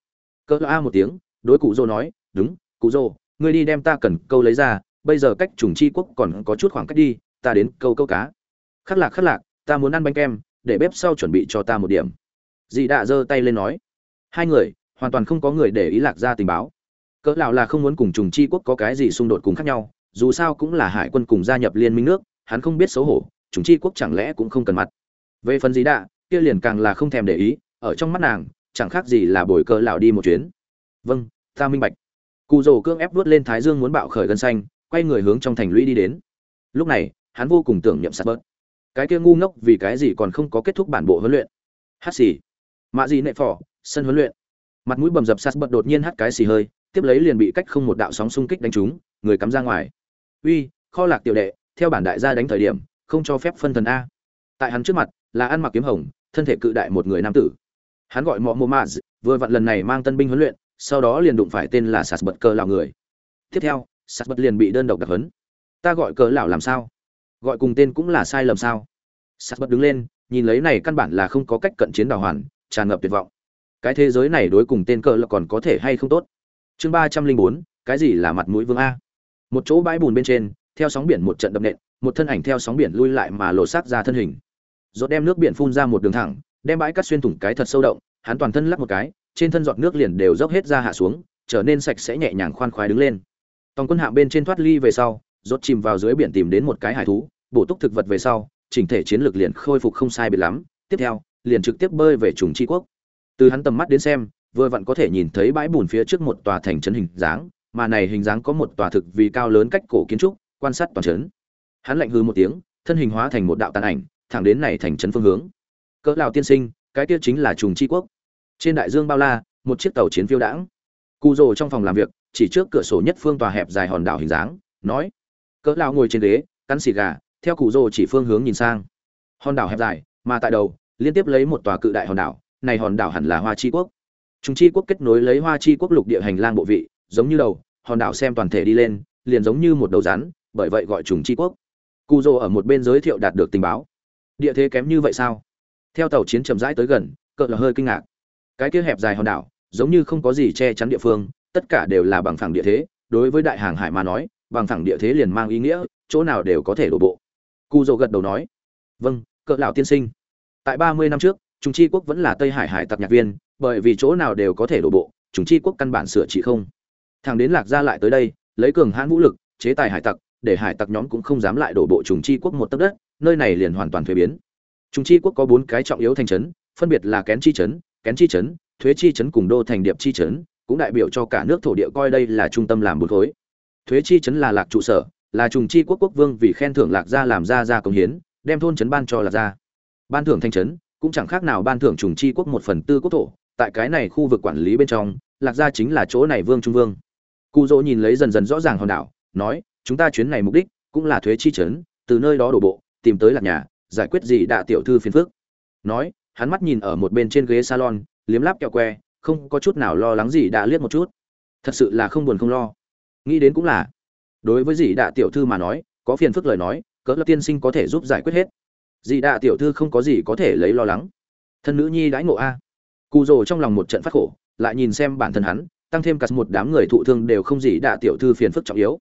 Cỡ a một tiếng, đối cụ rồ nói, đúng cụ rồ ngươi đi đem ta cần câu lấy ra bây giờ cách trùng chi quốc còn có chút khoảng cách đi, ta đến câu câu cá. Khắc lạc khắc lạc, ta muốn ăn bánh kem, để bếp sau chuẩn bị cho ta một điểm. Dì đạ giơ tay lên nói. Hai người, hoàn toàn không có người để ý lạc ra tình báo. Cỡ lão là không muốn cùng trùng chi quốc có cái gì xung đột cùng khác nhau, dù sao cũng là hải quân cùng gia nhập liên minh nước, hắn không biết xấu hổ, trùng chi quốc chẳng lẽ cũng không cần mặt. Về phần dì đạ, kia liền càng là không thèm để ý, ở trong mắt nàng, chẳng khác gì là bồi cỡ lão đi một chuyến. Vâng ta minh bạch. Cụ rồ cương ép vuốt lên thái dương muốn bạo khởi gân xanh quay người hướng trong thành lũy đi đến. Lúc này, hắn vô cùng tưởng niệm sát bớt. Cái kia ngu ngốc vì cái gì còn không có kết thúc bản bộ huấn luyện? Hát xì. Mạ gì nệ phỏ sân huấn luyện. Mặt mũi bầm dập sát bớt đột nhiên hắt cái xì hơi, tiếp lấy liền bị cách không một đạo sóng xung kích đánh trúng, người cắm ra ngoài. Uy, kho lạc tiểu đệ, theo bản đại gia đánh thời điểm, không cho phép phân thần a. Tại hắn trước mặt, là ăn mặc kiếm hồng, thân thể cự đại một người nam tử. Hắn gọi mọ mô ma vừa vặn lần này mang tân binh huấn luyện, sau đó liền đụng phải tên là sạt bật cơ lào người. Tiếp theo sạt bật liền bị đơn độc đặc huấn ta gọi cờ lão làm sao? Gọi cùng tên cũng là sai lầm sao? Sạt bật đứng lên, nhìn lấy này căn bản là không có cách cận chiến đào hoàn, tràn ngập tuyệt vọng. Cái thế giới này đối cùng tên cờ là còn có thể hay không tốt? Chương ba trăm linh bốn, cái gì là mặt mũi vương a? Một chỗ bãi bùn bên trên, theo sóng biển một trận đập nện, một thân ảnh theo sóng biển lui lại mà lộ sát ra thân hình. Rốt đem nước biển phun ra một đường thẳng, đem bãi cắt xuyên thủng cái thật sâu động, hắn toàn thân lắc một cái, trên thân giọt nước liền đều dốc hết ra hạ xuống, trở nên sạch sẽ nhẹ nhàng khoan khoái đứng lên tòng quân hạ bên trên thoát ly về sau rốt chìm vào dưới biển tìm đến một cái hải thú bổ túc thực vật về sau chỉnh thể chiến lược liền khôi phục không sai biệt lắm tiếp theo liền trực tiếp bơi về trùng chi quốc từ hắn tầm mắt đến xem vừa vặn có thể nhìn thấy bãi bùn phía trước một tòa thành trấn hình dáng, mà này hình dáng có một tòa thực vì cao lớn cách cổ kiến trúc, quan sát toàn trấn. Hắn lạnh hừ một tiếng, thân hình hóa thành một đạo tàn ảnh, thẳng đến này thành trấn phương hướng. Cỡ lão tiên sinh, cái kia chính là trùng chi quốc. Trên đại dương bao la, một chiếc tàu chiến phiêu đãng. Cù rồ trong phòng làm việc, chỉ trước cửa sổ nhất phương tòa hẹp dài hòn đảo hình dáng, nói: Cỡ lão ngồi trên ghế, cắn xì gà, theo cụ rồ chỉ phương hướng nhìn sang. Hòn đảo hẹp dài, mà tại đầu, liên tiếp lấy một tòa cự đại hòn đảo, này hòn đảo hẳn là Hoa Chi quốc Trung chi quốc kết nối lấy Hoa chi quốc lục địa hành lang bộ vị, giống như đầu, hòn đảo xem toàn thể đi lên, liền giống như một đầu rắn, bởi vậy gọi trùng chi quốc. Cù rồ ở một bên giới thiệu đạt được tình báo. Địa thế kém như vậy sao? Theo tàu chiến chậm rãi tới gần, cỡ là hơi kinh ngạc. Cái kia hẹp dài hòn đảo, giống như không có gì che chắn địa phương, tất cả đều là bằng phẳng địa thế, đối với đại hàng hải mà nói, bằng phẳng địa thế liền mang ý nghĩa, chỗ nào đều có thể đổ bộ. cu Dô gật đầu nói: "Vâng, cỡ lão tiên sinh." Tại 30 năm trước, chúng Chi quốc vẫn là Tây Hải hải tặc nhạc viên, bởi vì chỗ nào đều có thể đổ bộ, Chúng Chi quốc căn bản sửa trị không. Thằng đến Lạc Gia lại tới đây, lấy cường hãn vũ lực, chế tài hải tặc, để hải tặc nhóm cũng không dám lại đổ bộ chúng Chi quốc một tấc đất, nơi này liền hoàn toàn thay biến. Chúng Chi quốc có bốn cái trọng yếu thành trấn, phân biệt là Kén Chi trấn, Kén Chi trấn, Thuế Chi trấn cùng Đô thành Điệp Chi trấn, cũng đại biểu cho cả nước thổ địa coi đây là trung tâm làm bốn khối. Thuế Chi trấn là lạc trụ sở, là trùng Chi quốc quốc vương vì khen thưởng Lạc Gia làm ra ra công hiến, đem thôn trấn ban cho Lạc Gia. Ban thưởng thanh trấn, cũng chẳng khác nào ban thưởng trùng chi quốc một phần tư quốc thổ tại cái này khu vực quản lý bên trong lạc gia chính là chỗ này vương trung vương cụ dỗ nhìn lấy dần dần rõ ràng hòn đảo nói chúng ta chuyến này mục đích cũng là thuế chi trấn từ nơi đó đổ bộ tìm tới lạc nhà giải quyết gì đạ tiểu thư phiền phước nói hắn mắt nhìn ở một bên trên ghế salon liếm láp kẹo que không có chút nào lo lắng gì đã liếc một chút. Thật sự là không buồn không lo. Nghĩ đến cũng là. Đối với dì đạ tiểu thư mà nói, có phiền phức lời nói, cỡ lập tiên sinh có thể giúp giải quyết hết. Dì đạ tiểu thư không có gì có thể lấy lo lắng. Thân nữ nhi đãi ngộ a. Cụ rồ trong lòng một trận phát khổ, lại nhìn xem bản thân hắn, tăng thêm cả một đám người thụ thương đều không gì đạ tiểu thư phiền phức trọng yếu.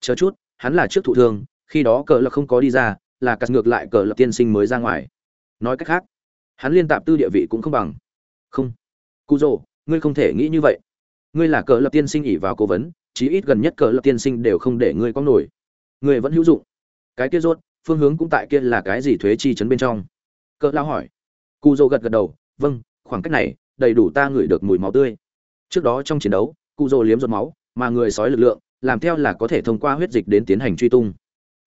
Chờ chút, hắn là trước thụ thương, khi đó cờ là không có đi ra, là cắt ngược lại cờ lập tiên sinh mới ra ngoài. Nói cách khác, hắn liên tạp tư địa vị cũng không bằng. Không cụ rồ ngươi không thể nghĩ như vậy. Ngươi là cờ lập tiên sinh ỉ vào cố vấn, chí ít gần nhất cờ lập tiên sinh đều không để ngươi có nổi. Ngươi vẫn hữu dụng. Cái kia rốt, phương hướng cũng tại kia là cái gì thuế chi chấn bên trong? Cỡ lao hỏi. Cụ dô gật gật đầu vâng khoảng cách này, đầy đủ ta ngửi được mùi máu tươi. Trước đó trong chiến đấu cụ dô liếm giọt máu, mà người sói lực lượng, làm theo là có thể thông qua huyết dịch đến tiến hành truy tung.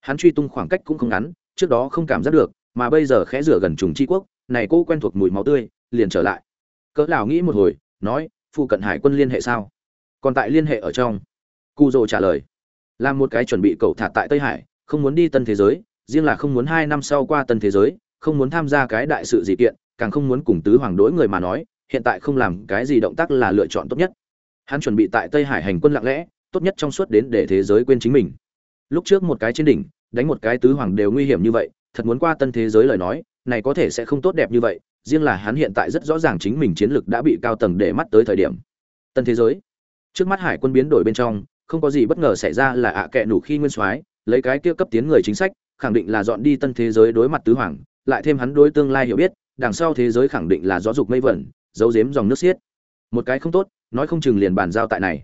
Hắn truy tung khoảng cách cũng không ngắn, trước đó không cảm giác được, mà bây giờ khẽ rửa gần trùng chi quốc, này cô quen thuộc mùi máu tươi, liền trở lại cỡ lão nghĩ một hồi, nói phụ cận hải quân liên hệ sao? Còn tại liên hệ ở trong. Cụ rồ trả lời, làm một cái chuẩn bị cầu thả tại tây hải, không muốn đi tân thế giới, riêng là không muốn hai năm sau qua tân thế giới, không muốn tham gia cái đại sự gì kiện, càng không muốn cùng tứ hoàng đối người mà nói, hiện tại không làm cái gì động tác là lựa chọn tốt nhất. Hắn chuẩn bị tại tây hải hành quân lặng lẽ, tốt nhất trong suốt đến để thế giới quên chính mình. Lúc trước một cái trên đỉnh, đánh một cái tứ hoàng đều nguy hiểm như vậy, thật muốn qua tân thế giới lời nói, này có thể sẽ không tốt đẹp như vậy riêng là hắn hiện tại rất rõ ràng chính mình chiến lược đã bị cao tầng để mắt tới thời điểm. Tân thế giới. Trước mắt hải quân biến đổi bên trong, không có gì bất ngờ xảy ra là ạ à kệ nủ khi nguyên soái, lấy cái kia cấp tiến người chính sách, khẳng định là dọn đi tân thế giới đối mặt tứ hoàng, lại thêm hắn đối tương lai hiểu biết, đằng sau thế giới khẳng định là gió dục mây vẩn dấu giếm dòng nước xiết. Một cái không tốt, nói không chừng liền bàn giao tại này.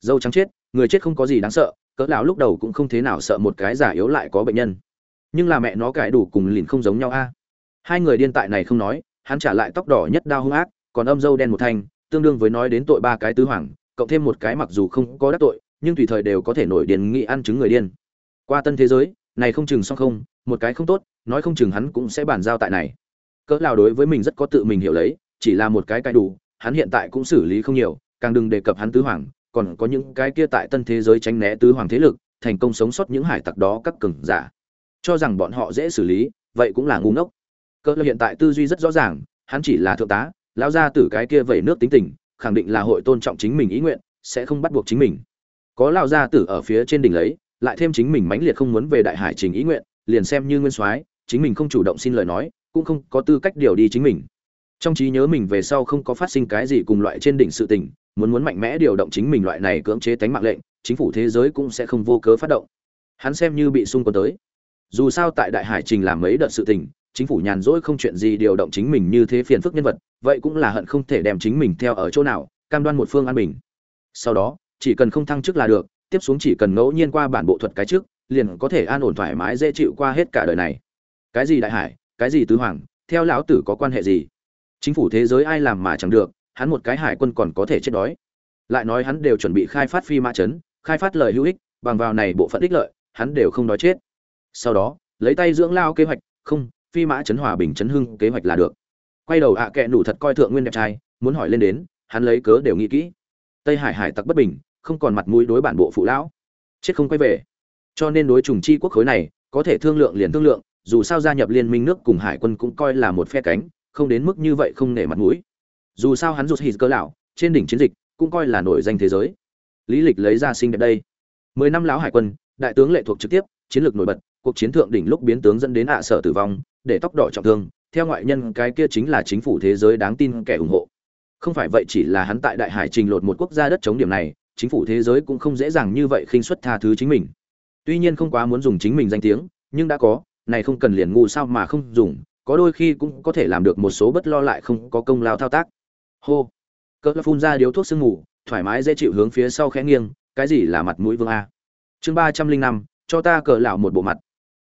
Dâu trắng chết, người chết không có gì đáng sợ, cỡ lão lúc đầu cũng không thế nào sợ một cái giả yếu lại có bệnh nhân. Nhưng là mẹ nó cãi đủ cùng lìn không giống nhau a. Hai người điên tại này không nói hắn trả lại tóc đỏ nhất đau hung ác, còn âm dâu đen một thanh, tương đương với nói đến tội ba cái tứ hoàng, cộng thêm một cái mặc dù không có đắc tội, nhưng tùy thời đều có thể nổi điên nghị ăn chứng người điên. Qua tân thế giới, này không chừng xong không, một cái không tốt, nói không chừng hắn cũng sẽ bàn giao tại này. Cỡ nào đối với mình rất có tự mình hiểu lấy, chỉ là một cái cái đủ, hắn hiện tại cũng xử lý không nhiều, càng đừng đề cập hắn tứ hoàng, còn có những cái kia tại tân thế giới tránh né tứ hoàng thế lực, thành công sống sót những hải tặc đó các cường giả. Cho rằng bọn họ dễ xử lý, vậy cũng là ngu ngốc cỡ hiện tại tư duy rất rõ ràng, hắn chỉ là thượng tá, lão gia tử cái kia vẩy nước tính tình, khẳng định là hội tôn trọng chính mình ý nguyện, sẽ không bắt buộc chính mình. Có lão gia tử ở phía trên đỉnh lấy, lại thêm chính mình mãnh liệt không muốn về đại hải trình ý nguyện, liền xem như nguyên soái, chính mình không chủ động xin lời nói, cũng không có tư cách điều đi chính mình. Trong trí nhớ mình về sau không có phát sinh cái gì cùng loại trên đỉnh sự tình, muốn muốn mạnh mẽ điều động chính mình loại này cưỡng chế tánh mạng lệnh, chính phủ thế giới cũng sẽ không vô cớ phát động. Hắn xem như bị xung quân tới. Dù sao tại đại hải trình làm mấy đợt sự tình chính phủ nhàn rỗi không chuyện gì điều động chính mình như thế phiền phức nhân vật, vậy cũng là hận không thể đem chính mình theo ở chỗ nào, cam đoan một phương an bình. Sau đó, chỉ cần không thăng chức là được, tiếp xuống chỉ cần ngẫu nhiên qua bản bộ thuật cái trước, liền có thể an ổn thoải mái dễ chịu qua hết cả đời này. Cái gì đại hải, cái gì tứ hoàng, theo lão tử có quan hệ gì? Chính phủ thế giới ai làm mà chẳng được, hắn một cái hải quân còn có thể chết đói. Lại nói hắn đều chuẩn bị khai phát phi mã chấn, khai phát lời hữu ích, bằng vào này bộ phận ích lợi, hắn đều không đói chết. Sau đó, lấy tay dưỡng lao kế hoạch, không phi mã chấn hòa bình chấn hưng kế hoạch là được. Quay đầu ạ à kệ nủ thật coi thượng nguyên đẹp trai, muốn hỏi lên đến, hắn lấy cớ đều nghĩ kỹ. Tây hải hải tặc bất bình, không còn mặt mũi đối bản bộ phụ lão. Chết không quay về. Cho nên đối trùng chi quốc khối này, có thể thương lượng liền thương lượng, dù sao gia nhập liên minh nước cùng hải quân cũng coi là một phe cánh, không đến mức như vậy không nể mặt mũi. Dù sao hắn rụt hít cơ lão, trên đỉnh chiến dịch cũng coi là nổi danh thế giới. Lý lịch lấy ra sinh đẹp đây. Mười năm lão hải quân, đại tướng lệ thuộc trực tiếp, chiến lược nổi bật, cuộc chiến thượng đỉnh lúc biến tướng dẫn đến hạ sở tử vong để tóc đỏ trọng thương, theo ngoại nhân cái kia chính là chính phủ thế giới đáng tin kẻ ủng hộ. Không phải vậy chỉ là hắn tại đại hải trình lột một quốc gia đất chống điểm này, chính phủ thế giới cũng không dễ dàng như vậy khinh suất tha thứ chính mình. Tuy nhiên không quá muốn dùng chính mình danh tiếng, nhưng đã có, này không cần liền ngu sao mà không dùng, có đôi khi cũng có thể làm được một số bất lo lại không có công lao thao tác. Hô. Cỡ phun ra điếu thuốc sương ngủ thoải mái dễ chịu hướng phía sau khẽ nghiêng, cái gì là mặt mũi vương a? Chương ba trăm linh năm, cho ta cỡ lão một bộ mặt.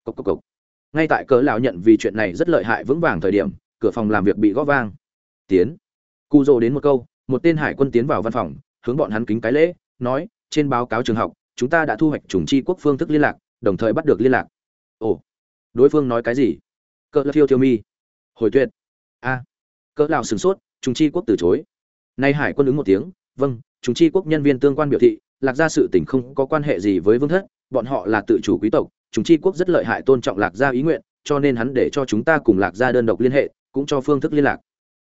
Cộc cộc cộc ngay tại cỡ lão nhận vì chuyện này rất lợi hại vững vàng thời điểm, cửa phòng làm việc bị gõ vang. Tiến. Cụ rồ đến một câu, một tên hải quân tiến vào văn phòng, hướng bọn hắn kính cái lễ, nói, trên báo cáo trường học, chúng ta đã thu hoạch chủng chi quốc phương thức liên lạc, đồng thời bắt được liên lạc. Ồ. Đối phương nói cái gì? Cỡ thiêu thiêu mi. Hồi tuyệt. A. Cỡ lão sửng sốt, chủng chi quốc từ chối. Nay hải quân ứng một tiếng vâng chủng chi quốc nhân viên tương quan biểu thị, lạc gia sự tình không có quan hệ gì với vương thất, bọn họ là tự chủ quý tộc chúng chi quốc rất lợi hại tôn trọng lạc gia ý nguyện, cho nên hắn để cho chúng ta cùng lạc gia đơn độc liên hệ, cũng cho phương thức liên lạc.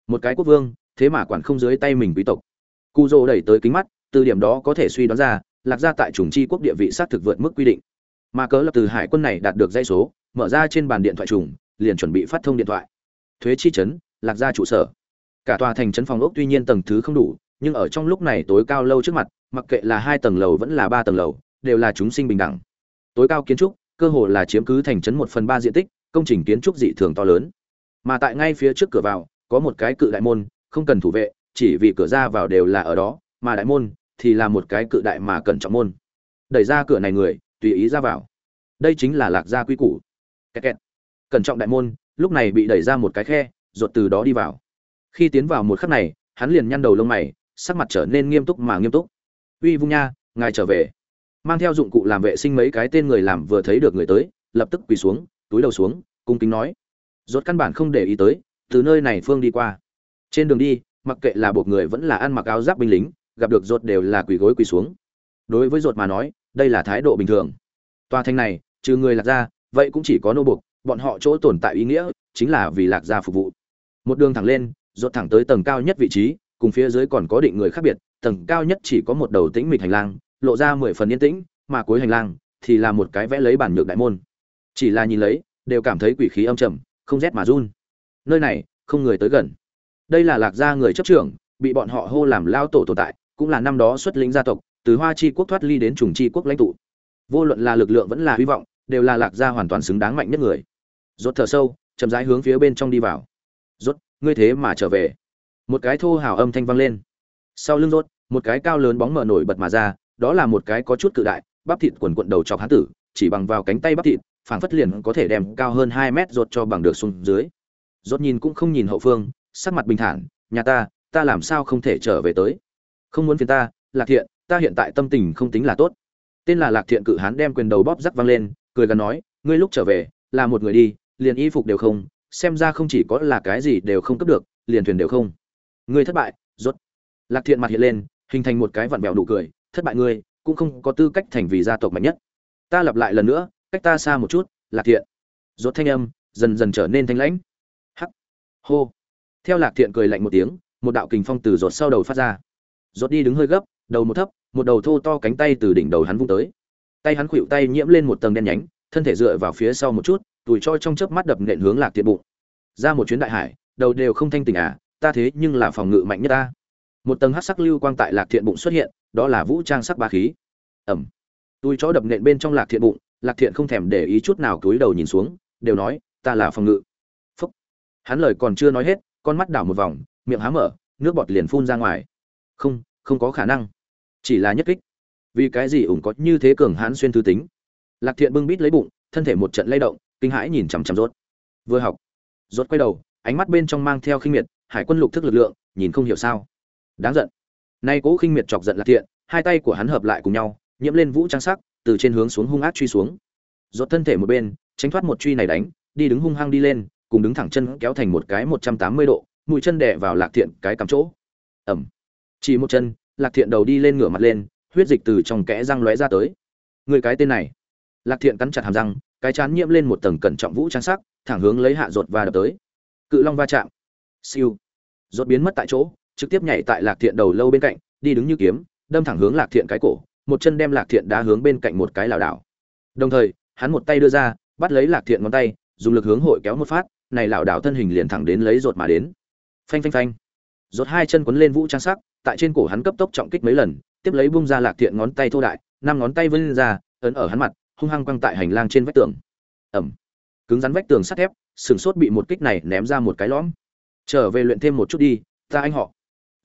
Một cái quốc vương, thế mà quản không dưới tay mình quý tộc. Cu dô đẩy tới kính mắt, từ điểm đó có thể suy đoán ra, lạc gia tại chủng chi quốc địa vị xác thực vượt mức quy định. Mà cớ lập từ hải quân này đạt được dây số, mở ra trên bàn điện thoại trùng, liền chuẩn bị phát thông điện thoại. Thuế chi chấn, lạc gia trụ sở. Cả tòa thành trấn phòng ốc tuy nhiên tầng thứ không đủ, nhưng ở trong lúc này tối cao lâu trước mặt, mặc kệ là hai tầng lầu vẫn là ba tầng lầu, đều là chúng sinh bình đẳng. Tối cao kiến trúc cơ hồ là chiếm cứ thành trấn một phần ba diện tích, công trình kiến trúc dị thường to lớn. Mà tại ngay phía trước cửa vào, có một cái cự đại môn, không cần thủ vệ, chỉ vì cửa ra vào đều là ở đó, mà đại môn thì là một cái cự đại mà cẩn trọng môn. Đẩy ra cửa này người, tùy ý ra vào. Đây chính là lạc gia quy củ. Kẹt kẹt. cẩn trọng đại môn, lúc này bị đẩy ra một cái khe ruột từ đó đi vào. Khi tiến vào một khắc này, hắn liền nhăn đầu lông mày, sắc mặt trở nên nghiêm túc mà nghiêm túc. Uy vung nha, ngài trở về mang theo dụng cụ làm vệ sinh mấy cái tên người làm vừa thấy được người tới, lập tức quỳ xuống, túi đầu xuống, cung kính nói. Rốt căn bản không để ý tới, từ nơi này phương đi qua. Trên đường đi, mặc kệ là buộc người vẫn là ăn mặc áo giáp binh lính, gặp được rốt đều là quỳ gối quỳ xuống. Đối với rốt mà nói, đây là thái độ bình thường. Tòa thành này, trừ người lạc gia, vậy cũng chỉ có nô buộc, bọn họ chỗ tồn tại ý nghĩa, chính là vì lạc gia phục vụ. Một đường thẳng lên, rốt thẳng tới tầng cao nhất vị trí, cùng phía dưới còn có định người khác biệt, tầng cao nhất chỉ có một đầu tĩnh mịch hành lang lộ ra mười phần yên tĩnh, mà cuối hành lang thì là một cái vẽ lấy bản nhược đại môn. Chỉ là nhìn lấy, đều cảm thấy quỷ khí âm trầm, không rét mà run. Nơi này, không người tới gần. Đây là lạc gia người chấp trưởng, bị bọn họ hô làm lao tổ tồn tại, cũng là năm đó xuất lĩnh gia tộc, từ hoa chi quốc thoát ly đến trùng chi quốc lãnh tụ. Vô luận là lực lượng vẫn là hy vọng, đều là lạc gia hoàn toàn xứng đáng mạnh nhất người. Rốt thở sâu, chậm rãi hướng phía bên trong đi vào. Rốt, ngươi thế mà trở về. Một cái thô hào âm thanh vang lên. Sau lưng rốt, một cái cao lớn bóng mở nổi bật mà ra đó là một cái có chút cự đại, bắp thịt quần quận đầu chọc hán tử, chỉ bằng vào cánh tay bắp thịt, phảng phất liền có thể đem cao hơn hai mét rốt cho bằng được xuống dưới. Rốt nhìn cũng không nhìn hậu phương, sắc mặt bình thản, nhà ta ta làm sao không thể trở về tới? Không muốn phiền ta, lạc thiện, ta hiện tại tâm tình không tính là tốt. Tên là lạc thiện cự hán đem quyền đầu bóp rắc vang lên, cười gần nói, ngươi lúc trở về, là một người đi, liền y phục đều không, xem ra không chỉ có là cái gì đều không cấp được, liền thuyền đều không. Ngươi thất bại, rốt. Lạc thiện mặt hiện lên, hình thành một cái vặn vẹo đủ cười thất bại ngươi, cũng không có tư cách thành vì gia tộc mạnh nhất. Ta lặp lại lần nữa, cách ta xa một chút, lạc thiện. Rốt thanh âm, dần dần trở nên thanh lãnh. Hắc. Hô. Theo lạc thiện cười lạnh một tiếng, một đạo kình phong từ rột sau đầu phát ra. Rột đi đứng hơi gấp, đầu một thấp, một đầu thô to cánh tay từ đỉnh đầu hắn vung tới. Tay hắn khuỵu tay nhiễm lên một tầng đen nhánh, thân thể dựa vào phía sau một chút tủi cho trong chớp mắt đập nện hướng lạc thiện bụng. Ra một chuyến đại hải, đầu đều không thanh tỉnh à ta thế nhưng là phòng ngự mạnh nhất ta một tầng hắc sắc lưu quang tại lạc thiện bụng xuất hiện, đó là vũ trang sắc ba khí. Ẩm. Tôi chó đập nện bên trong lạc thiện bụng, lạc thiện không thèm để ý chút nào cúi đầu nhìn xuống, đều nói, ta là phòng ngự. Phúc. Hắn lời còn chưa nói hết, con mắt đảo một vòng, miệng há mở, nước bọt liền phun ra ngoài. Không không có khả năng. Chỉ là nhất kích. Vì cái gì ủng có như thế cường hãn xuyên thư tính? Lạc thiện bưng bít lấy bụng, thân thể một trận lay động, kinh hãi nhìn chằm chằm rốt. Vừa học, rốt quay đầu, ánh mắt bên trong mang theo khinh miệt, hải quân lục thức lực lượng, nhìn không hiểu sao đáng giận. Nay cố khinh miệt chọc giận lạc thiện, hai tay của hắn hợp lại cùng nhau, nhiễm lên vũ trang sắc, từ trên hướng xuống hung ác truy xuống. Dột thân thể một bên, tránh thoát một truy này đánh, đi đứng hung hăng đi lên, cùng đứng thẳng chân kéo thành một cái một trăm tám mươi độ, mũi chân đè vào lạc thiện cái cắm chỗ. Ẩm chỉ một chân, lạc thiện đầu đi lên ngửa mặt lên, huyết dịch từ trong kẽ răng lóe ra tới. Người cái tên này. Lạc thiện cắn chặt hàm răng, cái chán nhiễm lên một tầng cẩn trọng vũ trang sắc, thẳng hướng lấy hạ rột và đập tới. Cự long va chạm. Siêu. Rột biến mất tại chỗ trực tiếp nhảy tại lạc thiện đầu lâu bên cạnh, đi đứng như kiếm, đâm thẳng hướng lạc thiện cái cổ, một chân đem lạc thiện đá hướng bên cạnh một cái lảo đảo. Đồng thời, hắn một tay đưa ra, bắt lấy lạc thiện ngón tay, dùng lực hướng hội kéo một phát, này lảo đảo thân hình liền thẳng đến lấy rột mà đến. Phanh phanh phanh. Rột hai chân quấn lên vũ trang sắc, tại trên cổ hắn cấp tốc trọng kích mấy lần, tiếp lấy bung ra lạc thiện ngón tay thô đại, năm ngón tay vươn ra, ấn ở hắn mặt, hung hăng quăng tại hành lang trên vách tường. Ẩm. Cứng rắn vách tường sắt thép, sừng sốt bị một kích này ném ra một cái lõm. Trở về luyện thêm một chút đi, ta anh họ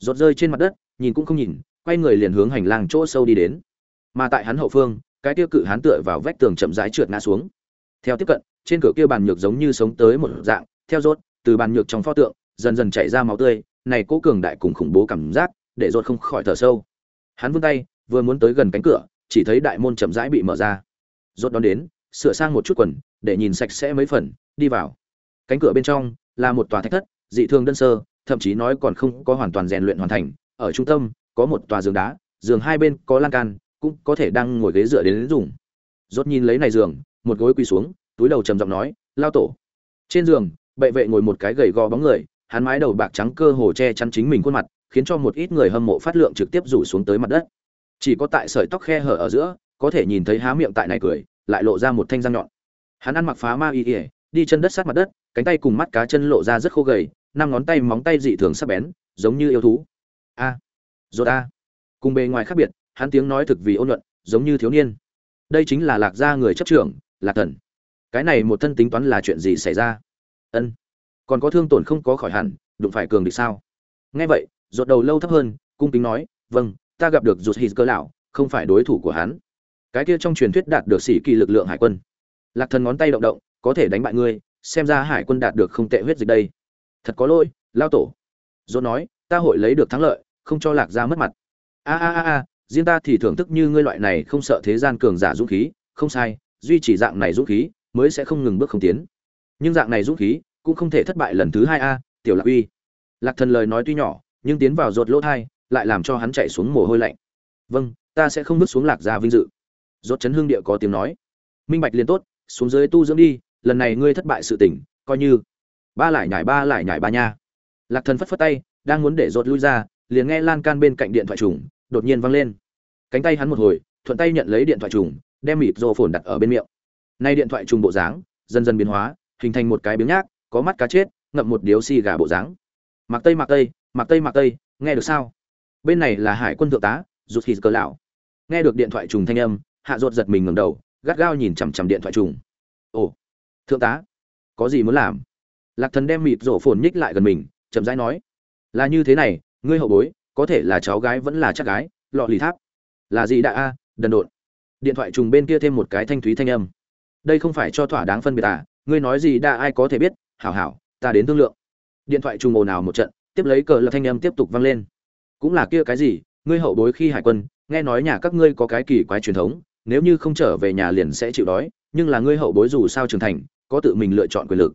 rột rơi trên mặt đất, nhìn cũng không nhìn, quay người liền hướng hành lang chỗ sâu đi đến. Mà tại hắn hậu phương, cái tiêu cự hắn tựa vào vách tường chậm rãi trượt ngã xuống. Theo tiếp cận, trên cửa kia bàn nhược giống như sống tới một dạng, theo rốt, từ bàn nhược trong pho tượng, dần dần chảy ra máu tươi, này cố cường đại cùng khủng bố cảm giác, để rốt không khỏi thở sâu. Hắn vươn tay, vừa muốn tới gần cánh cửa, chỉ thấy đại môn chậm rãi bị mở ra. Rốt đón đến, sửa sang một chút quần, để nhìn sạch sẽ mấy phần, đi vào. Cánh cửa bên trong là một tòa thạch thất, dị thường đơn sơ thậm chí nói còn không có hoàn toàn rèn luyện hoàn thành, ở trung tâm, có một tòa giường đá, giường hai bên có lan can, cũng có thể đang ngồi ghế dựa đến dùng. Rốt nhìn lấy này giường, một gối quỳ xuống, túi đầu trầm giọng nói, lao tổ. Trên giường, bệ vệ ngồi một cái gầy gò bóng người, hắn mái đầu bạc trắng cơ hồ che chắn chính mình khuôn mặt, khiến cho một ít người hâm mộ phát lượng trực tiếp rủ xuống tới mặt đất. Chỉ có tại sợi tóc khe hở ở giữa, có thể nhìn thấy há miệng tại này cười, lại lộ ra một thanh răng nhọn. Hắn ăn mặc phá ma y ỉa đi chân đất sát mặt đất, cánh tay cùng mắt cá chân lộ ra rất khô gầy năm ngón tay móng tay dị thường sắc bén giống như yêu thú. A à, rốt a. Cùng bề ngoài khác biệt hắn tiếng nói thực vì ôn nhuận giống như thiếu niên. Đây chính là lạc gia người chấp trưởng lạc thần. Cái này một thân tính toán là chuyện gì xảy ra? Ân. Còn có thương tổn không có khỏi hẳn đụng phải cường địch sao? Nghe vậy rột đầu lâu thấp hơn cung kính nói vâng ta gặp được rụt hít cơ lão không phải đối thủ của hắn. Cái kia trong truyền thuyết đạt được sĩ kỳ lực lượng hải quân. Lạc thần ngón tay động động có thể đánh bại ngươi xem ra hải quân đạt được không tệ huyết dịch đây thật có lỗi, lao tổ. Dồn nói, ta hội lấy được thắng lợi, không cho lạc gia mất mặt. A a a a, riêng ta thì thưởng thức như ngươi loại này không sợ thế gian cường giả dũng khí, không sai, duy chỉ dạng này dũng khí, mới sẽ không ngừng bước không tiến. Nhưng dạng này dũng khí, cũng không thể thất bại lần thứ hai a, tiểu lạc uy. Lạc thần lời nói tuy nhỏ, nhưng tiến vào rột lỗ thai, lại làm cho hắn chạy xuống mồ hôi lạnh. Vâng ta sẽ không bước xuống lạc gia vinh dự. Rốt chấn hương địa có tiếng nói. Minh bạch liền tốt, xuống dưới tu dưỡng đi, lần này ngươi thất bại sự tỉnh coi như ba lại nhảy ba lại nhảy ba nha. Lạc thần phất phất tay, đang muốn để rột lui ra, liền nghe lan can bên cạnh điện thoại trùng, đột nhiên vang lên. Cánh tay hắn một hồi, thuận tay nhận lấy điện thoại trùng, đem mịt rô phồn đặt ở bên miệng. Nay điện thoại trùng bộ dáng, dần dần biến hóa, hình thành một cái biếng nhác, có mắt cá chết, ngậm một điếu xì gà bộ dáng. Mặc tây mặc tây mặc tây mặc tây, nghe được sao? Bên này là hải quân thượng tá rụt hít cờ lão. Nghe được điện thoại trùng thanh âm, hạ ruột giật mình ngẩng đầu, gắt gao nhìn chằm chằm điện thoại trùng. Ồ, thượng tá, có gì muốn làm? Lạc thần đem mịt rổ phồn nhích lại gần mình, chậm rãi nói, là như thế này, ngươi hậu bối, có thể là cháu gái vẫn là chắc gái, lọ lì tháp. Là gì đã a, đần độn. Điện thoại trùng bên kia thêm một cái thanh thúy thanh âm. Đây không phải cho thỏa đáng phân biệt à ngươi nói gì đã ai có thể biết, hảo hảo, ta đến thương lượng. Điện thoại trùng ồn ào một trận, tiếp lấy cờ lập thanh âm tiếp tục vang lên. Cũng là kia cái gì, ngươi hậu bối khi hải quân, nghe nói nhà các ngươi có cái kỳ quái truyền thống, nếu như không trở về nhà liền sẽ chịu đói, nhưng là ngươi hậu bối dù sao trưởng thành, có tự mình lựa chọn quyền lực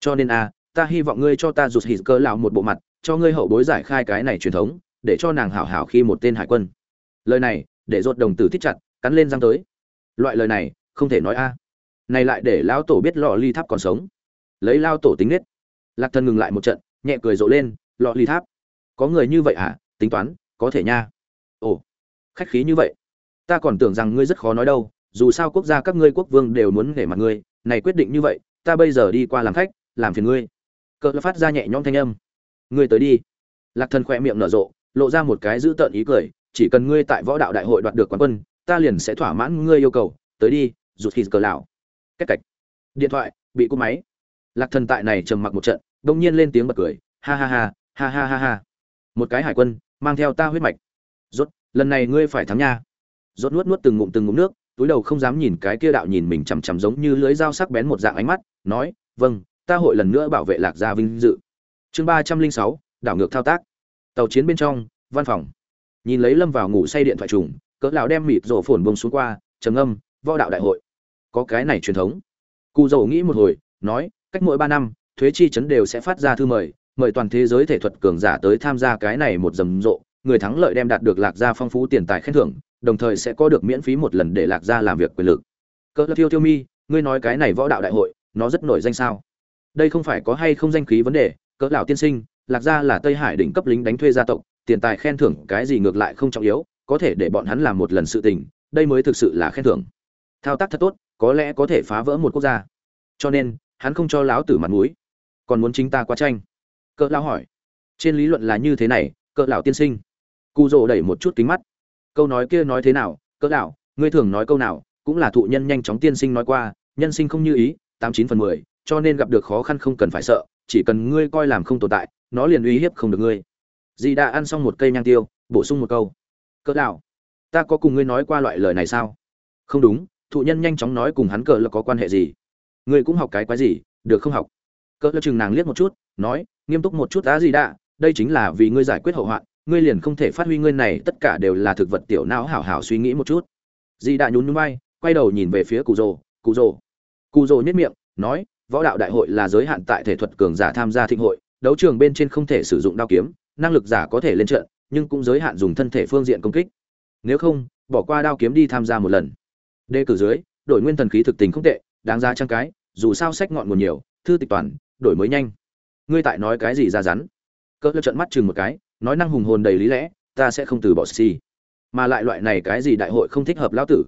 cho nên a ta hy vọng ngươi cho ta rụt hít cơ lão một bộ mặt, cho ngươi hậu bối giải khai cái này truyền thống, để cho nàng hảo hảo khi một tên hải quân. Lời này, để rốt đồng tử thích chặt, cắn lên răng tới. Loại lời này, không thể nói a. Này lại để lão tổ biết lọ ly tháp còn sống. Lấy lao tổ tính nết. Lạc thần ngừng lại một trận, nhẹ cười rộ lên, lọ ly tháp. Có người như vậy à tính toán, có thể nha. Ồ, khách khí như vậy. Ta còn tưởng rằng ngươi rất khó nói đâu, dù sao quốc gia các ngươi quốc vương đều muốn để mặt ngươi, này quyết định như vậy, ta bây giờ đi qua làm khách làm phiền ngươi. Cỡ phát ra nhẹ nhõm thanh âm. Ngươi tới đi. Lạc thần khỏe miệng nở rộ, lộ ra một cái dữ tợn ý cười, chỉ cần ngươi tại võ đạo đại hội đoạt được quán quân, ta liền sẽ thỏa mãn ngươi yêu cầu, tới đi, rụt khi cờ lão. Cách cạch điện thoại, bị cúp máy. Lạc thần tại này trầm mặc một trận đông nhiên lên tiếng bật cười, ha ha ha ha ha ha ha. Một cái hải quân, mang theo ta huyết mạch. Rốt, lần này ngươi phải thắng nha. Rốt nuốt nuốt từng ngụm từng ngụm nước, túi đầu không dám nhìn cái kia đạo nhìn mình chằm chằm giống như lưới dao sắc bén một dạng ánh mắt, nói vâng ta hội lần nữa bảo vệ lạc gia vinh dự. Chương ba trăm linh sáu, đảo ngược thao tác. Tàu chiến bên trong, văn phòng. Nhìn lấy lâm vào ngủ say điện thoại trùng, cỡ lão đem mịt rổ phồn bông xuống qua, trầm âm võ đạo đại hội. Có cái này truyền thống. Cụ dầu nghĩ một hồi, nói, cách mỗi ba năm, thuế chi chấn đều sẽ phát ra thư mời mời toàn thế giới thể thuật cường giả tới tham gia cái này một rầm rộ. Người thắng lợi đem đạt được lạc gia phong phú tiền tài khen thưởng, đồng thời sẽ có được miễn phí một lần để lạc gia làm việc quyền lực. Cỡ thiêu thiêu mi, ngươi nói cái này võ đạo đại hội, nó rất nổi danh sao? Đây không phải có hay không danh khí vấn đề, cỡ lão tiên sinh, lạc gia là tây hải đỉnh cấp lính đánh thuê gia tộc, tiền tài khen thưởng cái gì ngược lại không trọng yếu, có thể để bọn hắn làm một lần sự tình, đây mới thực sự là khen thưởng. Thao tác thật tốt, có lẽ có thể phá vỡ một quốc gia. Cho nên, hắn không cho lão tử mặt mũi. Còn muốn chính ta qua tranh? Cỡ lão hỏi. Trên lý luận là như thế này, cỡ lão tiên sinh. Cụ rồ đẩy một chút kính mắt. Câu nói kia nói thế nào, cỡ lão, ngươi thường nói câu nào, cũng là thụ nhân nhanh chóng tiên sinh nói qua, nhân sinh không như ý, tám chín phần mười cho nên gặp được khó khăn không cần phải sợ chỉ cần ngươi coi làm không tồn tại nó liền uy hiếp không được ngươi. Dì đã ăn xong một cây nhang tiêu bổ sung một câu. Cỡ đạo, ta có cùng ngươi nói qua loại lời này sao? Không đúng thụ nhân nhanh chóng nói cùng hắn cỡ là có quan hệ gì? Ngươi cũng học cái quái gì được không học? Cỡ là chừng nàng liếc một chút nói nghiêm túc một chút đã gì đã đây chính là vì ngươi giải quyết hậu hoạn ngươi liền không thể phát huy ngươi này tất cả đều là thực vật tiểu não hảo hảo suy nghĩ một chút. Dì đã nhún nhún vai quay đầu nhìn về phía cụ rồ cụ rồ. Cụ rồ nhất miệng nói võ đạo đại hội là giới hạn tại thể thuật cường giả tham gia thịnh hội, đấu trường bên trên không thể sử dụng đao kiếm, năng lực giả có thể lên trận, nhưng cũng giới hạn dùng thân thể phương diện công kích. Nếu không, bỏ qua đao kiếm đi tham gia một lần. Đề cử dưới đổi nguyên thần khí thực tình không tệ, đáng ra trang cái, dù sao sách ngọn nguồn nhiều, thư tịch toàn, đổi mới nhanh. Ngươi tại nói cái gì ra rắn? Cỡ lơ trận mắt chừng một cái, nói năng hùng hồn đầy lý lẽ, ta sẽ không từ bỏ xì. Mà lại loại này cái gì đại hội không thích hợp lão tử.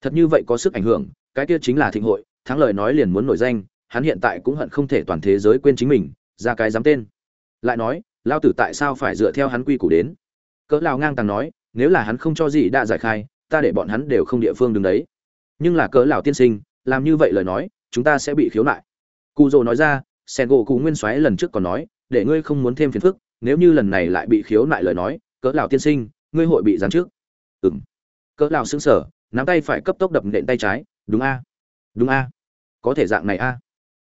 Thật như vậy có sức ảnh hưởng, cái kia chính là thịnh hội, thắng lời nói liền muốn nổi danh hắn hiện tại cũng hận không thể toàn thế giới quên chính mình, ra cái dám tên. Lại nói lao tử tại sao phải dựa theo hắn quy củ đến? Cỡ lao ngang tàng nói, nếu là hắn không cho gì đã giải khai, ta để bọn hắn đều không địa phương đứng đấy. Nhưng là cỡ lão tiên sinh, làm như vậy lời nói, chúng ta sẽ bị khiếu nại. Cụ dồ nói ra, sen gỗ cụ nguyên soái lần trước còn nói, để ngươi không muốn thêm phiền phức, nếu như lần này lại bị khiếu nại lời nói, cỡ lão tiên sinh, ngươi hội bị giáng trước ừm. Cỡ lão sững sờ, nắm tay phải cấp tốc đập nện tay trái, đúng a đúng a, có thể dạng này a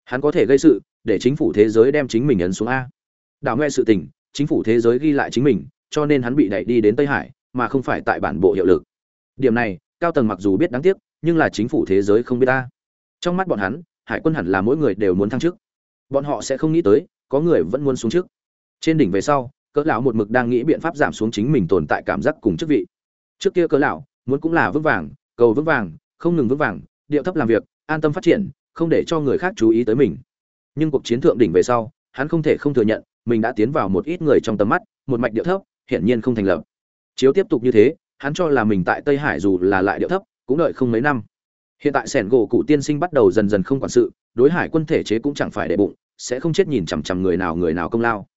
hắn có thể gây sự, để chính phủ thế giới đem chính mình ấn xuống a. Đảo nghe sự tình, chính phủ thế giới ghi lại chính mình, cho nên hắn bị đẩy đi đến tây hải, mà không phải tại bản bộ hiệu lực. Điểm này, cao tầng mặc dù biết đáng tiếc, nhưng là chính phủ thế giới không biết ta trong mắt bọn hắn, hải quân hẳn là mỗi người đều muốn thăng chức. Bọn họ sẽ không nghĩ tới, có người vẫn muốn xuống trước trên đỉnh về sau, cỡ lão một mực đang nghĩ biện pháp giảm xuống chính mình tồn tại cảm giác cùng chức vị. Trước kia cỡ lão, muốn cũng là vững vàng, cầu vững vàng, không ngừng vững vàng, điệu thấp làm việc, an tâm phát triển không để cho người khác chú ý tới mình. Nhưng cuộc chiến thượng đỉnh về sau, hắn không thể không thừa nhận, mình đã tiến vào một ít người trong tầm mắt, một mạch điệu thấp, hiển nhiên không thành lập. Chiếu tiếp tục như thế, hắn cho là mình tại tây hải dù là lại điệu thấp, cũng đợi không mấy năm. Hiện tại sẻn gỗ cụ tiên sinh bắt đầu dần dần không quản sự, đối hải quân thể chế cũng chẳng phải để bụng, sẽ không chết nhìn chằm chằm người nào người nào công lao.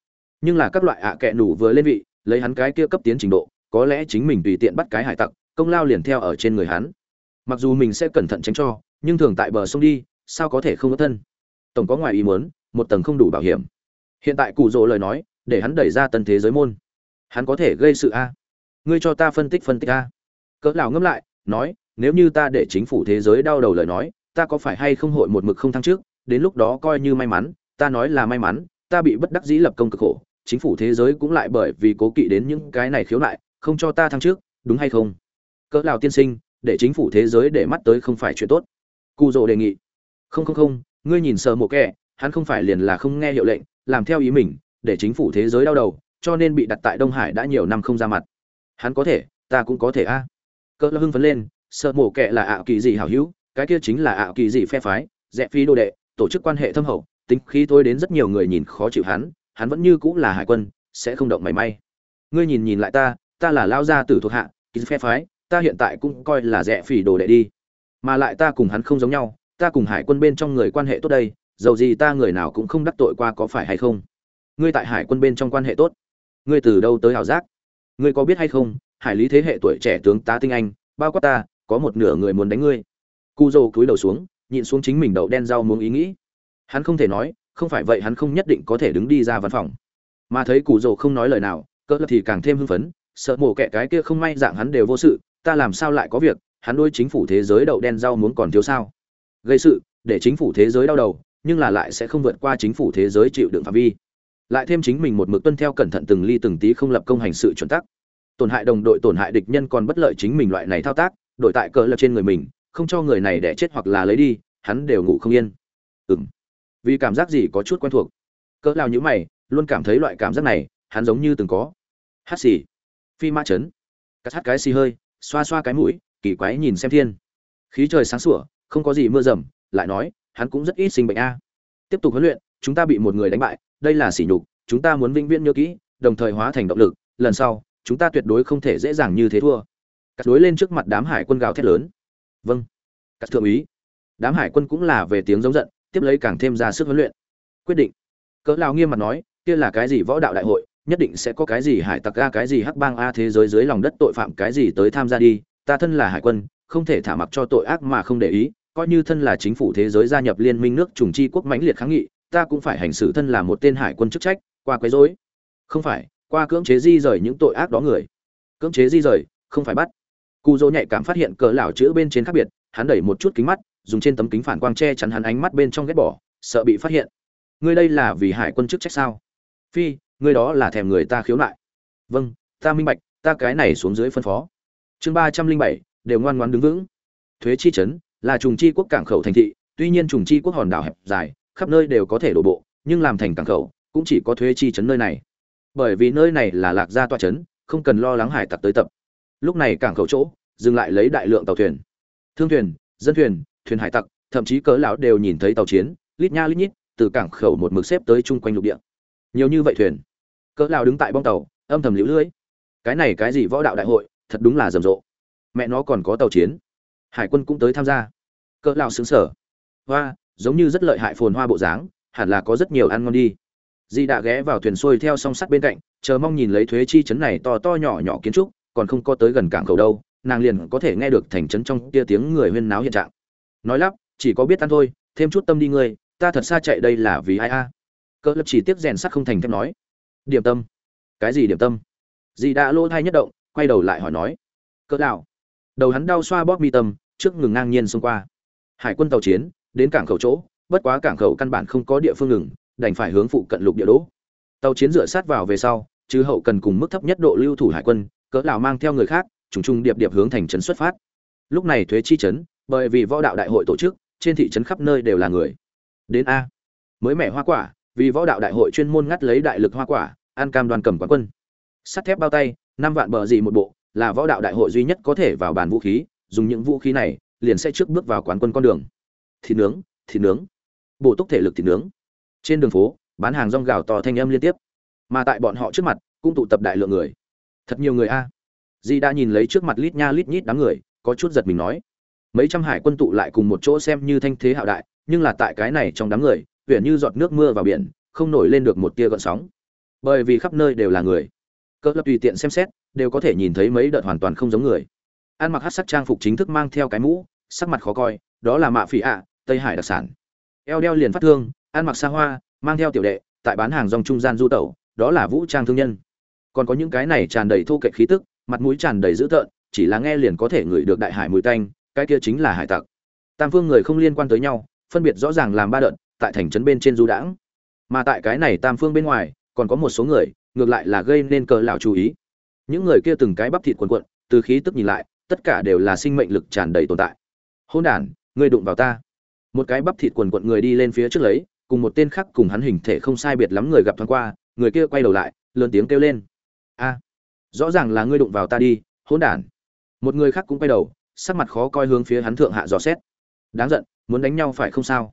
Nhưng là các loại ạ à kẹ nủ vừa lên vị, lấy hắn cái kia cấp tiến trình độ, có lẽ chính mình tùy tiện bắt cái hải tặc, công lao liền theo ở trên người hắn. Mặc dù mình sẽ cẩn thận tránh cho, nhưng thường tại bờ sông đi sao có thể không có thân? Tổng có ngoài ý muốn, một tầng không đủ bảo hiểm. Hiện tại cụ rỗ lời nói, để hắn đẩy ra tân thế giới môn. Hắn có thể gây sự a? Ngươi cho ta phân tích phân tích a. Cỡ lão ngâm lại, nói, nếu như ta để chính phủ thế giới đau đầu lời nói, ta có phải hay không hội một mực không thăng trước? Đến lúc đó coi như may mắn, ta nói là may mắn, ta bị bất đắc dĩ lập công cực khổ, chính phủ thế giới cũng lại bởi vì cố kỵ đến những cái này khiếu nại, không cho ta thăng trước, đúng hay không? Cỡ lão tiên sinh, để chính phủ thế giới để mắt tới không phải chuyện tốt. Cụ rỗ đề nghị không không không, ngươi nhìn sợ mộ kẻ, hắn không phải liền là không nghe hiệu lệnh, làm theo ý mình, để chính phủ thế giới đau đầu, cho nên bị đặt tại đông hải đã nhiều năm không ra mặt. Hắn có thể, ta cũng có thể a. À. cỡ hưng phấn lên, sợ mổ kệ là ảo kỳ gì hảo hữu, cái kia chính là ảo kỳ gì phe phái, rẽ phi đồ đệ, tổ chức quan hệ thâm hậu, tính khí thôi đến rất nhiều người nhìn khó chịu hắn hắn vẫn như cũng là hải quân, sẽ không động mảy may. Ngươi nhìn nhìn lại ta ta là lao gia tử thuộc hạ, kỳ phe phái, ta hiện tại cũng coi là rẽ phỉ đồ đệ đi. Mà lại ta cùng hắn không giống nhau ta cùng hải quân bên trong người quan hệ tốt đây, dầu gì ta người nào cũng không đắc tội qua có phải hay không? Ngươi tại hải quân bên trong quan hệ tốt. Ngươi từ đâu tới hảo giác? Ngươi có biết hay không, hải lý thế hệ tuổi trẻ tướng tá tinh anh, bao quát ta, có một nửa người muốn đánh ngươi. Cu dô cúi đầu xuống, nhịn xuống chính mình đậu đen rau muốn ý nghĩ. Hắn không thể nói, không phải vậy hắn không nhất định có thể đứng đi ra văn phòng. Mà thấy cụ dô không nói lời nào, cỡ thì càng thêm hưng phấn, sợ mổ kẻ cái kia không may dạng hắn đều vô sự, ta làm sao lại có việc, hắn đôi chính phủ thế giới đậu đen rau muốn còn thiếu sao? Gây sự, để chính phủ thế giới đau đầu, nhưng là lại sẽ không vượt qua chính phủ thế giới chịu đựng phạm vi. Lại thêm chính mình một mực tuân theo cẩn thận từng ly từng tí không lập công hành sự chuẩn tắc. Tổn hại đồng đội, tổn hại địch nhân còn bất lợi chính mình loại này thao tác, đổi tại cỡ lập trên người mình, không cho người này đẻ chết hoặc là lấy đi, hắn đều ngủ không yên. Ừng vì cảm giác gì có chút quen thuộc. Cỡ lao nhữ mày, luôn cảm thấy loại cảm giác này, hắn giống như từng có. Hát xì. Phi mã chấn. Cắt hát cái xì hơi, xoa xoa cái mũi, kỳ quái nhìn xem thiên. Khí trời sáng sủa không có gì mưa rầm lại nói, hắn cũng rất ít sinh bệnh a. Tiếp tục huấn luyện, chúng ta bị một người đánh bại, đây là sỉ nhục, chúng ta muốn vĩnh viễn nhớ kỹ, đồng thời hóa thành động lực, lần sau, chúng ta tuyệt đối không thể dễ dàng như thế thua. Cắt đối lên trước mặt đám hải quân gào thét lớn. Vâng. Cắt thượng úy. Đám hải quân cũng là về tiếng giống giận, tiếp lấy càng thêm ra sức huấn luyện. Quyết định. Cỡ lao nghiêm mặt nói, kia là cái gì võ đạo đại hội, nhất định sẽ có cái gì hải tặc a, cái gì hắc bang a thế giới dưới lòng đất tội phạm, cái gì tới tham gia đi, ta thân là hải quân, không thể thả mặc cho tội ác mà không để ý coi như thân là chính phủ thế giới gia nhập liên minh nước trùng chi quốc mãnh liệt kháng nghị, ta cũng phải hành xử thân là một tên hải quân chức trách, qua quấy rối. Không phải, qua cưỡng chế di rời những tội ác đó người. Cưỡng chế di rời, không phải bắt. Cụ dỗ nhạy cảm phát hiện cỡ lão chữ bên trên khác biệt, hắn đẩy một chút kính mắt, dùng trên tấm kính phản quang che chắn hắn ánh mắt bên trong ghét bỏ, sợ bị phát hiện. Ngươi đây là vì hải quân chức trách sao? Phi, ngươi đó là thèm người ta khiếu nại. Vâng ta minh bạch, ta cái này xuống dưới phân phó. Chương ba trăm linh bảy, đều ngoan ngoãn đứng vững. Thuế chi chấn là trùng chi quốc cảng khẩu thành thị tuy nhiên trùng chi quốc hòn đảo hẹp dài khắp nơi đều có thể đổ bộ nhưng làm thành cảng khẩu cũng chỉ có thuế chi chấn nơi này. Bởi vì nơi này là lạc gia toa chấn, không cần lo lắng hải tặc tới tập. Lúc này cảng khẩu chỗ dừng lại lấy đại lượng tàu thuyền. Thương thuyền dân thuyền thuyền hải tặc thậm chí cớ lão đều nhìn thấy tàu chiến lít nha lít nhít từ cảng khẩu một mực xếp tới chung quanh lục địa. Nhiều như vậy thuyền. Cỡ lão đứng tại bong tàu âm thầm liễu lưỡi cái này cái gì võ đạo đại hội thật đúng là rầm rộ. Mẹ nó còn có tàu chiến hải quân cũng tới tham gia. Cỡ lão sướng sở hoa, giống như rất lợi hại phồn hoa bộ dáng, hẳn là có rất nhiều ăn ngon đi. Di đã ghé vào thuyền xuôi theo song sắt bên cạnh, chờ mong nhìn lấy thuế chi chấn này to to nhỏ nhỏ kiến trúc, còn không có tới gần cảng khẩu đâu, nàng liền có thể nghe được thành trấn trong kia tiếng người huyên náo hiện trạng. Nói lắp, chỉ có biết ăn thôi, thêm chút tâm đi ngươi, ta thật xa chạy đây là vì ai a? Cỡ lập chỉ tiếp rèn sắt không thành thép nói. Điểm tâm. Cái gì điểm tâm? Dì đã lỗ thai nhất động, quay đầu lại hỏi nói. Cỡ đạo đầu hắn đau xoa bóp mi tâm, trước ngừng ngang nhiên xông qua. Hải quân tàu chiến, đến cảng khẩu chỗ, bất quá cảng khẩu căn bản không có địa phương ngừng, đành phải hướng phụ cận lục địa đỗ. Tàu chiến dựa sát vào về sau, chứ hậu cần cùng mức thấp nhất độ lưu thủ hải quân, cỡ lào mang theo người khác, trùng trùng điệp điệp hướng thành trấn xuất phát. Lúc này thuế chi trấn, bởi vì võ đạo đại hội tổ chức, trên thị trấn khắp nơi đều là người. Đến a. Mới mẻ hoa quả, vì võ đạo đại hội chuyên môn ngắt lấy đại lực hoa quả, ăn cam đoàn cầm quán quân. Sắt thép bao tay, năm vạn bờ gì một bộ là võ đạo đại hội duy nhất có thể vào bàn vũ khí, dùng những vũ khí này, liền sẽ trước bước vào quán quân con đường. Thịt nướng thịt nướng. Bổ túc thể lực thịt nướng. Trên đường phố, bán hàng rong gạo to thanh âm liên tiếp. Mà tại bọn họ trước mặt, cũng tụ tập đại lượng người. Thật nhiều người a. Di đã nhìn lấy trước mặt lít nha lít nhít đám người, có chút giật mình nói. Mấy trăm hải quân tụ lại cùng một chỗ xem như thanh thế hạo đại, nhưng là tại cái này trong đám người huyện như giọt nước mưa vào biển, không nổi lên được một tia gợn sóng. Bởi vì khắp nơi đều là người cỡ lập tùy tiện xem xét, đều có thể nhìn thấy mấy đợt hoàn toàn không giống người. Ăn mặc hát sắc trang phục chính thức mang theo cái mũ, sắc mặt khó coi, đó là mạ phỉ ạ, tây hải đặc sản. Eo đeo liền phát thương ăn mặc xa hoa, mang theo tiểu đệ, tại bán hàng dòng trung gian du tẩu, đó là vũ trang thương nhân. Còn có những cái này tràn đầy thô kệch khí tức, mặt mũi tràn đầy dữ tợn, chỉ là nghe liền có thể ngửi được đại hải mùi tanh, cái kia chính là hải tặc. Tam phương người không liên quan tới nhau, phân biệt rõ ràng làm ba đợt, tại thành trấn bên trên du đãng. Mà tại cái này tam phương bên ngoài, còn có một số người ngược lại là gây nên cờ lão chú ý. Những người kia từng cái bắp thịt quần quận từ khí tức nhìn lại, tất cả đều là sinh mệnh lực tràn đầy tồn tại. Hôn đản, ngươi đụng vào ta. Một cái bắp thịt quần quận người đi lên phía trước lấy, cùng một tên khác cùng hắn hình thể không sai biệt lắm người gặp thoáng qua, người kia quay đầu lại, lớn tiếng kêu lên. A, rõ ràng là ngươi đụng vào ta đi, hôn đản. Một người khác cũng quay đầu, sắc mặt khó coi hướng phía hắn thượng hạ dò xét. Đáng giận, muốn đánh nhau phải không sao?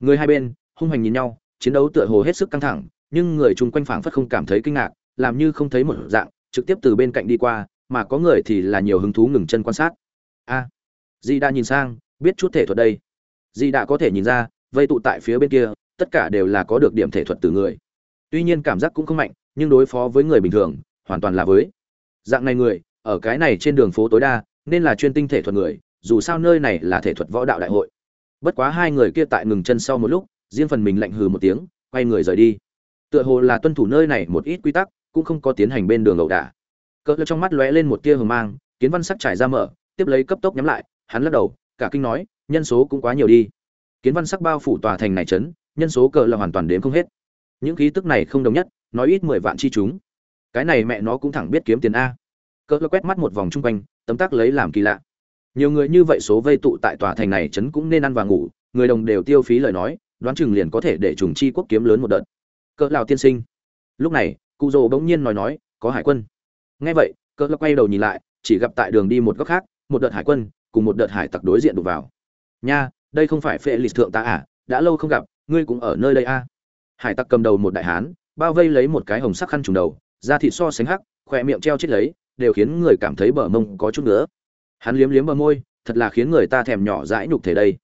Người hai bên, hung hành nhìn nhau, chiến đấu tựa hồ hết sức căng thẳng nhưng người chung quanh phảng phất không cảm thấy kinh ngạc làm như không thấy một dạng trực tiếp từ bên cạnh đi qua mà có người thì là nhiều hứng thú ngừng chân quan sát. A à, di đã nhìn sang biết chút thể thuật đây. Di đã có thể nhìn ra vây tụ tại phía bên kia tất cả đều là có được điểm thể thuật từ người. Tuy nhiên cảm giác cũng không mạnh nhưng đối phó với người bình thường hoàn toàn là với. Dạng này người ở cái này trên đường phố tối đa nên là chuyên tinh thể thuật người dù sao nơi này là thể thuật võ đạo đại hội. Bất quá hai người kia tại ngừng chân sau một lúc riêng phần mình lạnh hừ một tiếng quay người rời đi tựa hồ là tuân thủ nơi này một ít quy tắc, cũng không có tiến hành bên đường ẩu đả. Cỡ trong mắt lóe lên một tia hờ mang, kiến văn sắc trải ra mở, tiếp lấy cấp tốc nhắm lại, hắn lắc đầu, cả kinh nói, nhân số cũng quá nhiều đi. Kiến văn sắc bao phủ tòa thành này chấn nhân số cờ là hoàn toàn đếm không hết. Những khí tức này không đồng nhất, nói ít mười vạn chi chúng. Cái này mẹ nó cũng thẳng biết kiếm tiền a. Cỡ quét mắt một vòng chung quanh, tấm tắc lấy làm kỳ lạ. Nhiều người như vậy số vây tụ tại tòa thành này chấn cũng nên ăn và ngủ, người đồng đều tiêu phí lời nói, đoán chừng liền có thể để trùng chi quốc kiếm lớn một đợt cỡ lào tiên sinh. Lúc này, cụ rồ bỗng nhiên nói nói, có hải quân. Nghe vậy, cỡ quay đầu nhìn lại, chỉ gặp tại đường đi một góc khác, một đợt hải quân cùng một đợt hải tặc đối diện đụng vào. Nha, đây không phải phệ lịch thượng ta à? Đã lâu không gặp, ngươi cũng ở nơi đây a à. hải tặc cầm đầu một đại hán, bao vây lấy một cái hồng sắc khăn trùng đầu, da thịt so sánh hắc, khỏe miệng treo chết lấy, đều khiến người cảm thấy bờ mông có chút nữa hắn liếm liếm bờ môi, thật là khiến người ta thèm nhỏ dãi nhục thể đây.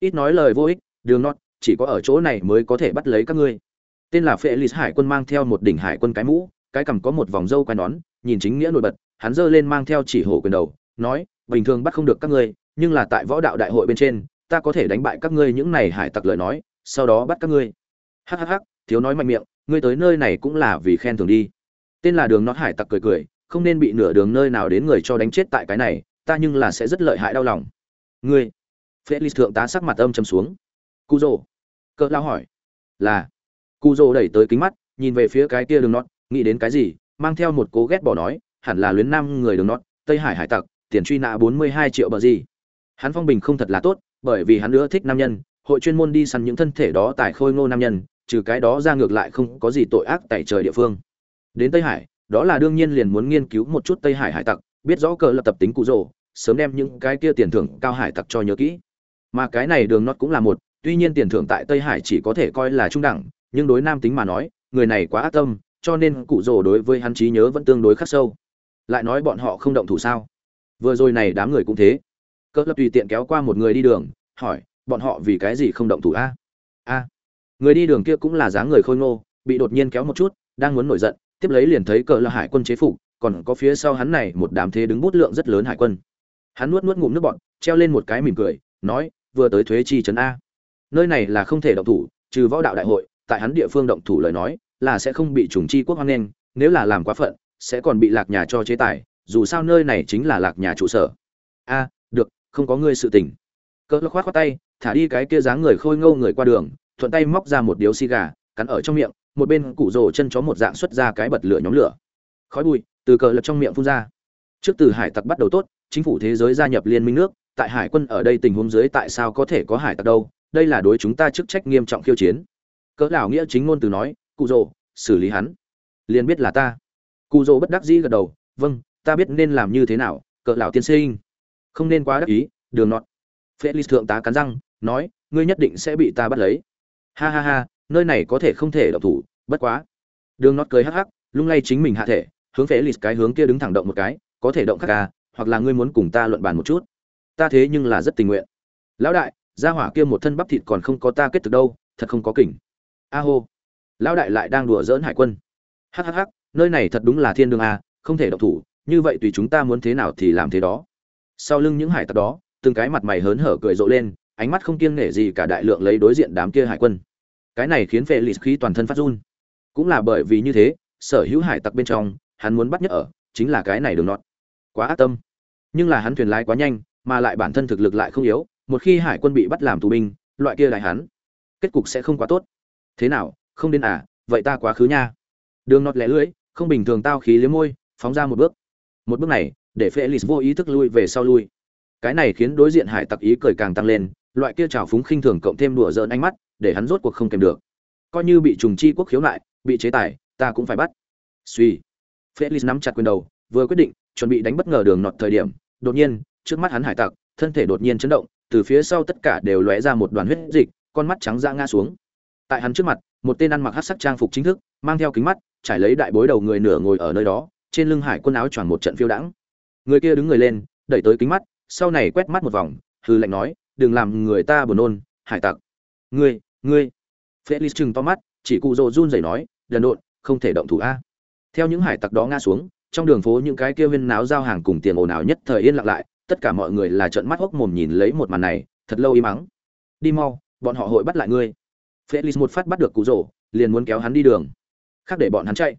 Ít nói lời vô ích, đường nót chỉ có ở chỗ này mới có thể bắt lấy các ngươi tên là phệ lì hải quân mang theo một đỉnh hải quân cái mũ, cái cằm có một vòng râu quai nón, nhìn chính nghĩa nổi bật, hắn giơ lên mang theo chỉ hổ quyền đầu, nói, bình thường bắt không được các ngươi, nhưng là tại võ đạo đại hội bên trên, ta có thể đánh bại các ngươi những này hải tặc lời nói, sau đó bắt các ngươi. Hhh thiếu nói mạnh miệng, ngươi tới nơi này cũng là vì khen thường đi. Tên là đường nót hải tặc cười cười, không nên bị nửa đường nơi nào đến người cho đánh chết tại cái này, ta nhưng là sẽ rất lợi hại đau lòng. Ngươi? Felix thượng tá sắc mặt âm châm xuống. Cu rồ cỡ lao hỏi. Là. Cụ rồ đẩy tới kính mắt, nhìn về phía cái kia đường nót nghĩ đến cái gì, mang theo một cố ghét bỏ nói, hẳn là luyến năm người đường nót tây hải hải tặc, tiền truy nã bốn mươi hai triệu bờ gì. Hắn phong bình không thật là tốt, bởi vì hắn nữa thích nam nhân, hội chuyên môn đi săn những thân thể đó tại khôi ngô nam nhân, trừ cái đó ra ngược lại không có gì tội ác tại trời địa phương. Đến tây hải, đó là đương nhiên liền muốn nghiên cứu một chút tây hải hải tặc, biết rõ cờ lập tập tính cụ rồ sớm đem những cái kia tiền thưởng cao hải tặc cho nhớ kỹ. Mà cái này đường nót cũng là một, tuy nhiên tiền thưởng tại tây hải chỉ có thể coi là trung đẳng nhưng đối nam tính mà nói, người này quá ác tâm, cho nên cụ rồ đối với hắn trí nhớ vẫn tương đối khắc sâu. Lại nói bọn họ không động thủ sao? Vừa rồi này đám người cũng thế. Cỡ lập tùy tiện kéo qua một người đi đường, hỏi, bọn họ vì cái gì không động thủ a? A, người đi đường kia cũng là dáng người khôi ngô, bị đột nhiên kéo một chút, đang muốn nổi giận, tiếp lấy liền thấy cỡ là hải quân chế phục, còn có phía sau hắn này một đám thế đứng bút lượng rất lớn hải quân. Hắn nuốt nuốt ngụm nước bọn treo lên một cái mỉm cười, nói, vừa tới thuế chi trấn a. Nơi này là không thể động thủ, trừ võ đạo đại hội tại hắn địa phương động thủ lời nói, là sẽ không bị trùng chi quốc hoan nghênh, nếu là làm quá phận, sẽ còn bị lạc nhà cho chế tài, dù sao nơi này chính là lạc nhà trụ sở. A, được, không có ngươi sự tình. Cỡ khoát khoát tay, thả đi cái kia dáng người khôi ngâu người qua đường, thuận tay móc ra một điếu xì gà, cắn ở trong miệng, một bên cụ rồ chân chó một dạng xuất ra cái bật lửa nhóm lửa. Khói bụi từ cờ lập trong miệng phun ra. Trước từ hải tặc bắt đầu tốt, chính phủ thế giới gia nhập liên minh nước, tại hải quân ở đây tình huống dưới tại sao có thể có hải tặc đâu? Đây là đối chúng ta chức trách nghiêm trọng khiêu chiến cỡ lão nghĩa chính ngôn từ nói, cụ rồ xử lý hắn. Liền biết là ta. Cụ rồ bất đắc dĩ gật đầu vâng ta biết nên làm như thế nào, cỡ lão tiên sinh. Không nên quá đắc ý, đường nọt. Felix thượng tá cắn răng, nói, ngươi nhất định sẽ bị ta bắt lấy. Ha ha ha, nơi này có thể không thể động thủ, bất quá. Đường nọt cười hắc hắc, lung lay chính mình hạ thể, hướng felix cái hướng kia đứng thẳng động một cái, có thể động khác ca, hoặc là ngươi muốn cùng ta luận bàn một chút. Ta thế nhưng là rất tình nguyện. Lão đại, gia hỏa kia một thân bắp thịt còn không có ta kết thực đâu, thật không có kỉnh a hô. Lão đại lại đang đùa dỡn hải quân. Hhh nơi này thật đúng là thiên đường a, không thể động thủ, như vậy tùy chúng ta muốn thế nào thì làm thế đó. Sau lưng những hải tặc đó, từng cái mặt mày hớn hở cười rộ lên, ánh mắt không kiêng nể gì cả đại lượng lấy đối diện đám kia hải quân. Cái này khiến phệ lịt khí toàn thân phát run. Cũng là bởi vì như thế, sở hữu hải tặc bên trong, hắn muốn bắt nhất ở, chính là cái này đường nọt. Quá ác tâm. Nhưng là hắn thuyền lái quá nhanh, mà lại bản thân thực lực lại không yếu, một khi hải quân bị bắt làm tù binh, loại kia lại hắn, kết cục sẽ không quá tốt thế nào, không đến à vậy ta quá khứ nha. Đường nọt lẻ lưỡi, không bình thường tao khí liếm môi, phóng ra một bước. Một bước này, để felix vô ý thức lui về sau lui. Cái này khiến đối diện hải tặc ý cười càng tăng lên, loại kia trào phúng khinh thường cộng thêm đùa giỡn ánh mắt, để hắn rốt cuộc không kèm được. Coi như bị trùng chi quốc khiếu nại, bị chế tài, ta cũng phải bắt. Suy. Felix nắm chặt quyền đầu, vừa quyết định, chuẩn bị đánh bất ngờ đường nọt thời điểm, đột nhiên, trước mắt hắn hải tặc, thân thể đột nhiên chấn động, từ phía sau tất cả đều lóe ra một đoàn huyết dịch, con mắt trắng ra ngã xuống tại hắn trước mặt, một tên ăn mặc hát sắc trang phục chính thức, mang theo kính mắt, trải lấy đại bối đầu người nửa ngồi ở nơi đó, trên lưng hải quân áo choàng một trận phiêu đãng. Người kia đứng người lên, đẩy tới kính mắt, sau này quét mắt một vòng hư lệnh nói, đừng làm người ta buồn nôn, hải tặc. Ngươi ngươi. Felix chừng to mắt, chỉ cụ rồ run rẩy nói, đần độn, không thể động thủ a. Theo những hải tặc đó ngã xuống, trong đường phố những cái kia viên náo giao hàng cùng tiền ồn ào nhất thời yên lặng lại, tất cả mọi người là trợn mắt hốc mồm nhìn lấy một màn này, thật lâu im mắng đi mau, bọn họ hội bắt lại ngươi felix một phát bắt được cụ rồ liền muốn kéo hắn đi đường. Khác để bọn hắn chạy.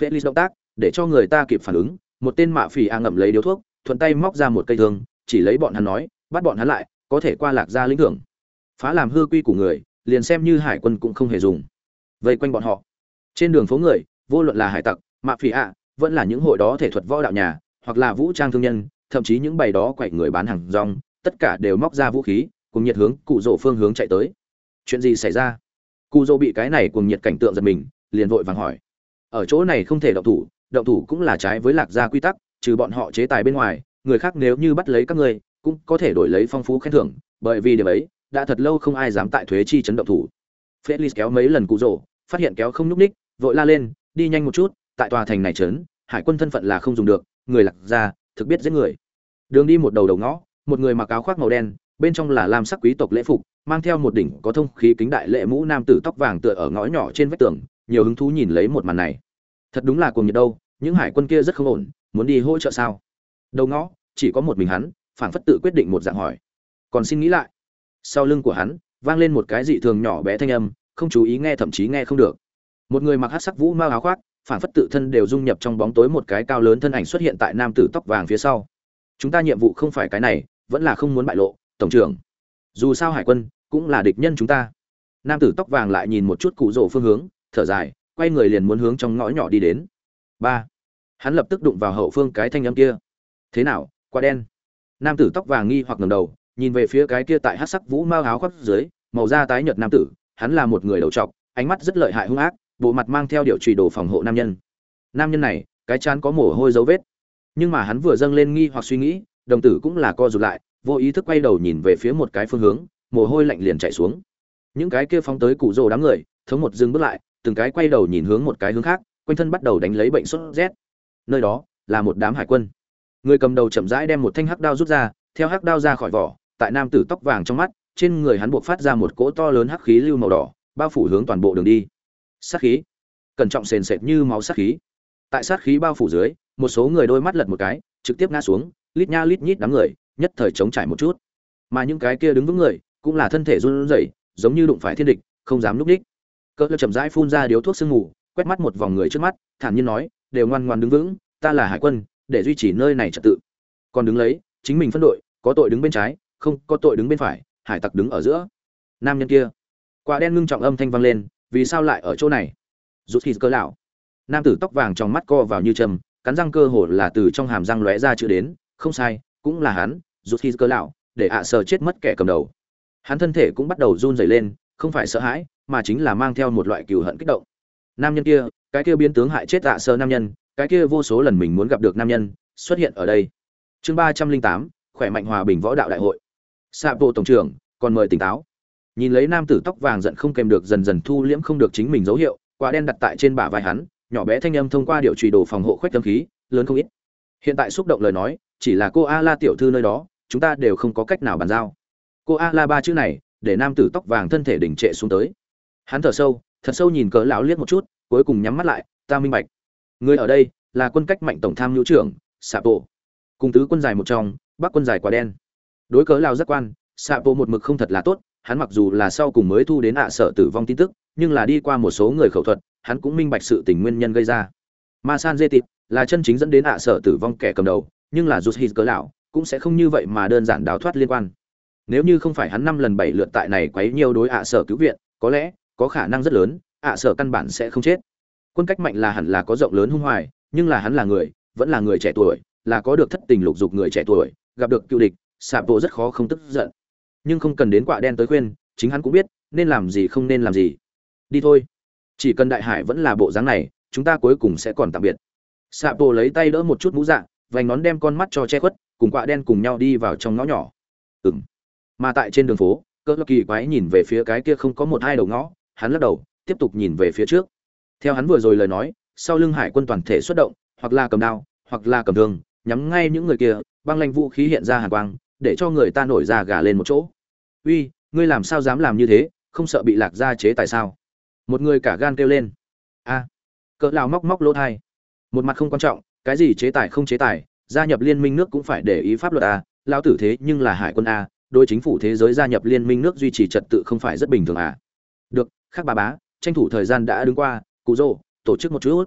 Felix động tác, để cho người ta kịp phản ứng, một tên mạ phỉ a ngậm lấy điếu thuốc, thuận tay móc ra một cây thương, chỉ lấy bọn hắn nói, bắt bọn hắn lại, có thể qua lạc ra lĩnh thưởng. Phá làm hư quy của người, liền xem như hải quân cũng không hề dùng. Vây quanh bọn họ. Trên đường phố người, vô luận là hải tặc, mạ phỉ a, vẫn là những hội đó thể thuật võ đạo nhà, hoặc là vũ trang thương nhân, thậm chí những bày đó quậy người bán hàng rong, tất cả đều móc ra vũ khí, cùng nhiệt hướng cụ rổ phương hướng chạy tới chuyện gì xảy ra? Cụ Dỗ bị cái này cùng nhiệt cảnh tượng giật mình, liền vội vàng hỏi. Ở chỗ này không thể động thủ động thủ cũng là trái với lạc gia quy tắc, trừ bọn họ chế tài bên ngoài, người khác nếu như bắt lấy các ngươi, cũng có thể đổi lấy phong phú khen thưởng, bởi vì điều ấy, đã thật lâu không ai dám tại thuế chi chấn động thủ. Felix kéo mấy lần cụ rỗ phát hiện kéo không nhúc ních vội la lên, đi nhanh một chút, tại tòa thành này trấn, hải quân thân phận là không dùng được, người lạc gia, thực biết giết người. Đường đi một đầu đầu ngõ, một người mặc áo khoác màu đen bên trong là lam sắc quý tộc lễ phục, mang theo một đỉnh có thông khí kính đại lệ mũ nam tử tóc vàng tựa ở ngõ nhỏ trên vách tường, nhiều hứng thú nhìn lấy một màn này. Thật đúng là cuồng nhiệt đâu, những hải quân kia rất không ổn, muốn đi hỗ trợ sao? Đầu ngõ, chỉ có một mình hắn, phảng phất tự quyết định một dạng hỏi. Còn xin nghĩ lại. Sau lưng của hắn, vang lên một cái dị thường nhỏ bé thanh âm, không chú ý nghe thậm chí nghe không được. Một người mặc hát sắc vũ mao áo khoác, phảng phất tự thân đều dung nhập trong bóng tối một cái cao lớn thân ảnh xuất hiện tại nam tử tóc vàng phía sau. Chúng ta nhiệm vụ không phải cái này, vẫn là không muốn bại lộ tổng trưởng. Dù sao hải quân cũng là địch nhân chúng ta. Nam tử tóc vàng lại nhìn một chút cụ rỗ phương hướng, thở dài, quay người liền muốn hướng trong ngõ nhỏ đi đến. Ba. Hắn lập tức đụng vào hậu phương cái thanh âm kia. Thế nào, quá đen. Nam tử tóc vàng nghi hoặc ngầm đầu, nhìn về phía cái kia tại hát sắc vũ mao áo khoác dưới, màu da tái nhợt nam tử, hắn là một người đầu trọc, ánh mắt rất lợi hại hung ác, bộ mặt mang theo điệu trùy đồ phòng hộ nam nhân. Nam nhân này, cái chán có mồ hôi dấu vết. Nhưng mà hắn vừa dâng lên nghi hoặc suy nghĩ, đồng tử cũng là co rụt lại vô ý thức quay đầu nhìn về phía một cái phương hướng, mồ hôi lạnh liền chạy xuống. Những cái kia phóng tới cụ rồ đám người, thống một dừng bước lại, từng cái quay đầu nhìn hướng một cái hướng khác, quanh thân bắt đầu đánh lấy bệnh sốt rét. Nơi đó, là một đám hải quân. Người cầm đầu chậm rãi đem một thanh hắc đao rút ra, theo hắc đao ra khỏi vỏ, tại nam tử tóc vàng trong mắt, trên người hắn buộc phát ra một cỗ to lớn hắc khí lưu màu đỏ, bao phủ hướng toàn bộ đường đi. Sát khí. Cẩn trọng sền sệt như máu sát khí. Tại sát khí bao phủ dưới, một số người đôi mắt lật một cái, trực tiếp ngã xuống, lít nha lít nhít đám người nhất thời chống trải một chút. Mà những cái kia đứng vững người, cũng là thân thể run rẩy, giống như đụng phải thiên địch, không dám núp đích. Cỡ lơ chậm rãi phun ra điếu thuốc sương ngủ quét mắt một vòng người trước mắt, thản nhiên nói, đều ngoan ngoan đứng vững, ta là hải quân, để duy trì nơi này trật tự. Còn đứng lấy, chính mình phân đội, có tội đứng bên trái, không có tội đứng bên phải, hải tặc đứng ở giữa. Nam nhân kia. Quả đen ngưng trọng âm thanh vang lên, vì sao lại ở chỗ này? Rút khi cơ lão. Nam tử tóc vàng trong mắt co vào như trầm, cắn răng cơ hồ là từ trong hàm răng lóe ra chữ đến, không sai, cũng là hắn rút khi cơ lão, để ạ à sờ chết mất kẻ cầm đầu. Hắn thân thể cũng bắt đầu run rẩy lên, không phải sợ hãi, mà chính là mang theo một loại cừu hận kích động. Nam nhân kia, cái kia biến tướng hại chết ạ à sờ nam nhân, cái kia vô số lần mình muốn gặp được nam nhân, xuất hiện ở đây. Chương ba trăm linh tám, khỏe mạnh hòa bình võ đạo đại hội. Xạ bộ tổng trưởng, còn mời tỉnh táo. Nhìn lấy nam tử tóc vàng giận không kèm được, dần dần thu liễm không được chính mình dấu hiệu, quả đen đặt tại trên bả vai hắn, nhỏ bé thanh âm thông qua điệu trùy đồ phòng hộ khuếch tâm khí, lớn không ít. Hiện tại xúc động lời nói, chỉ là cô a la tiểu thư nơi đó chúng ta đều không có cách nào bàn giao. Cô a la ba chữ này, để nam tử tóc vàng thân thể đỉnh trệ xuống tới. Hắn thở sâu, thật sâu nhìn cỡ lão liếc một chút, cuối cùng nhắm mắt lại, ta minh bạch. Người ở đây là quân cách mạnh tổng tham nhu trưởng xạ bộ cùng tứ quân dài một trong, bắc quân dài quả đen. Đối cớ lao giác quan xạ bộ một mực không thật là tốt, hắn mặc dù là sau cùng mới thu đến ạ sợ tử vong tin tức, nhưng là đi qua một số người khẩu thuật, hắn cũng minh bạch sự tình nguyên nhân gây ra. Ma san dê tịp là chân chính dẫn đến ạ sợ tử vong kẻ cầm đầu, nhưng là rút hít cớ lão cũng sẽ không như vậy mà đơn giản đào thoát liên quan. Nếu như không phải hắn năm lần bảy lượt tại này quấy nhiều đối ạ sở cứu viện, có lẽ, có khả năng rất lớn, ạ sở căn bản sẽ không chết. Quân cách mạnh là hẳn là có rộng lớn hung hoài, nhưng là hắn là người, vẫn là người trẻ tuổi, là có được thất tình lục dục người trẻ tuổi, gặp được cựu địch xạ bộ rất khó không tức giận. Nhưng không cần đến quạ đen tới khuyên, chính hắn cũng biết, nên làm gì không nên làm gì. Đi thôi. Chỉ cần đại hải vẫn là bộ dáng này, chúng ta cuối cùng sẽ còn tạm biệt. Xạ bộ lấy tay đỡ một chút mũ dạng vành nón đem con mắt cho che khuất cùng quạ đen cùng nhau đi vào trong ngõ nhỏ. Ừng mà tại trên đường phố cỡ kỳ quái nhìn về phía cái kia không có một hai đầu ngõ, hắn lắc đầu, tiếp tục nhìn về phía trước. Theo hắn vừa rồi lời nói, sau lưng hải quân toàn thể xuất động, hoặc là cầm đao, hoặc là cầm thương, nhắm ngay những người kia, băng lanh vũ khí hiện ra hàn quang, để cho người ta nổi ra gà lên một chỗ. Uy, ngươi làm sao dám làm như thế? Không sợ bị lạc ra chế tại sao? Một người cả gan kêu lên. A. Cỡ lao móc móc lỗ thai. Một mặt không quan trọng, cái gì chế tài không chế tài gia nhập liên minh nước cũng phải để ý pháp luật à, a lao tử thế nhưng là hải quân à, a đôi chính phủ thế giới gia nhập liên minh nước duy trì trật tự không phải rất bình thường à. Được, khác bà bá, tranh thủ thời gian đã đứng qua, cụ rồ tổ chức một chút.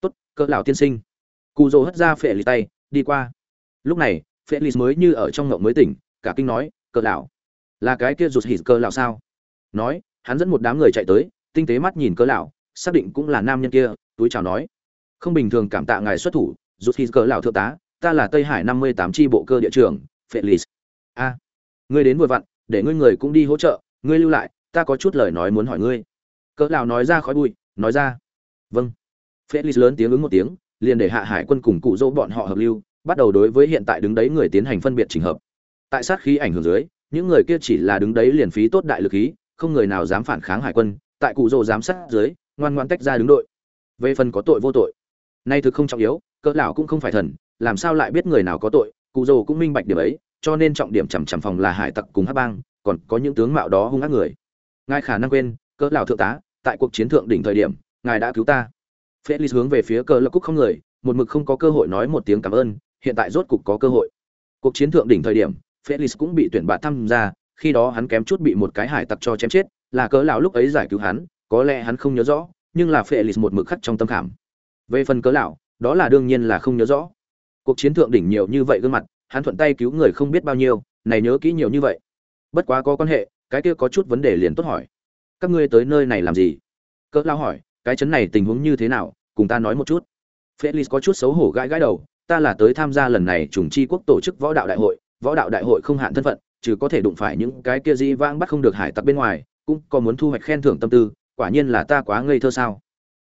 Tốt, cỡ lão tiên sinh. Cụ rồ hất ra phệ lì tay, đi qua. Lúc này, phệ lì mới như ở trong ngộng mới tỉnh, cả kinh nói, cỡ lão, là cái kia rụt hít cỡ lão sao? Nói, hắn dẫn một đám người chạy tới, tinh tế mắt nhìn cỡ lão, xác định cũng là nam nhân kia, túi chào nói, không bình thường cảm tạ ngài xuất thủ, rụt hít cỡ lão thượng tá ta là tây hải năm mươi tám tri bộ cơ địa trưởng phệ lì a, ngươi đến vừa vặn, để ngươi người cũng đi hỗ trợ, ngươi lưu lại, ta có chút lời nói muốn hỏi ngươi. Cỡ lão nói ra khói bụi, nói ra. Vâng. Felix lớn tiếng ứng một tiếng, liền để hạ hải quân cùng cụ dỗ bọn họ hợp lưu, bắt đầu đối với hiện tại đứng đấy người tiến hành phân biệt trình hợp. Tại sát khí ảnh hưởng dưới, những người kia chỉ là đứng đấy liền phí tốt đại lực khí, không người nào dám phản kháng hải quân, tại cụ dỗ giám sát dưới, ngoan ngoan tách ra đứng đội. Về phần có tội vô tội, nay thực không trọng yếu, cỡ lão cũng không phải thần làm sao lại biết người nào có tội, cụ dồ cũng minh bạch điểm ấy, cho nên trọng điểm chằm chằm phòng là hải tặc cùng hắc bang, còn có những tướng mạo đó hung ác người. Ngài khả năng quên, cỡ lão thượng tá, tại cuộc chiến thượng đỉnh thời điểm, ngài đã cứu ta. Felix hướng về phía cỡ lập cúc không người, một mực không có cơ hội nói một tiếng cảm ơn, hiện tại rốt cục có cơ hội. Cuộc chiến thượng đỉnh thời điểm felix cũng bị tuyển bạn tham gia khi đó hắn kém chút bị một cái hải tặc cho chém chết, là cỡ lão lúc ấy giải cứu hắn, có lẽ hắn không nhớ rõ, nhưng là felix một mực khắc trong tâm khảm. Về phần cỡ lão, đó là đương nhiên là không nhớ rõ cuộc chiến thượng đỉnh nhiều như vậy gương mặt, hắn thuận tay cứu người không biết bao nhiêu, này nhớ kỹ nhiều như vậy. Bất quá có quan hệ, cái kia có chút vấn đề liền tốt hỏi. Các ngươi tới nơi này làm gì? Cỡ lao hỏi, cái chấn này tình huống như thế nào? Cùng ta nói một chút. Felix có chút xấu hổ gãi gãi đầu, ta là tới tham gia lần này trùng chi quốc tổ chức võ đạo đại hội, võ đạo đại hội không hạn thân phận, trừ có thể đụng phải những cái kia di vãng bắt không được hải tặc bên ngoài, cũng có muốn thu hoạch khen thưởng tâm tư, quả nhiên là ta quá ngây thơ sao.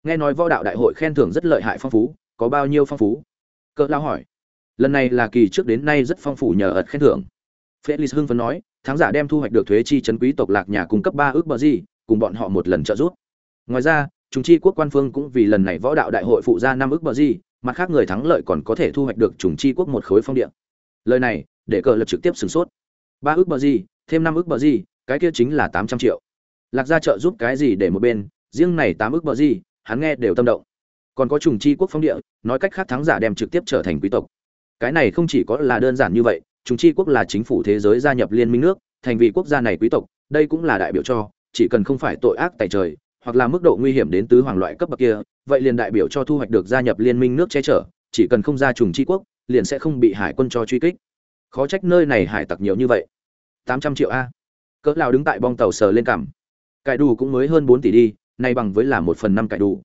Nghe nói võ đạo đại hội khen thưởng rất lợi hại phong phú, có bao nhiêu phong phú? Cỡ lao hỏi lần này là kỳ trước đến nay rất phong phú nhờ ật khen thưởng. Felix hưng phấn nói, thắng giả đem thu hoạch được thuế chi chấn quý tộc lạc nhà cung cấp ba ước bờ gì, cùng bọn họ một lần trợ giúp. Ngoài ra, chúng chi quốc quan phương cũng vì lần này võ đạo đại hội phụ ra năm ước bờ gì, mặt khác người thắng lợi còn có thể thu hoạch được trùng chi quốc một khối phong điện lời này, để cờ lập trực tiếp sửng sốt. Ba ước bờ gì, thêm năm ước bờ gì, cái kia chính là tám trăm triệu. Lạc gia trợ giúp cái gì để một bên, riêng này tám ước bờ gì, hắn nghe đều tâm động. Còn có trùng chi quốc phong địa, nói cách khác thắng giả đem trực tiếp trở thành quý tộc cái này không chỉ có là đơn giản như vậy, chúng chi quốc là chính phủ thế giới gia nhập liên minh nước, thành vị quốc gia này quý tộc, đây cũng là đại biểu cho, chỉ cần không phải tội ác tại trời, hoặc là mức độ nguy hiểm đến tứ hoàng loại cấp bậc kia, vậy liền đại biểu cho thu hoạch được gia nhập liên minh nước che chở, chỉ cần không ra trùng chi quốc, liền sẽ không bị hải quân cho truy kích. Khó trách nơi này hải tặc nhiều như vậy. Tám trăm triệu a. Cỡ lao đứng tại bong tàu sờ lên cằm. Cải đủ cũng mới hơn bốn tỷ đi, nay bằng với là một phần năm cải đủ.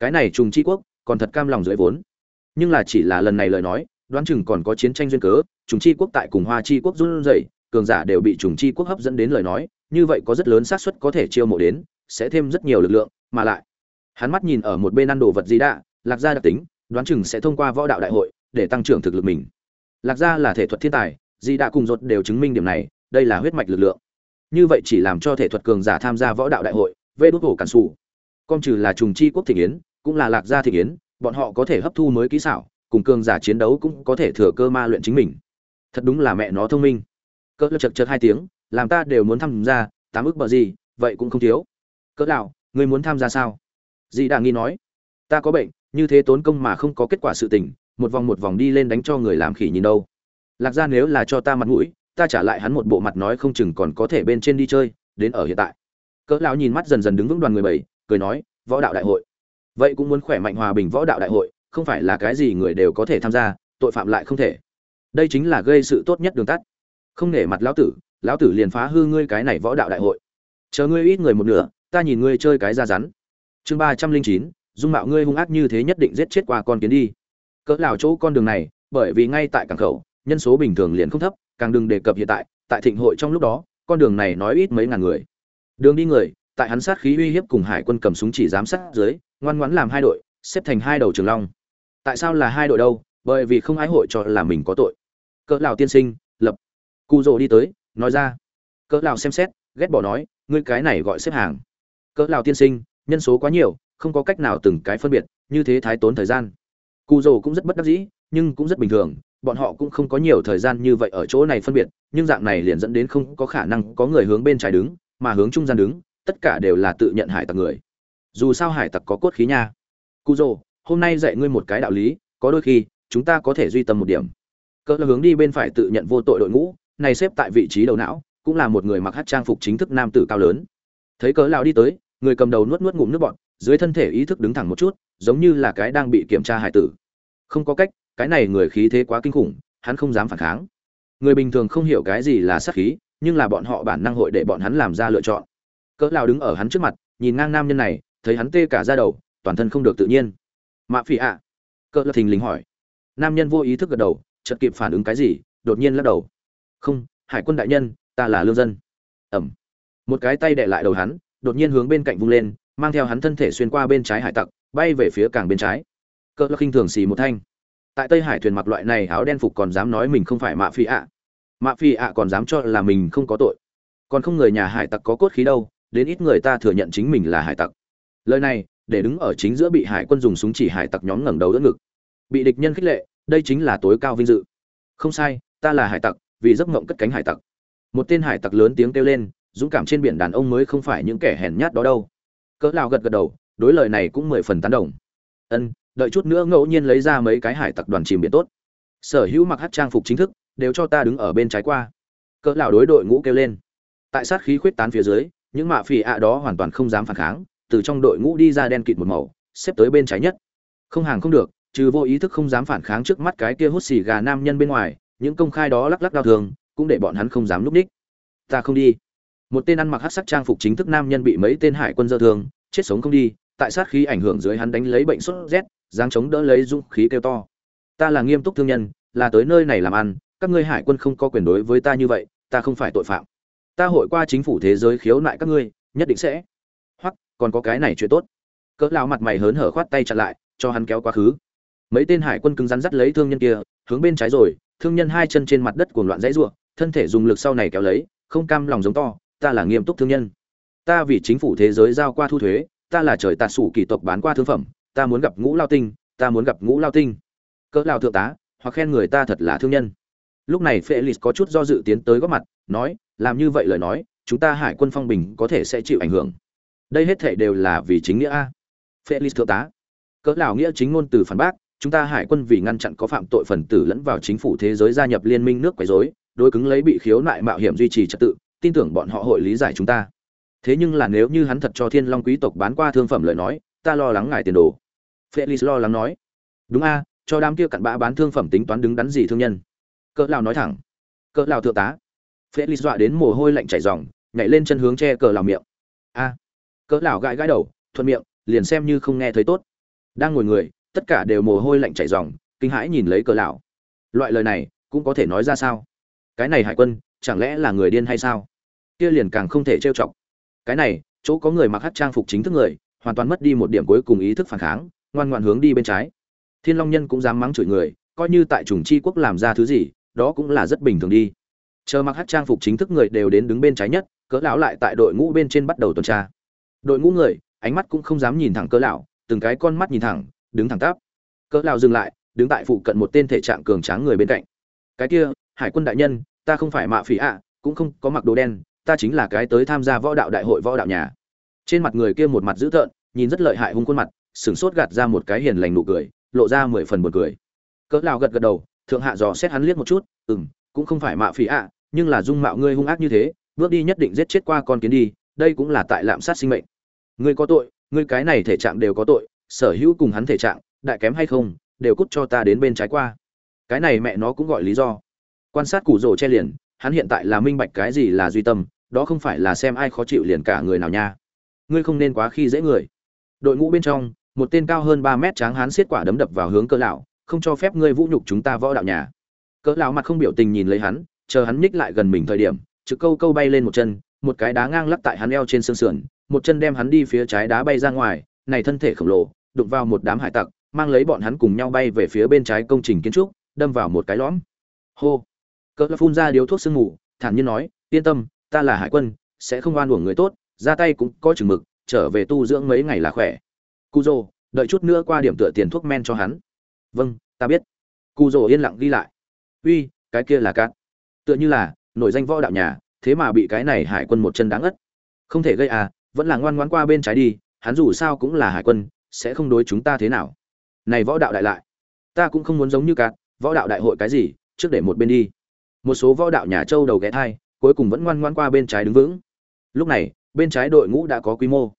Cái này trùng chi quốc, còn thật cam lòng dưới vốn. Nhưng là chỉ là lần này lời nói đoán chừng còn có chiến tranh duyên cớ, trùng chi quốc tại cùng hoa chi quốc run rẩy, cường giả đều bị trùng chi quốc hấp dẫn đến lời nói, như vậy có rất lớn xác suất có thể chiêu mộ đến, sẽ thêm rất nhiều lực lượng, mà lại, hắn mắt nhìn ở một bên ăn đồ vật gì đã, lạc gia đặc tính, đoán chừng sẽ thông qua võ đạo đại hội, để tăng trưởng thực lực mình. Lạc gia là thể thuật thiên tài di đã cùng rột đều chứng minh điểm này, đây là huyết mạch lực lượng. Như vậy chỉ làm cho thể thuật cường giả tham gia võ đạo đại hội, vê đốt hổ cản sủ. Con trừ là trùng chi quốc thị yến, cũng là lạc gia thị yến, bọn họ có thể hấp thu mới kỹ xảo cùng cường giả chiến đấu cũng có thể thừa cơ ma luyện chính mình. Thật đúng là mẹ nó thông minh. Cỡ chật chật hai tiếng, làm ta đều muốn tham gia, tám ức bờ gì, vậy cũng không thiếu. Cỡ lão, ngươi muốn tham gia sao? Dì đà nghi nói. Ta có bệnh, như thế tốn công mà không có kết quả sự tình, một vòng một vòng đi lên đánh cho người làm khỉ nhìn đâu. Lạc ra nếu là cho ta mặt mũi, ta trả lại hắn một bộ mặt nói không chừng còn có thể bên trên đi chơi, đến ở hiện tại. Cỡ lão nhìn mắt dần dần đứng vững đoàn người bảy, cười nói, võ đạo đại hội. Vậy cũng muốn khỏe mạnh hòa bình võ đạo đại hội không phải là cái gì người đều có thể tham gia, tội phạm lại không thể. Đây chính là gây sự tốt nhất đường tắt. Không nể mặt lão tử lão tử liền phá hư ngươi cái này võ đạo đại hội. Chờ ngươi ít người một nửa, ta nhìn ngươi chơi cái ra rắn. Chương ba trăm linh chín, dung mạo ngươi hung ác như thế nhất định giết chết qua con kiến đi. Cỡ nào chỗ con đường này, bởi vì ngay tại cảng khẩu, nhân số bình thường liền không thấp, càng đừng đề cập hiện tại tại thịnh hội trong lúc đó, con đường này nói ít mấy ngàn người. Đường đi người, tại hắn sát khí uy hiếp cùng hải quân cầm súng chỉ giám sát dưới, ngoan ngoãn làm hai đội, xếp thành hai đầu trường long tại sao là hai đội đâu? Bởi vì không ai hội cho là mình có tội. Cỡ lão tiên sinh, lập. Cụ rồ đi tới, nói ra. Cỡ lão xem xét, ghét bỏ nói, ngươi cái này gọi xếp hàng. Cỡ lão tiên sinh, nhân số quá nhiều, không có cách nào từng cái phân biệt, như thế thái tốn thời gian. Cụ rồ cũng rất bất đắc dĩ, nhưng cũng rất bình thường, bọn họ cũng không có nhiều thời gian như vậy ở chỗ này phân biệt, nhưng dạng này liền dẫn đến không có khả năng có người hướng bên trái đứng, mà hướng trung gian đứng, tất cả đều là tự nhận hải tặc người. Dù sao hải tặc có cốt khí nha. Cụ rồ hôm nay dạy ngươi một cái đạo lý, có đôi khi, chúng ta có thể duy tâm một điểm. Cỡ hướng đi bên phải tự nhận vô tội đội ngũ, này xếp tại vị trí đầu não, cũng là một người mặc hát trang phục chính thức nam tử cao lớn. Thấy cỡ lão đi tới, người cầm đầu nuốt nuốt ngụm nước bọt, dưới thân thể ý thức đứng thẳng một chút, giống như là cái đang bị kiểm tra hải tử. Không có cách, cái này người khí thế quá kinh khủng, hắn không dám phản kháng. Người bình thường không hiểu cái gì là sát khí, nhưng là bọn họ bản năng hội để bọn hắn làm ra lựa chọn. Cỡ lão đứng ở hắn trước mặt, nhìn ngang nam nhân này, thấy hắn tê cả da đầu, toàn thân không được tự nhiên mạ phỉ ạ. Cỡ lão thình lình hỏi. Nam nhân vô ý thức gật đầu, chợt kịp phản ứng cái gì, đột nhiên lắc đầu. Không, hải quân đại nhân, ta là lương dân. Ẩm. Một cái tay đè lại đầu hắn, đột nhiên hướng bên cạnh vung lên, mang theo hắn thân thể xuyên qua bên trái hải tặc, bay về phía càng bên trái. Cỡ lão khinh thường xì một thanh. Tại tây hải thuyền mặc loại này áo đen phục còn dám nói mình không phải mạ phi ạ. Mạ phi ạ còn dám cho là mình không có tội. Còn không người nhà hải tặc có cốt khí đâu, đến ít người ta thừa nhận chính mình là hải tặc. Lời này để đứng ở chính giữa bị hải quân dùng súng chỉ hải tặc nhóm ngẩng đầu đỡ ngực. Bị địch nhân khích lệ, đây chính là tối cao vinh dự. Không sai, ta là hải tặc, vì giấc mộng cất cánh hải tặc. Một tên hải tặc lớn tiếng kêu lên, dũng cảm trên biển đàn ông mới không phải những kẻ hèn nhát đó đâu. Cỡ lão gật gật đầu, đối lời này cũng mười phần tán đồng. Ân, đợi chút nữa ngẫu nhiên lấy ra mấy cái hải tặc đoàn chìm biển tốt. Sở hữu mặc hát trang phục chính thức, đều cho ta đứng ở bên trái qua. Cỡ lão đối đội ngũ kêu lên. Tại sát khí khuyết tán phía dưới, những mạ phỉ ạ đó hoàn toàn không dám phản kháng từ trong đội ngũ đi ra đen kịt một màu xếp tới bên trái nhất. Không hàng không được trừ vô ý thức không dám phản kháng trước mắt cái kia hút xì gà nam nhân bên ngoài những công khai đó lắc lắc đau thường cũng để bọn hắn không dám núp đích. Ta không đi. Một tên ăn mặc hắc sắc trang phục chính thức nam nhân bị mấy tên hải quân dơ thường, chết sống không đi tại sát khí ảnh hưởng dưới hắn đánh lấy bệnh sốt rét giáng chống đỡ lấy dũng khí kêu to. Ta là nghiêm túc thương nhân là tới nơi này làm ăn các ngươi hải quân không có quyền đối với ta như vậy ta không phải tội phạm. Ta hội qua chính phủ thế giới khiếu nại các ngươi nhất định sẽ còn có cái này chuyện tốt. Cỡ lao mặt mày hớn hở khoát tay chặn lại, cho hắn kéo quá khứ. Mấy tên hải quân cứng rắn dắt lấy thương nhân kia, hướng bên trái rồi, thương nhân hai chân trên mặt đất cuồng loạn dãy ruộng, thân thể dùng lực sau này kéo lấy, không cam lòng giống to, ta là nghiêm túc thương nhân. Ta vì chính phủ thế giới giao qua thu thuế, ta là trời tạt sủ kỳ tộc bán qua thương phẩm, ta muốn gặp ngũ lao tinh, ta muốn gặp ngũ lao tinh. Cỡ lao thượng tá, hoặc khen người ta thật là thương nhân. Lúc này felix có chút do dự tiến tới góp mặt, nói, làm như vậy lời nói, chúng ta hải quân phong bình có thể sẽ chịu ảnh hưởng đây hết thể đều là vì chính nghĩa a. Felix thượng tá. Cỡ lão nghĩa chính ngôn từ phản bác, chúng ta hải quân vì ngăn chặn có phạm tội phần tử lẫn vào chính phủ thế giới gia nhập liên minh nước quấy rối, đối cứng lấy bị khiếu nại mạo hiểm duy trì trật tự, tin tưởng bọn họ hội lý giải chúng ta. Thế nhưng là nếu như hắn thật cho thiên long quý tộc bán qua thương phẩm lời nói, ta lo lắng ngài tiền đồ. Felix lo lắng nói. Đúng a, cho đám kia cặn bã bán thương phẩm tính toán đứng đắn gì thương nhân? Cỡ lão nói thẳng. Cỡ lão thượng tá. Felix dọa đến mồ hôi lạnh chảy ròng, nhảy lên chân hướng che cỡ lão miệng. A cỡ lão gãi gãi đầu, thuận miệng, liền xem như không nghe thấy tốt. Đang ngồi người, tất cả đều mồ hôi lạnh chảy ròng, kinh hãi nhìn lấy cỡ lão. Loại lời này, cũng có thể nói ra sao? Cái này hải quân, chẳng lẽ là người điên hay sao? Kia liền càng không thể trêu chọc. Cái này, chỗ có người mặc hát trang phục chính thức người, hoàn toàn mất đi một điểm cuối cùng ý thức phản kháng, ngoan ngoan hướng đi bên trái. Thiên long nhân cũng dám mắng chửi người, coi như tại trùng chi quốc làm ra thứ gì, đó cũng là rất bình thường đi. Chờ mặc hát trang phục chính thức người đều đến đứng bên trái nhất, cỡ lão lại tại đội ngũ bên trên bắt đầu tuần tra đội ngũ người, ánh mắt cũng không dám nhìn thẳng cỡ lão, từng cái con mắt nhìn thẳng, đứng thẳng tắp. Cỡ lão dừng lại, đứng tại phụ cận một tên thể trạng cường tráng người bên cạnh. Cái kia, hải quân đại nhân, ta không phải mạ phỉ ạ, cũng không có mặc đồ đen, ta chính là cái tới tham gia võ đạo đại hội võ đạo nhà. Trên mặt người kia một mặt dữ tợn, nhìn rất lợi hại hung khuôn mặt, sửng sốt gạt ra một cái hiền lành nụ cười, lộ ra mười phần buồn cười. Cỡ lão gật gật đầu, thượng hạ dò xét hắn liếc một chút, ừm, cũng không phải mạ phỉ ạ, nhưng là dung mạo ngươi hung ác như thế, bước đi nhất định giết chết qua con kiến đi, đây cũng là tại lạm sát sinh mệnh ngươi có tội, ngươi cái này thể trạng đều có tội, sở hữu cùng hắn thể trạng, đại kém hay không, đều cút cho ta đến bên trái qua. Cái này mẹ nó cũng gọi lý do. Quan sát củ rồ che liền, hắn hiện tại là minh bạch cái gì là duy tâm, đó không phải là xem ai khó chịu liền cả người nào nha. Ngươi không nên quá khi dễ người. Đội ngũ bên trong, một tên cao hơn ba mét tráng hán xiết quả đấm đập vào hướng cỡ lão, không cho phép ngươi vũ nhục chúng ta võ đạo nhà. Cỡ lão mặt không biểu tình nhìn lấy hắn, chờ hắn nhích lại gần mình thời điểm, trực câu câu bay lên một chân, một cái đá ngang lắp tại hắn eo trên xương sườn một chân đem hắn đi phía trái đá bay ra ngoài này thân thể khổng lồ đụng vào một đám hải tặc mang lấy bọn hắn cùng nhau bay về phía bên trái công trình kiến trúc đâm vào một cái lõm. Hô! Cỡ phun ra điếu thuốc sương ngủ, thản nhiên nói yên tâm ta là hải quân sẽ không oan uổng người tốt ra tay cũng có chừng mực trở về tu dưỡng mấy ngày là khỏe. Cujo, đợi chút nữa qua điểm tựa tiền thuốc men cho hắn. Vâng ta biết. Cujo yên lặng ghi lại. Uy cái kia là cát. Tựa như là nổi danh võ đạo nhà thế mà bị cái này hải quân một chân đáng ất không thể gây à vẫn là ngoan ngoãn qua bên trái đi, hắn dù sao cũng là hải quân, sẽ không đối chúng ta thế nào. Này võ đạo đại lại, ta cũng không muốn giống như cát, võ đạo đại hội cái gì, trước để một bên đi. Một số võ đạo nhà châu đầu ghé thai, cuối cùng vẫn ngoan ngoan qua bên trái đứng vững. Lúc này, bên trái đội ngũ đã có quy mô.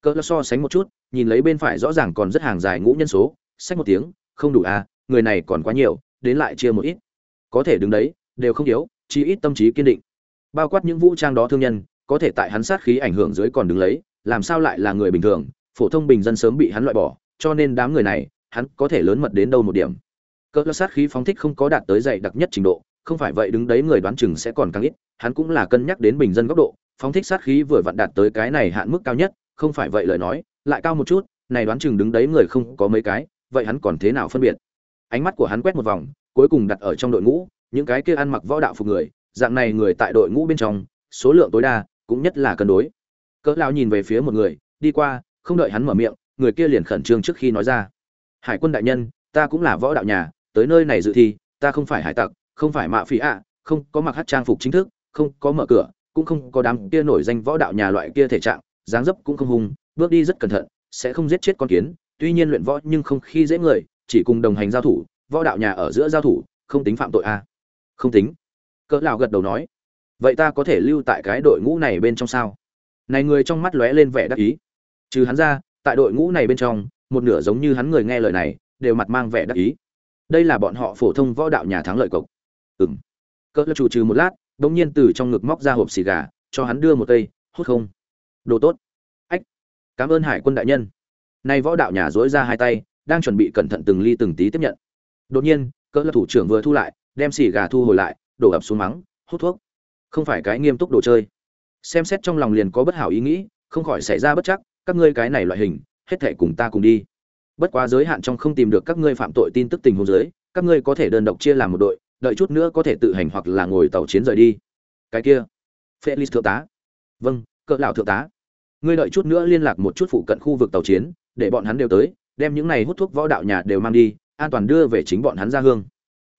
Cỡ so sánh một chút, nhìn lấy bên phải rõ ràng còn rất hàng dài ngũ nhân số sách một tiếng, không đủ à người này còn quá nhiều, đến lại chia một ít. Có thể đứng đấy, đều không yếu chỉ ít tâm trí kiên định. Bao quát những vũ trang đó thương nhân có thể tại hắn sát khí ảnh hưởng dưới còn đứng lấy, làm sao lại là người bình thường, phổ thông bình dân sớm bị hắn loại bỏ, cho nên đám người này, hắn có thể lớn mật đến đâu một điểm. Cỡ sát khí phóng thích không có đạt tới dày đặc nhất trình độ, không phải vậy đứng đấy người đoán chừng sẽ còn càng ít, hắn cũng là cân nhắc đến bình dân góc độ, phóng thích sát khí vừa vặn đạt tới cái này hạn mức cao nhất, không phải vậy lời nói, lại cao một chút, này đoán chừng đứng đấy người không có mấy cái, vậy hắn còn thế nào phân biệt? Ánh mắt của hắn quét một vòng, cuối cùng đặt ở trong đội ngũ, những cái kia ăn mặc võ đạo phục người, dạng này người tại đội ngũ bên trong, số lượng tối đa cũng nhất là cân đối. Cỡ lão nhìn về phía một người, đi qua, không đợi hắn mở miệng, người kia liền khẩn trương trước khi nói ra. Hải quân đại nhân, ta cũng là võ đạo nhà, tới nơi này dự thi, ta không phải hải tặc, không phải mạ phí ạ, không có mặc hát trang phục chính thức, không có mở cửa, cũng không có đám kia nổi danh võ đạo nhà loại kia thể trạng, dáng dấp cũng không hùng, bước đi rất cẩn thận, sẽ không giết chết con kiến. Tuy nhiên luyện võ nhưng không khi dễ người, chỉ cùng đồng hành giao thủ, võ đạo nhà ở giữa giao thủ, không tính phạm tội a. À? không tính. Cỡ lão gật đầu nói vậy ta có thể lưu tại cái đội ngũ này bên trong sao? Này người trong mắt lóe lên vẻ đắc ý. Trừ hắn ra, tại đội ngũ này bên trong, một nửa giống như hắn người nghe lời này, đều mặt mang vẻ đắc ý. Đây là bọn họ phổ thông võ đạo nhà thắng lợi cộc. Ừm. Cỡ lão chủ trừ một lát đống nhiên từ trong ngực móc ra hộp xì gà, cho hắn đưa một cây, hút không. Đồ tốt. Ách. Cảm ơn hải quân đại nhân. Nay võ đạo nhà dối ra hai tay, đang chuẩn bị cẩn thận từng ly từng tí tiếp nhận. Đột nhiên, cỡ là thủ trưởng vừa thu lại, đem xì gà thu hồi lại, đổ ập xuống mắng, hút thuốc không phải cái nghiêm túc đồ chơi. Xem xét trong lòng liền có bất hảo ý nghĩ, không khỏi xảy ra bất chắc, các ngươi cái này loại hình, hết thể cùng ta cùng đi. Bất quá giới hạn trong không tìm được các ngươi phạm tội tin tức tình huống dưới, các ngươi có thể đơn độc chia làm một đội, đợi chút nữa có thể tự hành hoặc là ngồi tàu chiến rời đi. Cái kia, felix thượng tá. Vâng cỡ lão thượng tá. Ngươi đợi chút nữa liên lạc một chút phụ cận khu vực tàu chiến, để bọn hắn đều tới, đem những này hút thuốc võ đạo nhà đều mang đi, an toàn đưa về chính bọn hắn ra hương.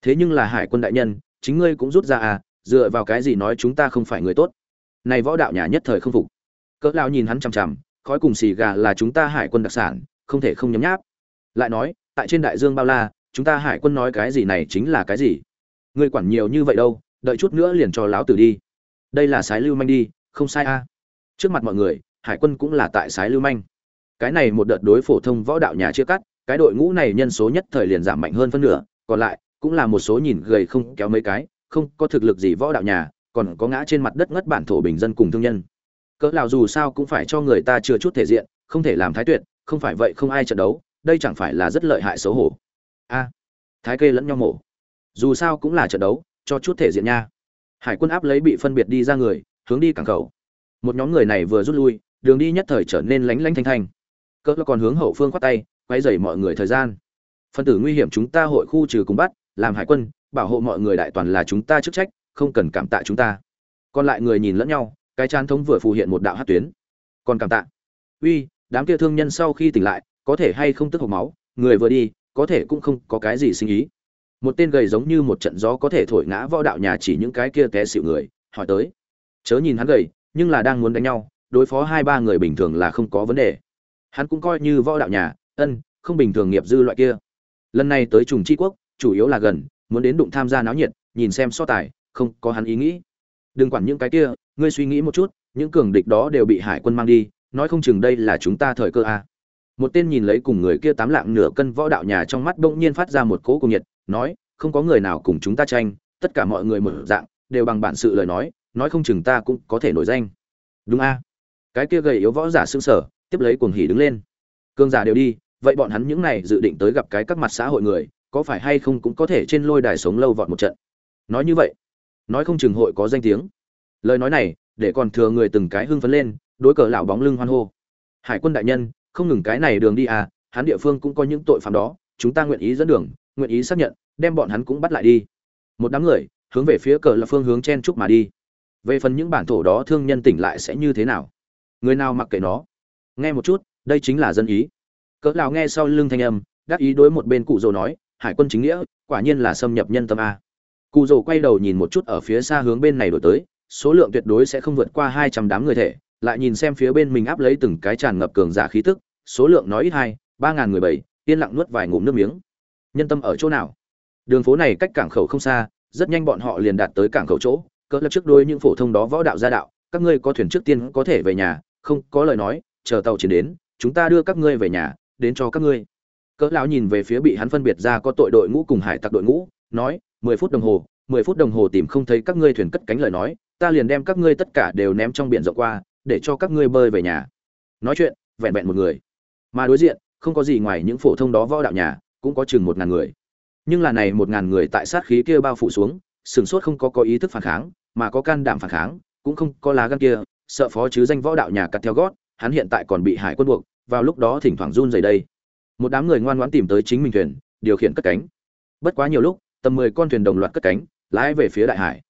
Thế nhưng là hải quân đại nhân, chính ngươi cũng rút ra à dựa vào cái gì nói chúng ta không phải người tốt? Này võ đạo nhà nhất thời không phục. Cỡ lão nhìn hắn chằm chằm, khói cùng xì gà là chúng ta hải quân đặc sản, không thể không nhấm nháp. Lại nói, tại trên đại dương bao la, chúng ta hải quân nói cái gì này chính là cái gì? Ngươi quản nhiều như vậy đâu, đợi chút nữa liền cho lão tử đi. Đây là sái lưu manh đi, không sai a. À. trước mặt mọi người, hải quân cũng là tại sái lưu manh. Cái này một đợt đối phổ thông võ đạo nhà chia cắt, cái đội ngũ này nhân số nhất thời liền giảm mạnh hơn phân nửa, còn lại cũng là một số nhìn gầy không kéo mấy cái không có thực lực gì võ đạo nhà, còn có ngã trên mặt đất ngất bản thổ bình dân cùng thương nhân. Cỡ nào dù sao cũng phải cho người ta chưa chút thể diện, không thể làm thái tuyệt, không phải vậy không ai trận đấu, đây chẳng phải là rất lợi hại xấu hổ. A, thái kê lẫn nhau mổ. Dù sao cũng là trận đấu, cho chút thể diện nha. Hải quân áp lấy bị phân biệt đi ra người, hướng đi cảng khẩu. Một nhóm người này vừa rút lui, đường đi nhất thời trở nên lánh lánh thanh thanh. Cỡ còn hướng hậu phương khoát tay quay dày mọi người thời gian. Phân tử nguy hiểm chúng ta hội khu trừ cùng bắt, làm hải quân bảo hộ mọi người đại toàn là chúng ta chức trách, không cần cảm tạ chúng ta. Còn lại người nhìn lẫn nhau, cái chán thống vừa phù hiện một đạo hát tuyến. Còn cảm tạ. Uy, đám kia thương nhân sau khi tỉnh lại, có thể hay không tức hộc máu, người vừa đi, có thể cũng không có cái gì sinh ý. Một tên gầy giống như một trận gió có thể thổi ngã võ đạo nhà chỉ những cái kia té xịu người, hỏi tới. Chớ nhìn hắn gầy, nhưng là đang muốn đánh nhau, đối phó hai ba người bình thường là không có vấn đề. Hắn cũng coi như võ đạo nhà, ân, không bình thường nghiệp dư loại kia. Lần này tới trùng tri quốc, chủ yếu là gần muốn đến đụng tham gia náo nhiệt, nhìn xem so tài, không có hắn ý nghĩ. Đừng quản những cái kia, ngươi suy nghĩ một chút, những cường địch đó đều bị hải quân mang đi, nói không chừng đây là chúng ta thời cơ à. một tên nhìn lấy cùng người kia tám lạng nửa cân võ đạo nhà trong mắt bỗng nhiên phát ra một cỗ cùng nhiệt, nói, không có người nào cùng chúng ta tranh, tất cả mọi người một dạng, đều bằng bản sự lời nói nói không chừng ta cũng có thể nổi danh. Đúng a. Cái kia gầy yếu võ giả xương sở tiếp lấy cuồng hỉ đứng lên. Cương giả đều đi, vậy bọn hắn những này dự định tới gặp cái các mặt xã hội người có phải hay không cũng có thể trên lôi đài sống lâu vọt một trận. Nói như vậy, nói không chừng hội có danh tiếng. Lời nói này, để còn thừa người từng cái hưng phấn lên, đối cờ lão bóng lưng hoan hô. Hải quân đại nhân, không ngừng cái này đường đi à hắn địa phương cũng có những tội phạm đó, chúng ta nguyện ý dẫn đường, nguyện ý xác nhận, đem bọn hắn cũng bắt lại đi. Một đám người, hướng về phía cờ là phương hướng chen chúc mà đi. Về phần những bản thổ đó thương nhân tỉnh lại sẽ như thế nào? Người nào mặc kệ nó? Nghe một chút, đây chính là dân ý. Cỡ lão nghe sau lưng thanh âm đáp ý đối một bên cụ dồ nói hải quân chính nghĩa, quả nhiên là xâm nhập nhân tâm a. Cụ dồ quay đầu nhìn một chút ở phía xa hướng bên này đổi tới, số lượng tuyệt đối sẽ không vượt qua hai trăm đám người thể, lại nhìn xem phía bên mình áp lấy từng cái tràn ngập cường giả khí tức, số lượng nói ít hai, ba ngàn người bảy, yên lặng nuốt vài ngụm nước miếng. Nhân tâm ở chỗ nào? Đường phố này cách cảng khẩu không xa, rất nhanh bọn họ liền đạt tới cảng khẩu chỗ, cỡ lập trước đôi những phổ thông đó võ đạo gia đạo, các ngươi có thuyền trước tiên có thể về nhà, không có lời nói, chờ tàu chiến đến, chúng ta đưa các ngươi về nhà, đến cho các ngươi cỡ lão nhìn về phía bị hắn phân biệt ra có tội đội ngũ cùng hải tặc đội ngũ, nói, mười phút đồng hồ, mười phút đồng hồ tìm không thấy các ngươi thuyền cất cánh lời nói, ta liền đem các ngươi tất cả đều ném trong biển rộng qua, để cho các ngươi bơi về nhà. Nói chuyện, vẹn vẹn một người. Mà đối diện, không có gì ngoài những phổ thông đó võ đạo nhà, cũng có chừng một ngàn người. Nhưng là này một ngàn người tại sát khí kia bao phủ xuống, sừng sốt không có có ý thức phản kháng, mà có can đảm phản kháng, cũng không có lá gan kia, sợ phó chứ danh võ đạo nhà cắt theo gót, hắn hiện tại còn bị hải quân buộc, vào lúc đó thỉnh thoảng run rẩy đây một đám người ngoan ngoãn tìm tới chính mình thuyền, điều khiển cất cánh. Bất quá nhiều lúc, tầm mười con thuyền đồng loạt cất cánh, lái về phía đại hải.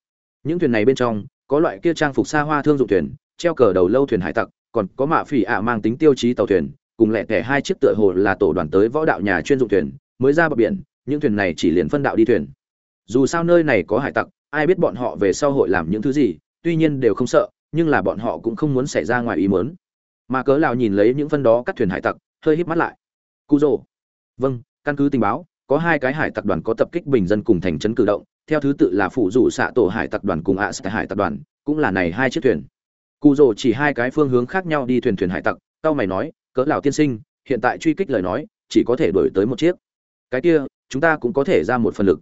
Những thuyền này bên trong, có loại kia trang phục xa hoa thương dụng thuyền, treo cờ đầu lâu thuyền hải tặc, còn có mạ phỉ ạ mang tính tiêu chí tàu thuyền, cùng lẹ tẻ hai chiếc tựa hồ là tổ đoàn tới võ đạo nhà chuyên dụng thuyền, mới ra bờ biển, những thuyền này chỉ liền phân đạo đi thuyền. Dù sao nơi này có hải tặc, ai biết bọn họ về sau hội làm những thứ gì, tuy nhiên đều không sợ, nhưng là bọn họ cũng không muốn xảy ra ngoài ý mớn mà cớ lào nhìn lấy những phân đó các thuyền hải tặc, hơi híp mắt lại cụ rồ vâng căn cứ tình báo, có hai cái hải tặc đoàn có tập kích bình dân cùng thành trấn cử động. Theo thứ tự là phụ rủ xạ tổ hải tặc đoàn cùng ạ à hải tặc đoàn, cũng là này hai chiếc thuyền. Cụ rồ chỉ hai cái phương hướng khác nhau đi thuyền thuyền hải tặc tao mày nói, cỡ lào tiên sinh, hiện tại truy kích lời nói, chỉ có thể đổi tới một chiếc. Cái kia, chúng ta cũng có thể ra một phần lực.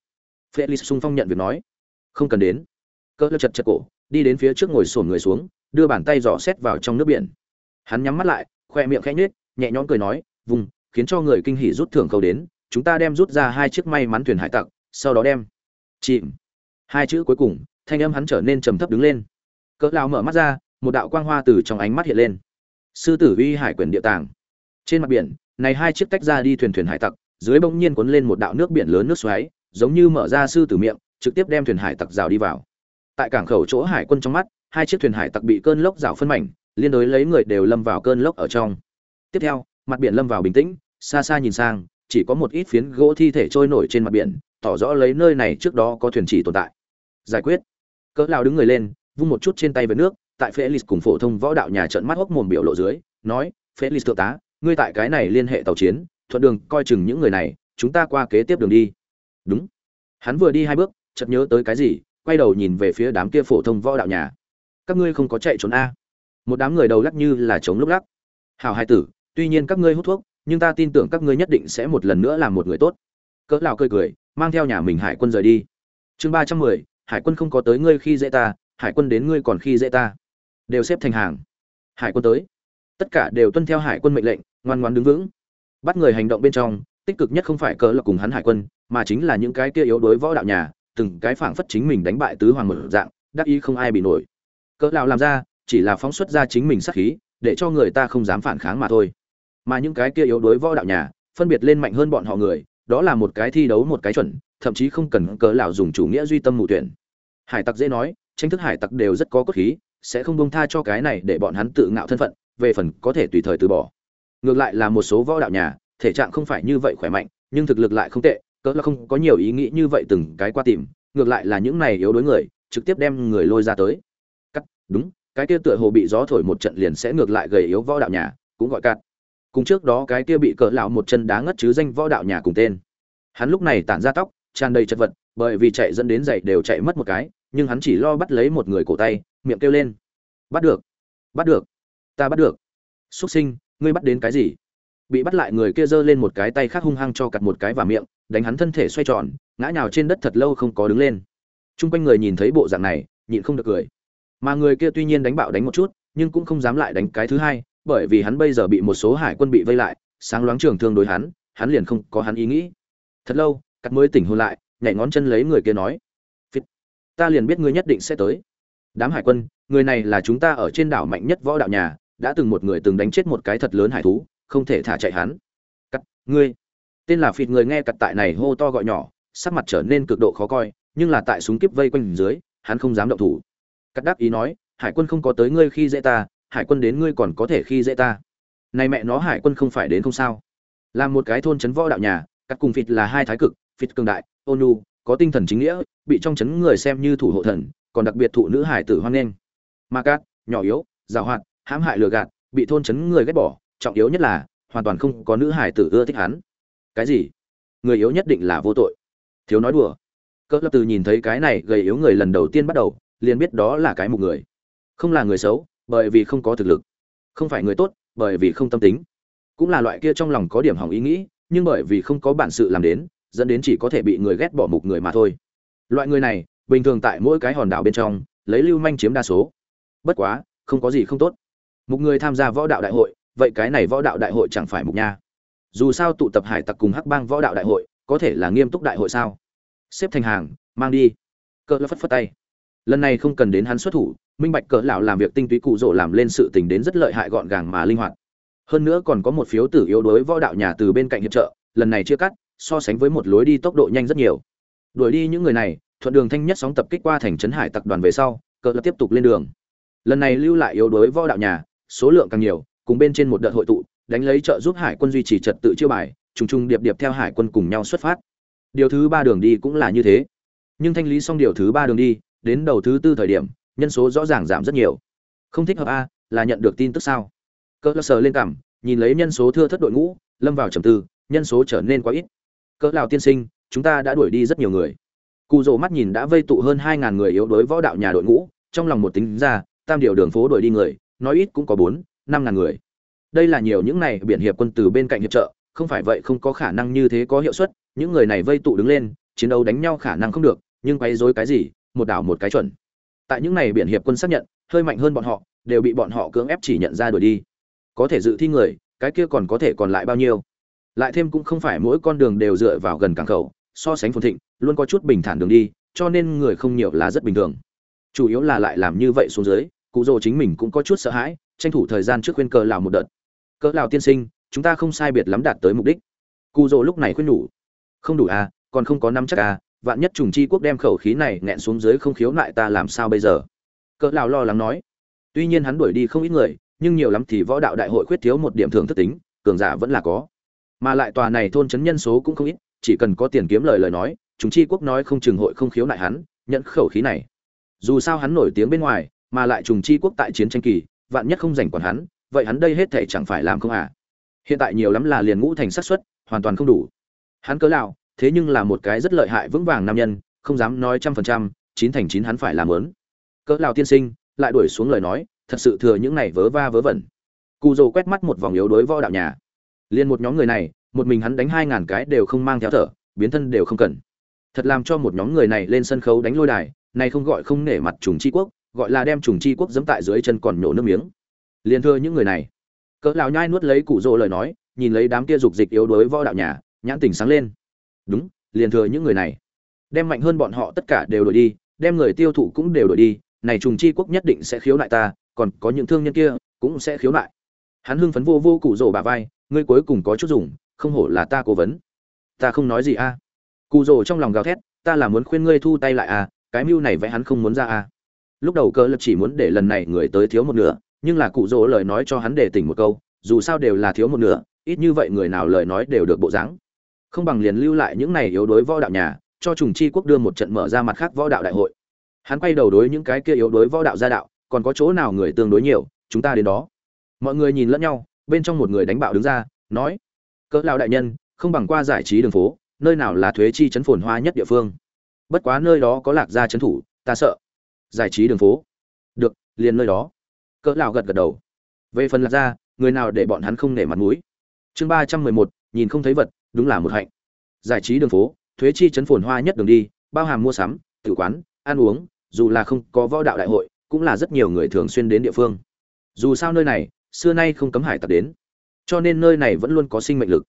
Felix sung phong nhận việc nói, không cần đến. Cỡ lơ chật chật cổ, đi đến phía trước ngồi sổn người xuống, đưa bàn tay dò xét vào trong nước biển. Hắn nhắm mắt lại, khoe miệng khẽ nhếch, nhẹ nhõm cười nói, vùng khiến cho người kinh hỉ rút thưởng câu đến, chúng ta đem rút ra hai chiếc may mắn thuyền hải tặc, sau đó đem chìm. Hai chữ cuối cùng, thanh âm hắn trở nên trầm thấp đứng lên. Cỡ lao mở mắt ra, một đạo quang hoa từ trong ánh mắt hiện lên. Sư tử uy hải quyển địa tàng. Trên mặt biển, này hai chiếc tách ra đi thuyền thuyền hải tặc, dưới bỗng nhiên cuốn lên một đạo nước biển lớn nước xoáy, giống như mở ra sư tử miệng, trực tiếp đem thuyền hải tặc rào đi vào. Tại cảng khẩu chỗ hải quân trong mắt, hai chiếc thuyền hải tặc bị cơn lốc rào phân mảnh, liên đối lấy người đều lâm vào cơn lốc ở trong. Tiếp theo mặt biển lâm vào bình tĩnh, xa xa nhìn sang, chỉ có một ít phiến gỗ thi thể trôi nổi trên mặt biển, tỏ rõ lấy nơi này trước đó có thuyền chỉ tồn tại. Giải quyết. Cỡ lao đứng người lên, vung một chút trên tay với nước, tại felix cùng phổ thông võ đạo nhà trận mắt hốc mồm biểu lộ dưới, nói, felix thượng tá, ngươi tại cái này liên hệ tàu chiến, thuận đường, coi chừng những người này, chúng ta qua kế tiếp đường đi. Đúng. Hắn vừa đi hai bước, chợt nhớ tới cái gì, quay đầu nhìn về phía đám kia phổ thông võ đạo nhà. Các ngươi không có chạy trốn a. Một đám người đầu lắc như là chống lúc lắc. Hào hai tử tuy nhiên các ngươi hút thuốc, nhưng ta tin tưởng các ngươi nhất định sẽ một lần nữa làm một người tốt. Cỡ lão cười cười, mang theo nhà mình hải quân rời đi. Chương ba trăm mười, hải quân không có tới ngươi khi dễ ta, hải quân đến ngươi còn khi dễ ta. Đều xếp thành hàng. Hải quân tới. Tất cả đều tuân theo hải quân mệnh lệnh, ngoan ngoan đứng vững. Bắt người hành động bên trong, tích cực nhất không phải cỡ là cùng hắn hải quân, mà chính là những cái kia yếu đối võ đạo nhà, từng cái phảng phất chính mình đánh bại tứ hoàng một dạng, đắc ý không ai bị nổi. Cỡ lão làm ra, chỉ là phóng xuất ra chính mình sát khí, để cho người ta không dám phản kháng mà thôi mà những cái kia yếu đối võ đạo nhà, phân biệt lên mạnh hơn bọn họ người, đó là một cái thi đấu một cái chuẩn, thậm chí không cần cỡ lão dùng chủ nghĩa duy tâm mù tuyển. Hải tặc dễ nói, tranh thức hải tặc đều rất có cốt khí, sẽ không bông tha cho cái này để bọn hắn tự ngạo thân phận, về phần có thể tùy thời từ bỏ. Ngược lại là một số võ đạo nhà, thể trạng không phải như vậy khỏe mạnh, nhưng thực lực lại không tệ cỡ là không có nhiều ý nghĩ như vậy từng cái qua tìm, ngược lại là những này yếu đối người, trực tiếp đem người lôi ra tới. Cắt, đúng, cái kia tựa hồ bị gió thổi một trận liền sẽ ngược lại gầy yếu võ đạo nhà, cũng gọi cắt cùng trước đó cái kia bị cỡ lão một chân đá ngất chứ danh võ đạo nhà cùng tên. Hắn lúc này tản ra tóc, tràn đầy chất vật, bởi vì chạy dẫn đến giày đều chạy mất một cái, nhưng hắn chỉ lo bắt lấy một người cổ tay, miệng kêu lên. Bắt được bắt được, ta bắt được. Xuất sinh, ngươi bắt đến cái gì? Bị bắt lại người kia giơ lên một cái tay khác hung hăng cho cặt một cái vào miệng, đánh hắn thân thể xoay tròn, ngã nhào trên đất thật lâu không có đứng lên. Trung quanh người nhìn thấy bộ dạng này, nhịn không được cười. Mà người kia tuy nhiên đánh bạo đánh một chút, nhưng cũng không dám lại đánh cái thứ hai bởi vì hắn bây giờ bị một số hải quân bị vây lại, sáng loáng trường thương đối hắn hắn liền không có hắn ý nghĩ. Thật lâu, cắt mới tỉnh hôn lại, nhảy ngón chân lấy người kia nói, Phít. ta liền biết ngươi nhất định sẽ tới. Đám hải quân, người này là chúng ta ở trên đảo mạnh nhất võ đạo nhà, đã từng một người từng đánh chết một cái thật lớn hải thú, không thể thả chạy hắn. Cắt, ngươi? Tên là phịt người nghe cặt tại này hô to gọi nhỏ, sắc mặt trở nên cực độ khó coi, nhưng là tại súng kiếp vây quanh dưới, hắn không dám động thủ. Cắt đáp ý nói, hải quân không có tới ngươi khi dễ ta hải quân đến ngươi còn có thể khi dễ ta. Này mẹ nó hải quân không phải đến không sao. Làm một cái thôn trấn võ đạo nhà cắt cùng phịt là hai thái cực, phịt cường đại ônu có tinh thần chính nghĩa, bị trong trấn người xem như thủ hộ thần, còn đặc biệt thụ nữ hải tử hoan nghênh. Ma cát, nhỏ yếu, giàu hoạt, hãm hại lừa gạt, bị thôn trấn người ghét bỏ, trọng yếu nhất là, hoàn toàn không có nữ hải tử ưa thích hắn. Cái gì? Người yếu nhất định là vô tội. Thiếu nói đùa. Cỡ lập từ nhìn thấy cái này gầy yếu người lần đầu tiên bắt đầu, liền biết đó là cái một người. Không là người xấu bởi vì không có thực lực. Không phải người tốt, bởi vì không tâm tính. Cũng là loại kia trong lòng có điểm hỏng ý nghĩ, nhưng bởi vì không có bản sự làm đến, dẫn đến chỉ có thể bị người ghét bỏ mục người mà thôi. Loại người này, bình thường tại mỗi cái hòn đảo bên trong, lấy lưu manh chiếm đa số. Bất quá, không có gì không tốt. Một người tham gia võ đạo đại hội, vậy cái này võ đạo đại hội chẳng phải mục nha. Dù sao tụ tập hải tặc cùng hắc bang võ đạo đại hội, có thể là nghiêm túc đại hội sao? Xếp thành hàng, mang đi. Cỡ phất phất tay lần này không cần đến hắn xuất thủ, minh bạch cỡ lão làm việc tinh túy cụ rỗ làm lên sự tình đến rất lợi hại gọn gàng mà linh hoạt. Hơn nữa còn có một phiếu tử yếu đối võ đạo nhà từ bên cạnh hiệp trợ, lần này chia cắt, so sánh với một lối đi tốc độ nhanh rất nhiều. Đuổi đi những người này, thuận đường thanh nhất sóng tập kích qua thành trấn hải tặc đoàn về sau, cỡ lão tiếp tục lên đường. Lần này lưu lại yếu đối võ đạo nhà, số lượng càng nhiều, cùng bên trên một đợt hội tụ, đánh lấy trợ giúp hải quân duy trì trật tự chiêu bài, trùng trùng điệp điệp theo hải quân cùng nhau xuất phát. Điều thứ ba đường đi cũng là như thế. Nhưng thanh lý xong điều thứ ba đường đi đến đầu thứ tư thời điểm, nhân số rõ ràng giảm rất nhiều. Không thích hợp a, là nhận được tin tức sao? Cỡ sờ lên cảm nhìn lấy nhân số thưa thất đội ngũ, lâm vào trầm tư, nhân số trở nên quá ít. Cỡ lào tiên sinh, chúng ta đã đuổi đi rất nhiều người. Cụ rồ mắt nhìn đã vây tụ hơn hai ngàn người yếu đối võ đạo nhà đội ngũ, trong lòng một tính ra, tam điều đường phố đuổi đi người, nói ít cũng có bốn, năm ngàn người. Đây là nhiều những này biển hiệp quân từ bên cạnh hiệp trợ, không phải vậy không có khả năng như thế có hiệu suất, những người này vây tụ đứng lên, chiến đấu đánh nhau khả năng không được, nhưng quấy rối cái gì một đảo một cái chuẩn. Tại những này biển hiệp quân xác nhận, hơi mạnh hơn bọn họ, đều bị bọn họ cưỡng ép chỉ nhận ra đuổi đi. Có thể dự thi người, cái kia còn có thể còn lại bao nhiêu? Lại thêm cũng không phải mỗi con đường đều dựa vào gần cảng khẩu, so sánh phồn thịnh, luôn có chút bình thản đường đi, cho nên người không nhiều là rất bình thường. Chủ yếu là lại làm như vậy xuống dưới, cụ dồ chính mình cũng có chút sợ hãi, tranh thủ thời gian trước khuyên cờ lào một đợt. Cỡ lào tiên sinh, chúng ta không sai biệt lắm đạt tới mục đích. Cụ dồ lúc này khuyên đủ. Không đủ à còn không có năm chắc à vạn nhất trùng chi quốc đem khẩu khí này nghẹn xuống dưới không khiếu nại ta làm sao bây giờ? Cỡ lão lo lắng nói. Tuy nhiên hắn đuổi đi không ít người, nhưng nhiều lắm thì võ đạo đại hội khuyết thiếu một điểm thường thất tính, cường giả vẫn là có. Mà lại tòa này thôn chấn nhân số cũng không ít, chỉ cần có tiền kiếm lời lời nói chúng chi quốc nói không chừng hội không khiếu nại hắn, nhận khẩu khí này. Dù sao hắn nổi tiếng bên ngoài, mà lại trùng chi quốc tại chiến tranh kỳ, vạn nhất không giành quản hắn, vậy hắn đây hết thể chẳng phải làm không à? Hiện tại nhiều lắm là liền ngũ thành sát suất, hoàn toàn không đủ. Hắn cớ lão thế nhưng là một cái rất lợi hại vững vàng nam nhân, không dám nói trăm phần trăm, chín thành chín hắn phải làm lớn. Cỡ lào tiên sinh, lại đuổi xuống lời nói, thật sự thừa những này vớ va vớ vẩn. Cụ dồ quét mắt một vòng yếu đối võ đạo nhà. Liền một nhóm người này, một mình hắn đánh hai ngàn cái đều không mang theo thở, biến thân đều không cần. Thật làm cho một nhóm người này lên sân khấu đánh lôi đài, này không gọi không nể mặt trùng chi quốc, gọi là đem trùng chi quốc dẫm tại dưới chân còn nhổ nước miếng. Liền thưa những người này. Cỡ lão nhai nuốt lấy cụ rồ lời nói, nhìn lấy đám kia dục dịch yếu đuối võ đạo nhà, nhãn tỉnh sáng lên đúng, liền thừa những người này. Đem mạnh hơn bọn họ tất cả đều đổi đi, đem người tiêu thụ cũng đều đổi đi, này trùng chi quốc nhất định sẽ khiếu nại ta, còn có những thương nhân kia cũng sẽ khiếu nại. Hắn hưng phấn vô vô cụ rồ bà vai, ngươi cuối cùng có chút dùng, không hổ là ta cố vấn. Ta không nói gì a. Cụ rồ trong lòng gào thét, ta là muốn khuyên ngươi thu tay lại à cái mưu này vẽ hắn không muốn ra à lúc đầu cơ lập chỉ muốn để lần này người tới thiếu một nửa, nhưng là cụ rồ lời nói cho hắn để tỉnh một câu, dù sao đều là thiếu một nửa, ít như vậy người nào lời nói đều được bộ dáng không bằng liền lưu lại những này yếu đối võ đạo nhà, cho trùng chi quốc đưa một trận mở ra mặt khác võ đạo đại hội. Hắn quay đầu đối những cái kia yếu đối võ đạo gia đạo, còn có chỗ nào người tương đối nhiều, chúng ta đến đó. Mọi người nhìn lẫn nhau, bên trong một người đánh bạo đứng ra, nói, cỡ lao đại nhân, không bằng qua giải trí đường phố, nơi nào là thuế chi chấn phồn hoa nhất địa phương. Bất quá nơi đó có lạc gia chấn thủ, ta sợ. Giải trí đường phố? Được, liền nơi đó. Cỡ lão gật gật đầu. Về phần lạc gia, người nào để bọn hắn không nể mặt mũi? Chương ba trăm mười một, nhìn không thấy vật đúng là một hạnh. Giải trí đường phố, thuế chi chấn phồn hoa nhất đường đi, bao hàm mua sắm tử quán, ăn uống, dù là không có võ đạo đại hội, cũng là rất nhiều người thường xuyên đến địa phương. Dù sao nơi này, xưa nay không cấm hải tặc đến. Cho nên nơi này vẫn luôn có sinh mệnh lực.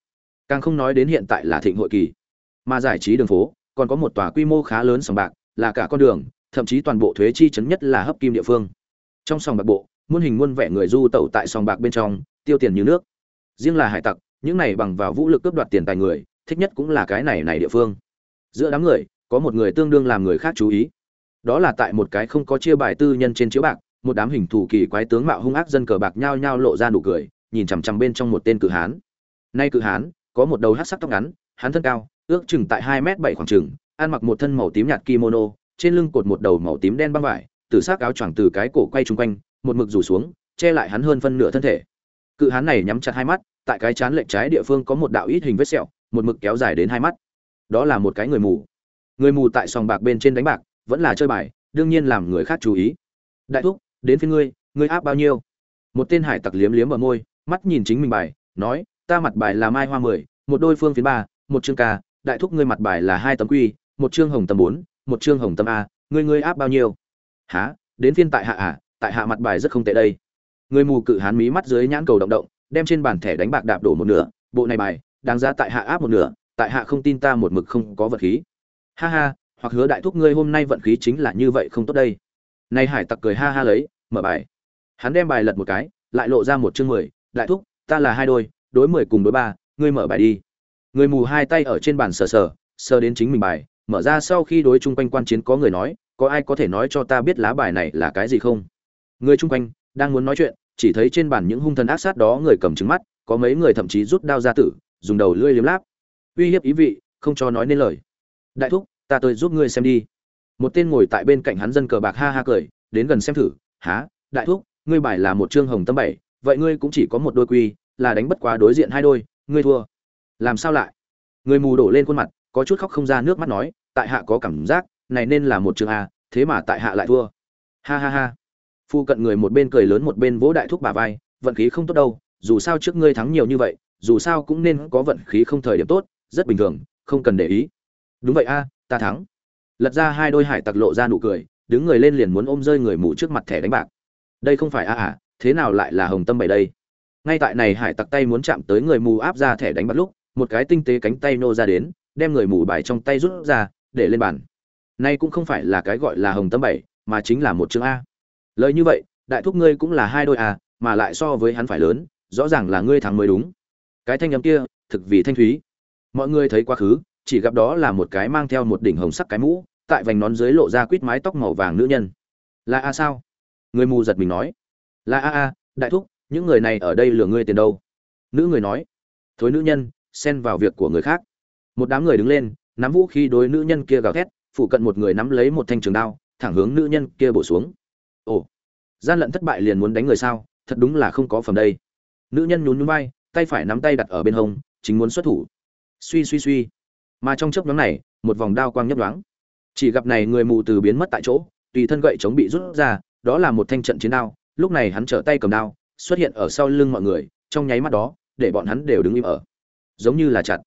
Càng không nói đến hiện tại là thịnh hội kỳ. Mà giải trí đường phố, còn có một tòa quy mô khá lớn sòng bạc, là cả con đường, thậm chí toàn bộ thuế chi chấn nhất là hấp kim địa phương. Trong sòng bạc bộ, muôn hình muôn vẻ người du tẩu tại sòng bạc bên trong, tiêu tiền như nước. Riêng là hải tặc những này bằng vào vũ lực cướp đoạt tiền tài người, thích nhất cũng là cái này này địa phương. Giữa đám người, có một người tương đương làm người khác chú ý. Đó là tại một cái không có chia bài tư nhân trên chiếu bạc, một đám hình thù kỳ quái tướng mạo hung ác dân cờ bạc nhao nhao lộ ra nụ cười, nhìn chằm chằm bên trong một tên cự hán. Nay cự hán, có một đầu hát sắc tóc ngắn hán thân cao, ước chừng tại hai m bảy khoảng chừng, ăn mặc một thân màu tím nhạt kimono, trên lưng cột một đầu màu tím đen băng vải từ sắc áo choàng từ cái cổ quay chung quanh, một mực rủ xuống, che lại hắn hơn phân nửa thân thể. Cự hán này nhắm chặt hai mắt tại cái chán lệch trái địa phương có một đạo ít hình vết sẹo, một mực kéo dài đến hai mắt. Đó là một cái người mù. Người mù tại sòng bạc bên trên đánh bạc, vẫn là chơi bài, đương nhiên làm người khác chú ý. Đại thúc, đến phía ngươi ngươi áp bao nhiêu? Một tên hải tặc liếm liếm ở môi, mắt nhìn chính mình bài, nói, ta mặt bài là mai hoa mười, một đôi phương phiến ba, một chương ca, đại thúc ngươi mặt bài là hai tấm quy, một chương hồng tấm bốn, một chương hồng tấm a, ngươi ngươi áp bao nhiêu? Há đến phiên tại hạ à tại hạ mặt bài rất không tệ đây. Người mù cự hán mí mắt dưới nhãn cầu động động đem trên bàn thẻ đánh bạc đạp đổ một nửa, bộ này bài, đáng giá tại hạ áp một nửa, tại hạ không tin ta một mực không có vật khí. Ha ha, hoặc hứa đại thúc ngươi hôm nay vận khí chính là như vậy không tốt đây. Nay hải tặc cười ha ha lấy, mở bài. Hắn đem bài lật một cái, lại lộ ra một chương mười, đại thúc, ta là hai đôi, đối mười cùng đối ba, ngươi mở bài đi. Người mù hai tay ở trên bàn sờ sờ sờ đến chính mình bài, mở ra sau khi đối chung quanh quan chiến có người nói, có ai có thể nói cho ta biết lá bài này là cái gì không? Người chung quanh, đang muốn nói chuyện chỉ thấy trên bàn những hung thần ác sát đó người cầm trứng mắt, có mấy người thậm chí rút đao ra tử, dùng đầu lưỡi liếm láp. Uy hiếp ý vị, không cho nói nên lời. Đại thúc, ta tôi giúp ngươi xem đi. Một tên ngồi tại bên cạnh hắn dân cờ bạc ha ha cười, đến gần xem thử há đại thúc, ngươi bài là một trương hồng tâm bảy, vậy ngươi cũng chỉ có một đôi quy, là đánh bất quá đối diện hai đôi, ngươi thua. Làm sao lại? Người mù đổ lên khuôn mặt, có chút khóc không ra nước mắt nói, tại hạ có cảm giác, này nên là một trường a, thế mà tại hạ lại thua. Ha ha ha phu cận người một bên cười lớn một bên vỗ đại thúc bà vai, vận khí không tốt đâu, dù sao trước ngươi thắng nhiều như vậy, dù sao cũng nên có vận khí không thời điểm tốt, rất bình thường, không cần để ý. Đúng vậy a, ta thắng. Lật ra hai đôi hải tặc lộ ra nụ cười, đứng người lên liền muốn ôm rơi người mù trước mặt thẻ đánh bạc. Đây không phải a à thế nào lại là hồng tâm bảy đây? Ngay tại này hải tặc tay muốn chạm tới người mù áp ra thẻ đánh bạc lúc, một cái tinh tế cánh tay nô ra đến, đem người mù bài trong tay rút ra, để lên bàn. Nay cũng không phải là cái gọi là hồng tâm bảy, mà chính là một chương a lời như vậy đại thúc ngươi cũng là hai đôi à, mà lại so với hắn phải lớn rõ ràng là ngươi thắng mới đúng. Cái thanh âm kia thực vì thanh thúy. Mọi người thấy quá khứ chỉ gặp đó là một cái mang theo một đỉnh hồng sắc cái mũ tại vành nón dưới lộ ra quýt mái tóc màu vàng nữ nhân. Là a sao? Người mù giật mình nói. Là a a đại thúc những người này ở đây lừa ngươi tiền đâu? Nữ người nói. Thối nữ nhân xen vào việc của người khác. Một đám người đứng lên nắm vũ khí đối nữ nhân kia gào thét phụ cận một người nắm lấy một thanh trường đao thẳng hướng nữ nhân kia bổ xuống ồ, gian lận thất bại liền muốn đánh người sao? Thật đúng là không có phẩm đây. Nữ nhân nhún nhún vai, tay phải nắm tay đặt ở bên hông, chính muốn xuất thủ. Suy suy suy. Mà trong chớp nhoáng này, một vòng đao quang nhấp nhoáng. Chỉ gặp này người mù từ biến mất tại chỗ, tùy thân gậy chống bị rút ra, đó là một thanh trận chiến đao. Lúc này hắn trở tay cầm đao, xuất hiện ở sau lưng mọi người, trong nháy mắt đó, để bọn hắn đều đứng im ở. Giống như là chặt.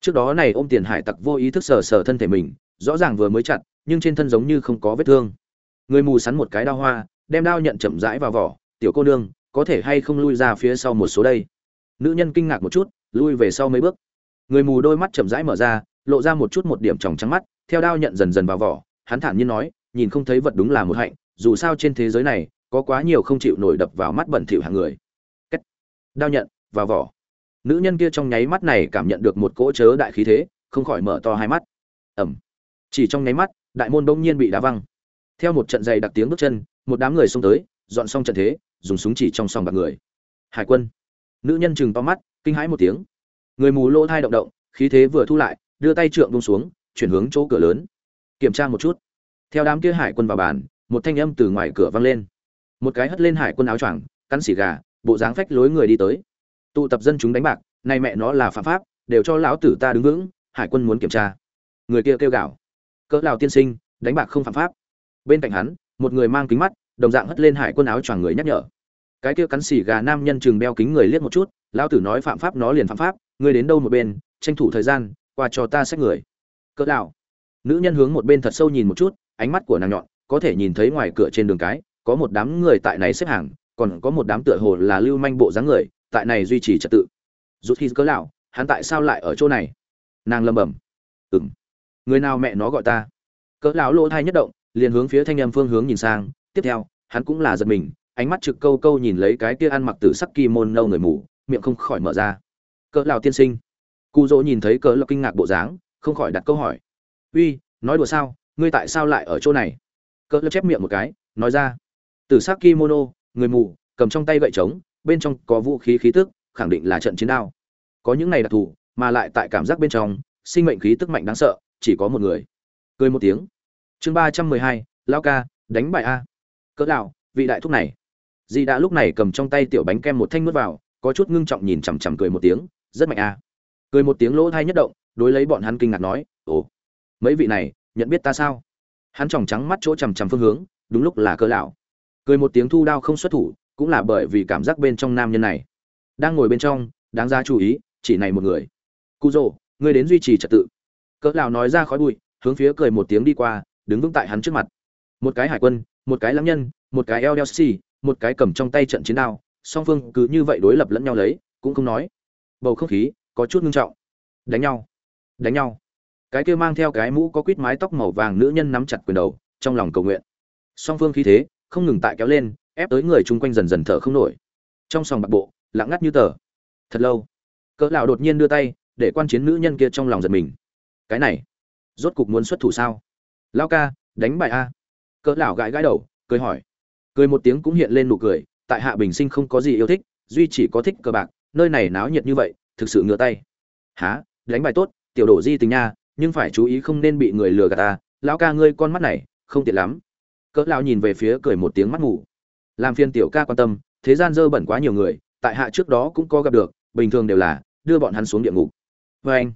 Trước đó này ôm tiền hải tặc vô ý thức sờ sờ thân thể mình, rõ ràng vừa mới chặt, nhưng trên thân giống như không có vết thương người mù sắn một cái đao hoa, đem đao nhận chậm rãi vào vỏ, tiểu cô nương, có thể hay không lui ra phía sau một số đây? Nữ nhân kinh ngạc một chút, lui về sau mấy bước. Người mù đôi mắt chậm rãi mở ra, lộ ra một chút một điểm tròng trắng mắt, theo đao nhận dần dần vào vỏ, hắn thản nhiên nói, nhìn không thấy vật đúng là một hạnh, dù sao trên thế giới này, có quá nhiều không chịu nổi đập vào mắt bẩn thỉu hàng người. Cách. đao nhận, vào vỏ. Nữ nhân kia trong nháy mắt này cảm nhận được một cỗ chớ đại khí thế, không khỏi mở to hai mắt. Ẩm. Chỉ trong nháy mắt, đại môn đông nhiên bị đá văng theo một trận dày đặc tiếng bước chân, một đám người xông tới, dọn xong trận thế, dùng súng chỉ trong sòng bạc người. Hải quân. Nữ nhân chừng to mắt, kinh hãi một tiếng. Người mù lỗ thai động động, khí thế vừa thu lại, đưa tay trượng bông xuống, chuyển hướng chỗ cửa lớn. Kiểm tra một chút. Theo đám kia hải quân vào bàn, một thanh âm từ ngoài cửa vang lên. Một cái hất lên hải quân áo choàng, cắn xỉ gà, bộ dáng phách lối người đi tới. Tụ tập dân chúng đánh bạc, nay mẹ nó là phạm pháp, đều cho lão tử ta đứng vững, hải quân muốn kiểm tra. Người kia kêu gào. Cỡ lào tiên sinh, đánh bạc không phạm pháp bên cạnh hắn, một người mang kính mắt, đồng dạng hất lên hải quân áo choàng người nhắc nhở. Cái kia cắn xỉ gà nam nhân chừng đeo kính người liếc một chút, lão tử nói phạm pháp nó liền phạm pháp, ngươi đến đâu một bên, tranh thủ thời gian, qua cho ta xét người. Cỡ lào nữ nhân hướng một bên thật sâu nhìn một chút, ánh mắt của nàng nhọn, có thể nhìn thấy ngoài cửa trên đường cái, có một đám người tại này xếp hàng, còn có một đám tựa hồ là lưu manh bộ dáng người, tại này duy trì trật tự. Rút khi cỡ lão, hắn tại sao lại ở chỗ này? Nàng lầm bầm ừm. Người nào mẹ nó gọi ta? Cỡ lão lỗ thai nhất động liền hướng phía thanh âm phương hướng nhìn sang, tiếp theo, hắn cũng là giật mình, ánh mắt trực câu câu nhìn lấy cái kia ăn mặc tử sắc kimono người mù, miệng không khỏi mở ra. Cỡ lão tiên sinh. Cụ dỗ nhìn thấy cỡ lão kinh ngạc bộ dáng, không khỏi đặt câu hỏi. Uy, nói đùa sao? Ngươi tại sao lại ở chỗ này? Cỡ lão chép miệng một cái, nói ra. Tử sắc kimono, người mù, cầm trong tay gậy trống, bên trong có vũ khí khí tức, khẳng định là trận chiến đao. Có những này đặc thù, mà lại tại cảm giác bên trong, sinh mệnh khí tức mạnh đáng sợ, chỉ có một người. Cười một tiếng chương ba trăm mười hai lao ca, đánh bại a. Cỡ đạo vị đại thúc này. Di đã lúc này cầm trong tay tiểu bánh kem một thanh nuốt vào, có chút ngưng trọng nhìn chằm chằm cười một tiếng, rất mạnh a. Cười một tiếng lỗ thai nhất động, đối lấy bọn hắn kinh ngạc nói, ồ, mấy vị này, nhận biết ta sao? Hắn tròng trắng mắt chỗ chằm chằm phương hướng, đúng lúc là Cỡ lão. Cười một tiếng thu đao không xuất thủ, cũng là bởi vì cảm giác bên trong nam nhân này. Đang ngồi bên trong, đáng ra chú ý, chỉ này một người. Cụ rồ người đến duy trì trật tự. Cỡ lão nói ra khói bụi, hướng phía cười một tiếng đi qua đứng vững tại hắn trước mặt. Một cái hải quân, một cái lãng nhân, một cái ldc một cái cầm trong tay trận chiến đao, song phương cứ như vậy đối lập lẫn nhau lấy, cũng không nói. Bầu không khí có chút ngưng trọng. Đánh nhau. Đánh nhau. Cái kia mang theo cái mũ có quýt mái tóc màu vàng nữ nhân nắm chặt quyền đầu, trong lòng cầu nguyện. Song phương khí thế không ngừng tại kéo lên, ép tới người chung quanh dần dần thở không nổi. Trong sòng bạc bộ, lặng ngắt như tờ. Thật lâu, cỡ lão đột nhiên đưa tay, để quan chiến nữ nhân kia trong lòng giật mình. Cái này, rốt cục muốn xuất thủ sao? Lao ca, đánh bài a. Cỡ lão gãi gãi đầu, cười hỏi. Cười một tiếng cũng hiện lên nụ cười, tại hạ bình sinh không có gì yêu thích, duy chỉ có thích cờ bạc, nơi này náo nhiệt như vậy, thực sự ngửa tay. Há đánh bài tốt, tiểu đổ di tình nha, nhưng phải chú ý không nên bị người lừa gạt ta. Lão ca ngươi con mắt này, không tiện lắm. Cỡ lão nhìn về phía cười một tiếng mắt ngủ làm phiền tiểu ca quan tâm, thế gian dơ bẩn quá nhiều người, tại hạ trước đó cũng có gặp được, bình thường đều là đưa bọn hắn xuống địa ngục. Với anh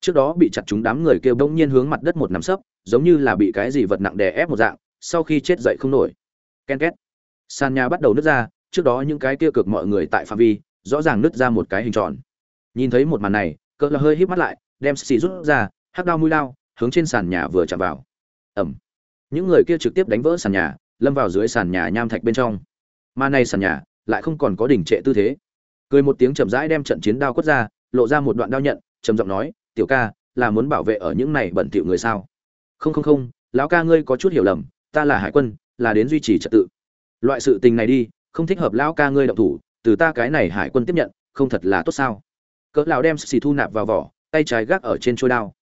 trước đó bị chặt chúng đám người kêu bỗng nhiên hướng mặt đất một nắm sấp, giống như là bị cái gì vật nặng đè ép một dạng, sau khi chết dậy không nổi. Ken két. Sàn nhà bắt đầu nứt ra, trước đó những cái kia cực mọi người tại phạm vi, rõ ràng nứt ra một cái hình tròn. Nhìn thấy một màn này, cỡ là hơi hít mắt lại, đem xì rút ra, hắc đao mũi lao, hướng trên sàn nhà vừa chạm vào. Ẩm. Những người kia trực tiếp đánh vỡ sàn nhà, lâm vào dưới sàn nhà nham thạch bên trong. Mà này sàn nhà lại không còn có đỉnh trệ tư thế. Cười một tiếng chậm rãi đem trận chiến đao quất ra, lộ ra một đoạn đao nhận, trầm giọng nói tiểu ca, là muốn bảo vệ ở những này bẩn thỉu người sao? Không không không, lão ca ngươi có chút hiểu lầm, ta là hải quân, là đến duy trì trật tự. Loại sự tình này đi, không thích hợp lão ca ngươi động thủ, từ ta cái này hải quân tiếp nhận, không thật là tốt sao? Cỡ lão đem xì thu nạp vào vỏ, tay trái gác ở trên trôi đao.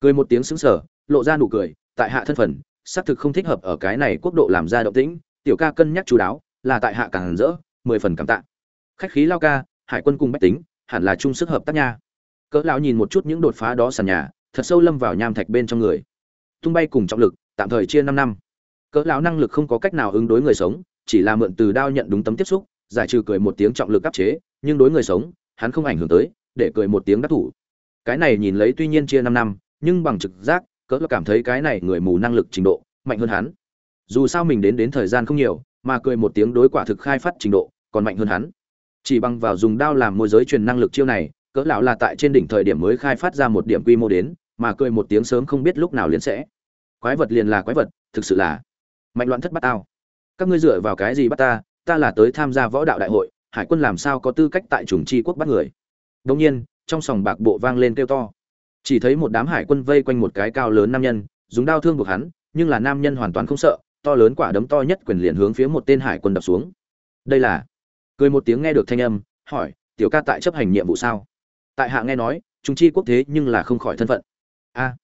Cười một tiếng sững sờ, lộ ra nụ cười, tại hạ thân phận, xác thực không thích hợp ở cái này quốc độ làm ra động tĩnh, tiểu ca cân nhắc chú đáo, là tại hạ càng rỡ, mười phần cảm tạ. Khách khí lao ca, hải quân cùng bách tính, hẳn là chung sức hợp tác nha cỡ lão nhìn một chút những đột phá đó sàn nhà, thật sâu lâm vào nham thạch bên trong người. Tung bay cùng trọng lực, tạm thời chia năm năm. Cỡ lão năng lực không có cách nào ứng đối người sống, chỉ là mượn từ đao nhận đúng tấm tiếp xúc, giải trừ cười một tiếng trọng lực áp chế, nhưng đối người sống, hắn không ảnh hưởng tới, để cười một tiếng đắc thủ. Cái này nhìn lấy tuy nhiên chia năm năm, nhưng bằng trực giác, cỡ lão cảm thấy cái này người mù năng lực trình độ, mạnh hơn hắn. Dù sao mình đến đến thời gian không nhiều, mà cười một tiếng đối quả thực khai phát trình độ, còn mạnh hơn hắn. Chỉ bằng vào dùng đao làm môi giới truyền năng lực chiêu này cỡ lão là tại trên đỉnh thời điểm mới khai phát ra một điểm quy mô đến, mà cười một tiếng sớm không biết lúc nào liền sẽ. Quái vật liền là quái vật, thực sự là mạnh loạn thất bắt tao. Các ngươi dựa vào cái gì bắt ta? Ta là tới tham gia võ đạo đại hội, hải quân làm sao có tư cách tại trùng chi quốc bắt người? Đông nhiên, trong sòng bạc bộ vang lên kêu to. Chỉ thấy một đám hải quân vây quanh một cái cao lớn nam nhân, dùng đao thương buộc hắn, nhưng là nam nhân hoàn toàn không sợ, to lớn quả đấm to nhất quyền liền hướng phía một tên hải quân đập xuống. Đây là, cười một tiếng nghe được thanh âm, hỏi, tiểu ca tại chấp hành nhiệm vụ sao? Tại hạ nghe nói chúng chi quốc thế nhưng là không khỏi thân phận. A,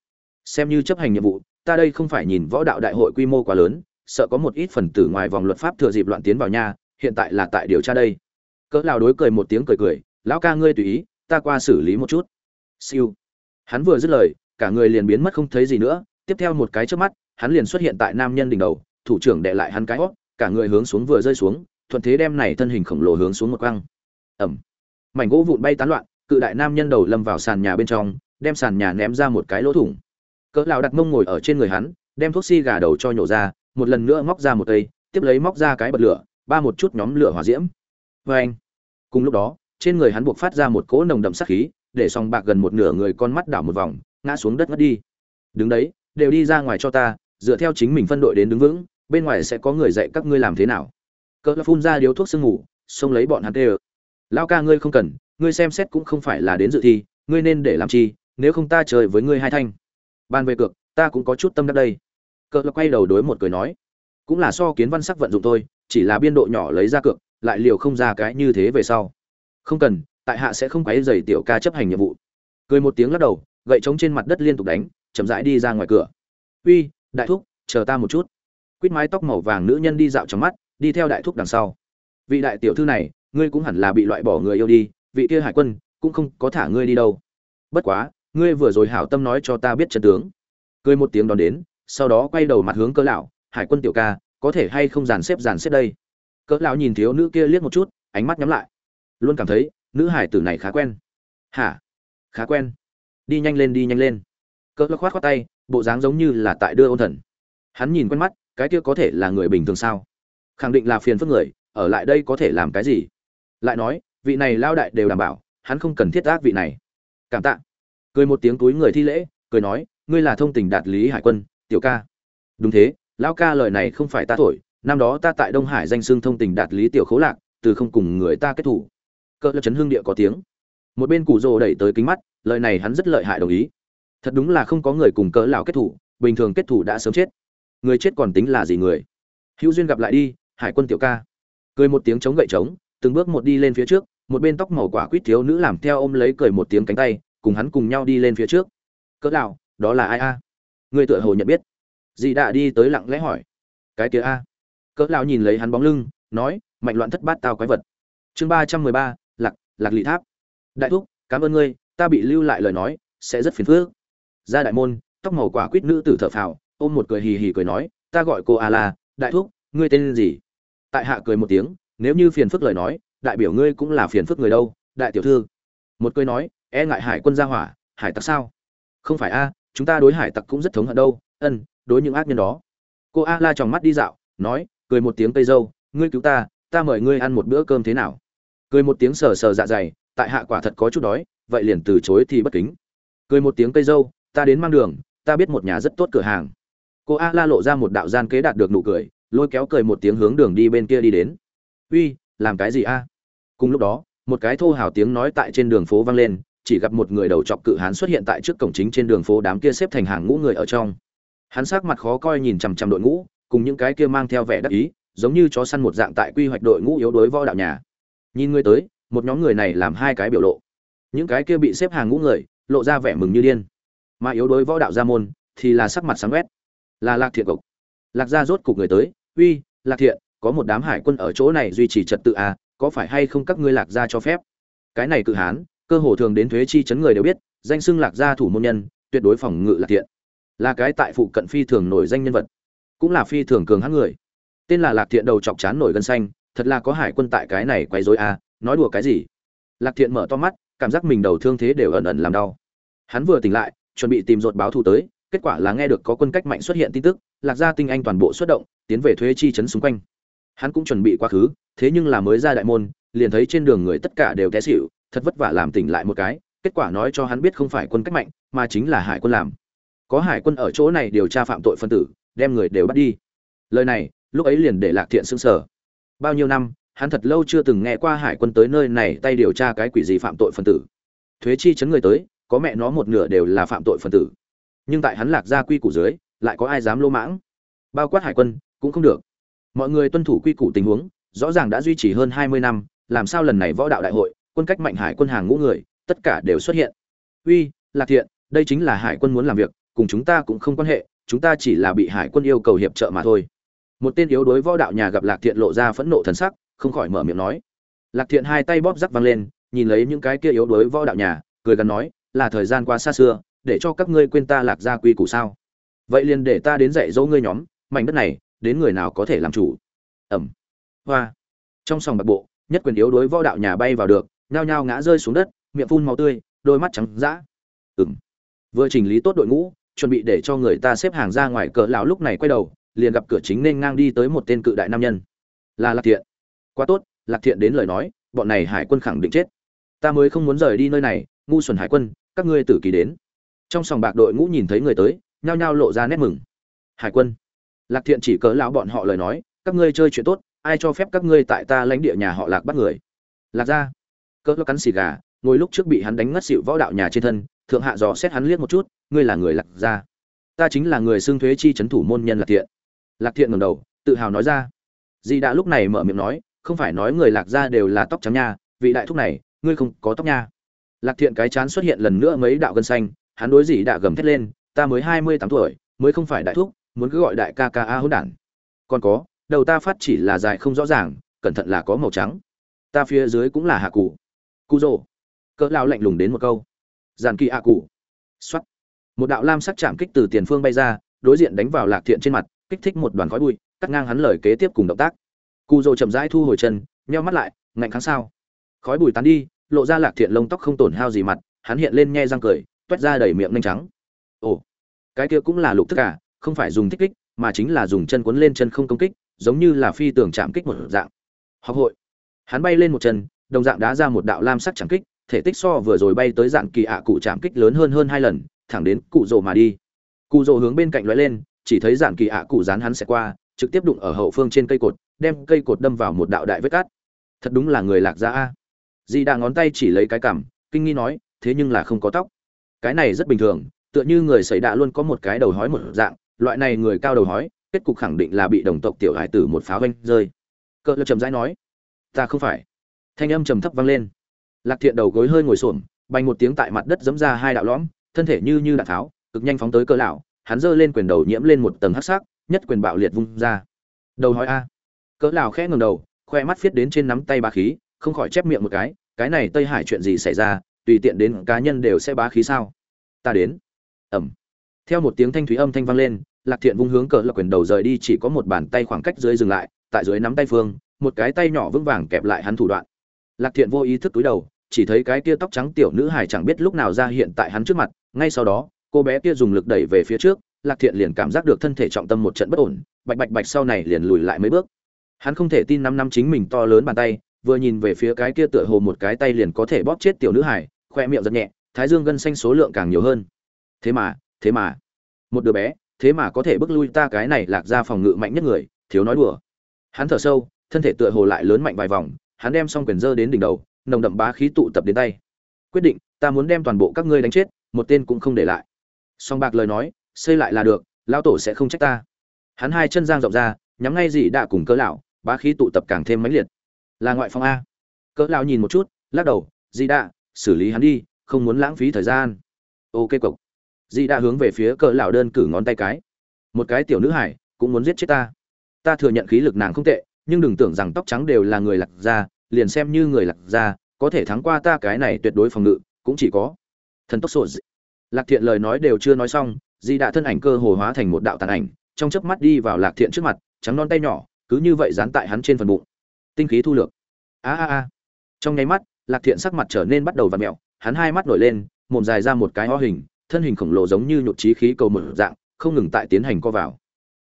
xem như chấp hành nhiệm vụ, ta đây không phải nhìn võ đạo đại hội quy mô quá lớn, sợ có một ít phần tử ngoài vòng luật pháp thừa dịp loạn tiến vào nhà, hiện tại là tại điều tra đây. Cỡ lão đối cười một tiếng cười cười, lão ca ngươi tùy ý, ta qua xử lý một chút. Siêu. Hắn vừa dứt lời, cả người liền biến mất không thấy gì nữa, tiếp theo một cái trước mắt, hắn liền xuất hiện tại nam nhân đỉnh đầu, thủ trưởng đệ lại hắn cái hót cả người hướng xuống vừa rơi xuống, thuận thế đem này thân hình khổng lồ hướng xuống một quăng. Ẩm mảnh gỗ vụn bay tán loạn cự đại nam nhân đầu lâm vào sàn nhà bên trong, đem sàn nhà ném ra một cái lỗ thủng. Cỡ lão đặt mông ngồi ở trên người hắn, đem thuốc xi gà đầu cho nhổ ra, một lần nữa móc ra một cây, tiếp lấy móc ra cái bật lửa, ba một chút nhóm lửa hỏa diễm. Với anh, cùng lúc đó, trên người hắn buộc phát ra một cỗ nồng đậm sát khí, để song bạc gần một nửa người con mắt đảo một vòng, ngã xuống đất ngất đi. Đứng đấy, đều đi ra ngoài cho ta, dựa theo chính mình phân đội đến đứng vững, bên ngoài sẽ có người dạy các ngươi làm thế nào. Cỡ phun ra điếu thuốc sương ngủ xông lấy bọn hắn tê ơ. Lao ca ngươi không cần ngươi xem xét cũng không phải là đến dự thi, ngươi nên để làm chi, nếu không ta chơi với ngươi hai thanh. Ban về cược, ta cũng có chút tâm đắc đây. Cỡ quay đầu đối một cười nói, cũng là so kiến văn sắc vận dụng thôi, chỉ là biên độ nhỏ lấy ra cược, lại liều không ra cái như thế về sau. Không cần, tại hạ sẽ không quấy dày tiểu ca chấp hành nhiệm vụ. Cười một tiếng lắc đầu, gậy trống trên mặt đất liên tục đánh, chậm rãi đi ra ngoài cửa. Uy, đại thúc, chờ ta một chút. Quýt mái tóc màu vàng nữ nhân đi dạo trong mắt, đi theo đại thúc đằng sau. Vị đại tiểu thư này, ngươi cũng hẳn là bị loại bỏ người yêu đi vị kia hải quân cũng không có thả ngươi đi đâu. Bất quá, ngươi vừa rồi hảo tâm nói cho ta biết chân tướng. Cười một tiếng đón đến, sau đó quay đầu mặt hướng cỡ lão, hải quân tiểu ca, có thể hay không dàn xếp dàn xếp đây? Cỡ lão nhìn thiếu nữ kia liếc một chút, ánh mắt nhắm lại. Luôn cảm thấy, nữ hải tử này khá quen. Hả? Khá quen. Đi nhanh lên, đi nhanh lên. Cỡ lão khoát khoát tay, bộ dáng giống như là tại đưa ôn thần. Hắn nhìn quen mắt, cái kia có thể là người bình thường sao? Khẳng định là phiền phức người, ở lại đây có thể làm cái gì? Lại nói vị này lao đại đều đảm bảo, hắn không cần thiết ác vị này. Cảm tạ. Cười một tiếng túi người thi lễ, cười nói, ngươi là thông tình đạt lý hải quân, tiểu ca. Đúng thế lão ca lời này không phải ta thổi, năm đó ta tại đông hải danh xưng thông tình đạt lý tiểu khấu lạc, từ không cùng người ta kết thủ. Cỡ lập chấn hương địa có tiếng. Một bên củ rồ đẩy tới kính mắt, lời này hắn rất lợi hại đồng ý. Thật đúng là không có người cùng cỡ lão kết thủ, bình thường kết thủ đã sớm chết. Người chết còn tính là gì người? Hữu duyên gặp lại đi, hải quân tiểu ca. Cười một tiếng chống gậy trống, từng bước một đi lên phía trước một bên tóc màu quả quýt thiếu nữ làm theo ôm lấy cười một tiếng cánh tay, cùng hắn cùng nhau đi lên phía trước. Cỡ lão đó là ai a? Người tựa hồ nhận biết. Dì đã đi tới lặng lẽ hỏi. Cái kia a? Cỡ lão nhìn lấy hắn bóng lưng, nói, mạnh loạn thất bát tao quái vật. Chương ba trăm mười ba, lạc lạc lị tháp. Đại thúc, cảm ơn ngươi, ta bị lưu lại lời nói, sẽ rất phiền phức. Ra đại môn, tóc màu quả quýt nữ tử thở phào, ôm một cười hì hì cười nói, ta gọi cô a la, đại thúc, ngươi tên gì? Tại hạ cười một tiếng, nếu như phiền phức lời nói đại biểu ngươi cũng là phiền phức người đâu, đại tiểu thư. Một cười nói e ngại hải quân gia hỏa, hải tặc sao? Không phải a, chúng ta đối hải tặc cũng rất thống hận đâu, ân, đối những ác nhân đó. Cô a la tròng mắt đi dạo, nói, cười một tiếng tây dâu, ngươi cứu ta ta mời ngươi ăn một bữa cơm thế nào? Cười một tiếng sờ sờ dạ dày, tại hạ quả thật có chút đói, vậy liền từ chối thì bất kính. Cười một tiếng cây dâu, ta đến mang đường, ta biết một nhà rất tốt cửa hàng. Cô a la lộ ra một đạo gian kế đạt được nụ cười, lôi kéo cười một tiếng hướng đường đi bên kia đi đến. Uy, làm cái gì a? Cùng lúc đó, một cái thô hào tiếng nói tại trên đường phố vang lên, chỉ gặp một người đầu trọc cự hán xuất hiện tại trước cổng chính trên đường phố đám kia xếp thành hàng ngũ người ở trong. Hắn sắc mặt khó coi nhìn chằm chằm đội ngũ, cùng những cái kia mang theo vẻ đắc ý, giống như chó săn một dạng tại quy hoạch đội ngũ yếu đuối võ đạo nhà. Nhìn người tới, một nhóm người này làm hai cái biểu lộ. Những cái kia bị xếp hàng ngũ người, lộ ra vẻ mừng như điên. Mà yếu đuối võ đạo gia môn, thì là sắc mặt sáng quét. Là lạc thiện cộc lạc gia rốt cục người tới, uy, lạc thiện, có một đám hải quân ở chỗ này duy trì trật tự à có phải hay không các ngươi lạc gia cho phép? Cái này cự hán, cơ hồ thường đến thuế chi chấn người đều biết, danh xưng lạc gia thủ môn nhân, tuyệt đối phòng ngự lạc thiện là cái tại phụ cận phi thường nổi danh nhân vật, cũng là phi thường cường hãn người. Tên là lạc thiện đầu chọc chán nổi gân xanh, thật là có hải quân tại cái này quấy rối à nói đùa cái gì? Lạc thiện mở to mắt, cảm giác mình đầu thương thế đều ẩn ẩn làm đau. Hắn vừa tỉnh lại, chuẩn bị tìm rột báo thù tới, kết quả là nghe được có quân cách mạnh xuất hiện tin tức, lạc gia tinh anh toàn bộ xuất động, tiến về thuế chi chấn xung quanh hắn cũng chuẩn bị quá khứ, thế nhưng là mới ra đại môn, liền thấy trên đường người tất cả đều té xỉu, thật vất vả làm tỉnh lại một cái, kết quả nói cho hắn biết không phải quân cách mạnh, mà chính là hải quân làm. Có hải quân ở chỗ này điều tra phạm tội phân tử, đem người đều bắt đi. Lời này, lúc ấy liền để lạc thiện xưng sở bao nhiêu năm, hắn thật lâu chưa từng nghe qua hải quân tới nơi này tay điều tra cái quỷ gì phạm tội phân tử. Thuế chi chấn người tới, có mẹ nó một nửa đều là phạm tội phân tử. Nhưng tại hắn lạc gia quy củ dưới, lại có ai dám lô mãng? Bao quát hải quân, cũng không được mọi người tuân thủ quy củ tình huống, rõ ràng đã duy trì hơn hai mươi năm, làm sao lần này võ đạo đại hội, quân cách mạnh hải quân hàng ngũ người, tất cả đều xuất hiện. Uy, lạc thiện, đây chính là hải quân muốn làm việc, cùng chúng ta cũng không quan hệ, chúng ta chỉ là bị hải quân yêu cầu hiệp trợ mà thôi. Một tên yếu đối võ đạo nhà gặp lạc thiện lộ ra phẫn nộ thần sắc, không khỏi mở miệng nói. Lạc thiện hai tay bóp rắc văng lên, nhìn lấy những cái kia yếu đối võ đạo nhà, cười gần nói, là thời gian quá xa xưa, để cho các ngươi quên ta lạc gia quy củ sao? Vậy liền để ta đến dạy dỗ ngươi nhóm, mảnh đất này đến người nào có thể làm chủ. Ẩm. Hoa. Trong sòng bạc bộ, nhất quyền yếu đối võ đạo nhà bay vào được, nhao nhao ngã rơi xuống đất, miệng phun màu tươi, đôi mắt trắng dã. Ừng vừa chỉnh lý tốt đội ngũ, chuẩn bị để cho người ta xếp hàng ra ngoài cỡ lão lúc này quay đầu, liền gặp cửa chính nên ngang đi tới một tên cự đại nam nhân. Là lạc thiện. Quá tốt, lạc thiện đến lời nói, bọn này hải quân khẳng định chết. Ta mới không muốn rời đi nơi này, ngu xuẩn hải quân, các ngươi tử kỳ đến. Trong sòng bạc đội ngũ nhìn thấy người tới, nhao nhao lộ ra nét mừng. Hải quân lạc thiện chỉ cớ lão bọn họ lời nói, các ngươi chơi chuyện tốt, ai cho phép các ngươi tại ta lãnh địa nhà họ lạc bắt người? Lạc ra. Cớ cắn xì gà, ngồi lúc trước bị hắn đánh ngất xịu võ đạo nhà trên thân, thượng hạ dò xét hắn liếc một chút, ngươi là người lạc ra. Ta chính là người xưng thuế chi c thủ môn nhân lạc thiện. Lạc thiện ngẩng đầu, tự hào nói ra. Di đã lúc này mở miệng nói, không phải nói người lạc ra đều là tóc trắng nha, vị đại thúc này, ngươi không có tóc nha. Lạc thiện cái chán xuất hiện lần nữa mấy đạo gân xanh, hắn đối Dị đã gầm thét lên, ta mới hai mươi tám tuổi, mới không phải đại thúc muốn cứ gọi đại ca ca a hỗn đản. Còn có đầu ta phát chỉ là dài không rõ ràng cẩn thận là có màu trắng. Ta phía dưới cũng là hạ cụ. Cụ rồ. Cỡ lao lạnh lùng đến một câu. Giàn kỳ hạ cụ. Xuất một đạo lam sắc chạm kích từ tiền phương bay ra đối diện đánh vào lạc thiện trên mặt kích thích một đoàn khói bụi cắt ngang hắn lời kế tiếp cùng động tác. Cụ rồ chậm rãi thu hồi chân nheo mắt lại ngạnh kháng sao. Khói bụi tán đi lộ ra lạc thiện lông tóc không tổn hao gì mặt hắn hiện lên nhe răng cười toét ra đầy miệng nhanh trắng. Ồ cái kia cũng là lục thức cả à, không phải dùng thích kích, mà chính là dùng chân cuốn lên chân không công kích, giống như là phi tường chạm kích một dạng. Học hội. Hắn bay lên một chân, đồng dạng đá ra một đạo lam sắc chạm kích, thể tích so vừa rồi bay tới dạng kỳ ạ cụ chạm kích lớn hơn hơn hai lần, thẳng đến cụ rồ mà đi. Cụ rồ hướng bên cạnh lóe lên, chỉ thấy dạng kỳ ạ cụ dán hắn sẽ qua, trực tiếp đụng ở hậu phương trên cây cột, đem cây cột đâm vào một đạo đại vết cát. Thật đúng là người lạc gia a. Di đà ngón tay chỉ lấy cái cảm kinh nghi nói, thế nhưng là không có tóc. Cái này rất bình thường, tựa như người xảy đạ luôn có một cái đầu hói một dạng loại này người cao đầu hói, kết cục khẳng định là bị đồng tộc tiểu hải tử một pháo vanh rơi. Cỡ lập trầm rãi nói, ta không phải. Thanh âm trầm thấp vang lên. Lạc thiện đầu gối hơi ngồi xổm, bành một tiếng tại mặt đất giẫm ra hai đạo lõm, thân thể như như đạn tháo, cực nhanh phóng tới cỡ lão, hắn giơ lên quyền đầu nhiễm lên một tầng hắc sắc, nhất quyền bạo liệt vung ra. Đầu hói a. Cỡ lão khẽ ngẩng đầu, khoe mắt viết đến trên nắm tay ba khí, không khỏi chép miệng một cái cái này tây hải chuyện gì xảy ra, tùy tiện đến cá nhân đều sẽ bá khí sao? Ta đến. Ẩm theo một tiếng thanh thúy âm thanh vang lên, lạc thiện vung hướng cờ lạc quyền đầu rời đi, chỉ có một bàn tay khoảng cách dưới dừng lại, tại dưới nắm tay phương, một cái tay nhỏ vững vàng kẹp lại hắn thủ đoạn. Lạc thiện vô ý thức túi đầu, chỉ thấy cái kia tóc trắng tiểu nữ hài chẳng biết lúc nào ra hiện tại hắn trước mặt, ngay sau đó, cô bé kia dùng lực đẩy về phía trước, lạc thiện liền cảm giác được thân thể trọng tâm một trận bất ổn, bạch bạch bạch sau này liền lùi lại mấy bước. Hắn không thể tin năm năm chính mình to lớn bàn tay, vừa nhìn về phía cái kia tựa hồ một cái tay liền có thể bóp chết tiểu nữ hải khoe miệng giật nhẹ, thái dương gân xanh số lượng càng nhiều hơn. Thế mà thế mà một đứa bé, thế mà có thể bước lui ta cái này lạc ra phòng ngự mạnh nhất người, thiếu nói đùa. Hắn thở sâu, thân thể tựa hồ lại lớn mạnh vài vòng, hắn đem xong quyền dơ đến đỉnh đầu, nồng đậm bá khí tụ tập đến tay. Quyết định, ta muốn đem toàn bộ các ngươi đánh chết, một tên cũng không để lại. Song bạc lời nói, xây lại là được lao tổ sẽ không trách ta. Hắn hai chân giang rộng ra, nhắm ngay dị đạ cùng cỡ lão, bá khí tụ tập càng thêm mãnh liệt. Là ngoại phong a. Cỡ lão nhìn một chút, lắc đầu dị đạ xử lý hắn đi, không muốn lãng phí thời gian. Ok cộc Di đã hướng về phía cỡ lão đơn cử ngón tay cái. Một cái tiểu nữ hải, cũng muốn giết chết ta. Ta thừa nhận khí lực nàng không tệ, nhưng đừng tưởng rằng tóc trắng đều là người lạc gia, liền xem như người lạc gia, có thể thắng qua ta cái này tuyệt đối phòng ngự, cũng chỉ có thần tốc sổ lạc thiện lời nói đều chưa nói xong, di đã thân ảnh cơ hồ hóa thành một đạo tàn ảnh, trong chớp mắt đi vào lạc thiện trước mặt, trắng non tay nhỏ, cứ như vậy dán tại hắn trên phần bụng. Tinh khí thu lược. A a a. Trong nháy mắt, lạc thiện sắc mặt trở nên bắt đầu v ặ mẹo, hắn hai mắt nổi lên, mồm dài ra một cái ho hình thân hình khổng lồ giống như nhột trí khí cầu một dạng, không ngừng tại tiến hành co vào.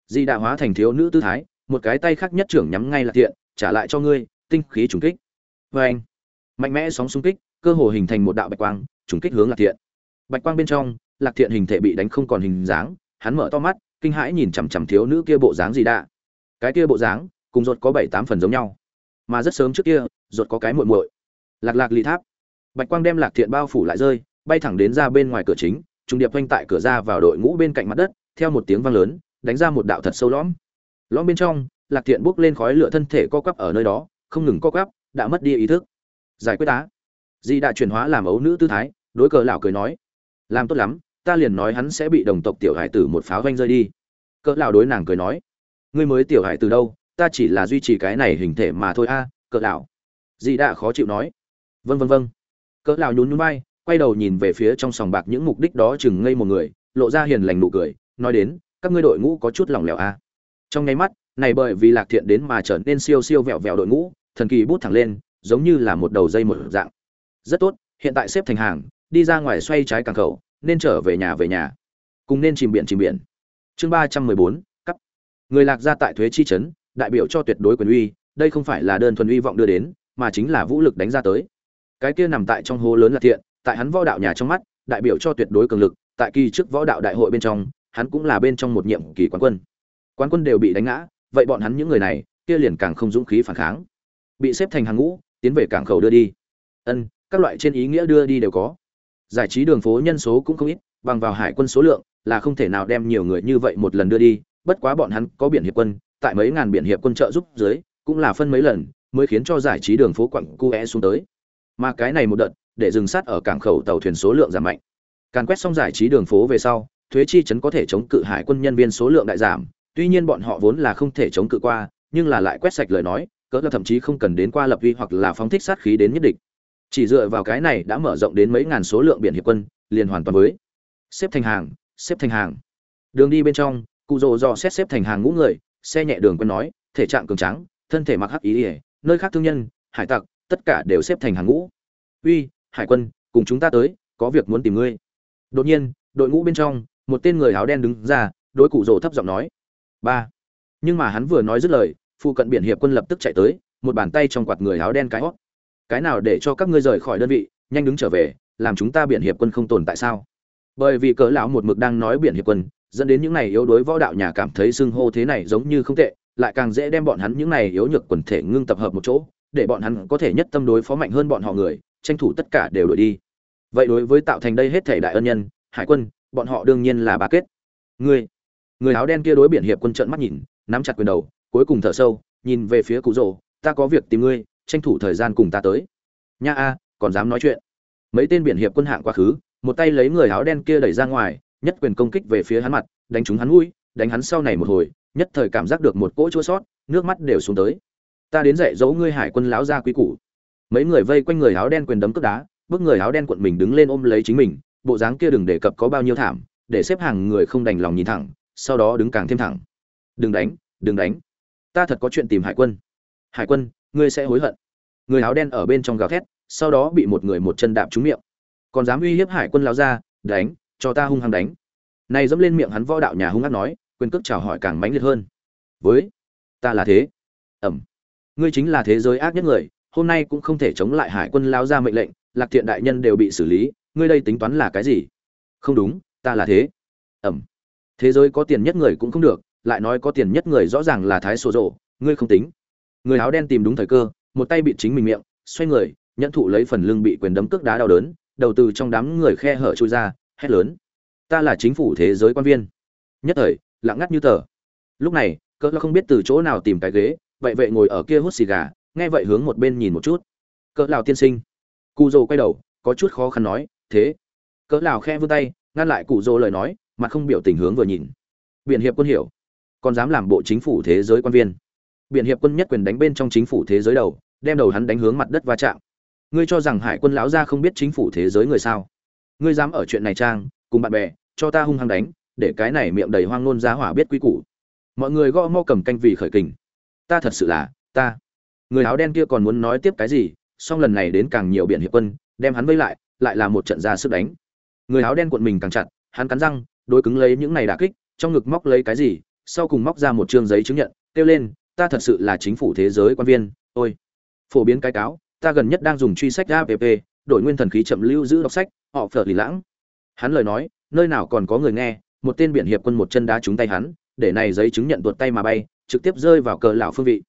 Di đạ hóa thành thiếu nữ tư thái, một cái tay khác nhất trưởng nhắm ngay là thiện, trả lại cho ngươi, tinh khí trùng kích. Vê anh, mạnh mẽ sóng xung kích, cơ hồ hình thành một đạo bạch quang, trùng kích hướng lạc thiện. Bạch quang bên trong, lạc thiện hình thể bị đánh không còn hình dáng, hắn mở to mắt, kinh hãi nhìn chằm chằm thiếu nữ kia bộ dáng gì đã. Cái kia bộ dáng, cùng ruột có bảy tám phần giống nhau, mà rất sớm trước kia, ruột có cái muội muội. Lạc lạc ly tháp. Bạch quang đem lạc thiện bao phủ lại rơi, bay thẳng đến ra bên ngoài cửa chính trung điệp quanh tại cửa ra vào đội ngũ bên cạnh mặt đất theo một tiếng vang lớn đánh ra một đạo thật sâu lõm. Lõm bên trong lạc thiện bốc lên khói lửa thân thể co quắp ở nơi đó không ngừng co quắp đã mất đi ý thức. Giải quyết tá di đã chuyển hóa làm ấu nữ tư thái đối cờ lão cười nói làm tốt lắm ta liền nói hắn sẽ bị đồng tộc tiểu hải tử một pháo vanh rơi đi. Cỡ lão đối nàng cười nói ngươi mới tiểu hải tử đâu ta chỉ là duy trì cái này hình thể mà thôi a à, cỡ lão. Di đã khó chịu nói vâng vâng vâng. Cỡ lão nhún nhún vai quay đầu nhìn về phía trong sòng bạc những mục đích đó chừng ngây một người, lộ ra hiền lành nụ cười, nói đến, các ngươi đội ngũ có chút lỏng lẻo a à. trong nháy mắt, này bởi vì lạc thiện đến mà trở nên siêu siêu vẹo vẹo đội ngũ, thần kỳ bút thẳng lên, giống như là một đầu dây một dạng. Rất tốt, hiện tại xếp thành hàng, đi ra ngoài xoay trái càng khẩu, nên trở về nhà về nhà. Cùng nên chìm biển chìm biển. Chương ba trăm mười bốn cấp người lạc ra tại thuế chi chấn đại biểu cho tuyệt đối quyền uy, đây không phải là đơn thuần uy vọng đưa đến, mà chính là vũ lực đánh ra tới. Cái kia nằm tại trong hố lớn là thiện tại hắn võ đạo nhà trong mắt, đại biểu cho tuyệt đối cường lực, tại kỳ trước võ đạo đại hội bên trong, hắn cũng là bên trong một nhiệm kỳ quán quân. Quán quân đều bị đánh ngã, vậy bọn hắn những người này, kia liền càng không dũng khí phản kháng. Bị xếp thành hàng ngũ, tiến về cảng khẩu đưa đi. Ân, các loại trên ý nghĩa đưa đi đều có. Giải trí đường phố nhân số cũng không ít, bằng vào hải quân số lượng, là không thể nào đem nhiều người như vậy một lần đưa đi, bất quá bọn hắn có biển hiệp quân, tại mấy ngàn biển hiệp quân trợ giúp dưới, cũng là phân mấy lần, mới khiến cho giải trí đường phố quặng cu e xuống tới. Mà cái này một đợt để dừng sát ở cảng khẩu tàu thuyền số lượng giảm mạnh. Càn quét xong giải trí đường phố về sau thuế chi trấn có thể chống cự hải quân nhân viên số lượng đại giảm tuy nhiên bọn họ vốn là không thể chống cự qua nhưng là lại quét sạch lời nói cỡ là thậm chí không cần đến qua lập vi hoặc là phóng thích sát khí đến nhất định chỉ dựa vào cái này đã mở rộng đến mấy ngàn số lượng biển hiệp quân liền hoàn toàn với xếp thành hàng xếp thành hàng. Đường đi bên trong cụ rồ dò xét xếp thành hàng ngũ người xe nhẹ đường quân nói thể trạng cường tráng, thân thể mặc hắc ý ỉa nơi khác thương nhân hải tặc tất cả đều xếp thành hàng ngũ. Uy hải quân, cùng chúng ta tới, có việc muốn tìm ngươi. Đột nhiên, đội ngũ bên trong, một tên người áo đen đứng ra, đối cụ rồ thấp giọng nói, ba. Nhưng mà hắn vừa nói dứt lời, phụ cận biển hiệp quân lập tức chạy tới, một bàn tay trong quạt người áo đen cái hót. Cái nào để cho các ngươi rời khỏi đơn vị, nhanh đứng trở về, làm chúng ta biển hiệp quân không tồn tại sao? Bởi vì cỡ lão một mực đang nói biển hiệp quân, dẫn đến những này yếu đuối võ đạo nhà cảm thấy xưng hô thế này giống như không tệ, lại càng dễ đem bọn hắn những này yếu nhược quần thể ngưng tập hợp một chỗ, để bọn hắn có thể nhất tâm đối phó mạnh hơn bọn họ người tranh thủ tất cả đều đổi đi. Vậy đối với tạo thành đây hết thể đại ân nhân, hải quân, bọn họ đương nhiên là bá kết. Người người áo đen kia đối biển hiệp quân trợn mắt nhìn, nắm chặt quyền đầu, cuối cùng thở sâu, nhìn về phía cụ rồ, ta có việc tìm ngươi, tranh thủ thời gian cùng ta tới. Nha a, còn dám nói chuyện? Mấy tên biển hiệp quân hạng quá khứ, một tay lấy người áo đen kia đẩy ra ngoài, nhất quyền công kích về phía hắn mặt, đánh trúng hắn mũi, đánh hắn sau này một hồi, nhất thời cảm giác được một cỗ chua sót, nước mắt đều xuống tới. Ta đến dạy dỗ ngươi hải quân lão gia quý củ mấy người vây quanh người áo đen quyền đấm cướp đá, bước người áo đen cuộn mình đứng lên ôm lấy chính mình, bộ dáng kia đừng đề cập có bao nhiêu thảm, để xếp hàng người không đành lòng nhìn thẳng, sau đó đứng càng thêm thẳng. Đừng đánh đừng đánh. Ta thật có chuyện tìm hải quân. Hải quân, ngươi sẽ hối hận. Người áo đen ở bên trong gào thét, sau đó bị một người một chân đạp trúng miệng. Còn dám uy hiếp hải quân lao ra, đánh, cho ta hung hăng đánh. Này dẫm lên miệng hắn võ đạo nhà hung hăng nói, quyền cước chào hỏi càng mãnh liệt hơn. Với, ta là thế. Ẩm. Ngươi chính là thế giới ác nhất người hôm nay cũng không thể chống lại hải quân lao ra mệnh lệnh, lạc thiện đại nhân đều bị xử lý, ngươi đây tính toán là cái gì? Không đúng, ta là thế. Ẩm. Thế giới có tiền nhất người cũng không được, lại nói có tiền nhất người rõ ràng là thái sổ rộ ngươi không tính. Người áo đen tìm đúng thời cơ, một tay bị chính mình miệng, xoay người, nhẫn thụ lấy phần lưng bị quyền đấm cước đá đau đớn, đầu từ trong đám người khe hở trôi ra, hét lớn. Ta là chính phủ thế giới quan viên. Nhất thời, lặng ngắt như tờ. Lúc này, cỡ không biết từ chỗ nào tìm cái ghế, vậy vệ ngồi ở kia hút xì gà nghe vậy hướng một bên nhìn một chút. Cỡ lào tiên sinh. Cụ dồ quay đầu, có chút khó khăn nói, thế. Cỡ lào khe vươn tay, ngăn lại cụ dồ lời nói mà không biểu tình hướng vừa nhìn. Biện hiệp quân hiểu, còn dám làm bộ chính phủ thế giới quan viên. Biện hiệp quân nhất quyền đánh bên trong chính phủ thế giới đầu, đem đầu hắn đánh hướng mặt đất va chạm. Ngươi cho rằng hải quân lão gia không biết chính phủ thế giới người sao? Ngươi dám ở chuyện này trang, cùng bạn bè, cho ta hung hăng đánh, để cái này miệng đầy hoang nôn giá hỏa biết quy củ. Mọi người gõ mo cầm canh vì khởi kình. Ta thật sự là, ta người áo đen kia còn muốn nói tiếp cái gì, song lần này đến càng nhiều biển hiệp quân, đem hắn vây lại lại là một trận ra sức đánh. Người áo đen cuộn mình càng chặt, hắn cắn răng, đối cứng lấy những này đả kích, trong ngực móc lấy cái gì, sau cùng móc ra một chương giấy chứng nhận, kêu lên, ta thật sự là chính phủ thế giới quan viên, ôi. Phổ biến cái cáo, ta gần nhất đang dùng truy sách app đổi nguyên thần khí chậm lưu giữ đọc sách, họ phở lì lãng. Hắn lời nói, nơi nào còn có người nghe, một tên biển hiệp quân một chân đá trúng tay hắn, để này giấy chứng nhận tuột tay mà bay, trực tiếp rơi vào cờ lão phương vị.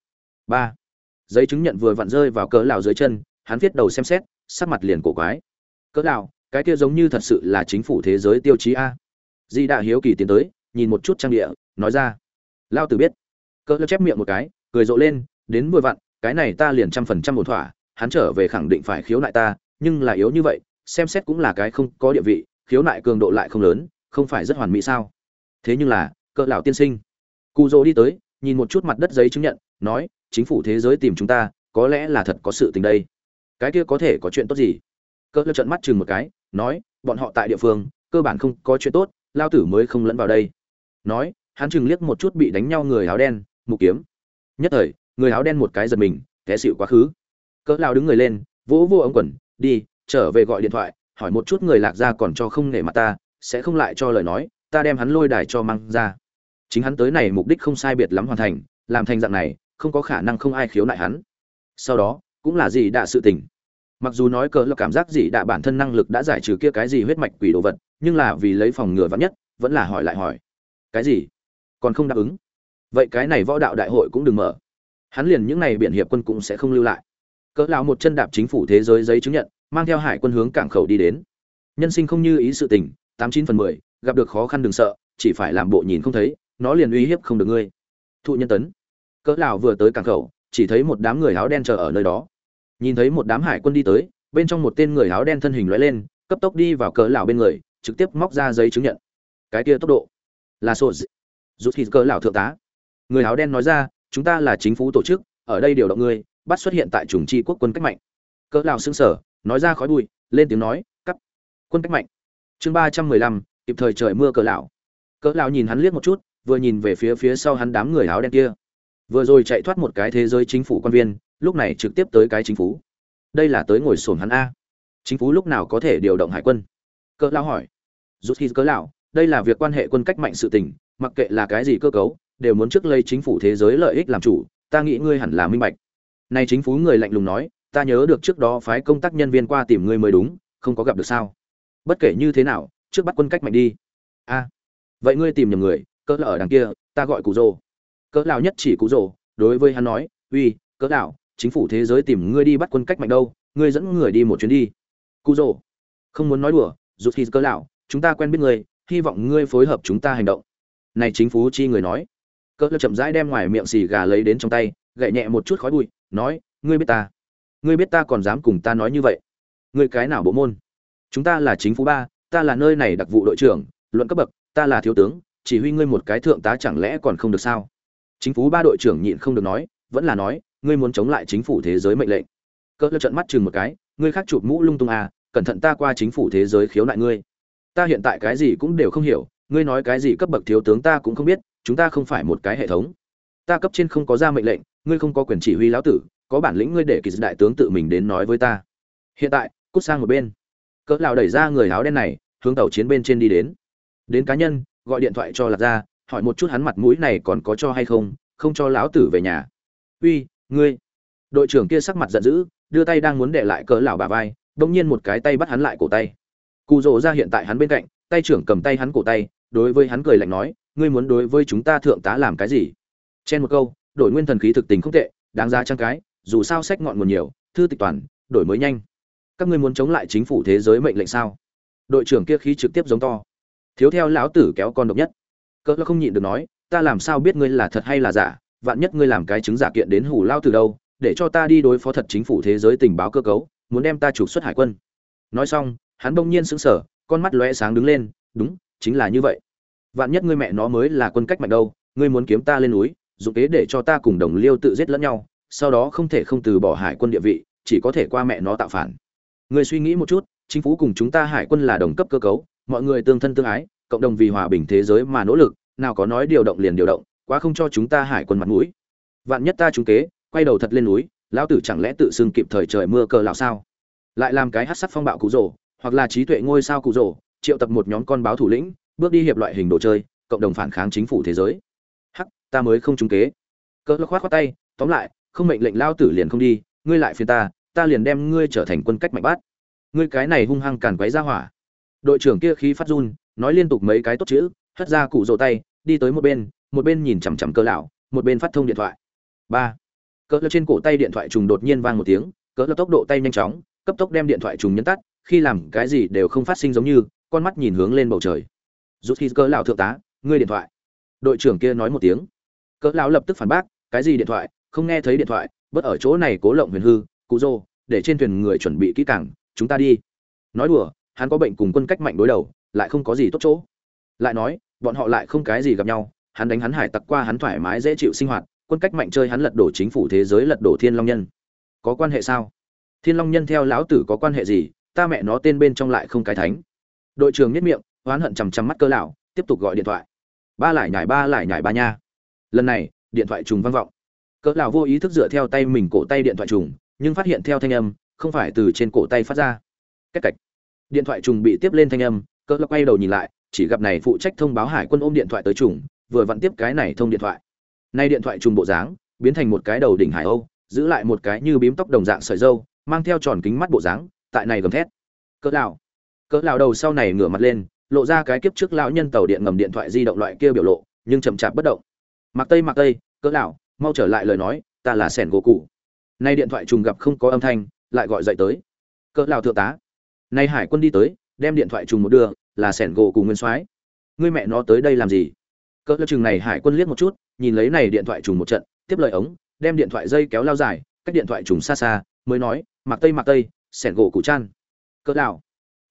Ba giấy chứng nhận vừa vặn rơi vào cỡ lão dưới chân, hắn viết đầu xem xét, sắc mặt liền cổ quái. Cỡ lão cái kia giống như thật sự là chính phủ thế giới tiêu chí a. Di đã hiếu kỳ tiến tới, nhìn một chút trang địa, nói ra. Lao tử biết. Cỡ lão chép miệng một cái, cười rộ lên, đến vừa vặn, cái này ta liền trăm phần trăm một thỏa, hắn trở về khẳng định phải khiếu nại ta, nhưng là yếu như vậy, xem xét cũng là cái không có địa vị, khiếu nại cường độ lại không lớn, không phải rất hoàn mỹ sao? Thế nhưng là, cỡ lão tiên sinh. Cụ dỗ đi tới, nhìn một chút mặt đất giấy chứng nhận, nói chính phủ thế giới tìm chúng ta, có lẽ là thật có sự tình đây. Cái kia có thể có chuyện tốt gì? Cơ lão trận mắt chừng một cái, nói, bọn họ tại địa phương, cơ bản không có chuyện tốt, lao tử mới không lẫn vào đây. Nói, hắn chừng liếc một chút bị đánh nhau người áo đen mục kiếm. Nhất thời, người áo đen một cái giật mình, té xịu quá khứ. Cỡ lao đứng người lên, vỗ vô ống quần, đi, trở về gọi điện thoại, hỏi một chút người lạc ra còn cho không nể mặt ta, sẽ không lại cho lời nói, ta đem hắn lôi đài cho mang ra. Chính hắn tới này mục đích không sai biệt lắm hoàn thành, làm thành dạng này không có khả năng không ai khiếu nại hắn. Sau đó, cũng là gì đã sự tình. Mặc dù nói cỡ là cảm giác gì đã bản thân năng lực đã giải trừ kia cái gì huyết mạch quỷ đồ vật, nhưng là vì lấy phòng ngừa vắn nhất, vẫn là hỏi lại hỏi. Cái gì? Còn không đáp ứng? Vậy cái này võ đạo đại hội cũng đừng mở. Hắn liền những này biển hiệp quân cũng sẽ không lưu lại. Cỡ lão một chân đạp chính phủ thế giới giấy chứng nhận, mang theo hải quân hướng cảng khẩu đi đến. Nhân sinh không như ý sự tình, tám chín phần mười, gặp được khó khăn đừng sợ, chỉ phải làm bộ nhìn không thấy, nó liền uy hiếp không được ngươi. Thụ nhân tấn cỡ lão vừa tới cảng khẩu, chỉ thấy một đám người áo đen chờ ở nơi đó. Nhìn thấy một đám hải quân đi tới, bên trong một tên người áo đen thân hình lóe lên, cấp tốc đi vào cỡ lão bên người, trực tiếp móc ra giấy chứng nhận. Cái kia tốc độ. Là sổ rút thịt cỡ lão thượng tá. Người áo đen nói ra, chúng ta là chính phủ tổ chức, ở đây điều động ngươi bắt xuất hiện tại chủng chi quốc quân cách mạnh. Cỡ lão sững sờ, nói ra khói bụi, lên tiếng nói cắp quân cách mạnh. Chương ba trăm mười lăm, kịp thời trời mưa cỡ lão cỡ lão nhìn hắn liếc một chút, vừa nhìn về phía phía sau hắn đám người áo đen kia vừa rồi chạy thoát một cái thế giới chính phủ quan viên, lúc này trực tiếp tới cái chính phủ. Đây là tới ngồi sồn hắn a. Chính phủ lúc nào có thể điều động hải quân? Cỡ lão hỏi. Rút khi cỡ lão, đây là việc quan hệ quân cách mạnh sự tình, mặc kệ là cái gì cơ cấu, đều muốn trước lấy chính phủ thế giới lợi ích làm chủ, ta nghĩ ngươi hẳn là minh bạch. Này chính phủ người lạnh lùng nói, ta nhớ được trước đó phái công tác nhân viên qua tìm ngươi mới đúng, không có gặp được sao? Bất kể như thế nào, trước bắt quân cách mạnh đi. A. Vậy ngươi tìm nhầm người cỡ là ở đằng kia, ta gọi cụ rồ cỡ lão nhất chỉ cụ rồ, đối với hắn nói, uy, cỡ lão chính phủ thế giới tìm ngươi đi bắt quân cách mạnh đâu, ngươi dẫn người đi một chuyến đi. Cụ rồ, không muốn nói đùa dù khi cỡ lão chúng ta quen biết ngươi, hy vọng ngươi phối hợp chúng ta hành động. Này chính phủ chi người nói. Cỡ lão chậm rãi đem ngoài miệng xì gà lấy đến trong tay, gậy nhẹ một chút khói bụi, nói, ngươi biết ta, ngươi biết ta còn dám cùng ta nói như vậy. Ngươi cái nào bộ môn? Chúng ta là chính phủ ba, ta là nơi này đặc vụ đội trưởng, luận cấp bậc, ta là thiếu tướng, chỉ huy ngươi một cái thượng tá chẳng lẽ còn không được sao? Chính phủ ba đội trưởng nhịn không được nói, vẫn là nói, ngươi muốn chống lại chính phủ thế giới mệnh lệnh. Cỡ lơ trận mắt chừng một cái, ngươi khác chụp mũ lung tung à cẩn thận ta qua chính phủ thế giới khiếu nại ngươi. Ta hiện tại cái gì cũng đều không hiểu, ngươi nói cái gì cấp bậc thiếu tướng ta cũng không biết, chúng ta không phải một cái hệ thống. Ta cấp trên không có ra mệnh lệnh, ngươi không có quyền chỉ huy lão tử, có bản lĩnh ngươi để kỳ đại tướng tự mình đến nói với ta. Hiện tại, cút sang một bên. Cỡ lão đẩy ra người áo đen này, hướng tàu chiến bên trên đi đến. Đến cá nhân, gọi điện thoại cho lạc gia hỏi một chút hắn mặt mũi này còn có cho hay không không cho lão tử về nhà. Uy, ngươi. Đội trưởng kia sắc mặt giận dữ, đưa tay đang muốn để lại cỡ lão bà vai, bỗng nhiên một cái tay bắt hắn lại cổ tay. Cụ rồ ra hiện tại hắn bên cạnh, tay trưởng cầm tay hắn cổ tay, đối với hắn cười lạnh nói, ngươi muốn đối với chúng ta thượng tá làm cái gì? Chen một câu, đổi nguyên thần khí thực tình không tệ, đáng ra trang cái, dù sao sách ngọn nguồn nhiều, thư tịch toàn, đổi mới nhanh. Các ngươi muốn chống lại chính phủ thế giới mệnh lệnh sao? Đội trưởng kia khí trực tiếp giống to. Thiếu theo lão tử kéo con độc nhất cỡ không nhịn được nói, ta làm sao biết ngươi là thật hay là giả? Vạn nhất ngươi làm cái chứng giả kiện đến hủ lao từ đâu, để cho ta đi đối phó thật chính phủ thế giới tình báo cơ cấu, muốn đem ta trục xuất hải quân. Nói xong, hắn bỗng nhiên sững sờ, con mắt lóe sáng đứng lên, đúng, chính là như vậy. Vạn nhất ngươi mẹ nó mới là quân cách mạnh đâu, ngươi muốn kiếm ta lên núi dụng kế để cho ta cùng đồng liêu tự giết lẫn nhau, sau đó không thể không từ bỏ hải quân địa vị, chỉ có thể qua mẹ nó tạo phản. Ngươi suy nghĩ một chút, chính phủ cùng chúng ta hải quân là đồng cấp cơ cấu, mọi người tương thân tương ái cộng đồng vì hòa bình thế giới mà nỗ lực, nào có nói điều động liền điều động, quá không cho chúng ta hải quân mặt mũi. Vạn nhất ta trúng kế, quay đầu thật lên núi, lão tử chẳng lẽ tự xưng kịp thời trời mưa cờ lão sao? Lại làm cái hát sắc phong bạo cụ rồ, hoặc là trí tuệ ngôi sao cụ rồ, triệu tập một nhóm con báo thủ lĩnh, bước đi hiệp loại hình đồ chơi, cộng đồng phản kháng chính phủ thế giới. Hắc, ta mới không trúng kế. Cỡ khoát khoát tay, tóm lại, không mệnh lệnh lao tử liền không đi, ngươi lại phiền ta ta liền đem ngươi trở thành quân cách mạnh bát. Ngươi cái này hung hăng càn quấy ra hỏa. Đội trưởng kia khí phát run nói liên tục mấy cái tốt chữ, hất ra cụ rỗ tay, đi tới một bên một bên nhìn chằm chằm cơ lão, một bên phát thông điện thoại. Ba. Cỡ trên cổ tay điện thoại trùng đột nhiên vang một tiếng cỡ tốc độ tay nhanh chóng, cấp tốc đem điện thoại trùng nhấn tắt, khi làm cái gì đều không phát sinh giống như, con mắt nhìn hướng lên bầu trời. Rút khi cỡ lão thượng tá, ngươi điện thoại. Đội trưởng kia nói một tiếng. Cỡ lão lập tức phản bác, cái gì điện thoại? Không nghe thấy điện thoại bất ở chỗ này cố lộng huyền hư, cụ rô để trên thuyền người chuẩn bị kỹ càng, chúng ta đi. Nói đùa, hắn có bệnh cùng quân cách mạnh đối đầu lại không có gì tốt chỗ. Lại nói, bọn họ lại không cái gì gặp nhau, hắn đánh hắn hải tặc qua hắn thoải mái dễ chịu sinh hoạt, quân cách mạnh chơi hắn lật đổ chính phủ thế giới lật đổ thiên long nhân. Có quan hệ sao? Thiên long nhân theo lão tử có quan hệ gì, ta mẹ nó tên bên trong lại không cái thánh. Đội trưởng nhất miệng, oán hận chằm chằm mắt cơ lão, tiếp tục gọi điện thoại. Ba lại nhảy ba lại nhảy ba nha. Lần này, điện thoại trùng vang vọng. Cỡ lão vô ý thức dựa theo tay mình cổ tay điện thoại trùng, nhưng phát hiện theo thanh âm, không phải từ trên cổ tay phát ra. Cách cạch điện thoại trùng bị tiếp lên thanh âm cỡ lão quay đầu nhìn lại, chỉ gặp này phụ trách thông báo hải quân ôm điện thoại tới trùng, vừa vặn tiếp cái này thông điện thoại. Nay điện thoại trùng bộ dáng, biến thành một cái đầu đỉnh hải âu, giữ lại một cái như bím tóc đồng dạng sợi dâu mang theo tròn kính mắt bộ dáng, tại này gầm thét. Cỡ lão cỡ lão đầu sau này ngửa mặt lên, lộ ra cái kiếp trước lão nhân tàu điện ngầm điện thoại di động loại kia biểu lộ, nhưng chậm chạp bất động. Mặc tây mặc tây, cỡ lão mau trở lại lời nói, ta là sẻn gỗ cụ. Nay điện thoại trùng gặp không có âm thanh, lại gọi dậy tới. Cỡ lão thượng tá. Nay hải quân đi tới, đem điện thoại trùng một đưa là sẻn gỗ cùng nguyên soái. Ngươi mẹ nó tới đây làm gì? Cỡ lão chừng này hải quân liếc một chút nhìn lấy này điện thoại trùng một trận tiếp lời ống đem điện thoại dây kéo lao dài cách điện thoại trùng xa xa mới nói mặc tây mặc tây sẻn gỗ cụ chan. Cỡ đảo,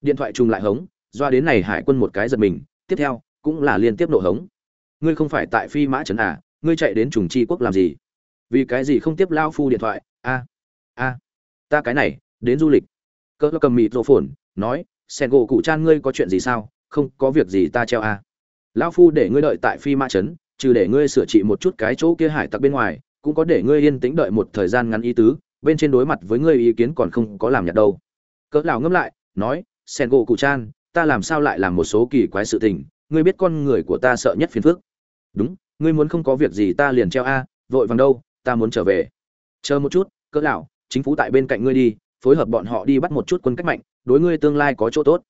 điện thoại trùng lại hống doa đến này hải quân một cái giật mình tiếp theo cũng là liên tiếp nổ hống. Ngươi không phải tại phi mã trấn à ngươi chạy đến trùng chi quốc làm gì? Vì cái gì không tiếp lao phu điện thoại? A a ta cái này đến du lịch. Cỡ cầm mịt rộ phồn nói sen gỗ cụ chan ngươi có chuyện gì sao? Không, có việc gì ta treo a à. lão phu để ngươi đợi tại phi mã trấn, trừ để ngươi sửa trị một chút cái chỗ kia hải tặc bên ngoài, cũng có để ngươi yên tĩnh đợi một thời gian ngắn ý tứ, bên trên đối mặt với ngươi ý kiến còn không có làm nhặt đâu. Cỡ lão ngâm lại, nói, sen gỗ cụ chan ta làm sao lại làm một số kỳ quái sự tình, ngươi biết con người của ta sợ nhất phiền phức. Đúng, ngươi muốn không có việc gì ta liền treo a vội vàng đâu, ta muốn trở về. Chờ một chút, cỡ lão, chính phủ tại bên cạnh ngươi đi, phối hợp bọn họ đi bắt một chút quân cách mạnh đối ngươi tương lai có chỗ tốt.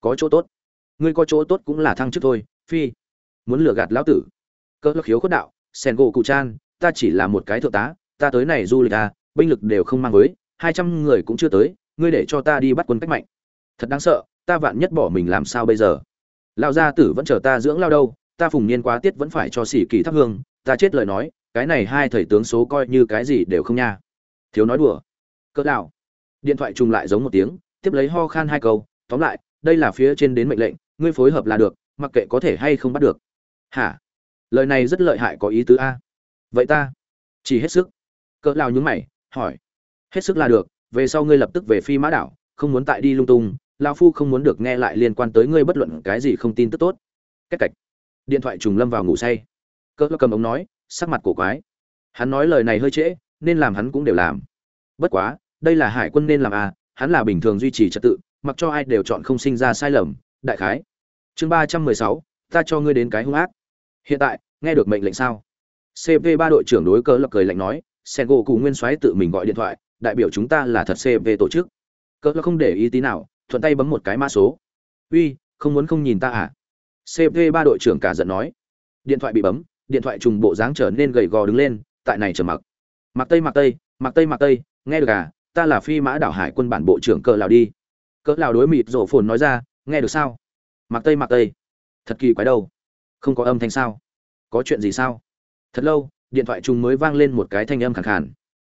Có chỗ tốt. Ngươi có chỗ tốt cũng là thăng chức thôi, phi. Muốn lừa gạt lão tử. Cỡ lắc khiếu khuất đạo sen gỗ cụ chan, ta chỉ là một cái thượng tá, ta tới này du lịch à binh lực đều không mang với, hai trăm người cũng chưa tới, ngươi để cho ta đi bắt quân cách mạnh. Thật đáng sợ, ta vạn nhất bỏ mình làm sao bây giờ? Lão gia tử vẫn chờ ta dưỡng lao đâu, ta phùng niên quá tiết vẫn phải cho xỉ kỳ thắp hương, ta chết lời nói, cái này hai thầy tướng số coi như cái gì đều không nha. Thiếu nói đùa. Cỡ đạo. Điện thoại trùng lại giống một tiếng tiếp lấy ho khan hai câu, tóm lại, đây là phía trên đến mệnh lệnh, ngươi phối hợp là được, mặc kệ có thể hay không bắt được. Hả? Lời này rất lợi hại có ý tứ a. Vậy ta? Chỉ hết sức. Cỡ lao nhúng mày, hỏi. Hết sức là được, về sau ngươi lập tức về phi mã đảo, không muốn tại đi lung tung lao phu không muốn được nghe lại liên quan tới ngươi bất luận cái gì không tin tức tốt. Cách cạch điện thoại trùng lâm vào ngủ say. Cỡ cầm ống nói, sắc mặt cổ quái. Hắn nói lời này hơi trễ, nên làm hắn cũng đều làm. Bất quá, đây là hải quân nên làm à hắn là bình thường duy trì trật tự, mặc cho ai đều chọn không sinh ra sai lầm, đại khái. Chương ba trăm mười sáu, ta cho ngươi đến cái hung ác. Hiện tại, nghe được mệnh lệnh sao? Cv ba đội trưởng đối cỡ lập cười lạnh nói sen gỗ cụ nguyên soái tự mình gọi điện thoại, đại biểu chúng ta là thật cv tổ chức. Cỡ lập không để ý tí nào, thuận tay bấm một cái mã số. Uy, không muốn không nhìn ta à? Cv ba đội trưởng cả giận nói. Điện thoại bị bấm, điện thoại trùng bộ dáng trở nên gầy gò đứng lên, tại này chờ mặc. Mặc tây mặc tây mặc tây mặc tây, nghe được à? Ta là phi mã đảo hải quân bản bộ trưởng cỡ lào đi. Cỡ lào đối mịt rổ phồn nói ra, nghe được sao? Mặc tây mặc tây. Thật kỳ quái đâu. Không có âm thanh sao? Có chuyện gì sao? Thật lâu, điện thoại trùng mới vang lên một cái thanh âm khẳng khàn.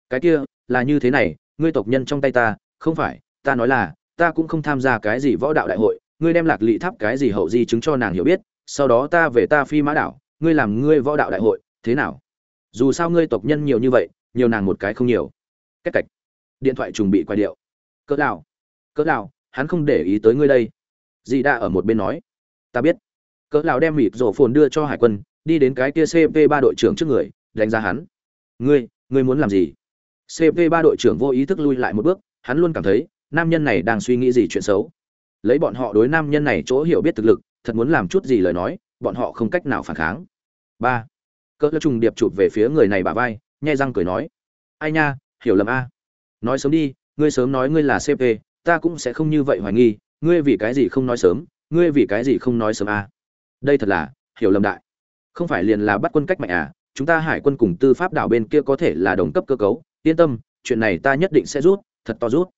Cái kia, là như thế này, ngươi tộc nhân trong tay ta, không phải, ta nói là, ta cũng không tham gia cái gì võ đạo đại hội, ngươi đem lạc lị tháp cái gì hậu di chứng cho nàng hiểu biết, sau đó ta về ta phi mã đảo, ngươi làm ngươi võ đạo đại hội, thế nào? Dù sao ngươi tộc nhân nhiều như vậy, nhiều nàng một cái không nhiều. Cách cạch điện thoại trùng bị quay điệu. Cỡ nào? Cỡ nào? Hắn không để ý tới ngươi đây. Dì đã ở một bên nói. Ta biết. Cỡ nào đem mịt rổ phồn đưa cho hải quân, đi đến cái kia cp ba đội trưởng trước người, đánh giá hắn. Ngươi ngươi muốn làm gì? Cp ba đội trưởng vô ý thức lui lại một bước, hắn luôn cảm thấy, nam nhân này đang suy nghĩ gì chuyện xấu. Lấy bọn họ đối nam nhân này chỗ hiểu biết thực lực, thật muốn làm chút gì lời nói, bọn họ không cách nào phản kháng. Ba. Cỡ trùng điệp chụp về phía người này bà vai, nhai răng cười nói. Ai nha, hiểu lầm a nói sớm đi, ngươi sớm nói ngươi là cp ta cũng sẽ không như vậy hoài nghi, ngươi vì cái gì không nói sớm, ngươi vì cái gì không nói sớm à? đây thật là, hiểu lầm đại. Không phải liền là bắt quân cách mạnh à chúng ta hải quân cùng tư pháp đảo bên kia có thể là đồng cấp cơ cấu, yên tâm, chuyện này ta nhất định sẽ rút, thật to rút.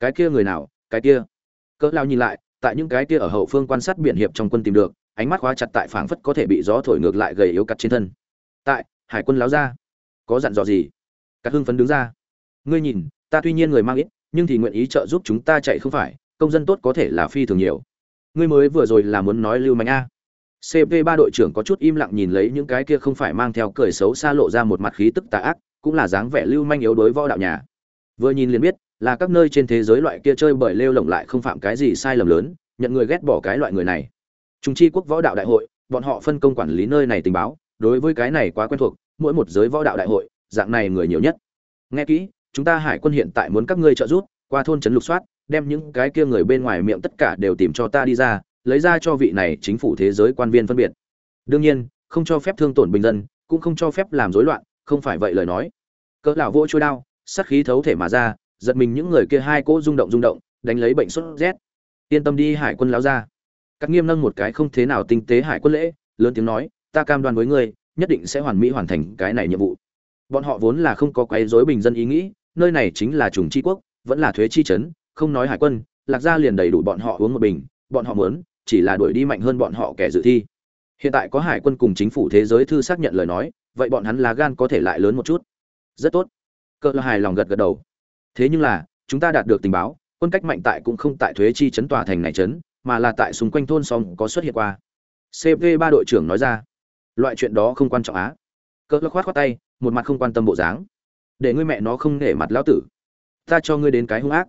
Cái kia người nào, cái kia? Cỡ lao nhìn lại, tại những cái kia ở hậu phương quan sát biển hiệp trong quân tìm được, ánh mắt khóa chặt tại phảng phất có thể bị gió thổi ngược lại gầy yếu cặt trên thân. Tại, hải quân láo ra. Có dặn dò gì? Các hưng phấn đứng ra. Ngươi nhìn ta tuy nhiên người mang ít, nhưng thì nguyện ý trợ giúp chúng ta chạy không phải, công dân tốt có thể là phi thường nhiều. Ngươi mới vừa rồi là muốn nói lưu mạnh a. Cp ba đội trưởng có chút im lặng nhìn lấy những cái kia không phải mang theo cười xấu xa lộ ra một mặt khí tức tà ác, cũng là dáng vẻ lưu manh yếu đối võ đạo nhà. Vừa nhìn liền biết, là các nơi trên thế giới loại kia chơi bởi lêu lỏng lại không phạm cái gì sai lầm lớn, nhận người ghét bỏ cái loại người này. Chúng chi quốc võ đạo đại hội, bọn họ phân công quản lý nơi này tình báo, đối với cái này quá quen thuộc, mỗi một giới võ đạo đại hội, dạng này người nhiều nhất. Nghe kỹ chúng ta hải quân hiện tại muốn các ngươi trợ giúp, qua thôn trấn lục soát, đem những cái kia người bên ngoài miệng tất cả đều tìm cho ta đi ra, lấy ra cho vị này chính phủ thế giới quan viên phân biệt. Đương nhiên, không cho phép thương tổn bình dân, cũng không cho phép làm rối loạn, không phải vậy lời nói. Cỡ lão vỗ chui đao, sát khí thấu thể mà ra, giật mình những người kia hai cỗ rung động rung động, đánh lấy bệnh sốt rét. Yên tâm đi hải quân lão ra các nghiêm nâng một cái không thế nào tinh tế hải quân lễ, lớn tiếng nói, ta cam đoan với ngươi, nhất định sẽ hoàn mỹ hoàn thành cái này nhiệm vụ. Bọn họ vốn là không có quấy rối bình dân ý nghĩ nơi này chính là trùng chi quốc, vẫn là thuế chi trấn, không nói hải quân, lạc gia liền đầy đủ bọn họ uống một bình, bọn họ muốn, chỉ là đuổi đi mạnh hơn bọn họ kẻ dự thi. Hiện tại có hải quân cùng chính phủ thế giới thư xác nhận lời nói, vậy bọn hắn lá gan có thể lại lớn một chút. Rất tốt. Cỡ là hài lòng gật gật đầu. Thế nhưng là, chúng ta đạt được tình báo, quân cách mạnh tại cũng không tại thuế chi chấn tòa thành này chấn mà là tại xung quanh thôn xóm có xuất hiện qua. Cv ba đội trưởng nói ra. Loại chuyện đó không quan trọng á. Cỡ khoát khoát tay, một mặt không quan tâm bộ dáng để ngươi mẹ nó không nể mặt lão tử. Ta cho ngươi đến cái hung ác.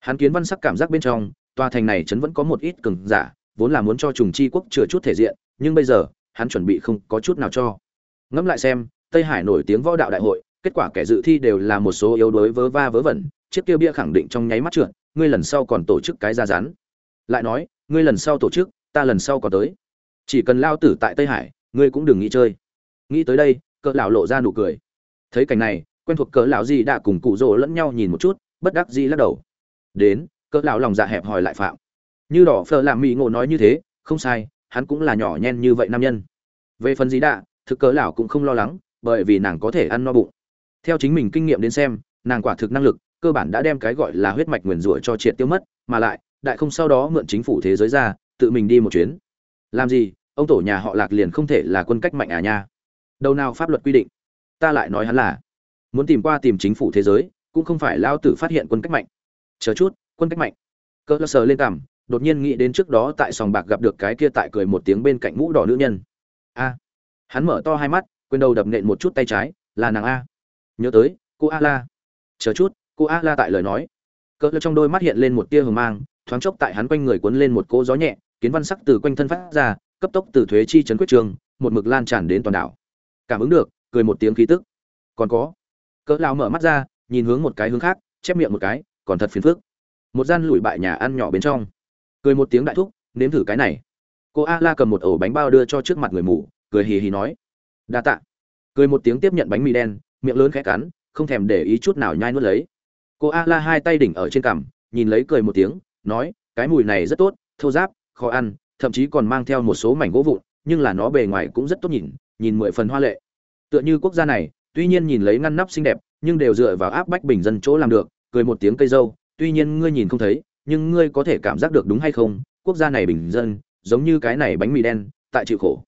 Hắn kiến văn sắc cảm giác bên trong, tòa thành này chấn vẫn có một ít cường giả, vốn là muốn cho trùng chi quốc chừa chút thể diện, nhưng bây giờ, hắn chuẩn bị không có chút nào cho. Ngẫm lại xem, tây hải nổi tiếng võ đạo đại hội, kết quả kẻ dự thi đều là một số yếu đuối vớ va vớ vẩn, chiếc kia bia khẳng định trong nháy mắt trượt, ngươi lần sau còn tổ chức cái ra rán. Lại nói, ngươi lần sau tổ chức, ta lần sau có tới. Chỉ cần lao tử tại tây hải, ngươi cũng đừng nghĩ chơi. Nghĩ tới đây, cỡ lão lộ ra nụ cười. Thấy cảnh này quen thuộc cỡ lão gì đã cùng cụ rồ lẫn nhau nhìn một chút, bất đắc dĩ lắc đầu. Đến, cỡ lão lòng dạ hẹp hòi lại phạm. Như đỏ phở làm mỹ ngộ nói như thế, không sai, hắn cũng là nhỏ nhen như vậy nam nhân. Về phần gì đã, thực cỡ lão cũng không lo lắng, bởi vì nàng có thể ăn no bụng. Theo chính mình kinh nghiệm đến xem, nàng quả thực năng lực, cơ bản đã đem cái gọi là huyết mạch nguyền rủa cho triệt tiêu mất, mà lại, đại không sau đó mượn chính phủ thế giới ra, tự mình đi một chuyến. Làm gì, ông tổ nhà họ lạc liền không thể là quân cách mạnh à nha. Đâu nào pháp luật quy định? Ta lại nói hắn là muốn tìm qua tìm chính phủ thế giới, cũng không phải lao tử phát hiện quân cách mạnh. Chờ chút, quân cách mạnh. Cơ sờ lên cằm, đột nhiên nghĩ đến trước đó tại sòng bạc gặp được cái kia tại cười một tiếng bên cạnh mũ đỏ nữ nhân. A. Hắn mở to hai mắt, quên đầu đập nện một chút tay trái, là nàng a. Nhớ tới, cô a la. Chờ chút, cô a la tại lời nói. Cỡ trong đôi mắt hiện lên một tia hờ mang, thoáng chốc tại hắn quanh người cuốn lên một cỗ gió nhẹ, kiến văn sắc từ quanh thân phát ra, cấp tốc từ thuế chi chấn quyết trường, một mực lan tràn đến toàn đảo. Cảm ứng được, cười một tiếng khí tức. Còn có cỡ lao mở mắt ra, nhìn hướng một cái hướng khác, chép miệng một cái, còn thật phiền phức. Một gian lủi bại nhà ăn nhỏ bên trong. Cười một tiếng đại thúc, nếm thử cái này. Cô a la cầm một ổ bánh bao đưa cho trước mặt người mù, cười hì hì nói, đa tạ. Cười một tiếng tiếp nhận bánh mì đen, miệng lớn khẽ cắn, không thèm để ý chút nào nhai nuốt lấy. Cô a la hai tay đỉnh ở trên cằm, nhìn lấy cười một tiếng, nói, cái mùi này rất tốt, thô giáp khó ăn, thậm chí còn mang theo một số mảnh gỗ vụn, nhưng là nó bề ngoài cũng rất tốt nhìn nhìn mười phần hoa lệ. Tựa như quốc gia này tuy nhiên nhìn lấy ngăn nắp xinh đẹp, nhưng đều dựa vào áp bách bình dân chỗ làm được, cười một tiếng cây dâu. Tuy nhiên ngươi nhìn không thấy, nhưng ngươi có thể cảm giác được đúng hay không? Quốc gia này bình dân, giống như cái này bánh mì đen, tại chịu khổ.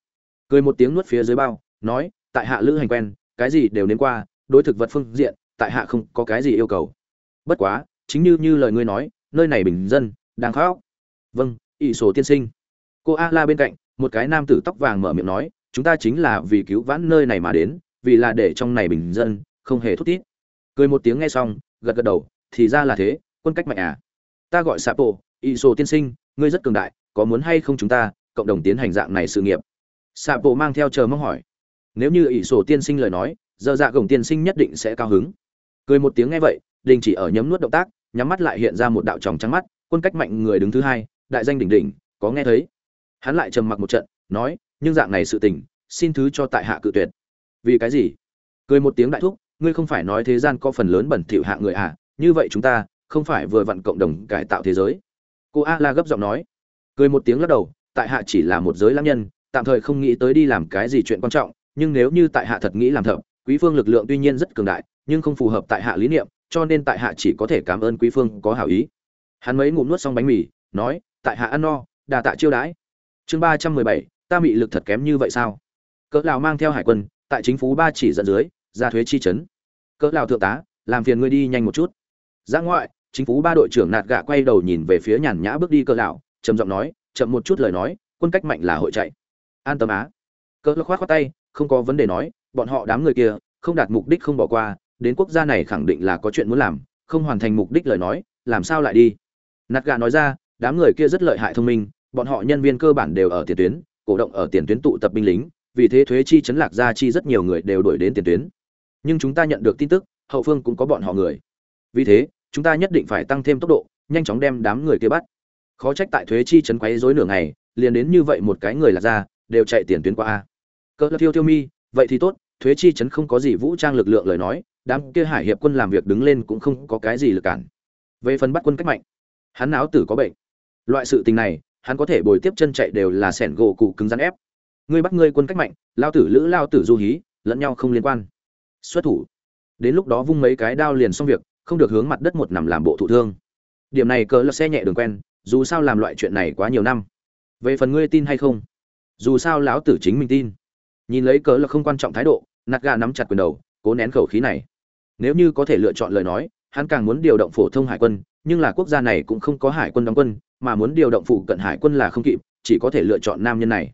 Cười một tiếng nuốt phía dưới bao, nói, tại hạ lữ hành quen, cái gì đều nếm qua, đối thực vật phương diện, tại hạ không có cái gì yêu cầu. Bất quá, chính như như lời ngươi nói, nơi này bình dân, đang khóc. Vâng ỷ sổ tiên sinh. Cô a la bên cạnh, một cái nam tử tóc vàng mở miệng nói, chúng ta chính là vì cứu vãn nơi này mà đến vì là để trong này bình dân, không hề thút thít. Cười một tiếng nghe xong, gật gật đầu, thì ra là thế, quân cách mạnh à. Ta gọi sapo y sổ tiên sinh, ngươi rất cường đại, có muốn hay không chúng ta, cộng đồng tiến hành dạng này sự nghiệp? Sapo mang theo chờ mong hỏi. Nếu như ỷ sổ tiên sinh lời nói, giờ dạ gồng tiên sinh nhất định sẽ cao hứng. Cười một tiếng nghe vậy, đình chỉ ở nhấm nuốt động tác, nhắm mắt lại hiện ra một đạo tròng trắng mắt, quân cách mạnh người đứng thứ hai, đại danh đỉnh đỉnh, có nghe thấy? Hắn lại trầm mặc một trận, nói, nhưng dạng này sự tình, xin thứ cho tại hạ cự tuyệt vì cái gì? Cười một tiếng đại thúc, ngươi không phải nói thế gian có phần lớn bẩn thỉu hạ người à như vậy chúng ta không phải vừa vặn cộng đồng cải tạo thế giới. Cô a la gấp giọng nói. Cười một tiếng lắc đầu, tại hạ chỉ là một giới lãng nhân, tạm thời không nghĩ tới đi làm cái gì chuyện quan trọng, nhưng nếu như tại hạ thật nghĩ làm thợ, quý phương lực lượng tuy nhiên rất cường đại, nhưng không phù hợp tại hạ lý niệm, cho nên tại hạ chỉ có thể cảm ơn quý phương có hảo ý. Hắn mấy ngụm nuốt xong bánh mì, nói, tại hạ ăn no, đà tạ chiêu đãi. Chương ba trăm mười bảy, ta bị lực thật kém như vậy sao? Cỡ lào mang theo hải quân tại chính phủ ba chỉ dẫn dưới, ra thuế chi chấn. Cỡ lào thượng tá, làm phiền ngươi đi nhanh một chút. Ra ngoại, chính phủ ba đội trưởng nạt gạ quay đầu nhìn về phía nhàn nhã bước đi cỡ lào trầm giọng nói, chậm một chút lời nói, quân cách mạnh là hội chạy. An tâm á. Cỡ khoát khoát tay, không có vấn đề nói, bọn họ đám người kia, không đạt mục đích không bỏ qua, đến quốc gia này khẳng định là có chuyện muốn làm, không hoàn thành mục đích lời nói, làm sao lại đi? Nạt gà nói ra, đám người kia rất lợi hại thông minh, bọn họ nhân viên cơ bản đều ở tiền tuyến, cổ động ở tiền tuyến tụ tập binh lính vì thế thuế chi chấn lạc gia chi rất nhiều người đều đổi đến tiền tuyến. Nhưng chúng ta nhận được tin tức, hậu phương cũng có bọn họ người. Vì thế, chúng ta nhất định phải tăng thêm tốc độ, nhanh chóng đem đám người kia bắt. Khó trách tại thuế chi chấn quấy rối nửa ngày, liền đến như vậy một cái người lạc ra đều chạy tiền tuyến qua a. Cỡ thiêu thiêu mi, vậy thì tốt, thuế chi chấn không có gì vũ trang lực lượng lời nói, đám kia hải hiệp quân làm việc đứng lên cũng không có cái gì lực cản. Về phần bắt quân cách mạnh, hắn áo tử có bệnh. Loại sự tình này, hắn có thể bồi tiếp chân chạy đều là sẻn gỗ cụ cứng rắn ép ngươi bắt ngươi quân cách mạnh, lao tử lữ, lao tử du hí, lẫn nhau không liên quan. Xuất thủ. Đến lúc đó vung mấy cái đao liền xong việc, không được hướng mặt đất một nằm làm bộ thụ thương. Điểm này cỡ là xe nhẹ đường quen, dù sao làm loại chuyện này quá nhiều năm. Về phần ngươi tin hay không? Dù sao lão tử chính mình tin. Nhìn lấy cỡ là không quan trọng thái độ, nạt gà nắm chặt quyền đầu, cố nén khẩu khí này. Nếu như có thể lựa chọn lời nói, hắn càng muốn điều động phổ thông hải quân, nhưng là quốc gia này cũng không có hải quân đóng quân, mà muốn điều động phụ cận hải quân là không kịp, chỉ có thể lựa chọn nam nhân này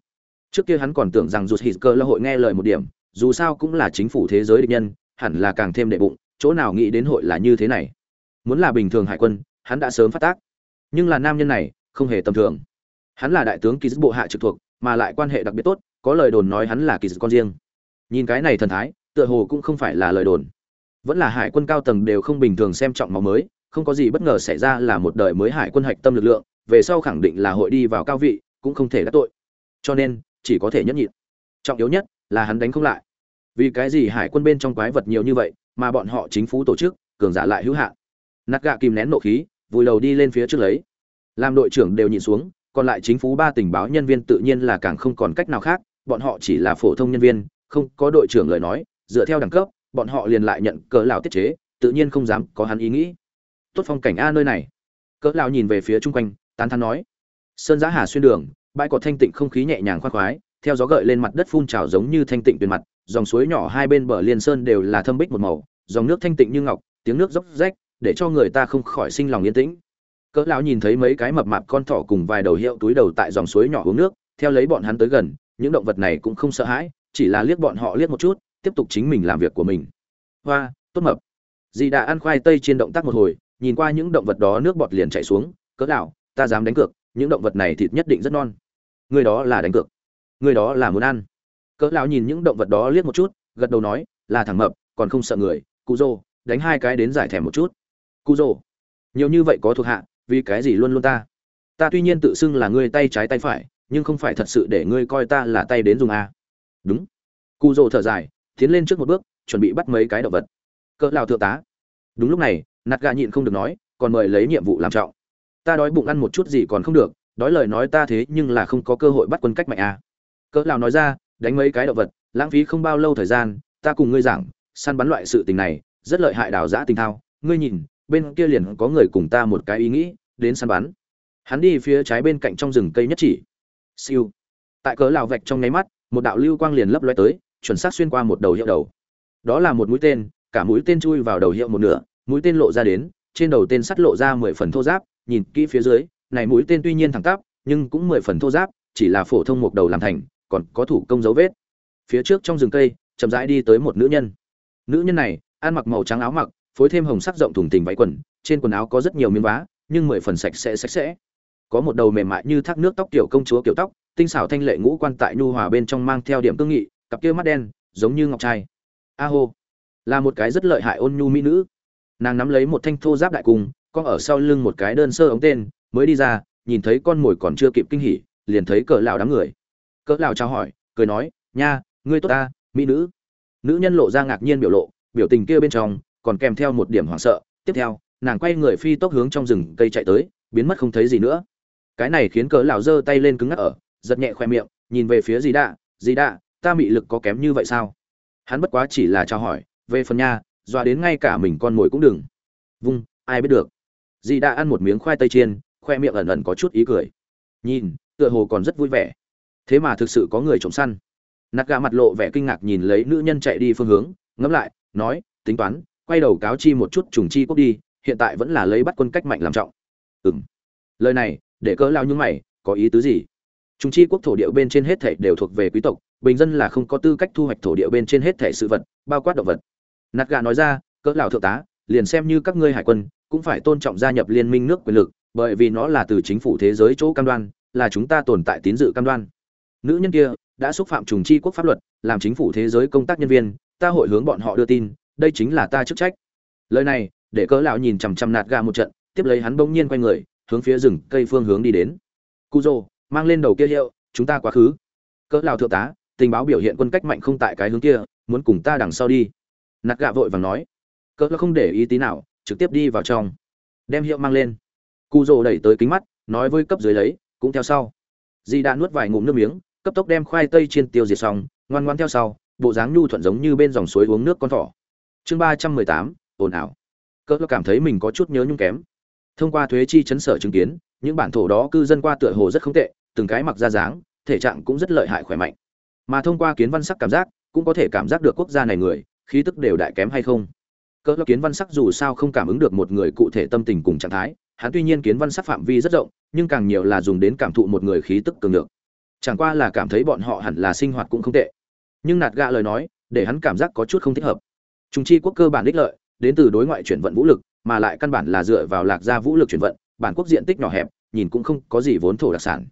trước kia hắn còn tưởng rằng dù hít cơ là hội nghe lời một điểm, dù sao cũng là chính phủ thế giới địch nhân, hẳn là càng thêm đệ bụng, chỗ nào nghĩ đến hội là như thế này. Muốn là bình thường hải quân, hắn đã sớm phát tác. Nhưng là nam nhân này, không hề tầm thường. Hắn là đại tướng kỳ dứt bộ hạ trực thuộc, mà lại quan hệ đặc biệt tốt, có lời đồn nói hắn là kỳ dứt con riêng. Nhìn cái này thần thái, tựa hồ cũng không phải là lời đồn. Vẫn là hải quân cao tầng đều không bình thường xem trọng máu mới, không có gì bất ngờ xảy ra là một đời mới hải quân hạch tâm lực lượng, về sau khẳng định là hội đi vào cao vị, cũng không thể đắc tội. Cho nên chỉ có thể nhẫn nhịn. Trọng yếu nhất là hắn đánh không lại. Vì cái gì hải quân bên trong quái vật nhiều như vậy, mà bọn họ chính phủ tổ chức, cường giả lại hữu hạn. Nát gạ kìm nén nộ khí, vùi đầu đi lên phía trước lấy. Làm đội trưởng đều nhìn xuống, còn lại chính phủ ba tình báo nhân viên tự nhiên là càng không còn cách nào khác, bọn họ chỉ là phổ thông nhân viên, không có đội trưởng lời nói, dựa theo đẳng cấp, bọn họ liền lại nhận cỡ lão tiết chế, tự nhiên không dám có hắn ý nghĩ. Tốt phong cảnh a nơi này. Cỡ lão nhìn về phía chung quanh, tán thán nói. Sơn giá hà xuyên đường bãi cỏ thanh tịnh không khí nhẹ nhàng khoan khoái theo gió gợi lên mặt đất phun trào giống như thanh tịnh tuyền mặt dòng suối nhỏ hai bên bờ liên sơn đều là thâm bích một màu dòng nước thanh tịnh như ngọc tiếng nước róc rách để cho người ta không khỏi sinh lòng yên tĩnh. Cỡ lão nhìn thấy mấy cái mập mạp con thỏ cùng vài đầu hiệu túi đầu tại dòng suối nhỏ uống nước theo lấy bọn hắn tới gần những động vật này cũng không sợ hãi chỉ là liếc bọn họ liếc một chút tiếp tục chính mình làm việc của mình. Hoa tốt mập. Dì đã ăn khoai tây trên động tác một hồi nhìn qua những động vật đó nước bọt liền chảy xuống cỡ lão, ta dám đánh cược những động vật này thịt nhất định rất non người đó là đánh cược người đó là muốn ăn. Cỡ lão nhìn những động vật đó liếc một chút gật đầu nói là thằng mập còn không sợ người cụ rô, đánh hai cái đến giải thèm một chút. Cụ rô, nhiều như vậy có thuộc hạ vì cái gì luôn luôn ta? Ta tuy nhiên tự xưng là ngươi tay trái tay phải nhưng không phải thật sự để ngươi coi ta là tay đến dùng a. Đúng. Cụ rô thở dài tiến lên trước một bước chuẩn bị bắt mấy cái động vật. Cỡ lão thượng tá. Đúng lúc này nạt gà nhịn không được nói còn mời lấy nhiệm vụ làm trọng. Ta đói bụng ăn một chút gì còn không được đói lời nói ta thế nhưng là không có cơ hội bắt quân cách mạnh a cỡ lão nói ra, đánh mấy cái động vật, lãng phí không bao lâu thời gian, ta cùng ngươi giảng, săn bắn loại sự tình này, rất lợi hại đào giã tình thao. Ngươi nhìn, bên kia liền có người cùng ta một cái ý nghĩ, đến săn bắn. Hắn đi phía trái bên cạnh trong rừng cây nhất chỉ. Siêu. Tại cỡ lào vạch trong nháy mắt, một đạo lưu quang liền lấp loe tới, chuẩn xác xuyên qua một đầu hiệu đầu. Đó là một mũi tên, cả mũi tên chui vào đầu hiệu một nửa, mũi tên lộ ra đến, trên đầu tên sắt lộ ra mười phần thô giáp, nhìn kỹ phía dưới này mũi tên tuy nhiên thẳng tắp nhưng cũng mười phần thô ráp, chỉ là phổ thông một đầu làm thành còn có thủ công dấu vết. Phía trước trong rừng cây chậm rãi đi tới một nữ nhân. Nữ nhân này ăn mặc màu trắng áo mặc phối thêm hồng sắc rộng thùng tình váy quần trên quần áo có rất nhiều miếng vá nhưng mười phần sạch sẽ sạch sẽ. Có một đầu mềm mại như thác nước tóc tiểu công chúa kiểu tóc tinh xảo thanh lệ ngũ quan tại nhu hòa bên trong mang theo điểm cương nghị cặp kia mắt đen giống như ngọc trai. A hô. Là một cái rất lợi hại ôn nhu mỹ nữ. Nàng nắm lấy một thanh thô giáp đại cung con ở sau lưng một cái đơn sơ ống tên mới đi ra, nhìn thấy con mồi còn chưa kịp kinh hỉ, liền thấy cỡ lão đám người. Cỡ lão chào hỏi, cười nói, nha, ngươi tốt ta, mỹ nữ. Nữ nhân lộ ra ngạc nhiên biểu lộ, biểu tình kia bên trong còn kèm theo một điểm hoảng sợ. Tiếp theo, nàng quay người phi tốc hướng trong rừng cây chạy tới, biến mất không thấy gì nữa. Cái này khiến cỡ lão giơ tay lên cứng ngắc ở, giật nhẹ khoe miệng, nhìn về phía gì đạ gì đạ, ta mị lực có kém như vậy sao? Hắn bất quá chỉ là chào hỏi, về phần nha, dọa đến ngay cả mình con mồi cũng đừng. Vung, ai biết được. Dì đã ăn một miếng khoai tây chiên khoe miệng ẩn ẩn có chút ý cười. Nhìn, tựa hồ còn rất vui vẻ. Thế mà thực sự có người trộm săn. Nạt gà mặt lộ vẻ kinh ngạc nhìn lấy nữ nhân chạy đi phương hướng, ngẫm lại, nói, tính toán, quay đầu cáo chi một chút trùng chi quốc đi, hiện tại vẫn là lấy bắt quân cách mạnh làm trọng. Ừng lời này, để cỡ lao những mày, có ý tứ gì? Trùng chi quốc thổ địa bên trên hết thể đều thuộc về quý tộc, bình dân là không có tư cách thu hoạch thổ địa bên trên hết thể sự vật, bao quát động vật. Nạt gà nói ra, cỡ lao thượng tá, liền xem như các ngươi hải quân, cũng phải tôn trọng gia nhập liên minh nước quyền lực bởi vì nó là từ chính phủ thế giới chỗ cam đoan, là chúng ta tồn tại tín dự cam đoan. Nữ nhân kia đã xúc phạm trùng chi quốc pháp luật, làm chính phủ thế giới công tác nhân viên, ta hội hướng bọn họ đưa tin, đây chính là ta chức trách. Lời này, để cỡ lão nhìn chằm chằm nạt gà một trận, tiếp lấy hắn bỗng nhiên quay người, hướng phía rừng cây phương hướng đi đến. Cu dô mang lên đầu kia hiệu, chúng ta quá khứ. Cỡ lão thượng tá, tình báo biểu hiện quân cách mạnh không tại cái hướng kia, muốn cùng ta đằng sau đi. Nạt gà vội vàng nói. Cỡ lão không để ý tí nào, trực tiếp đi vào trong. Đem hiệu mang lên cụ rồ đẩy tới kính mắt, nói với cấp dưới lấy, cũng theo sau. Di đã nuốt vài ngụm nước miếng, cấp tốc đem khoai tây chiên tiêu diệt xong, ngoan ngoan theo sau, bộ dáng nhu thuận giống như bên dòng suối uống nước con thỏ. Chương ba trăm mười tám, ồn ào. Cỡ cảm thấy mình có chút nhớ nhung kém. Thông qua thuế chi chấn sở chứng kiến, những bản thổ đó cư dân qua tựa hồ rất không tệ, từng cái mặc ra dáng, thể trạng cũng rất lợi hại khỏe mạnh. Mà thông qua kiến văn sắc cảm giác, cũng có thể cảm giác được quốc gia này người, khí tức đều đại kém hay không. Cỡ kiến văn sắc dù sao không cảm ứng được một người cụ thể tâm tình cùng trạng thái hắn tuy nhiên kiến văn sắc phạm vi rất rộng, nhưng càng nhiều là dùng đến cảm thụ một người khí tức cường lực. chẳng qua là cảm thấy bọn họ hẳn là sinh hoạt cũng không tệ. Nhưng nạt gạ lời nói, để hắn cảm giác có chút không thích hợp. Trung chi quốc cơ bản đích lợi, đến từ đối ngoại chuyển vận vũ lực, mà lại căn bản là dựa vào lạc gia vũ lực chuyển vận, bản quốc diện tích nhỏ hẹp, nhìn cũng không có gì vốn thổ đặc sản.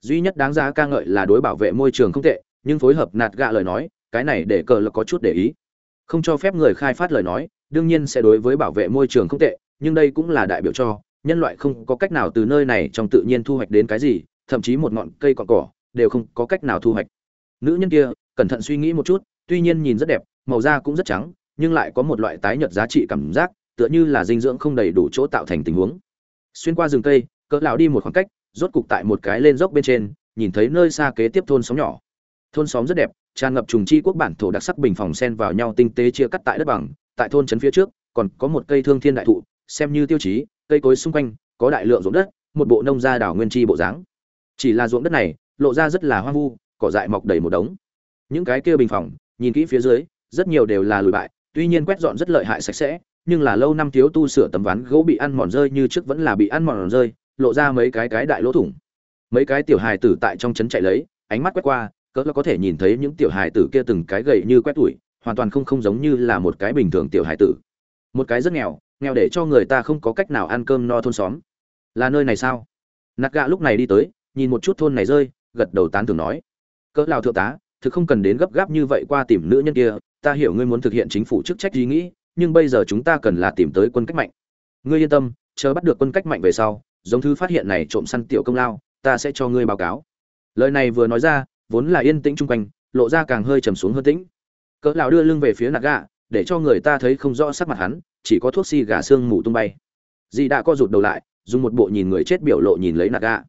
Duy nhất đáng giá ca ngợi là đối bảo vệ môi trường không tệ, nhưng phối hợp nạt gạ lời nói, cái này để cờ lực có chút để ý. Không cho phép người khai phát lời nói, đương nhiên sẽ đối với bảo vệ môi trường không tệ, nhưng đây cũng là đại biểu cho nhân loại không có cách nào từ nơi này trong tự nhiên thu hoạch đến cái gì, thậm chí một ngọn cây cọn cỏ đều không có cách nào thu hoạch. Nữ nhân kia, cẩn thận suy nghĩ một chút, tuy nhiên nhìn rất đẹp, màu da cũng rất trắng, nhưng lại có một loại tái nhợt giá trị cảm giác, tựa như là dinh dưỡng không đầy đủ chỗ tạo thành tình huống. Xuyên qua rừng cây, cỡ lão đi một khoảng cách, rốt cục tại một cái lên dốc bên trên, nhìn thấy nơi xa kế tiếp thôn xóm nhỏ. Thôn xóm rất đẹp, tràn ngập trùng chi quốc bản thổ đặc sắc bình phòng xen vào nhau tinh tế chia cắt tại đất bằng, tại thôn trấn phía trước, còn có một cây thương thiên đại thụ, xem như tiêu chí cây cối xung quanh, có đại lượng ruộng đất, một bộ nông gia đảo nguyên chi bộ dáng. Chỉ là ruộng đất này, lộ ra rất là hoang vu, cỏ dại mọc đầy một đống. Những cái kia bình phòng, nhìn kỹ phía dưới, rất nhiều đều là lùi bại, tuy nhiên quét dọn rất lợi hại sạch sẽ, nhưng là lâu năm thiếu tu sửa tấm ván gỗ bị ăn mòn rơi như trước vẫn là bị ăn mòn rơi, lộ ra mấy cái cái đại lỗ thủng. Mấy cái tiểu hài tử tại trong trấn chạy lấy, ánh mắt quét qua, cỡ có thể nhìn thấy những tiểu hài tử kia từng cái gầy như quét tuổi hoàn toàn không không giống như là một cái bình thường tiểu hài tử. Một cái rất nghèo nghèo để cho người ta không có cách nào ăn cơm no thôn xóm. Là nơi này sao? Nạt gạ lúc này đi tới, nhìn một chút thôn này rơi, gật đầu tán thưởng nói. Cỡ lào thượng tá, thực không cần đến gấp gáp như vậy qua tìm nữ nhân kia, ta hiểu ngươi muốn thực hiện chính phủ chức trách ý nghĩ, nhưng bây giờ chúng ta cần là tìm tới quân cách mạnh. Ngươi yên tâm, chờ bắt được quân cách mạnh về sau, giống thứ phát hiện này trộm săn tiểu công lao, ta sẽ cho ngươi báo cáo. Lời này vừa nói ra, vốn là yên tĩnh chung quanh, lộ ra càng hơi trầm xuống hơn tĩnh. Cỡ lão đưa lưng về phía nạt gạ, để cho người ta thấy không rõ sắc mặt hắn chỉ có thuốc xi gà xương mù tung bay. Dì đã co rụt đầu lại, dùng một bộ nhìn người chết biểu lộ nhìn lấy nạt gạ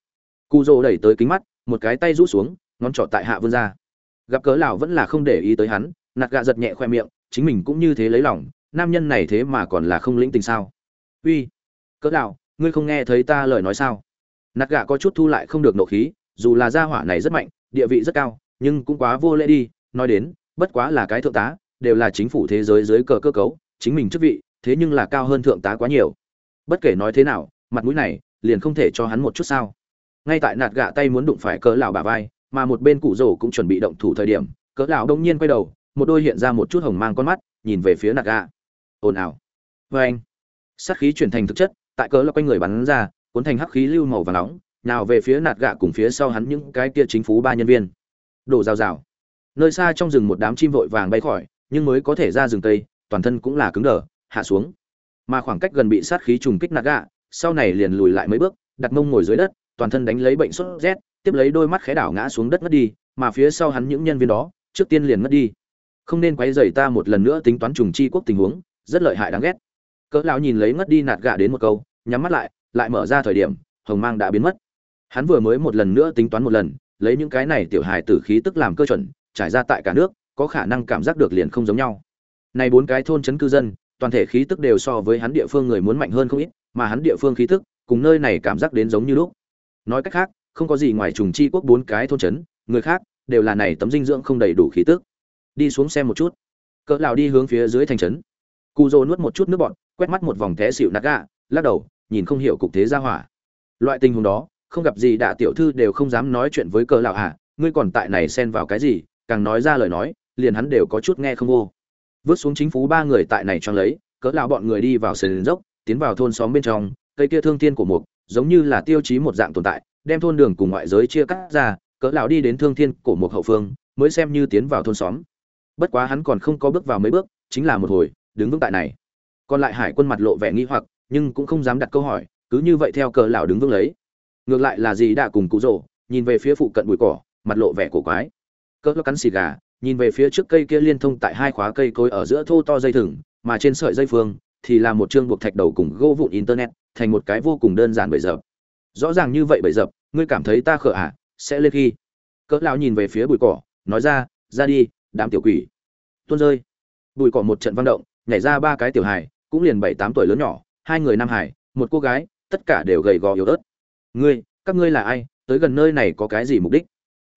cu dô đẩy tới kính mắt, một cái tay rút xuống, ngón trỏ tại hạ vươn ra. Gặp cỡ lão vẫn là không để ý tới hắn nạt gạ giật nhẹ khoe miệng, chính mình cũng như thế lấy lòng, nam nhân này thế mà còn là không lĩnh tình sao? Uy cỡ lão, ngươi không nghe thấy ta lời nói sao? Nạt gạ có chút thu lại không được nộ khí, dù là gia hỏa này rất mạnh, địa vị rất cao, nhưng cũng quá vô lễ đi, nói đến, bất quá là cái thượng tá, đều là chính phủ thế giới dưới cờ cơ cấu, chính mình chức vị thế nhưng là cao hơn thượng tá quá nhiều. Bất kể nói thế nào, mặt mũi này liền không thể cho hắn một chút sao. Ngay tại nạt gạ tay muốn đụng phải cỡ lão bà vai, mà một bên cụ rổ cũng chuẩn bị động thủ thời điểm, cỡ lão đông nhiên quay đầu, một đôi hiện ra một chút hồng mang con mắt, nhìn về phía nạt gạ. Ồn ào. Vê anh, sát khí chuyển thành thực chất, tại cỡ lão quanh người bắn ra, cuốn thành hắc khí lưu màu vàng nóng, nào về phía nạt gạ cùng phía sau hắn những cái kia chính phủ ba nhân viên. Đổ rào rào. Nơi xa trong rừng một đám chim vội vàng bay khỏi, nhưng mới có thể ra rừng tây, toàn thân cũng là cứng đờ hạ xuống. Mà khoảng cách gần bị sát khí trùng kích nạt gạ, sau này liền lùi lại mấy bước, đặt mông ngồi dưới đất, toàn thân đánh lấy bệnh sốt rét, tiếp lấy đôi mắt khẽ đảo ngã xuống đất ngất đi, mà phía sau hắn những nhân viên đó, trước tiên liền ngất đi. Không nên quấy rầy ta một lần nữa tính toán trùng chi quốc tình huống, rất lợi hại đáng ghét. Cỡ lão nhìn lấy ngất đi nạt gạ đến một câu, nhắm mắt lại lại mở ra thời điểm, hồng mang đã biến mất. Hắn vừa mới một lần nữa tính toán một lần, lấy những cái này tiểu hài tử khí tức làm cơ chuẩn, trải ra tại cả nước, có khả năng cảm giác được liền không giống nhau. Này bốn cái thôn chấn cư dân toàn thể khí tức đều so với hắn địa phương người muốn mạnh hơn không ít, mà hắn địa phương khí tức, cùng nơi này cảm giác đến giống như lúc. Nói cách khác, không có gì ngoài trùng chi quốc bốn cái thôn trấn, người khác, đều là này tấm dinh dưỡng không đầy đủ khí tức. Đi xuống xem một chút. Cỡ lão đi hướng phía dưới thành trấn. Cu dô nuốt một chút nước bọt, quét mắt một vòng té xỉu nát lắc đầu, nhìn không hiểu cục thế ra hỏa. Loại tình huống đó, không gặp gì đã tiểu thư đều không dám nói chuyện với cỡ lão hả? Ngươi còn tại này xen vào cái gì? Càng nói ra lời nói, liền hắn đều có chút nghe không vô vứt xuống chính phủ ba người tại này cho lấy, cỡ lão bọn người đi vào sườn dốc, tiến vào thôn xóm bên trong, cây kia thương thiên của mục, giống như là tiêu chí một dạng tồn tại, đem thôn đường cùng ngoại giới chia cắt ra, cỡ lão đi đến thương thiên cổ mục hậu phương, mới xem như tiến vào thôn xóm. Bất quá hắn còn không có bước vào mấy bước, chính là một hồi, đứng vững tại này. Còn lại hải quân mặt lộ vẻ nghi hoặc, nhưng cũng không dám đặt câu hỏi, cứ như vậy theo cỡ lão đứng vững lấy. Ngược lại là gì đã cùng cụ rồ, nhìn về phía phụ cận bụi cỏ, mặt lộ vẻ cổ quái. Cỡ lão cắn xì gà nhìn về phía trước cây kia liên thông tại hai khóa cây cối ở giữa thô to dây thừng mà trên sợi dây phương thì là một chương buộc thạch đầu cùng gỗ vụn internet thành một cái vô cùng đơn giản bậy dập. Rõ ràng như vậy bậy dập ngươi cảm thấy ta khở ả à, sẽ lên khi? Cỡ lão nhìn về phía bụi cỏ nói ra ra đi đám tiểu quỷ. Tuôn rơi. Bụi cỏ một trận văn động nhảy ra ba cái tiểu hài cũng liền bảy tám tuổi lớn nhỏ hai người nam hải một cô gái tất cả đều gầy gò yếu ớt. Ngươi các ngươi là ai? Tới gần nơi này có cái gì mục đích?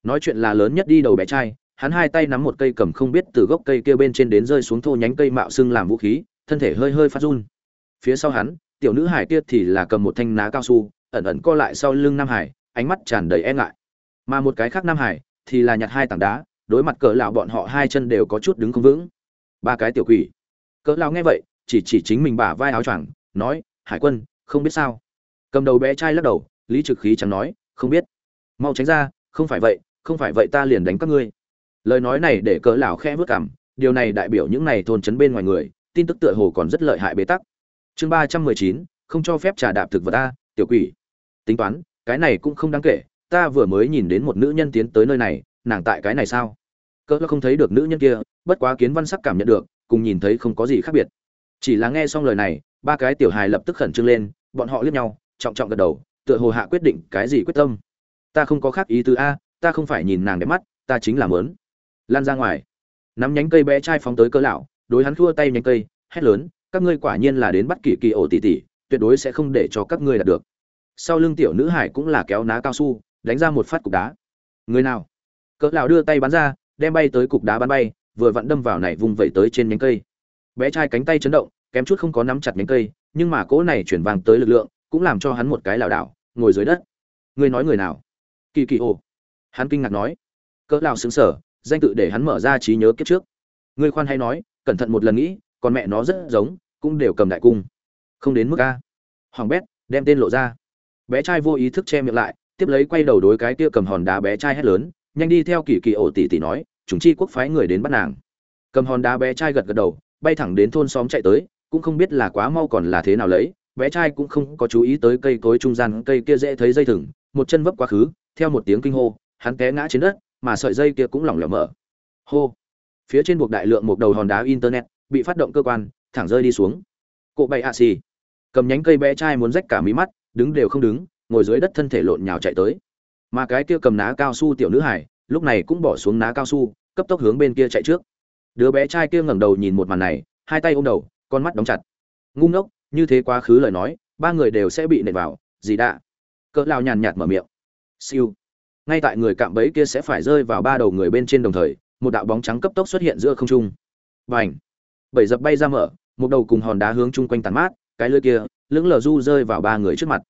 Nói chuyện là lớn nhất đi đầu bé trai hắn hai tay nắm một cây cầm không biết từ gốc cây kia bên trên đến rơi xuống thô nhánh cây mạo xưng làm vũ khí, thân thể hơi hơi phát run. Phía sau hắn, tiểu nữ hải kia thì là cầm một thanh ná cao su, ẩn ẩn co lại sau lưng nam hải, ánh mắt tràn đầy e ngại. Mà một cái khác nam hải thì là nhặt hai tảng đá, đối mặt cỡ lão bọn họ hai chân đều có chút đứng không vững. Ba cái tiểu quỷ. Cỡ lão nghe vậy, chỉ chỉ chính mình bả vai áo choàng, nói, hải quân, không biết sao? Cầm đầu bé trai lắc đầu, lý trực khí chẳng nói, không biết. Mau tránh ra, không phải vậy, không phải vậy ta liền đánh các ngươi lời nói này để cỡ lão khẽ vớt cảm điều này đại biểu những này thôn chấn bên ngoài người, tin tức tựa hồ còn rất lợi hại bế tắc. Chương ba trăm mười chín, không cho phép trà đạp thực vật ta tiểu quỷ. Tính toán, cái này cũng không đáng kể, ta vừa mới nhìn đến một nữ nhân tiến tới nơi này, nàng tại cái này sao? Cỡ không thấy được nữ nhân kia, bất quá kiến văn sắc cảm nhận được, cùng nhìn thấy không có gì khác biệt. Chỉ là nghe xong lời này, ba cái tiểu hài lập tức khẩn trương lên, bọn họ liếc nhau, trọng trọng gật đầu, tựa hồ hạ quyết định cái gì quyết tâm. Ta không có khác ý tứ a, ta không phải nhìn nàng đẹp mắt, ta chính là mớn lan ra ngoài. Nắm nhánh cây bé trai phóng tới cơ lão, đối hắn khua tay nhánh cây, hét lớn, các ngươi quả nhiên là đến bắt kỳ kỳ ổ tỷ tỷ tuyệt đối sẽ không để cho các ngươi đạt được. Sau lưng tiểu nữ hải cũng là kéo ná cao su, đánh ra một phát cục đá. Người nào? Cỡ lão đưa tay bắn ra, đem bay tới cục đá bắn bay, vừa vặn đâm vào này vùng vẩy tới trên nhánh cây. Bé trai cánh tay chấn động, kém chút không có nắm chặt nhánh cây, nhưng mà cỗ này chuyển vàng tới lực lượng, cũng làm cho hắn một cái lảo đảo, ngồi dưới đất. Ngươi nói người nào? Kỳ kỳ ồ hắn kinh ngạc nói. Cỡ lão sững sờ danh tự để hắn mở ra trí nhớ kiếp trước. Ngươi khoan hay nói, cẩn thận một lần nghĩ còn mẹ nó rất giống, cũng đều cầm đại cung. Không đến mức a. Hoàng bét đem tên lộ ra. Bé trai vô ý thức che miệng lại, tiếp lấy quay đầu đối cái kia cầm hòn đá bé trai hét lớn, nhanh đi theo kỳ kỳ ổ tỷ tỷ nói, chúng chi quốc phái người đến bắt nàng. Cầm hòn đá bé trai gật gật đầu, bay thẳng đến thôn xóm chạy tới, cũng không biết là quá mau còn là thế nào lấy, bé trai cũng không có chú ý tới cây cối trung gian, cây kia dễ thấy dây thừng, một chân vấp quá khứ, theo một tiếng kinh hô, hắn té ngã trên đất mà sợi dây kia cũng lỏng lẻo mở. Hô. Phía trên buộc đại lượng một đầu hòn đá internet, bị phát động cơ quan, thẳng rơi đi xuống. Cộ bậy ạ xì. Cầm nhánh cây bé trai muốn rách cả mí mắt, đứng đều không đứng, ngồi dưới đất thân thể lộn nhào chạy tới. Mà cái kia cầm ná cao su tiểu nữ hải, lúc này cũng bỏ xuống ná cao su, cấp tốc hướng bên kia chạy trước. Đứa bé trai kia ngẩng đầu nhìn một màn này, hai tay ôm đầu, con mắt đóng chặt. Ngu ngốc, như thế quá khứ lời nói, ba người đều sẽ bị nện vào, gì đã cỡ lao nhàn nhạt mở miệng. Siêu ngay tại người cạm bẫy kia sẽ phải rơi vào ba đầu người bên trên đồng thời, một đạo bóng trắng cấp tốc xuất hiện giữa không trung. Và ảnh bảy dập bay ra mở, một đầu cùng hòn đá hướng chung quanh tàn mát, cái lưỡi kia lưỡng lờ du rơi vào ba người trước mặt.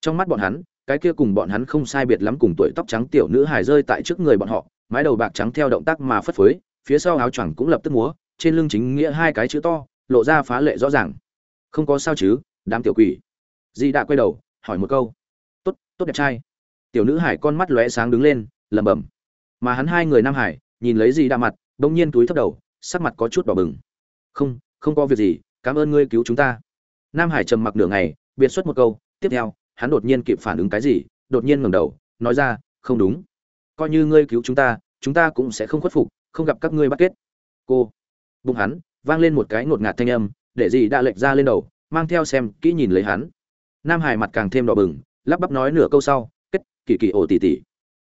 Trong mắt bọn hắn, cái kia cùng bọn hắn không sai biệt lắm cùng tuổi tóc trắng tiểu nữ hài rơi tại trước người bọn họ, mái đầu bạc trắng theo động tác mà phất phới, phía sau áo choàng cũng lập tức múa, trên lưng chính nghĩa hai cái chữ to, lộ ra phá lệ rõ ràng. Không có sao chứ, đám tiểu quỷ. Di đã quay đầu, hỏi một câu. Tốt tốt đẹp trai tiểu nữ hải con mắt lóe sáng đứng lên, lẩm bẩm. Mà hắn hai người nam hải, nhìn lấy gì đa mặt, bỗng nhiên túi thấp đầu, sắc mặt có chút đỏ bừng. Không không có việc gì, cảm ơn ngươi cứu chúng ta. Nam hải trầm mặc nửa ngày, biệt xuất một câu, tiếp theo, hắn đột nhiên kịp phản ứng cái gì, đột nhiên ngẩng đầu, nói ra, không đúng. Coi như ngươi cứu chúng ta chúng ta cũng sẽ không khuất phục, không gặp các ngươi bắt kết. Cô, bụng hắn, vang lên một cái ngột ngạt thanh âm, để gì đã lệch ra lên đầu, mang theo xem, kỹ nhìn lấy hắn. Nam hải mặt càng thêm đỏ bừng, lắp bắp nói nửa câu sau kỳ kỳ ổ tỉ tỉ.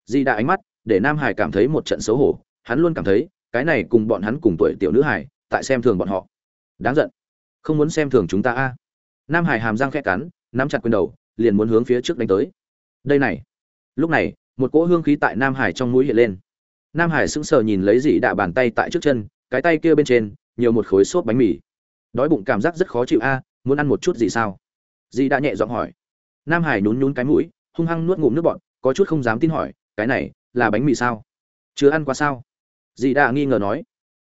Di đã ánh mắt, để nam hải cảm thấy một trận xấu hổ, hắn luôn cảm thấy, cái này cùng bọn hắn cùng tuổi tiểu nữ hải, tại xem thường bọn họ. Đáng giận. Không muốn xem thường chúng ta a. Nam hải hàm răng khẽ cắn, nắm chặt quyền đầu, liền muốn hướng phía trước đánh tới. Đây này. Lúc này, một cỗ hương khí tại nam hải trong mũi hiện lên. Nam hải sững sờ nhìn lấy dị đạ bàn tay tại trước chân, cái tay kia bên trên, nhiều một khối xốp bánh mì. Đói bụng cảm giác rất khó chịu a, muốn ăn một chút gì sao? Dị đã nhẹ giọng hỏi. Nam hải nhún nhún cái mũi hung hăng nuốt ngụm nước bọn có chút không dám tin hỏi, cái này là bánh mì sao? Chưa ăn qua sao? Dị đã nghi ngờ nói,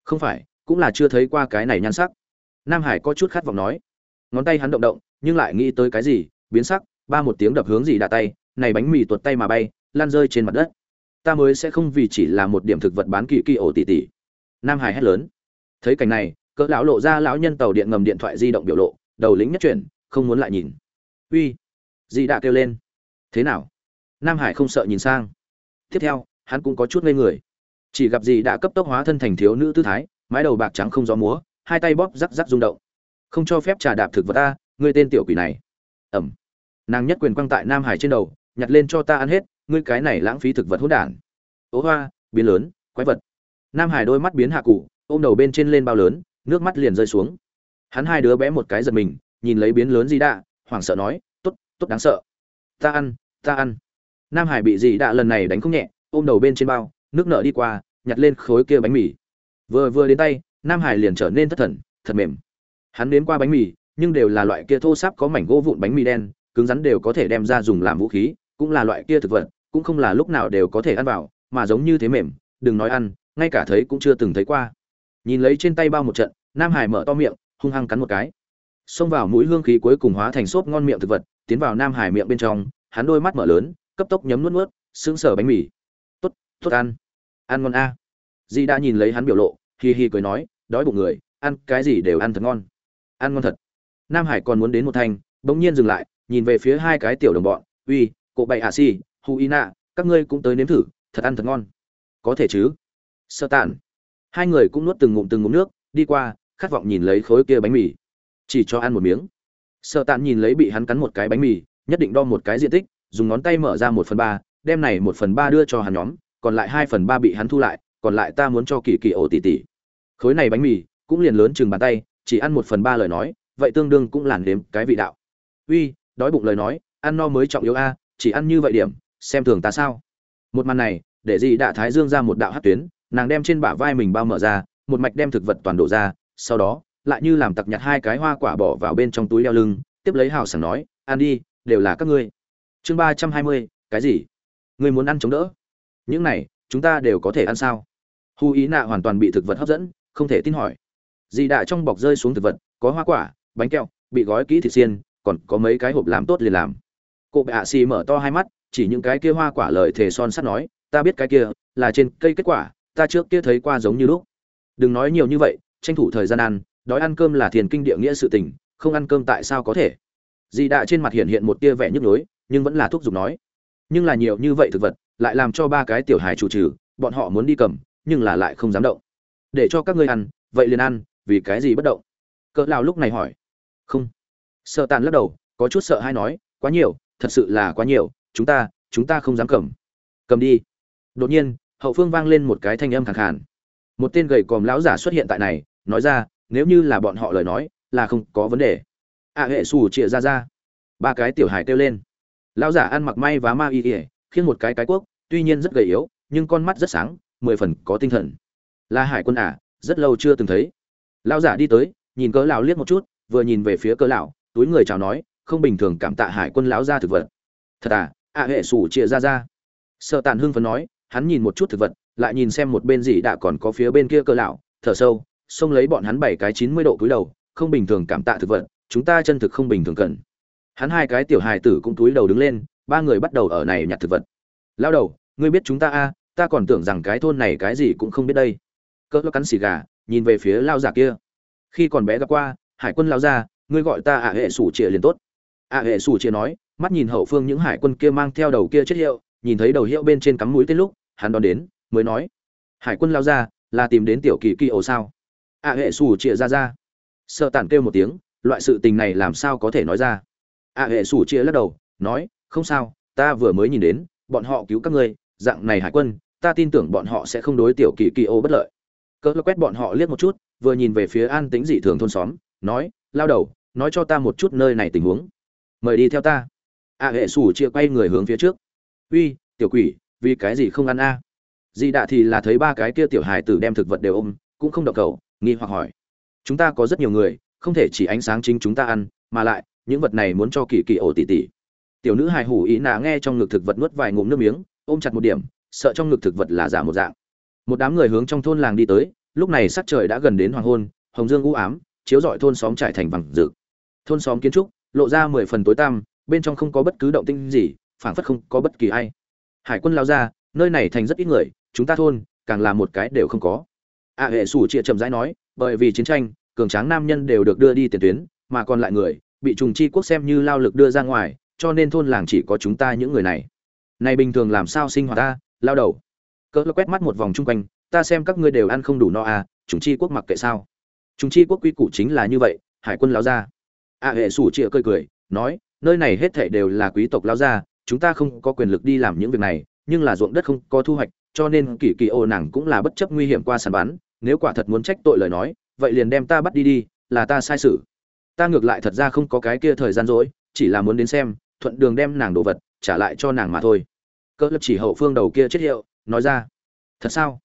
không phải, cũng là chưa thấy qua cái này nhan sắc. Nam hải có chút khát vọng nói, ngón tay hắn động động, nhưng lại nghĩ tới cái gì, biến sắc, ba một tiếng đập hướng dị Đa tay, này bánh mì tuột tay mà bay, lan rơi trên mặt đất. Ta mới sẽ không vì chỉ là một điểm thực vật bán kỳ kỳ ổ tỷ tỷ nam hải hét lớn. Thấy cảnh này, cỡ lão lộ ra lão nhân tàu điện ngầm điện thoại di động biểu lộ, đầu lính nhất chuyển, không muốn lại nhìn. Uy. Dị đã kêu lên thế nào? Nam hải không sợ nhìn sang. Tiếp theo, hắn cũng có chút ngây người. Chỉ gặp gì đã cấp tốc hóa thân thành thiếu nữ tư thái, mái đầu bạc trắng không gió múa, hai tay bóp rắc rắc rung động. Không cho phép trà đạp thực vật ta, ngươi tên tiểu quỷ này. Ẩm. Nàng nhất quyền quăng tại nam hải trên đầu, nhặt lên cho ta ăn hết, ngươi cái này lãng phí thực vật hỗn đản. Ố hoa, biến lớn, quái vật. Nam hải đôi mắt biến hạ cụ, ôm đầu bên trên lên bao lớn, nước mắt liền rơi xuống. Hắn hai đứa bé một cái giật mình, nhìn lấy biến lớn gì đạ hoảng sợ nói, tốt tốt đáng sợ ta ăn ta ăn. Nam hải bị gì đạ lần này đánh không nhẹ, ôm đầu bên trên bao, nước nợ đi qua, nhặt lên khối kia bánh mì. Vừa vừa đến tay, nam hải liền trở nên thất thần, thật mềm. Hắn đến qua bánh mì, nhưng đều là loại kia thô sáp có mảnh gỗ vụn bánh mì đen, cứng rắn đều có thể đem ra dùng làm vũ khí, cũng là loại kia thực vật, cũng không là lúc nào đều có thể ăn vào, mà giống như thế mềm, đừng nói ăn, ngay cả thấy cũng chưa từng thấy qua. Nhìn lấy trên tay bao một trận, nam hải mở to miệng, hung hăng cắn một cái. Xông vào mũi hương khí cuối cùng hóa thành xốp ngon miệng thực vật tiến vào nam hải miệng bên trong, hắn đôi mắt mở lớn, cấp tốc nhấm nuốt nuốt, sững sờ bánh mì. Tốt tốt ăn. Ăn ngon a. Di đã nhìn lấy hắn biểu lộ, hi hi cười nói, đói bụng người, ăn cái gì đều ăn thật ngon. Ăn ngon thật. Nam hải còn muốn đến một thanh, bỗng nhiên dừng lại, nhìn về phía hai cái tiểu đồng bọn, uy, cộ bậy hạ si hu y nạ, các ngươi cũng tới nếm thử, thật ăn thật ngon. Có thể chứ. Sơ tản. Hai người cũng nuốt từng ngụm từng ngụm nước, đi qua, khát vọng nhìn lấy khối kia bánh mì. Chỉ cho ăn một miếng. Sợ tản nhìn lấy bị hắn cắn một cái bánh mì, nhất định đo một cái diện tích, dùng ngón tay mở ra một phần ba, đem này một phần ba đưa cho hắn nhóm, còn lại hai phần ba bị hắn thu lại, còn lại ta muốn cho kỳ kỳ ổ tỉ tỉ. Khối này bánh mì cũng liền lớn chừng bàn tay, chỉ ăn một phần ba lời nói, vậy tương đương cũng làn đếm cái vị đạo. Uy, đói bụng lời nói, ăn no mới trọng yếu a, chỉ ăn như vậy điểm, xem thường ta sao? Một màn này, để dì đạ thái dương ra một đạo hát tuyến, nàng đem trên bả vai mình bao mở ra, một mạch đem thực vật toàn đổ ra, sau đó lại như làm tặc nhặt hai cái hoa quả bỏ vào bên trong túi đeo lưng, tiếp lấy hào sảng nói, ăn đi, đều là các ngươi. Chương ba trăm hai mươi, cái gì? Ngươi muốn ăn chống đỡ? Những này, chúng ta đều có thể ăn sao? Hu ý nạ hoàn toàn bị thực vật hấp dẫn, không thể tin hỏi. Dì đạ trong bọc rơi xuống thực vật, có hoa quả, bánh kẹo, bị gói kỹ thịt xiên, còn có mấy cái hộp làm tốt liền làm. Cô bệ hạ xì mở to hai mắt, chỉ những cái kia hoa quả lời thề son sắt nói, ta biết cái kia là trên cây kết quả, ta trước kia thấy qua giống như lúc. Đừng nói nhiều như vậy, tranh thủ thời gian ăn đói ăn cơm là thiền kinh địa nghĩa sự tình, không ăn cơm tại sao có thể? Dì đạ trên mặt hiện hiện một tia vẻ nhức nhối, nhưng vẫn là thúc giục nói, nhưng là nhiều như vậy thực vật, lại làm cho ba cái tiểu hài chủ trừ, bọn họ muốn đi cầm, nhưng là lại không dám động. Để cho các ngươi ăn, vậy liền ăn, vì cái gì bất động? Cỡ lao lúc này hỏi. Không. Sợ tàn lắc đầu, có chút sợ hay nói, quá nhiều, thật sự là quá nhiều, chúng ta chúng ta không dám cầm. Cầm đi. Đột nhiên, hậu phương vang lên một cái thanh âm khẳng khàn. Một tên gầy còm lão giả xuất hiện tại này, nói ra nếu như là bọn họ lời nói, là không có vấn đề. A hệ xù chĩa ra ra. Ba cái tiểu hải kêu lên. Lão giả ăn mặc may và ma y ỉa khiến một cái cái quốc tuy nhiên rất gầy yếu, nhưng con mắt rất sáng, mười phần có tinh thần. Là hải quân à rất lâu chưa từng thấy. Lão giả đi tới, nhìn cỡ lão liếc một chút, vừa nhìn về phía cỡ lão, túi người chào nói, không bình thường cảm tạ hải quân lão gia thực vật. Thật à a hệ sủ chia ra ra. Sợ tàn hưng phấn nói, hắn nhìn một chút thực vật, lại nhìn xem một bên gì đã còn có phía bên kia cỡ lão, thở sâu xông lấy bọn hắn bảy cái chín mươi độ cúi đầu, không bình thường cảm tạ thực vật, chúng ta chân thực không bình thường cần. Hắn hai cái tiểu hài tử cũng túi đầu đứng lên, ba người bắt đầu ở này nhặt thực vật. Lao đầu, ngươi biết chúng ta a, ta còn tưởng rằng cái thôn này cái gì cũng không biết đây. Cỡ cắn xì gà, nhìn về phía lao giả kia. Khi còn bé gặp qua, hải quân lao ra, ngươi gọi ta ạ hệ sủ chĩa liền tốt. Ạ hệ sủ chĩa nói, mắt nhìn hậu phương những hải quân kia mang theo đầu kia chết hiệu, nhìn thấy đầu hiệu bên trên cắm mũi tên lúc, hắn đón đến, mới nói, hải quân lao ra, là tìm đến tiểu kỳ kỳ ổ sao? Ạ hệ sủ chia ra ra. Sợ tản kêu một tiếng, loại sự tình này làm sao có thể nói ra? Ạ hệ sủ chia lắc đầu, nói, không sao, ta vừa mới nhìn đến, bọn họ cứu các ngươi, dạng này hải quân, ta tin tưởng bọn họ sẽ không đối tiểu kỳ kỳ ô bất lợi. Cỡ quét bọn họ liếc một chút, vừa nhìn về phía an tính dị thường thôn xóm, nói, lao đầu, nói cho ta một chút nơi này tình huống. Mời đi theo ta. A hệ sủ chia quay người hướng phía trước. Uy, tiểu quỷ, vì cái gì không ăn a? À? dị đạ thì là thấy ba cái kia tiểu hài tử đem thực vật đều ôm, cũng không động cầu nghi hoặc hỏi. Chúng ta có rất nhiều người, không thể chỉ ánh sáng chính chúng ta ăn, mà lại, những vật này muốn cho kỳ kỳ ổ tỉ tỉ. Tiểu nữ hài hủ ý nà nghe trong ngực thực vật nuốt vài ngụm nước miếng, ôm chặt một điểm, sợ trong ngực thực vật là giả một dạng. Một đám người hướng trong thôn làng đi tới, lúc này sắc trời đã gần đến hoàng hôn, hồng dương u ám, chiếu rọi thôn xóm trải thành vàng rực. Thôn xóm kiến trúc, lộ ra mười phần tối tăm, bên trong không có bất cứ động tĩnh gì, phảng phất không có bất kỳ ai. Hải quân lao ra, nơi này thành rất ít người, chúng ta thôn, càng là một cái đều không có a hệ sủ chia chậm rãi nói, bởi vì chiến tranh, cường tráng nam nhân đều được đưa đi tiền tuyến, mà còn lại người, bị trùng chi quốc xem như lao lực đưa ra ngoài, cho nên thôn làng chỉ có chúng ta những người này. Này bình thường làm sao sinh hoạt ta, lao đầu? Cỡ quét mắt một vòng chung quanh, ta xem các ngươi đều ăn không đủ no à chúng chi quốc mặc kệ sao? Chúng chi quốc quy củ chính là như vậy, hải quân lao ra a hệ sủ chia cười cười, nói, nơi này hết thảy đều là quý tộc lao ra chúng ta không có quyền lực đi làm những việc này, nhưng là ruộng đất không có thu hoạch, cho nên kỳ kỳ ô nàng cũng là bất chấp nguy hiểm qua sàn bán nếu quả thật muốn trách tội lời nói, vậy liền đem ta bắt đi đi, là ta sai sự ta ngược lại thật ra không có cái kia thời gian rỗi, chỉ là muốn đến xem, thuận đường đem nàng đồ vật trả lại cho nàng mà thôi. Cỡ lập chỉ hậu phương đầu kia chết hiệu, nói ra, thật sao?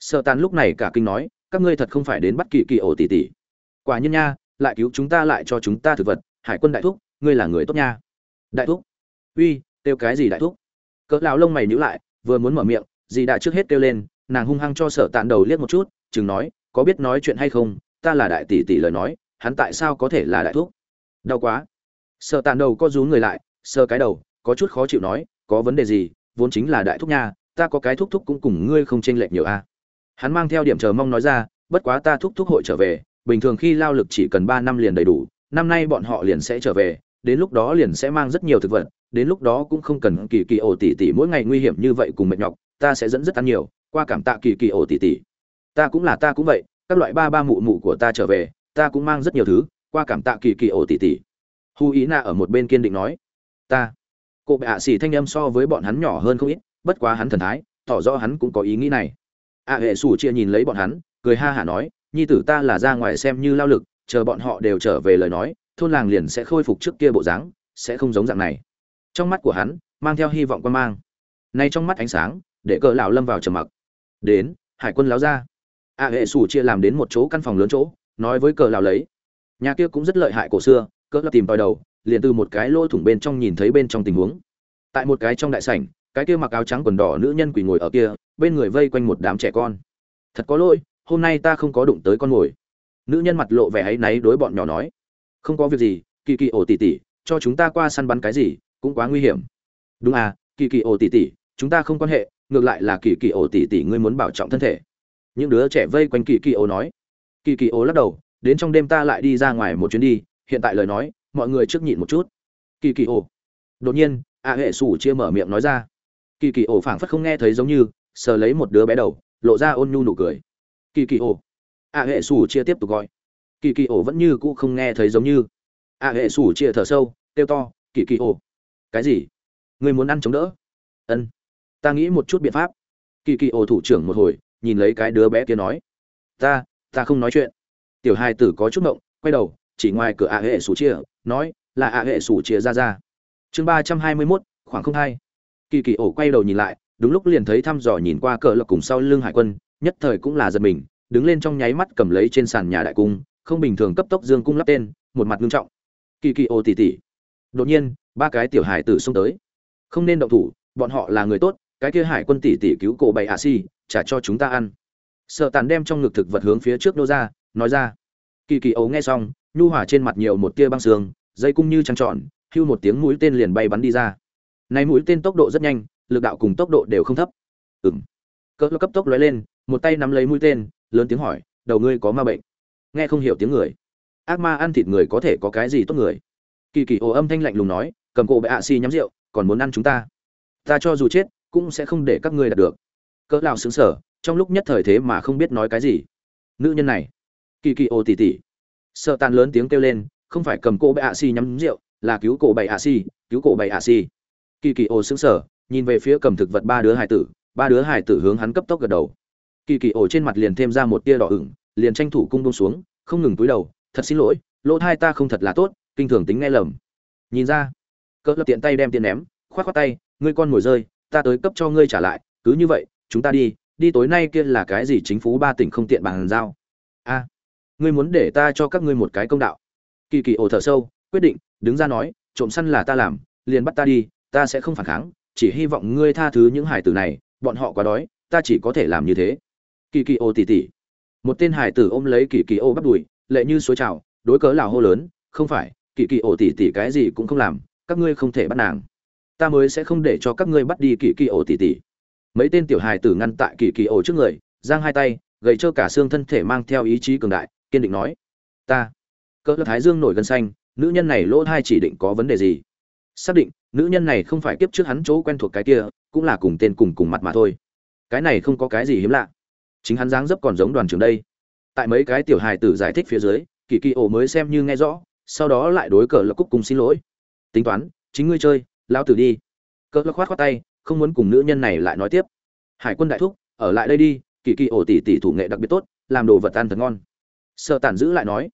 Sợ tàn lúc này cả kinh nói, các ngươi thật không phải đến bắt kỳ kỳ ổ tỷ tỷ quả nhiên nha, lại cứu chúng ta lại cho chúng ta thực vật, hải quân đại thúc, ngươi là người tốt nha. Đại thúc? Uy, kêu cái gì đại thúc? Cỡ lão lông mày nhíu lại, vừa muốn mở miệng, dì đã trước hết kêu lên, nàng hung hăng cho sợ tàn đầu liếc một chút chừng nói, có biết nói chuyện hay không? Ta là đại tỷ tỷ lời nói, hắn tại sao có thể là đại thúc? Đau quá. Sợ tàn đầu có rú người lại sơ cái đầu, có chút khó chịu nói, có vấn đề gì? Vốn chính là đại thúc nha, ta có cái thúc thúc cũng cùng ngươi không chênh lệch nhiều a hắn mang theo điểm chờ mong nói ra, bất quá ta thúc thúc hội trở về, bình thường khi lao lực chỉ cần ba năm liền đầy đủ, năm nay bọn họ liền sẽ trở về, đến lúc đó liền sẽ mang rất nhiều thực vật, đến lúc đó cũng không cần kỳ kỳ ổ tỉ tỉ mỗi ngày nguy hiểm như vậy cùng mệt nhọc, ta sẽ dẫn rất ăn nhiều, qua cảm tạ kỳ kỳ ổ tỉ tỉ ta cũng là ta cũng vậy, các loại ba ba mụ mụ của ta trở về, ta cũng mang rất nhiều thứ, qua cảm tạ kỳ kỳ ổ tỉ tỉ. Hù ý nạ ở một bên kiên định nói. Ta. Cô bệ ạ xỉ thanh âm so với bọn hắn nhỏ hơn không ít, bất quá hắn thần thái, tỏ rõ hắn cũng có ý nghĩ này. Ạ hệ sủ chia nhìn lấy bọn hắn, cười ha hả nói, nhi tử ta là ra ngoài xem như lao lực, chờ bọn họ đều trở về lời nói, thôn làng liền sẽ khôi phục trước kia bộ dáng, sẽ không giống dạng này. Trong mắt của hắn, mang theo hy vọng quan mang. Nay trong mắt ánh sáng, để cỡ lão lâm vào trầm mặc. Đến, hải quân láo ra A hệ sủ chia làm đến một chỗ căn phòng lớn chỗ, nói với cờ lão lấy. Nhà kia cũng rất lợi hại cổ xưa cỡ lão tìm tòi đầu, liền từ một cái lỗ thủng bên trong nhìn thấy bên trong tình huống. Tại một cái trong đại sảnh, cái kia mặc áo trắng quần đỏ nữ nhân quỳ ngồi ở kia, bên người vây quanh một đám trẻ con. Thật có lỗi, hôm nay ta không có đụng tới con ngồi. Nữ nhân mặt lộ vẻ áy náy đối bọn nhỏ nói. Không có việc gì, kỳ kỳ ổ tỉ tỉ, cho chúng ta qua săn bắn cái gì, cũng quá nguy hiểm. Đúng à kỳ kỳ ổ tỉ tỉ, chúng ta không quan hệ, ngược lại là kỳ kỳ ổ tỉ tỉ ngươi muốn bảo trọng thân thể những đứa trẻ vây quanh kỳ kỳ ổ nói. Kỳ kỳ ổ lắc đầu, đến trong đêm ta lại đi ra ngoài một chuyến đi, hiện tại lời nói, mọi người trước nhịn một chút. Kỳ kỳ ổ đột nhiên, a hệ sủ chia mở miệng nói ra. Kỳ kỳ ổ phảng phất không nghe thấy giống như, sờ lấy một đứa bé đầu, lộ ra ôn nhu nụ cười. Kỳ kỳ ổ a hệ sủ chia tiếp tục gọi. Kỳ kỳ ổ vẫn như cũ không nghe thấy giống như. A hệ sủ chia thở sâu, kêu to kỳ kỳ ổ cái gì? Người muốn ăn chống đỡ? Ân, ta nghĩ một chút biện pháp. Kỳ kỳ ổ thủ trưởng một hồi nhìn lấy cái đứa bé kia nói ta ta không nói chuyện. Tiểu hai tử có chút mộng, quay đầu chỉ ngoài cửa a hệ sủ chia nói là a hệ sủ chia ra ra. Chương ba trăm hai mươi mốt khoảng không hai. Kỳ kỳ ổ quay đầu nhìn lại đúng lúc liền thấy thăm dò nhìn qua cờ lộc cùng sau lưng hải quân nhất thời cũng là giật mình đứng lên trong nháy mắt cầm lấy trên sàn nhà đại cung không bình thường cấp tốc dương cung lắp tên một mặt nghiêm trọng. Kỳ kỳ ổ tỉ tỉ. Đột nhiên ba cái tiểu hải tử xông tới. Không nên động thủ bọn họ là người tốt cái kia hải quân tỷ tỷ cứu cổ bày ạ si trả cho chúng ta ăn. Sợ tàn đem trong ngực thực vật hướng phía trước nô ra, nói ra. Kỳ kỳ ấu nghe xong, nhu hỏa trên mặt nhiều một tia băng xương dây cung như trăng trọn hưu một tiếng mũi tên liền bay bắn đi ra. Này mũi tên tốc độ rất nhanh, lực đạo cùng tốc độ đều không thấp. Ừng cỡ cấp tốc lóe lên, một tay nắm lấy mũi tên, lớn tiếng hỏi, đầu ngươi có ma bệnh? Nghe không hiểu tiếng người. Ác ma ăn thịt người có thể có cái gì tốt người? Kỳ kỳ ồ âm thanh lạnh lùng nói, cầm cổ bệ ạ xì nhắm rượu, còn muốn ăn chúng ta? Ta cho dù chết cũng sẽ không để các ngươi đạt được. Cỡ lao xứng sở trong lúc nhất thời thế mà không biết nói cái gì. Nữ nhân này, kỳ kỳ ô tỉ tỉ. Sợ tàn lớn tiếng kêu lên, không phải cầm cổ bệ ạ xì nhắm rượu, là cứu cổ bảy ạ xì, cứu cổ bảy ạ xì. Kỳ kỳ ô xứng sở nhìn về phía cầm thực vật ba đứa hải tử, ba đứa hải tử hướng hắn cấp tốc gật đầu. Kỳ kỳ ổ trên mặt liền thêm ra một tia đỏ ửng, liền tranh thủ cung bông xuống, không ngừng túi đầu, thật xin lỗi, lỗ thai ta không thật là tốt, kinh thường tính nghe lầm. Nhìn ra, cỡ lập tiện tay đem tiền ném, khoát khoát tay, ngươi con ngồi rơi ta tới cấp cho ngươi trả lại, cứ như vậy, chúng ta đi đi tối nay kia là cái gì chính phủ ba tỉnh không tiện bàn giao? A, ngươi muốn để ta cho các ngươi một cái công đạo. Kỳ kỳ ồ thở sâu, quyết định, đứng ra nói, trộm săn là ta làm, liền bắt ta đi, ta sẽ không phản kháng, chỉ hy vọng ngươi tha thứ những hải tử này, bọn họ quá đói, ta chỉ có thể làm như thế. Kỳ kỳ ô tỉ tỉ. Một tên hải tử ôm lấy kỳ kỳ ô bắt đùi, lệ như suối trào, đối cớ lào hô lớn, không phải, kỳ kỳ ô tỉ tỉ cái gì cũng không làm, các ngươi không thể bắt nàng ta mới sẽ không để cho các ngươi bắt đi kỳ kỳ ổ tỉ tỉ. Mấy tên tiểu hài tử ngăn tại kỳ kỳ ổ trước người, giang hai tay, gầy cho cả xương thân thể mang theo ý chí cường đại, kiên định nói, ta. Cỡ thái dương nổi gân xanh, nữ nhân này lỗ thai chỉ định có vấn đề gì? Xác định, nữ nhân này không phải kiếp trước hắn chỗ quen thuộc cái kia, cũng là cùng tên cùng cùng mặt mà thôi. Cái này không có cái gì hiếm lạ. Chính hắn dáng dấp còn giống đoàn trưởng đây. Tại mấy cái tiểu hài tử giải thích phía dưới, kỳ kỳ ổ mới xem như nghe rõ, sau đó lại đối cờ lập cúc cùng xin lỗi. Tính toán, chính ngươi chơi lao tử đi. Cỡ lập khoát khoát tay, không muốn cùng nữ nhân này lại nói tiếp. Hải quân đại thúc, ở lại đây đi, kỳ kỳ ổ tỷ tỷ thủ nghệ đặc biệt tốt, làm đồ vật ăn thật ngon. Sợ tản giữ lại nói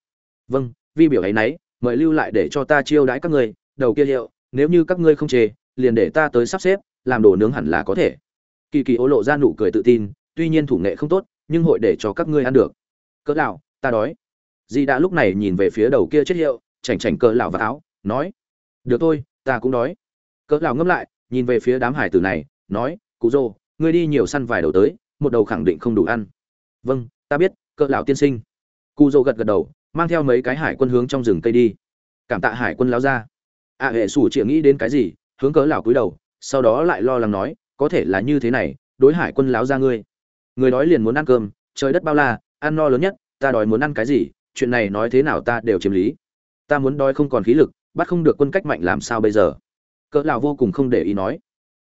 vâng vi biểu ấy nấy, mời lưu lại để cho ta chiêu đãi các ngươi, đầu kia hiệu, nếu như các ngươi không chê, liền để ta tới sắp xếp, làm đồ nướng hẳn là có thể. Kỳ kỳ ố lộ ra nụ cười tự tin, tuy nhiên thủ nghệ không tốt, nhưng hội để cho các ngươi ăn được. Cỡ lão, ta đói. Di đã lúc này nhìn về phía đầu kia chết hiệu, chảnh chảnh cỡ lão và áo, nói, được thôi, ta cũng đói cỡ lão ngâm lại, nhìn về phía đám hải tử này, nói, cụ dô, ngươi đi nhiều săn vài đầu tới, một đầu khẳng định không đủ ăn. Vâng ta biết, cỡ lão tiên sinh. Cụ dô gật gật đầu, mang theo mấy cái hải quân hướng trong rừng cây đi. Cảm tạ hải quân lão ra a hệ sủ chỉ nghĩ đến cái gì, hướng cỡ lão cúi đầu, sau đó lại lo lắng nói, có thể là như thế này, đối hải quân lão ra ngươi. Người đói liền muốn ăn cơm, trời đất bao la, ăn no lớn nhất, ta đói muốn ăn cái gì, chuyện này nói thế nào ta đều chiếm lý. Ta muốn đói không còn khí lực, bắt không được quân cách mạnh làm sao bây giờ? Cỡ lão vô cùng không để ý nói.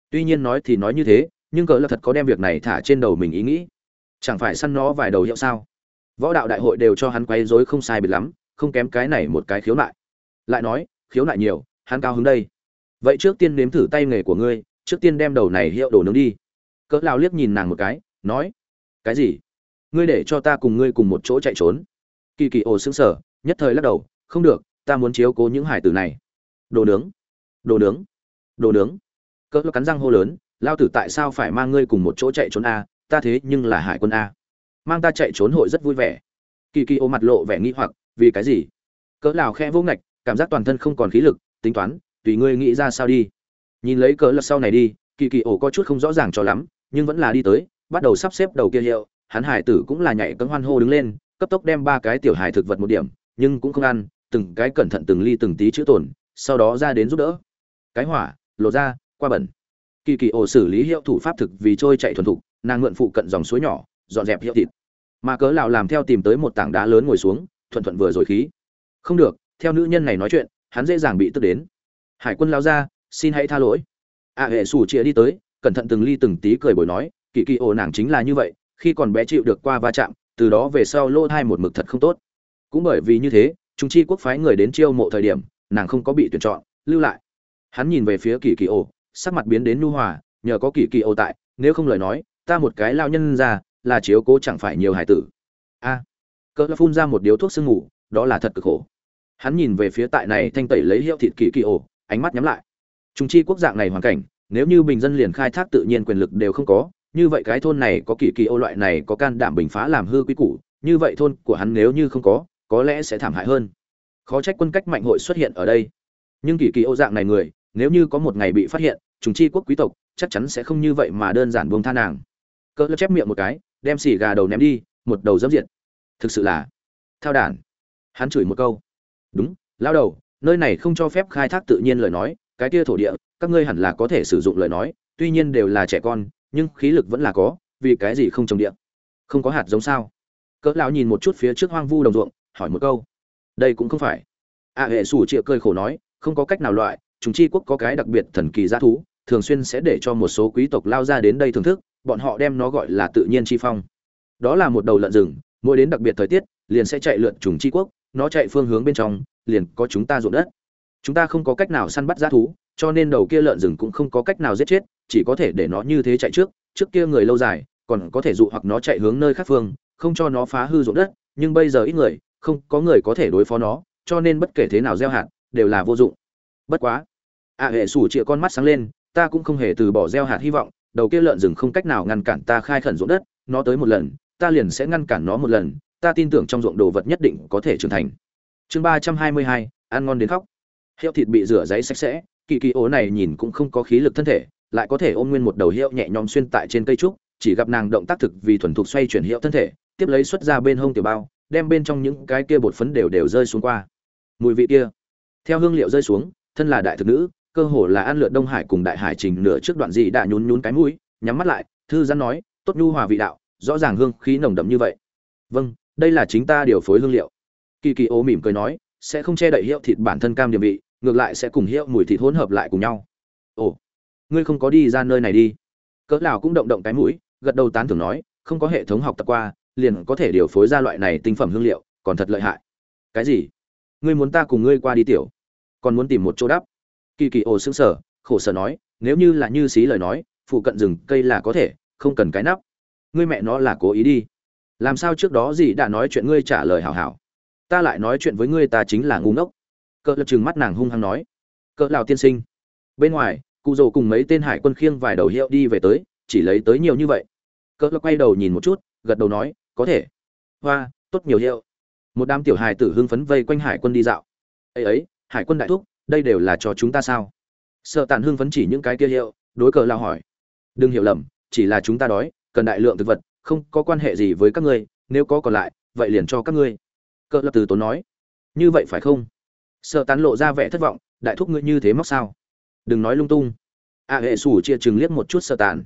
Tuy nhiên nói thì nói như thế, nhưng cỡ là thật có đem việc này thả trên đầu mình ý nghĩ. Chẳng phải săn nó vài đầu hiệu sao? Võ đạo đại hội đều cho hắn quấy rối không sai biệt lắm, không kém cái này một cái khiếu nại. Lại nói, khiếu nại nhiều, hắn cao hứng đây. Vậy trước tiên nếm thử tay nghề của ngươi, trước tiên đem đầu này hiệu đồ nướng đi. Cỡ lão liếc nhìn nàng một cái, nói, cái gì? Ngươi để cho ta cùng ngươi cùng một chỗ chạy trốn? Kỳ kỳ ồ sững sờ, nhất thời lắc đầu, không được, ta muốn chiếu cố những hải tử này. Đồ nướng? Đồ nướng? Đồ nướng. Cỡ lo cắn răng hô lớn, lao tử tại sao phải mang ngươi cùng một chỗ chạy trốn a? Ta thế nhưng là hải quân a. Mang ta chạy trốn hội rất vui vẻ. Kỳ kỳ ô mặt lộ vẻ nghi hoặc, vì cái gì? Cỡ lào khe vô ngạch, cảm giác toàn thân không còn khí lực, tính toán, tùy ngươi nghĩ ra sao đi. Nhìn lấy cỡ lật sau này đi, kỳ kỳ ổ có chút không rõ ràng cho lắm, nhưng vẫn là đi tới, bắt đầu sắp xếp đầu kia hiệu. Hắn hải tử cũng là nhảy cấm hoan hô đứng lên, cấp tốc đem ba cái tiểu hải thực vật một điểm, nhưng cũng không ăn, từng cái cẩn thận từng ly từng tí chữ tổn sau đó ra đến giúp đỡ. Cái hỏa lộ ra, qua bẩn. Kỳ kỳ ổ xử lý hiệu thủ pháp thực vì trôi chạy thuần thục, nàng ngượn phụ cận dòng suối nhỏ, dọn dẹp hiệu thịt. Mà cớ lão làm theo tìm tới một tảng đá lớn ngồi xuống, thuận thuận vừa rồi khí. Không được, theo nữ nhân này nói chuyện, hắn dễ dàng bị tức đến. Hải quân lao ra, xin hãy tha lỗi. A hệ xù chia đi tới, cẩn thận từng ly từng tí cười bồi nói, kỳ kỳ ổ nàng chính là như vậy, khi còn bé chịu được qua va chạm, từ đó về sau lô thai một mực thật không tốt. Cũng bởi vì như thế chúng chi quốc phái người đến chiêu mộ thời điểm, nàng không có bị tuyển chọn, lưu lại hắn nhìn về phía kỳ kỳ ô sắc mặt biến đến nhu hòa nhờ có kỳ kỳ ô tại nếu không lời nói ta một cái lao nhân ra là chiếu cố chẳng phải nhiều hải tử. A. À, cỡ phun ra một điếu thuốc sương ngủ đó là thật cực khổ. Hắn nhìn về phía tại này thanh tẩy lấy hiệu thịt kỳ kỳ ổ ánh mắt nhắm lại. Chúng chi quốc dạng này hoàn cảnh nếu như bình dân liền khai thác tự nhiên quyền lực đều không có như vậy cái thôn này có kỳ kỳ ô loại này có can đảm bình phá làm hư quý củ như vậy thôn của hắn nếu như không có có lẽ sẽ thảm hại hơn. Khó trách quân cách mạnh hội xuất hiện ở đây. Nhưng kỳ kỳ ô dạng này người nếu như có một ngày bị phát hiện chúng chi quốc quý tộc, chắc chắn sẽ không như vậy mà đơn giản buông tha nàng. Cỡ chép miệng một cái, đem xì gà đầu ném đi, một đầu dẫm diệt. Thực sự là thao đản. Hắn chửi một câu. Đúng, lao đầu, nơi này không cho phép khai thác tự nhiên lời nói, cái kia thổ địa, các ngươi hẳn là có thể sử dụng lời nói, tuy nhiên đều là trẻ con, nhưng khí lực vẫn là có, vì cái gì không trồng địa? Không có hạt giống sao? Cỡ lão nhìn một chút phía trước hoang vu đồng ruộng, hỏi một câu. Đây cũng không phải. A hệ sủ chịa cười khổ nói, không có cách nào loại chúng chi quốc có cái đặc biệt thần kỳ giá thú, thường xuyên sẽ để cho một số quý tộc lao ra đến đây thưởng thức, bọn họ đem nó gọi là tự nhiên chi phong. Đó là một đầu lợn rừng, mỗi đến đặc biệt thời tiết, liền sẽ chạy lượn trùng chi quốc, nó chạy phương hướng bên trong, liền có chúng ta ruộng đất. Chúng ta không có cách nào săn bắt giá thú, cho nên đầu kia lợn rừng cũng không có cách nào giết chết, chỉ có thể để nó như thế chạy trước trước kia người lâu dài, còn có thể dụ hoặc nó chạy hướng nơi khác phương, không cho nó phá hư ruộng đất, nhưng bây giờ ít người, không có người có thể đối phó nó, cho nên bất kể thế nào gieo hạt, đều là vô dụng. Bất quá a hệ sủ chĩa con mắt sáng lên, ta cũng không hề từ bỏ gieo hạt hy vọng, đầu kia lợn rừng không cách nào ngăn cản ta khai khẩn ruộng đất, nó tới một lần, ta liền sẽ ngăn cản nó một lần, ta tin tưởng trong ruộng đồ vật nhất định có thể trưởng thành. Chương ba trăm hai mươi hai, ăn ngon đến khóc. Hiệu thịt bị rửa giấy sạch sẽ, kỳ kỳ ố này nhìn cũng không có khí lực thân thể, lại có thể ôm nguyên một đầu hiệu nhẹ nhõm xuyên tại trên cây trúc, chỉ gặp nàng động tác thực vì thuần thục xoay chuyển hiệu thân thể, tiếp lấy xuất ra bên hông tiểu bao, đem bên trong những cái kia bột phấn đều đều rơi xuống qua. Mùi vị kia, theo hương liệu rơi xuống, thân là đại thực nữ cơ hồ là ăn lượt đông hải cùng đại hải trình nửa trước đoạn gì đã nhún nhún cái mũi, nhắm mắt lại, thư giãn nói, tốt nhu hòa vị đạo, rõ ràng hương khí nồng đậm như vậy. Vâng đây là chính ta điều phối hương liệu. Kỳ kỳ ô mỉm cười nói, sẽ không che đậy hiệu thịt bản thân cam điểm vị, ngược lại sẽ cùng hiệu mùi thịt hỗn hợp lại cùng nhau. Ồ, ngươi không có đi ra nơi này đi. Cỡ nào cũng động động cái mũi, gật đầu tán thưởng nói, không có hệ thống học tập qua, liền có thể điều phối ra loại này tinh phẩm hương liệu, còn thật lợi hại. Cái gì? Ngươi muốn ta cùng ngươi qua đi tiểu? Còn muốn tìm một chỗ đắp kỳ kỳ ồ xứng sở khổ sở nói, nếu như là như xí lời nói, phụ cận rừng cây là có thể, không cần cái nắp. Ngươi mẹ nó là cố ý đi. Làm sao trước đó gì đã nói chuyện ngươi trả lời hảo hảo? Ta lại nói chuyện với ngươi ta chính là ngu ngốc. Cỡ lập chừng mắt nàng hung hăng nói, cỡ lào tiên sinh. Bên ngoài, cụ rồ cùng mấy tên hải quân khiêng vài đầu hiệu đi về tới, chỉ lấy tới nhiều như vậy. Cỡ lập quay đầu nhìn một chút, gật đầu nói, có thể. Hoa, tốt nhiều hiệu. Một đám tiểu hài tử hưng phấn vây quanh hải quân đi dạo. Ấy ấy, hải quân đại thúc đây đều là cho chúng ta sao? Sợ tàn hưng phấn chỉ những cái kia hiệu, đối cờ lao hỏi. Đừng hiểu lầm, chỉ là chúng ta đói, cần đại lượng thực vật, không có quan hệ gì với các ngươi, nếu có còn lại, vậy liền cho các ngươi. Cờ lập từ tốn nói. Như vậy phải không? Sợ tán lộ ra vẻ thất vọng, đại thúc ngươi như thế móc sao? Đừng nói lung tung. A hệ sủ chia chừng liếc một chút sợ tàn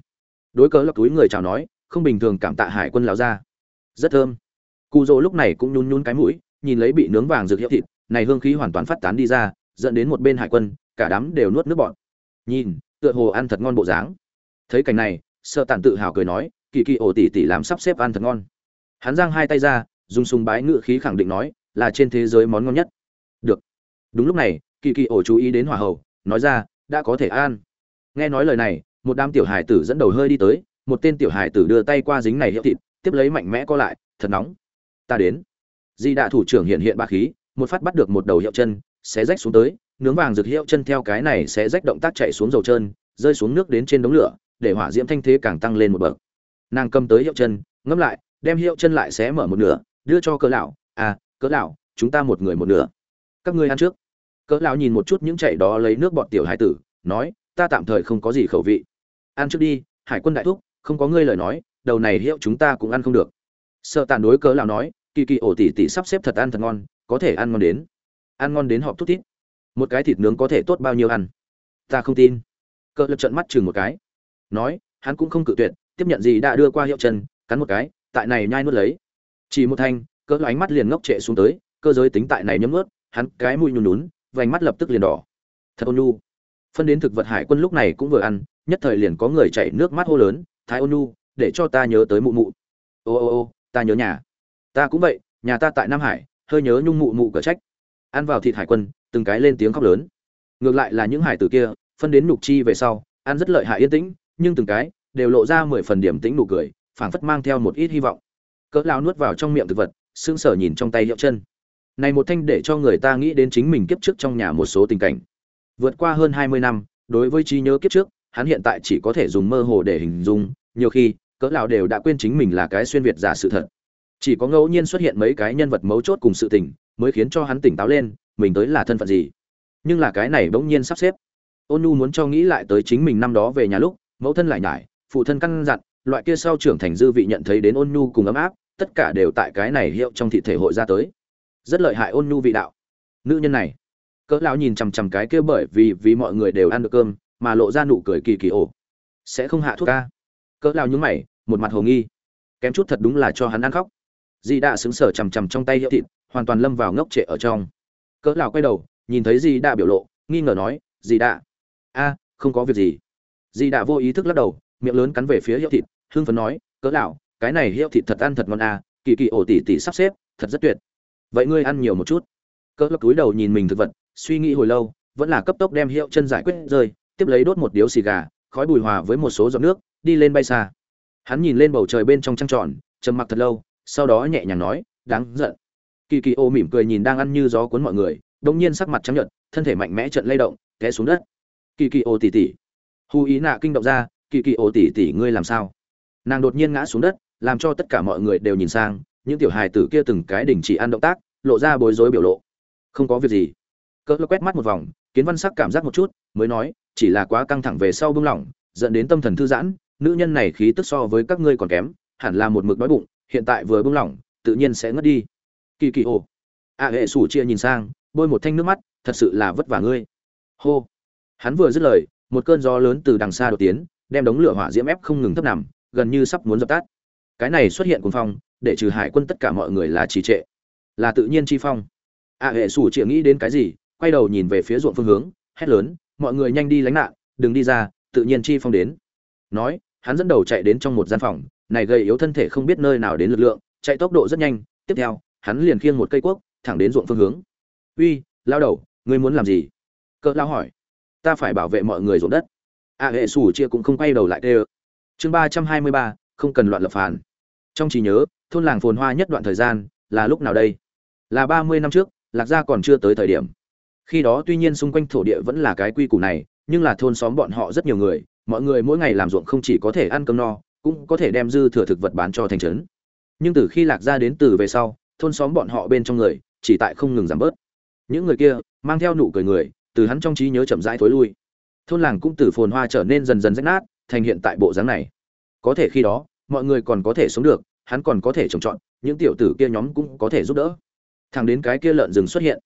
đối cờ lập túi người chào nói, không bình thường cảm tạ hải quân lão ra rất thơm. Cụ dỗ lúc này cũng nhún nhún cái mũi, nhìn lấy bị nướng vàng rực hiệu thịt, này hương khí hoàn toàn phát tán đi ra dẫn đến một bên hải quân, cả đám đều nuốt nước bọt. Nhìn, tựa hồ ăn thật ngon bộ dáng. Thấy cảnh này sợ tàn tự hào cười nói, kỳ kỳ ổ tỉ tỉ làm sắp xếp ăn thật ngon. Hắn giang hai tay ra, dùng sùng bái ngự khí khẳng định nói, là trên thế giới món ngon nhất. Được. Đúng lúc này, kỳ kỳ ổ chú ý đến hỏa hậu nói ra, đã có thể ăn. Nghe nói lời này, một đám tiểu hải tử dẫn đầu hơi đi tới, một tên tiểu hải tử đưa tay qua dính này hiệu thịt, tiếp lấy mạnh mẽ co lại, thật nóng. Ta đến. Di đạ thủ trưởng hiện hiện ba khí, một phát bắt được một đầu hiệu chân xé rách xuống tới, nướng vàng rực hiệu chân theo cái này sẽ rách động tác chạy xuống dầu trơn, rơi xuống nước đến trên đống lửa, để hỏa diễm thanh thế càng tăng lên một bậc. Nàng cầm tới hiệu chân ngâm lại, đem hiệu chân lại xé mở một nửa, đưa cho cỡ lão à cỡ lão, chúng ta một người một nửa. Các ngươi ăn trước. Cỡ lão nhìn một chút những chạy đó lấy nước bọt tiểu hải tử, nói, ta tạm thời không có gì khẩu vị. Ăn trước đi, hải quân đại thúc, không có ngươi lời nói, đầu này hiệu chúng ta cũng ăn không được. Sợ tàn đối cỡ lão nói, kỳ kỳ ổ tỷ tỷ sắp xếp thật ăn thật ngon, có thể ăn ngon đến ăn ngon đến họp thút thít. Một cái thịt nướng có thể tốt bao nhiêu ăn? Ta không tin. Cỡ lập trận mắt chừng một cái. Nói, hắn cũng không cự tuyệt, tiếp nhận gì đã đưa qua hiệu chân, cắn một cái, tại này nhai nuốt lấy. Chỉ một thanh cỡ ánh mắt liền ngốc trệ xuống tới, cơ giới tính tại này nhấm nuốt, hắn cái mũi nhùn nhún, vành mắt lập tức liền đỏ. Thật ôn nhu. Phân đến thực vật hải quân lúc này cũng vừa ăn, nhất thời liền có người chảy nước mắt hô lớn, thái ôn nhu, để cho ta nhớ tới mụ mụ. Ô ô ô, ta nhớ nhà. Ta cũng vậy, nhà ta tại nam hải, hơi nhớ nhung mụ mụ cở trách ăn vào thịt hải quân, từng cái lên tiếng khóc lớn. Ngược lại là những hải tử kia, phân đến nhục chi về sau, ăn rất lợi hại yên tĩnh, nhưng từng cái đều lộ ra mười phần điểm tĩnh nụ cười, phảng phất mang theo một ít hy vọng. Cỡ lao nuốt vào trong miệng thực vật, sững sờ nhìn trong tay hiệu chân. Này một thanh để cho người ta nghĩ đến chính mình kiếp trước trong nhà một số tình cảnh. Vượt qua hơn hai mươi năm, đối với trí nhớ kiếp trước, hắn hiện tại chỉ có thể dùng mơ hồ để hình dung, nhiều khi, cỡ lão đều đã quên chính mình là cái xuyên việt giả sự thật. Chỉ có ngẫu nhiên xuất hiện mấy cái nhân vật mấu chốt cùng sự tình mới khiến cho hắn tỉnh táo lên, mình tới là thân phận gì? Nhưng là cái này bỗng nhiên sắp xếp. Ôn nu muốn cho nghĩ lại tới chính mình năm đó về nhà lúc, mẫu thân lại nhải, phụ thân căn dặn, loại kia sau trưởng thành dư vị nhận thấy đến ôn nhu cùng ấm áp, tất cả đều tại cái này hiệu trong thị thể hội ra tới. Rất lợi hại ôn nhu vị đạo. Nữ nhân này. Cỡ lão nhìn chằm chằm cái kia bởi vì vì mọi người đều ăn được cơm, mà lộ ra nụ cười kỳ kỳ ổ sẽ không hạ thuốc ca. Cỡ lão nhướng mày, một mặt hồ nghi. Kém chút thật đúng là cho hắn ăn khóc. Dì đã sững sờ chằm chằm trong tay hiệu thịt hoàn toàn lâm vào ngốc trệ ở trong. Cỡ lão quay đầu, nhìn thấy dì đã biểu lộ, nghi ngờ nói dì đã a, không có việc gì. Dì đã vô ý thức lắc đầu, miệng lớn cắn về phía hiệu thịt, hưng phấn nói, cỡ lão, cái này hiệu thịt thật ăn thật ngon à kỳ kỳ ổ tỉ tỉ sắp xếp, thật rất tuyệt. Vậy ngươi ăn nhiều một chút. Cỡ lão cúi đầu nhìn mình thực vật, suy nghĩ hồi lâu, vẫn là cấp tốc đem hiệu chân giải quyết rơi, tiếp lấy đốt một điếu xì gà, khói bùi hòa với một số giọt nước, đi lên bay xa. Hắn nhìn lên bầu trời bên trong trăng tròn, trầm mặc thật lâu, sau đó nhẹ nhàng nói, đáng giận kỳ kỳ ô mỉm cười nhìn đang ăn như gió cuốn mọi người đông nhiên sắc mặt trắng nhợt, thân thể mạnh mẽ trận lay động, té xuống đất. Kỳ kỳ ô tỉ tỉ. Hù ý nạ kinh động ra, kỳ kỳ ô tỉ tỉ, ngươi làm sao? Nàng đột nhiên ngã xuống đất, làm cho tất cả mọi người đều nhìn sang, những tiểu hài tử kia từng cái đình chỉ ăn động tác, lộ ra bối rối biểu lộ. Không có việc gì. Cỡ quét mắt một vòng, kiến văn sắc cảm giác một chút, mới nói, chỉ là quá căng thẳng về sau bưng lỏng, dẫn đến tâm thần thư giãn, nữ nhân này khí tức so với các ngươi còn kém, hẳn là một mực đói bụng, hiện tại vừa bưng lỏng, tự nhiên sẽ ngất đi kỳ kỳ ồ. A hệ sủ chia nhìn sang, bôi một thanh nước mắt, thật sự là vất vả ngươi. Hô. Hắn vừa dứt lời, một cơn gió lớn từ đằng xa đột tiến, đem đống lửa hỏa diễm ép không ngừng thấp nằm, gần như sắp muốn dập tắt. Cái này xuất hiện cùng phong, để trừ hải quân tất cả mọi người là trì trệ, là tự nhiên chi phong. A hệ sủ chia nghĩ đến cái gì, quay đầu nhìn về phía ruộng phương hướng, hét lớn, mọi người nhanh đi lánh nạn, đừng đi ra, tự nhiên chi phong đến. Nói, hắn dẫn đầu chạy đến trong một gian phòng, này gây yếu thân thể không biết nơi nào đến lực lượng, chạy tốc độ rất nhanh, tiếp theo hắn liền khiêng một cây cuốc, thẳng đến ruộng phương hướng. Uy, lao đầu, ngươi muốn làm gì? Cỡ lao hỏi. Ta phải bảo vệ mọi người ruộng đất. A hệ sủ chia cũng không quay đầu lại tê ơ chương ba trăm hai mươi ba, không cần loạn lập phản. Trong trí nhớ, thôn làng phồn hoa nhất đoạn thời gian là lúc nào đây? Là ba mươi năm trước, lạc gia còn chưa tới thời điểm. Khi đó tuy nhiên xung quanh thổ địa vẫn là cái quy củ này, nhưng là thôn xóm bọn họ rất nhiều người, mọi người mỗi ngày làm ruộng không chỉ có thể ăn cơm no, cũng có thể đem dư thừa thực vật bán cho thành trấn. Nhưng từ khi lạc gia đến từ về sau thôn xóm bọn họ bên trong người, chỉ tại không ngừng giảm bớt. Những người kia, mang theo nụ cười người, từ hắn trong trí nhớ chậm rãi thối lui. Thôn làng cũng từ phồn hoa trở nên dần dần rách nát, thành hiện tại bộ dáng này. Có thể khi đó, mọi người còn có thể sống được, hắn còn có thể trồng trọt, những tiểu tử kia nhóm cũng có thể giúp đỡ. Thằng đến cái kia lợn rừng xuất hiện